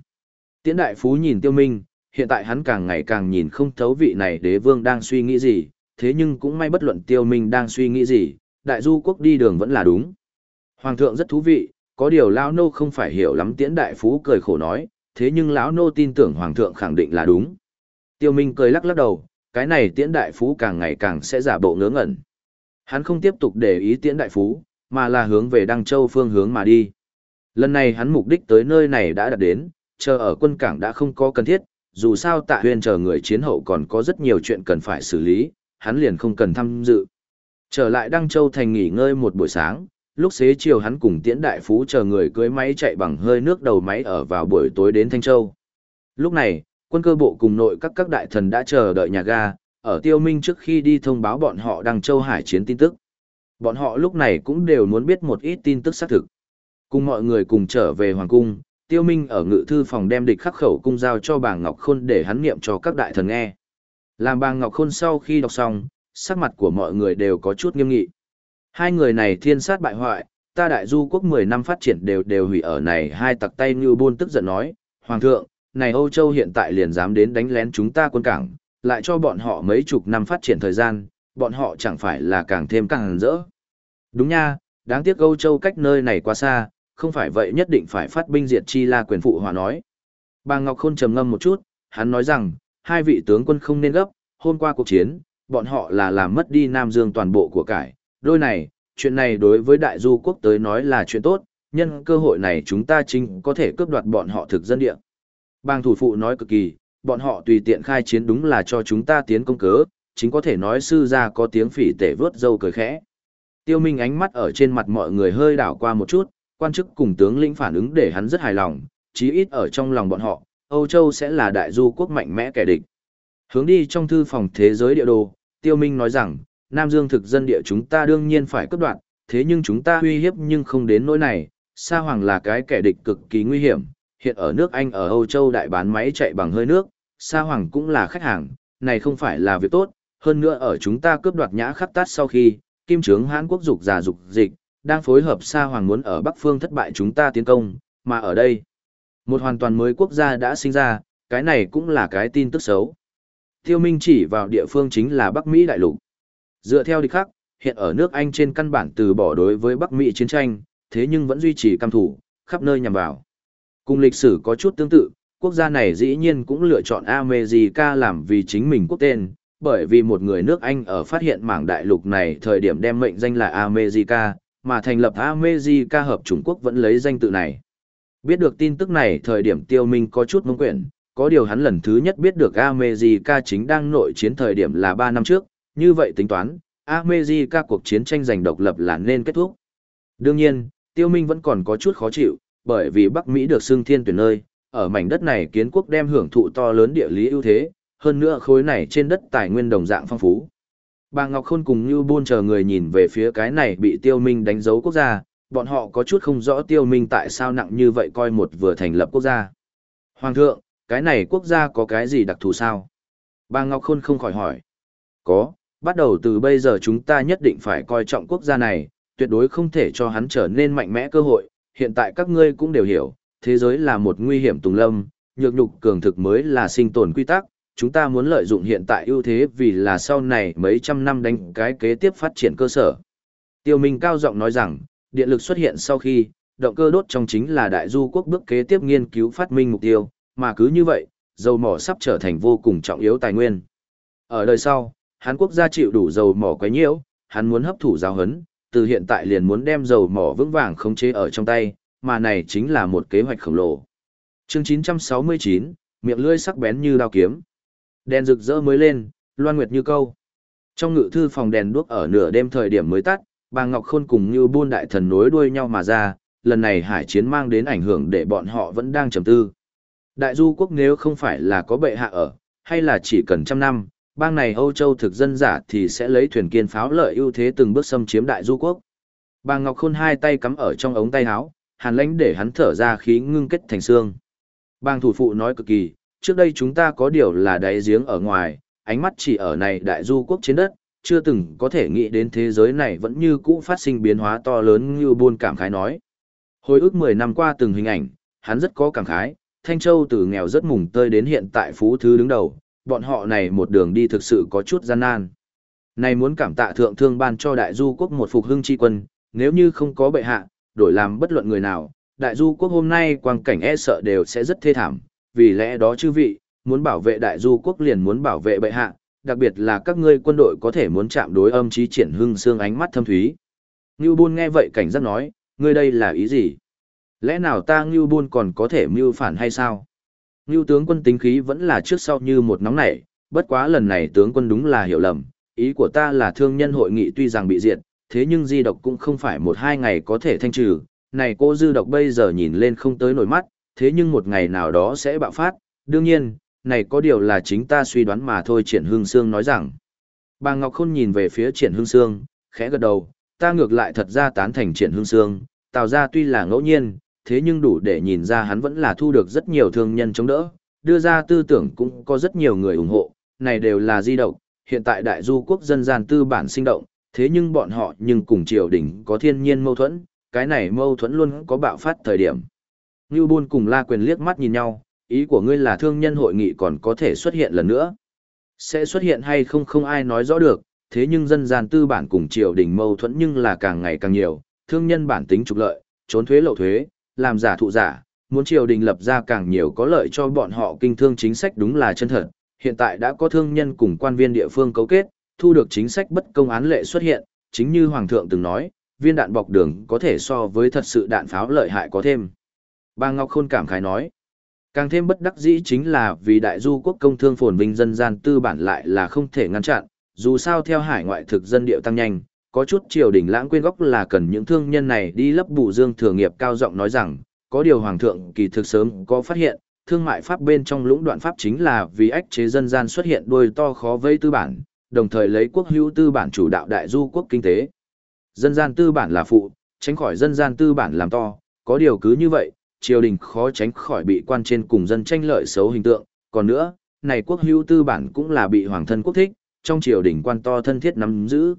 Tiễn đại phú nhìn tiêu minh, hiện tại hắn càng ngày càng nhìn không thấu vị này đế vương đang suy nghĩ gì, thế nhưng cũng may bất luận tiêu minh đang suy nghĩ gì, đại du quốc đi đường vẫn là đúng. Hoàng thượng rất thú vị, có điều lão nô không phải hiểu lắm tiễn đại phú cười khổ nói, thế nhưng lão nô tin tưởng hoàng thượng khẳng định là đúng. Tiêu Minh cười lắc lắc đầu, cái này tiễn đại phú càng ngày càng sẽ giả bộ ngớ ngẩn. Hắn không tiếp tục để ý tiễn đại phú, mà là hướng về Đăng Châu phương hướng mà đi. Lần này hắn mục đích tới nơi này đã đạt đến, chờ ở quân cảng đã không có cần thiết, dù sao tạ Huyên chờ người chiến hậu còn có rất nhiều chuyện cần phải xử lý, hắn liền không cần tham dự. Trở lại Đăng Châu thành nghỉ ngơi một buổi sáng, lúc xế chiều hắn cùng tiễn đại phú chờ người cưới máy chạy bằng hơi nước đầu máy ở vào buổi tối đến Thanh Châu. Lúc này, quân cơ bộ cùng nội các các đại thần đã chờ đợi nhà ga, ở tiêu minh trước khi đi thông báo bọn họ Đăng Châu hải chiến tin tức. Bọn họ lúc này cũng đều muốn biết một ít tin tức xác thực. Cùng mọi người cùng trở về Hoàng Cung, tiêu minh ở ngự thư phòng đem địch khắc khẩu cung giao cho bà Ngọc Khôn để hắn niệm cho các đại thần nghe. Làm bà Ngọc Khôn sau khi đọc xong, sắc mặt của mọi người đều có chút nghiêm nghị. Hai người này thiên sát bại hoại, ta đại du quốc 10 năm phát triển đều đều hủy ở này hai tặc tay như buôn tức giận nói, Hoàng thượng, này Âu Châu hiện tại liền dám đến đánh lén chúng ta quân cảng, lại cho bọn họ mấy chục năm phát triển thời gian, bọn họ chẳng phải là càng thêm càng rỡ. Đúng nha, đáng tiếc Âu Châu cách nơi này quá xa, không phải vậy nhất định phải phát binh diệt chi la quyền phụ hòa nói. Bà Ngọc Khôn trầm ngâm một chút, hắn nói rằng, hai vị tướng quân không nên gấp, hôm qua cuộc chiến, bọn họ là làm mất đi Nam Dương toàn bộ của cải, đôi này, chuyện này đối với đại du quốc tới nói là chuyện tốt, nhân cơ hội này chúng ta chính có thể cướp đoạt bọn họ thực dân địa. Bang thủ phụ nói cực kỳ, bọn họ tùy tiện khai chiến đúng là cho chúng ta tiến công cớ, chính có thể nói sư gia có tiếng phỉ tể vớt dâu cười khẽ. Tiêu Minh ánh mắt ở trên mặt mọi người hơi đảo qua một chút, quan chức cùng tướng lĩnh phản ứng để hắn rất hài lòng, chí ít ở trong lòng bọn họ, Âu Châu sẽ là đại du quốc mạnh mẽ kẻ địch. Hướng đi trong thư phòng thế giới địa đồ, Tiêu Minh nói rằng, Nam Dương thực dân địa chúng ta đương nhiên phải cấp đoạn, thế nhưng chúng ta uy hiếp nhưng không đến nỗi này, Sa Hoàng là cái kẻ địch cực kỳ nguy hiểm, hiện ở nước Anh ở Âu Châu đại bán máy chạy bằng hơi nước, Sa Hoàng cũng là khách hàng, này không phải là việc tốt, hơn nữa ở chúng ta cướp đoạt nhã khắc tát sau khi, Kim Trướng Hán Quốc dục giả dục dịch, đang phối hợp Sa Hoàng muốn ở Bắc Phương thất bại chúng ta tiến công, mà ở đây, một hoàn toàn mới quốc gia đã sinh ra, cái này cũng là cái tin tức xấu. Tiêu Minh chỉ vào địa phương chính là Bắc Mỹ đại lục. Dựa theo địch khắc, hiện ở nước Anh trên căn bản từ bỏ đối với Bắc Mỹ chiến tranh, thế nhưng vẫn duy trì cam thủ, khắp nơi nhằm vào. Cùng lịch sử có chút tương tự, quốc gia này dĩ nhiên cũng lựa chọn America làm vì chính mình quốc tên, bởi vì một người nước Anh ở phát hiện mảng đại lục này thời điểm đem mệnh danh là America, mà thành lập America hợp Trung Quốc vẫn lấy danh tự này. Biết được tin tức này thời điểm tiêu minh có chút mông quyển, có điều hắn lần thứ nhất biết được America chính đang nội chiến thời điểm là 3 năm trước, như vậy tính toán, America cuộc chiến tranh giành độc lập là nên kết thúc. Đương nhiên, tiêu minh vẫn còn có chút khó chịu, bởi vì Bắc Mỹ được xưng thiên tuyển nơi, ở mảnh đất này kiến quốc đem hưởng thụ to lớn địa lý ưu thế, hơn nữa khối này trên đất tài nguyên đồng dạng phong phú. Bà Ngọc Khôn cùng Như Bôn chờ người nhìn về phía cái này bị tiêu minh đánh dấu quốc gia, bọn họ có chút không rõ tiêu minh tại sao nặng như vậy coi một vừa thành lập quốc gia. Hoàng thượng, cái này quốc gia có cái gì đặc thù sao? Bà Ngọc Khôn không khỏi hỏi. Có, bắt đầu từ bây giờ chúng ta nhất định phải coi trọng quốc gia này, tuyệt đối không thể cho hắn trở nên mạnh mẽ cơ hội, hiện tại các ngươi cũng đều hiểu, thế giới là một nguy hiểm tùng lâm, nhược nhục cường thực mới là sinh tồn quy tắc, chúng ta muốn lợi dụng hiện tại ưu thế vì là sau này mấy trăm năm đánh cái kế tiếp phát triển cơ sở. Tiêu Minh cao giọng nói rằng, điện lực xuất hiện sau khi, động cơ đốt trong chính là đại du quốc bước kế tiếp nghiên cứu phát minh mục tiêu, mà cứ như vậy, dầu mỏ sắp trở thành vô cùng trọng yếu tài nguyên. Ở đời sau, Hàn Quốc gia chịu đủ dầu mỏ quấy nhiễu, hắn muốn hấp thụ giáo hấn, từ hiện tại liền muốn đem dầu mỏ vững vàng khống chế ở trong tay, mà này chính là một kế hoạch khổng lồ. Chương 969, miệng lưỡi sắc bén như đao kiếm. Đèn rực rỡ mới lên, loan nguyệt như câu. Trong ngự thư phòng đèn đuốc ở nửa đêm thời điểm mới tắt, bà Ngọc Khôn cùng như buôn đại thần nối đuôi nhau mà ra, lần này hải chiến mang đến ảnh hưởng để bọn họ vẫn đang trầm tư. Đại du quốc nếu không phải là có bệ hạ ở, hay là chỉ cần trăm năm, bang này Âu Châu thực dân giả thì sẽ lấy thuyền kiên pháo lợi ưu thế từng bước xâm chiếm đại du quốc. Bà Ngọc Khôn hai tay cắm ở trong ống tay áo, hàn lãnh để hắn thở ra khí ngưng kết thành xương. Bang thủ phụ nói cực kỳ, trước đây chúng ta có điều là đáy giếng ở ngoài, ánh mắt chỉ ở này đại du quốc trên đất, chưa từng có thể nghĩ đến thế giới này vẫn như cũ phát sinh biến hóa to lớn như buôn cảm khái nói. Hồi ức 10 năm qua từng hình ảnh, hắn rất có cảm khái, Thanh Châu từ nghèo rất mùng tơi đến hiện tại phú thứ đứng đầu, bọn họ này một đường đi thực sự có chút gian nan. Này muốn cảm tạ thượng thương ban cho đại du quốc một phục hưng chi quân, nếu như không có bệ hạ, đổi làm bất luận người nào, đại du quốc hôm nay quang cảnh e sợ đều sẽ rất thê thảm, vì lẽ đó chư vị, muốn bảo vệ đại du quốc liền muốn bảo vệ bệ hạ, đặc biệt là các ngươi quân đội có thể muốn chạm đối âm trí triển hưng xương ánh mắt thâm thúy. Ngưu Bôn nghe vậy cảnh giác nói, ngươi đây là ý gì? Lẽ nào ta Ngưu Bôn còn có thể mưu phản hay sao? Ngưu tướng quân tính khí vẫn là trước sau như một nóng nảy, bất quá lần này tướng quân đúng là hiểu lầm, ý của ta là thương nhân hội nghị tuy rằng bị diệt, thế nhưng di độc cũng không phải một hai ngày có thể thanh trừ, này cô dư độc bây giờ nhìn lên không tới nổi mắt, thế nhưng một ngày nào đó sẽ bạo phát, đương nhiên, này có điều là chính ta suy đoán mà thôi triển hương sương nói rằng. Bà Ngọc Khôn nhìn về phía triển hương sương, khẽ gật đầu, ta ngược lại thật ra tán thành triển hương sương, tạo ra tuy là ngẫu nhiên, thế nhưng đủ để nhìn ra hắn vẫn là thu được rất nhiều thương nhân chống đỡ, đưa ra tư tưởng cũng có rất nhiều người ủng hộ, này đều là di động, hiện tại đại du quốc dân gian tư bản sinh động, thế nhưng bọn họ nhưng cùng triều đình có thiên nhiên mâu thuẫn, cái này mâu thuẫn luôn có bạo phát thời điểm. Ngưu Bôn cùng La Quyền liếc mắt nhìn nhau, ý của ngươi là thương nhân hội nghị còn có thể xuất hiện lần nữa. Sẽ xuất hiện hay không không ai nói rõ được, thế nhưng dân gian tư bản cùng triều đình mâu thuẫn nhưng là càng ngày càng nhiều, thương nhân bản tính trục lợi, trốn thuế lậu thuế, làm giả thụ giả, muốn triều đình lập ra càng nhiều có lợi cho bọn họ kinh thương chính sách đúng là chân thật. Hiện tại đã có thương nhân cùng quan viên địa phương cấu kết, thu được chính sách bất công án lệ xuất hiện, chính như Hoàng thượng từng nói, viên đạn bọc đường có thể so với thật sự đạn pháo lợi hại có thêm. Bà Ngọc Khôn cảm khái nói, càng thêm bất đắc dĩ chính là vì đại du quốc công thương phồn vinh dân gian tư bản lại là không thể ngăn chặn, dù sao theo hải ngoại thực dân điệu tăng nhanh, có chút triều đình lãng quên góc là cần những thương nhân này đi lấp bù dương thừa nghiệp cao giọng nói rằng, có điều hoàng thượng kỳ thực sớm có phát hiện, thương mại pháp bên trong lũng đoạn pháp chính là vì ách chế dân gian xuất hiện đôi to khó vây tư bản, đồng thời lấy quốc hữu tư bản chủ đạo đại du quốc kinh tế. Dân gian tư bản là phụ, tránh khỏi dân gian tư bản làm to, có điều cứ như vậy, triều đình khó tránh khỏi bị quan trên cùng dân tranh lợi xấu hình tượng, còn nữa, này quốc hữu tư bản cũng là bị hoàng thân quốc thích, trong triều đình quan to thân thiết nắm giữ.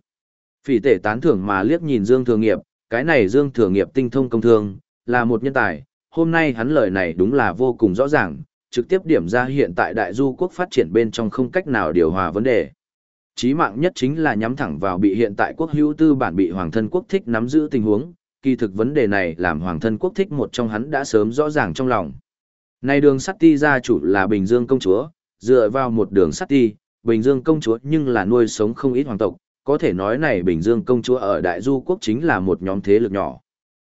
Phỉ tể tán thưởng mà liếc nhìn Dương Thừa Nghiệp, cái này Dương Thừa Nghiệp tinh thông công thương, là một nhân tài, hôm nay hắn lời này đúng là vô cùng rõ ràng, trực tiếp điểm ra hiện tại đại du quốc phát triển bên trong không cách nào điều hòa vấn đề. Chí mạng nhất chính là nhắm thẳng vào bị hiện tại quốc hữu tư bản bị hoàng thân quốc thích nắm giữ tình huống, kỳ thực vấn đề này làm hoàng thân quốc thích một trong hắn đã sớm rõ ràng trong lòng. Nay đường sắt ti gia chủ là Bình Dương công chúa, dựa vào một đường sắt ti, Bình Dương công chúa nhưng là nuôi sống không ít hoàng tộc, có thể nói này Bình Dương công chúa ở Đại Du quốc chính là một nhóm thế lực nhỏ.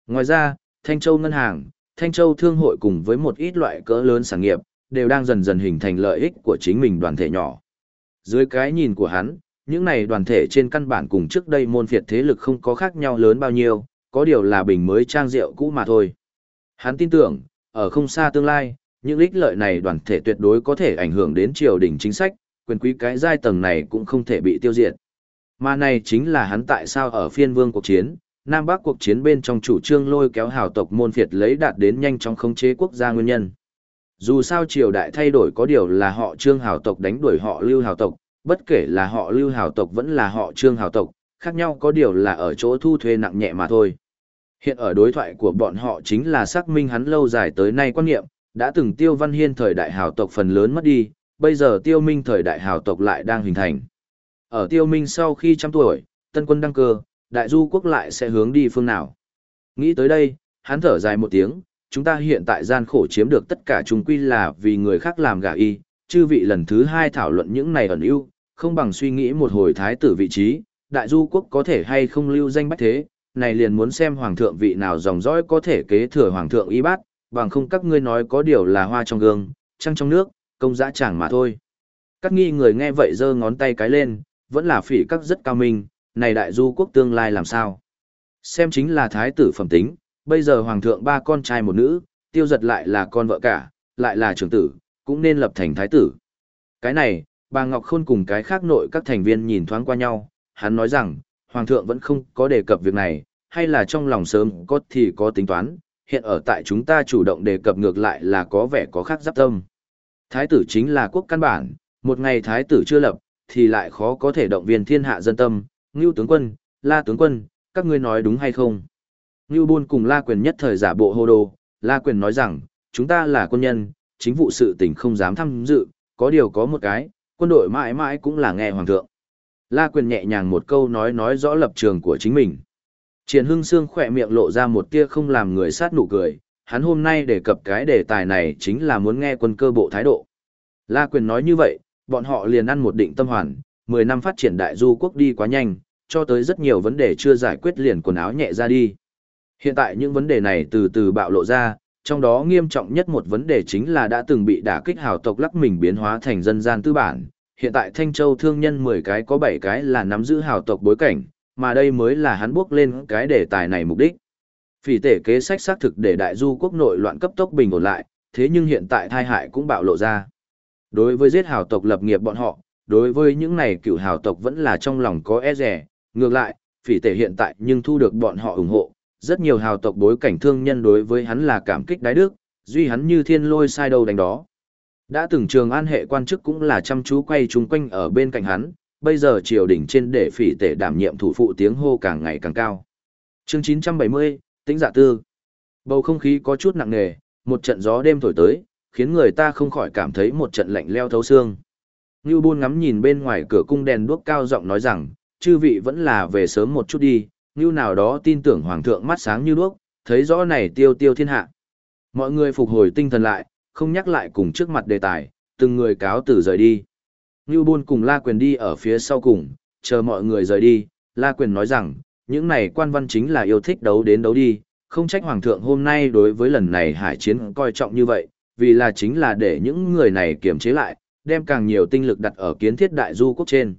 Ngoài ra, Thanh Châu Ngân hàng, Thanh Châu Thương hội cùng với một ít loại cỡ lớn sản nghiệp, đều đang dần dần hình thành lợi ích của chính mình đoàn thể nhỏ. Dưới cái nhìn của hắn, những này đoàn thể trên căn bản cùng trước đây môn phiệt thế lực không có khác nhau lớn bao nhiêu, có điều là bình mới trang rượu cũ mà thôi. Hắn tin tưởng, ở không xa tương lai, những ích lợi này đoàn thể tuyệt đối có thể ảnh hưởng đến triều đình chính sách, quyền quý cái giai tầng này cũng không thể bị tiêu diệt. Mà này chính là hắn tại sao ở phiên vương cuộc chiến, Nam Bắc cuộc chiến bên trong chủ trương lôi kéo hào tộc môn phiệt lấy đạt đến nhanh chóng khống chế quốc gia nguyên nhân. Dù sao triều đại thay đổi có điều là họ trương hào tộc đánh đuổi họ lưu hào tộc, bất kể là họ lưu hào tộc vẫn là họ trương hào tộc, khác nhau có điều là ở chỗ thu thuê nặng nhẹ mà thôi. Hiện ở đối thoại của bọn họ chính là xác minh hắn lâu dài tới nay quan niệm, đã từng tiêu văn hiên thời đại hào tộc phần lớn mất đi, bây giờ tiêu minh thời đại hào tộc lại đang hình thành. Ở tiêu minh sau khi trăm tuổi, tân quân đăng cơ, đại du quốc lại sẽ hướng đi phương nào. Nghĩ tới đây, hắn thở dài một tiếng, chúng ta hiện tại gian khổ chiếm được tất cả chúng quy là vì người khác làm gà y, chư vị lần thứ hai thảo luận những này ẩn ưu, không bằng suy nghĩ một hồi thái tử vị trí, đại du quốc có thể hay không lưu danh bách thế, này liền muốn xem hoàng thượng vị nào dòng dõi có thể kế thừa hoàng thượng y bát, bằng không các ngươi nói có điều là hoa trong gương, trăng trong nước, công dã chẳng mà thôi. Các nghi người nghe vậy giơ ngón tay cái lên, vẫn là phỉ các rất cao minh, này đại du quốc tương lai làm sao? Xem chính là thái tử phẩm tính, bây giờ hoàng thượng ba con trai một nữ, tiêu giật lại là con vợ cả, lại là trưởng tử, cũng nên lập thành thái tử. Cái này, bà Ngọc Khôn cùng cái khác nội các thành viên nhìn thoáng qua nhau, hắn nói rằng, hoàng thượng vẫn không có đề cập việc này, hay là trong lòng sớm có thì có tính toán, hiện ở tại chúng ta chủ động đề cập ngược lại là có vẻ có khác giáp tâm. Thái tử chính là quốc căn bản, một ngày thái tử chưa lập, thì lại khó có thể động viên thiên hạ dân tâm, ngưu tướng quân, la tướng quân, các ngươi nói đúng hay không? Ngưu Bôn cùng La Quyền nhất thời giả bộ hô đồ, La Quyền nói rằng, chúng ta là quân nhân, chính vụ sự tình không dám tham dự, có điều có một cái, quân đội mãi mãi cũng là nghe hoàng thượng. La Quyền nhẹ nhàng một câu nói nói rõ lập trường của chính mình. Triển Hưng Sương khỏe miệng lộ ra một tia không làm người sát nụ cười, hắn hôm nay đề cập cái đề tài này chính là muốn nghe quân cơ bộ thái độ. La Quyền nói như vậy, bọn họ liền ăn một định tâm hoàn, 10 năm phát triển đại du quốc đi quá nhanh, cho tới rất nhiều vấn đề chưa giải quyết liền quần áo nhẹ ra đi. Hiện tại những vấn đề này từ từ bạo lộ ra, trong đó nghiêm trọng nhất một vấn đề chính là đã từng bị đả kích hào tộc lắc mình biến hóa thành dân gian tư bản. Hiện tại Thanh Châu thương nhân 10 cái có 7 cái là nắm giữ hào tộc bối cảnh, mà đây mới là hắn bước lên cái đề tài này mục đích. Phỉ tể kế sách xác thực để đại du quốc nội loạn cấp tốc bình ổn lại, thế nhưng hiện tại thai hại cũng bạo lộ ra. Đối với giết hào tộc lập nghiệp bọn họ, đối với những này cựu hào tộc vẫn là trong lòng có e rẻ, ngược lại, phỉ tể hiện tại nhưng thu được bọn họ ủng hộ, rất nhiều hào tộc bối cảnh thương nhân đối với hắn là cảm kích đái đức, duy hắn như thiên lôi sai đầu đánh đó. Đã từng trường an hệ quan chức cũng là chăm chú quay chung quanh ở bên cạnh hắn, bây giờ triều đỉnh trên để phỉ tể đảm nhiệm thủ phụ tiếng hô càng ngày càng cao. Chương 970, tính giả Tư. Bầu không khí có chút nặng nề, một trận gió đêm thổi tới, khiến người ta không khỏi cảm thấy một trận lạnh leo thấu xương. Ngưu Bôn ngắm nhìn bên ngoài cửa cung đèn đuốc cao giọng nói rằng, chư vị vẫn là về sớm một chút đi, Ngưu nào đó tin tưởng hoàng thượng mắt sáng như đuốc, thấy rõ này tiêu tiêu thiên hạ. Mọi người phục hồi tinh thần lại, không nhắc lại cùng trước mặt đề tài, từng người cáo từ rời đi. Ngưu Bôn cùng La Quyền đi ở phía sau cùng, chờ mọi người rời đi, La Quyền nói rằng, những này quan văn chính là yêu thích đấu đến đấu đi, không trách hoàng thượng hôm nay đối với lần này hải chiến coi trọng như vậy, vì là chính là để những người này kiềm chế lại, đem càng nhiều tinh lực đặt ở kiến thiết đại du quốc trên.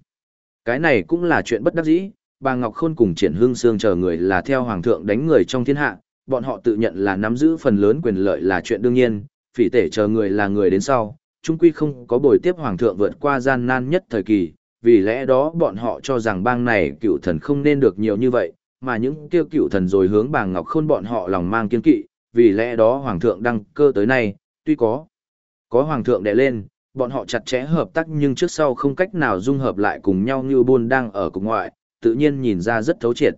Cái này cũng là chuyện bất đắc dĩ, bà Ngọc Khôn cùng triển hương xương chờ người là theo hoàng thượng đánh người trong thiên hạ, bọn họ tự nhận là nắm giữ phần lớn quyền lợi là chuyện đương nhiên, phỉ tể chờ người là người đến sau, chung quy không có bồi tiếp hoàng thượng vượt qua gian nan nhất thời kỳ, vì lẽ đó bọn họ cho rằng bang này cựu thần không nên được nhiều như vậy, mà những kêu cựu thần rồi hướng bàng Ngọc Khôn bọn họ lòng mang kiên kỵ, vì lẽ đó hoàng thượng đăng cơ tới nay, tuy có có hoàng thượng đè lên, bọn họ chặt chẽ hợp tác nhưng trước sau không cách nào dung hợp lại cùng nhau như buôn đang ở cục ngoại, tự nhiên nhìn ra rất thấu triệt.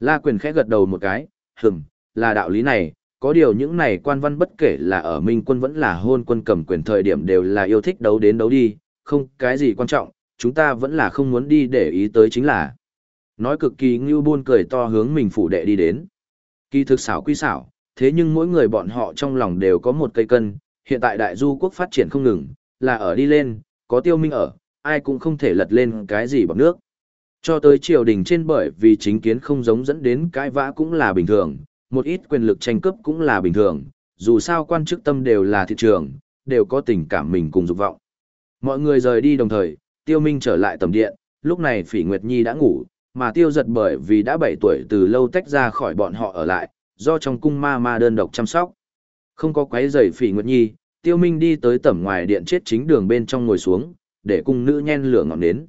La quyền khẽ gật đầu một cái, hừm, là đạo lý này, có điều những này quan văn bất kể là ở minh quân vẫn là hôn quân cầm quyền thời điểm đều là yêu thích đấu đến đấu đi, không cái gì quan trọng, chúng ta vẫn là không muốn đi để ý tới chính là. Nói cực kỳ ngưu buôn cười to hướng mình phủ đệ đi đến. Kỳ thực xảo quy xảo, thế nhưng mỗi người bọn họ trong lòng đều có một cây cân, hiện tại đại du quốc phát triển không ngừng, là ở đi lên, có tiêu minh ở, ai cũng không thể lật lên cái gì bằng nước. Cho tới triều đình trên bởi vì chính kiến không giống dẫn đến cái vã cũng là bình thường, một ít quyền lực tranh cướp cũng là bình thường, dù sao quan chức tâm đều là thị trường, đều có tình cảm mình cùng dục vọng. Mọi người rời đi đồng thời, tiêu minh trở lại tầm điện, lúc này phỉ Nguyệt Nhi đã ngủ, mà tiêu giật bởi vì đã 7 tuổi từ lâu tách ra khỏi bọn họ ở lại, do trong cung ma ma đơn độc chăm sóc. Không có quấy rầy phỉ Nguyệt Nhi, tiêu minh đi tới tầm ngoài điện chết chính đường bên trong ngồi xuống, để cung nữ nhen lửa ngọn nến.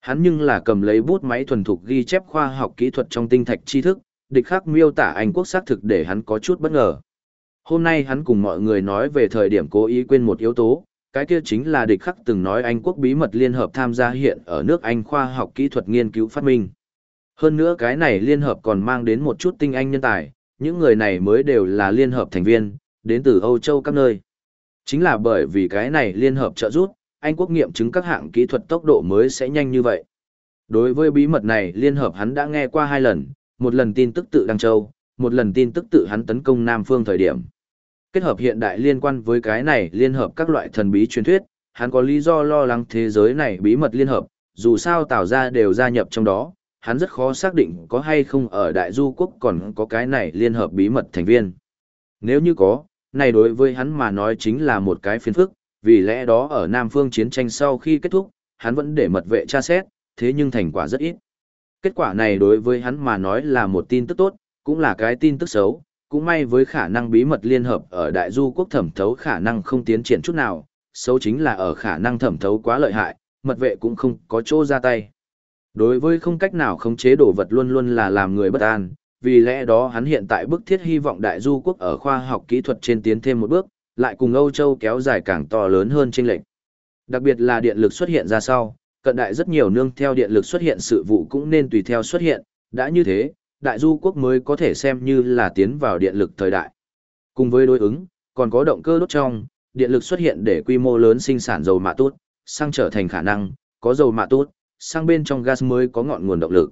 Hắn nhưng là cầm lấy bút máy thuần thục ghi chép khoa học kỹ thuật trong tinh thạch tri thức, địch khắc miêu tả Anh quốc xác thực để hắn có chút bất ngờ. Hôm nay hắn cùng mọi người nói về thời điểm cố ý quên một yếu tố, cái kia chính là địch khắc từng nói Anh quốc bí mật liên hợp tham gia hiện ở nước Anh khoa học kỹ thuật nghiên cứu phát minh. Hơn nữa cái này liên hợp còn mang đến một chút tinh anh nhân tài, những người này mới đều là liên hợp thành viên, đến từ Âu Châu các nơi. Chính là bởi vì cái này liên hợp trợ giúp, Anh quốc nghiệm chứng các hạng kỹ thuật tốc độ mới sẽ nhanh như vậy. Đối với bí mật này liên hợp hắn đã nghe qua hai lần, một lần tin tức tự Đăng Châu, một lần tin tức tự hắn tấn công Nam Phương thời điểm. Kết hợp hiện đại liên quan với cái này liên hợp các loại thần bí truyền thuyết, hắn có lý do lo lắng thế giới này bí mật liên hợp, dù sao tạo ra đều gia nhập trong đó, hắn rất khó xác định có hay không ở Đại Du Quốc còn có cái này liên hợp bí mật thành viên. Nếu như có, này đối với hắn mà nói chính là một cái phiền phức, vì lẽ đó ở Nam Phương chiến tranh sau khi kết thúc, hắn vẫn để mật vệ tra xét, thế nhưng thành quả rất ít. Kết quả này đối với hắn mà nói là một tin tức tốt, cũng là cái tin tức xấu, cũng may với khả năng bí mật liên hợp ở Đại Du Quốc thẩm thấu khả năng không tiến triển chút nào, xấu chính là ở khả năng thẩm thấu quá lợi hại, mật vệ cũng không có chỗ ra tay. Đối với không cách nào khống chế đồ vật luôn luôn là làm người bất an, vì lẽ đó hắn hiện tại bức thiết hy vọng đại du quốc ở khoa học kỹ thuật trên tiến thêm một bước, lại cùng Âu Châu kéo dài càng to lớn hơn chênh lệch. Đặc biệt là điện lực xuất hiện ra sau, cận đại rất nhiều nương theo điện lực xuất hiện sự vụ cũng nên tùy theo xuất hiện, đã như thế, đại du quốc mới có thể xem như là tiến vào điện lực thời đại. Cùng với đối ứng, còn có động cơ đốt trong, điện lực xuất hiện để quy mô lớn sinh sản dầu mạ tốt, sang trở thành khả năng, có dầu mạ tốt, sang bên trong gas mới có ngọn nguồn động lực.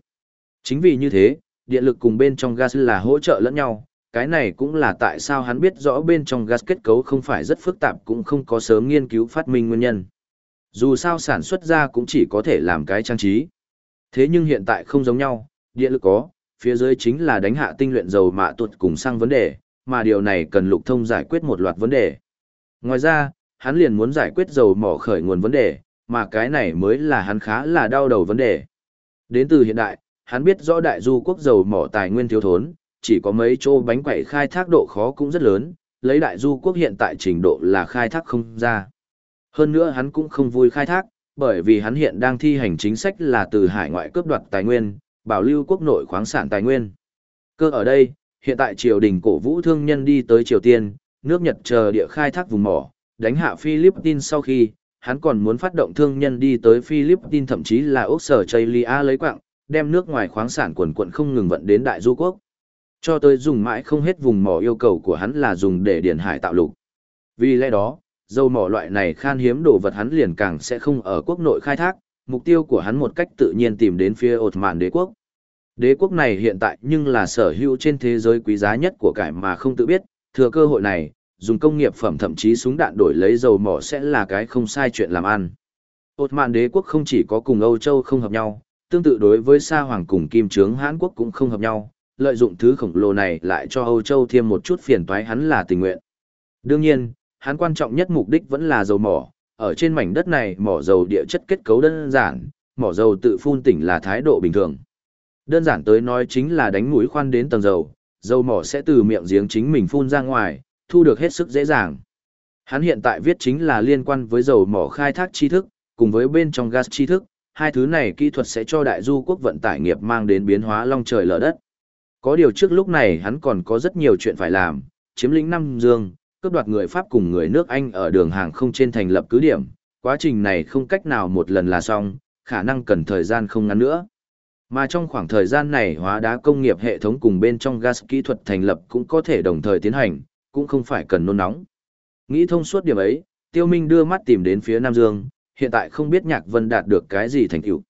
Chính vì như thế, điện lực cùng bên trong gas là hỗ trợ lẫn nhau, cái này cũng là tại sao hắn biết rõ bên trong gas kết cấu không phải rất phức tạp cũng không có sớm nghiên cứu phát minh nguyên nhân. Dù sao sản xuất ra cũng chỉ có thể làm cái trang trí. Thế nhưng hiện tại không giống nhau, điện lực có, phía dưới chính là đánh hạ tinh luyện dầu mạ tuột cùng sang vấn đề, mà điều này cần lục thông giải quyết một loạt vấn đề. Ngoài ra, hắn liền muốn giải quyết dầu mỏ khởi nguồn vấn đề, mà cái này mới là hắn khá là đau đầu vấn đề. Đến từ hiện đại, hắn biết rõ đại du quốc dầu mỏ tài nguyên thiếu thốn, chỉ có mấy chỗ bánh quẩy khai thác độ khó cũng rất lớn, lấy đại du quốc hiện tại trình độ là khai thác không ra. Hơn nữa hắn cũng không vui khai thác, bởi vì hắn hiện đang thi hành chính sách là từ hải ngoại cướp đoạt tài nguyên, bảo lưu quốc nội khoáng sản tài nguyên. Cơ ở đây, hiện tại triều đình cổ vũ thương nhân đi tới Triều Tiên, nước Nhật chờ địa khai thác vùng mỏ, đánh hạ Philippines sau khi, hắn còn muốn phát động thương nhân đi tới Philippines thậm chí là Úc sở Chaylia lấy quạng, đem nước ngoài khoáng sản quần quận không ngừng vận đến đại du quốc. Cho tới dùng mãi không hết vùng mỏ yêu cầu của hắn là dùng để điển hải tạo lục. Vì lẽ đó, dầu mỏ loại này khan hiếm đồ vật hắn liền càng sẽ không ở quốc nội khai thác, mục tiêu của hắn một cách tự nhiên tìm đến phía ột mạn đế quốc. Đế quốc này hiện tại nhưng là sở hữu trên thế giới quý giá nhất của cải mà không tự biết, thừa cơ hội này, dùng công nghiệp phẩm thậm chí súng đạn đổi lấy dầu mỏ sẽ là cái không sai chuyện làm ăn. Ột mạn đế quốc không chỉ có cùng Âu Châu không hợp nhau, tương tự đối với Sa Hoàng cùng Kim Trướng Hán Quốc cũng không hợp nhau, lợi dụng thứ khổng lồ này lại cho Âu Châu thêm một chút phiền toái hắn là tình nguyện. Đương nhiên, hắn quan trọng nhất mục đích vẫn là dầu mỏ, ở trên mảnh đất này mỏ dầu địa chất kết cấu đơn giản, mỏ dầu tự phun tỉnh là thái độ bình thường. Đơn giản tới nói chính là đánh mũi khoan đến tầng dầu, dầu mỏ sẽ từ miệng giếng chính mình phun ra ngoài, thu được hết sức dễ dàng. Hắn hiện tại viết chính là liên quan với dầu mỏ khai thác tri thức, cùng với bên trong gas tri thức, hai thứ này kỹ thuật sẽ cho đại du quốc vận tải nghiệp mang đến biến hóa long trời lở đất. Có điều trước lúc này hắn còn có rất nhiều chuyện phải làm, chiếm lĩnh năm dương, cướp đoạt người Pháp cùng người nước Anh ở đường hàng không trên thành lập cứ điểm, quá trình này không cách nào một lần là xong, khả năng cần thời gian không ngắn nữa. Mà trong khoảng thời gian này hóa đá công nghiệp hệ thống cùng bên trong gas kỹ thuật thành lập cũng có thể đồng thời tiến hành, cũng không phải cần nôn nóng. Nghĩ thông suốt điểm ấy, Tiêu Minh đưa mắt tìm đến phía Nam Dương, hiện tại không biết Nhạc Vân đạt được cái gì thành tựu.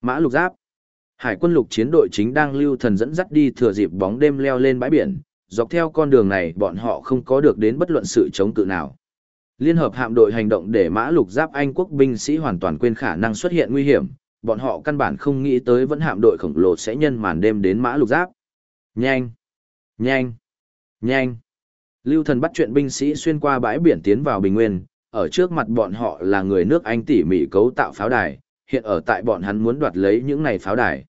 Mã Lục Giáp Hải quân lục chiến đội chính đang lưu thần dẫn dắt đi thừa dịp bóng đêm leo lên bãi biển, dọc theo con đường này bọn họ không có được đến bất luận sự chống cự nào. Liên hợp hạm đội hành động để mã lục giáp Anh quốc binh sĩ hoàn toàn quên khả năng xuất hiện nguy hiểm, bọn họ căn bản không nghĩ tới vẫn hạm đội khổng lồ sẽ nhân màn đêm đến mã lục giáp. Nhanh! Nhanh! Nhanh! Lưu thần bắt chuyện binh sĩ xuyên qua bãi biển tiến vào bình nguyên, ở trước mặt bọn họ là người nước Anh tỉ mỉ cấu tạo pháo đài, hiện ở tại bọn hắn muốn đoạt lấy những này pháo đài.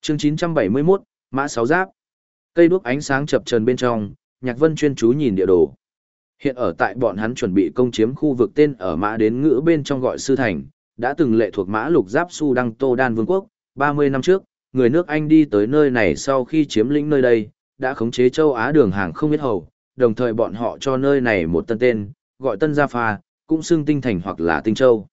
Chương 971, Mã Sáu Giáp. Cây đuốc ánh sáng chập chờn bên trong, Nhạc Vân chuyên chú nhìn địa đồ. Hiện ở tại bọn hắn chuẩn bị công chiếm khu vực tên ở Mã đến ngữ bên trong gọi sư thành, đã từng lệ thuộc Mã Lục Giáp Su Đăng Tô Đan Vương quốc, 30 năm trước, người nước Anh đi tới nơi này sau khi chiếm lĩnh nơi đây, đã khống chế châu Á đường hàng không biết hầu, đồng thời bọn họ cho nơi này một tân tên, gọi Tân Gia Pha, cũng xưng Tinh Thành hoặc là Tinh Châu.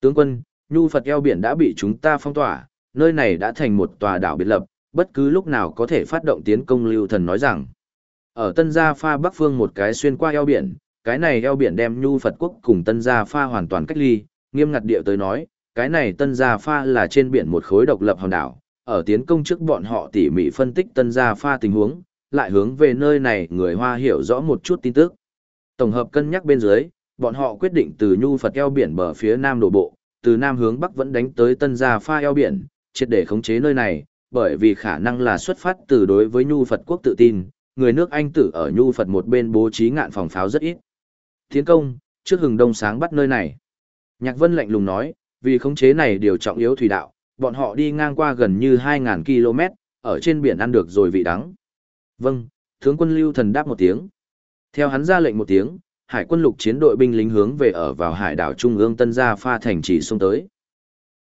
Tướng quân, Nhu Phật eo biển đã bị chúng ta phong tỏa, nơi này đã thành một tòa đảo biệt lập, bất cứ lúc nào có thể phát động tiến công lưu thần nói rằng. Ở Tân Gia Pha Bắc Phương một cái xuyên qua eo biển, cái này eo biển đem Nhu Phật Quốc cùng Tân Gia Pha hoàn toàn cách ly, nghiêm ngặt địa tới nói, cái này Tân Gia Pha là trên biển một khối độc lập hòn đảo, ở tiến công trước bọn họ tỉ mỉ phân tích Tân Gia Pha tình huống, lại hướng về nơi này người Hoa hiểu rõ một chút tin tức. Tổng hợp cân nhắc bên dưới, bọn họ quyết định từ Nhu Phật eo biển bờ phía nam đổ bộ, từ nam hướng bắc vẫn đánh tới Tân Gia Pha eo biển, triệt để khống chế nơi này, bởi vì khả năng là xuất phát từ đối với Nhu Phật quốc tự tin, người nước Anh tử ở Nhu Phật một bên bố trí ngạn phòng pháo rất ít. Tiến công, trước hừng đông sáng bắt nơi này. Nhạc Vân lạnh lùng nói, vì khống chế này điều trọng yếu thủy đạo, bọn họ đi ngang qua gần như 2.000 km, ở trên biển ăn được rồi vị đắng. Vâng, tướng quân lưu thần đáp một tiếng. Theo hắn ra lệnh một tiếng, hải quân lục chiến đội binh lính hướng về ở vào hải đảo trung ương Tân Gia Pha thành trì xông tới.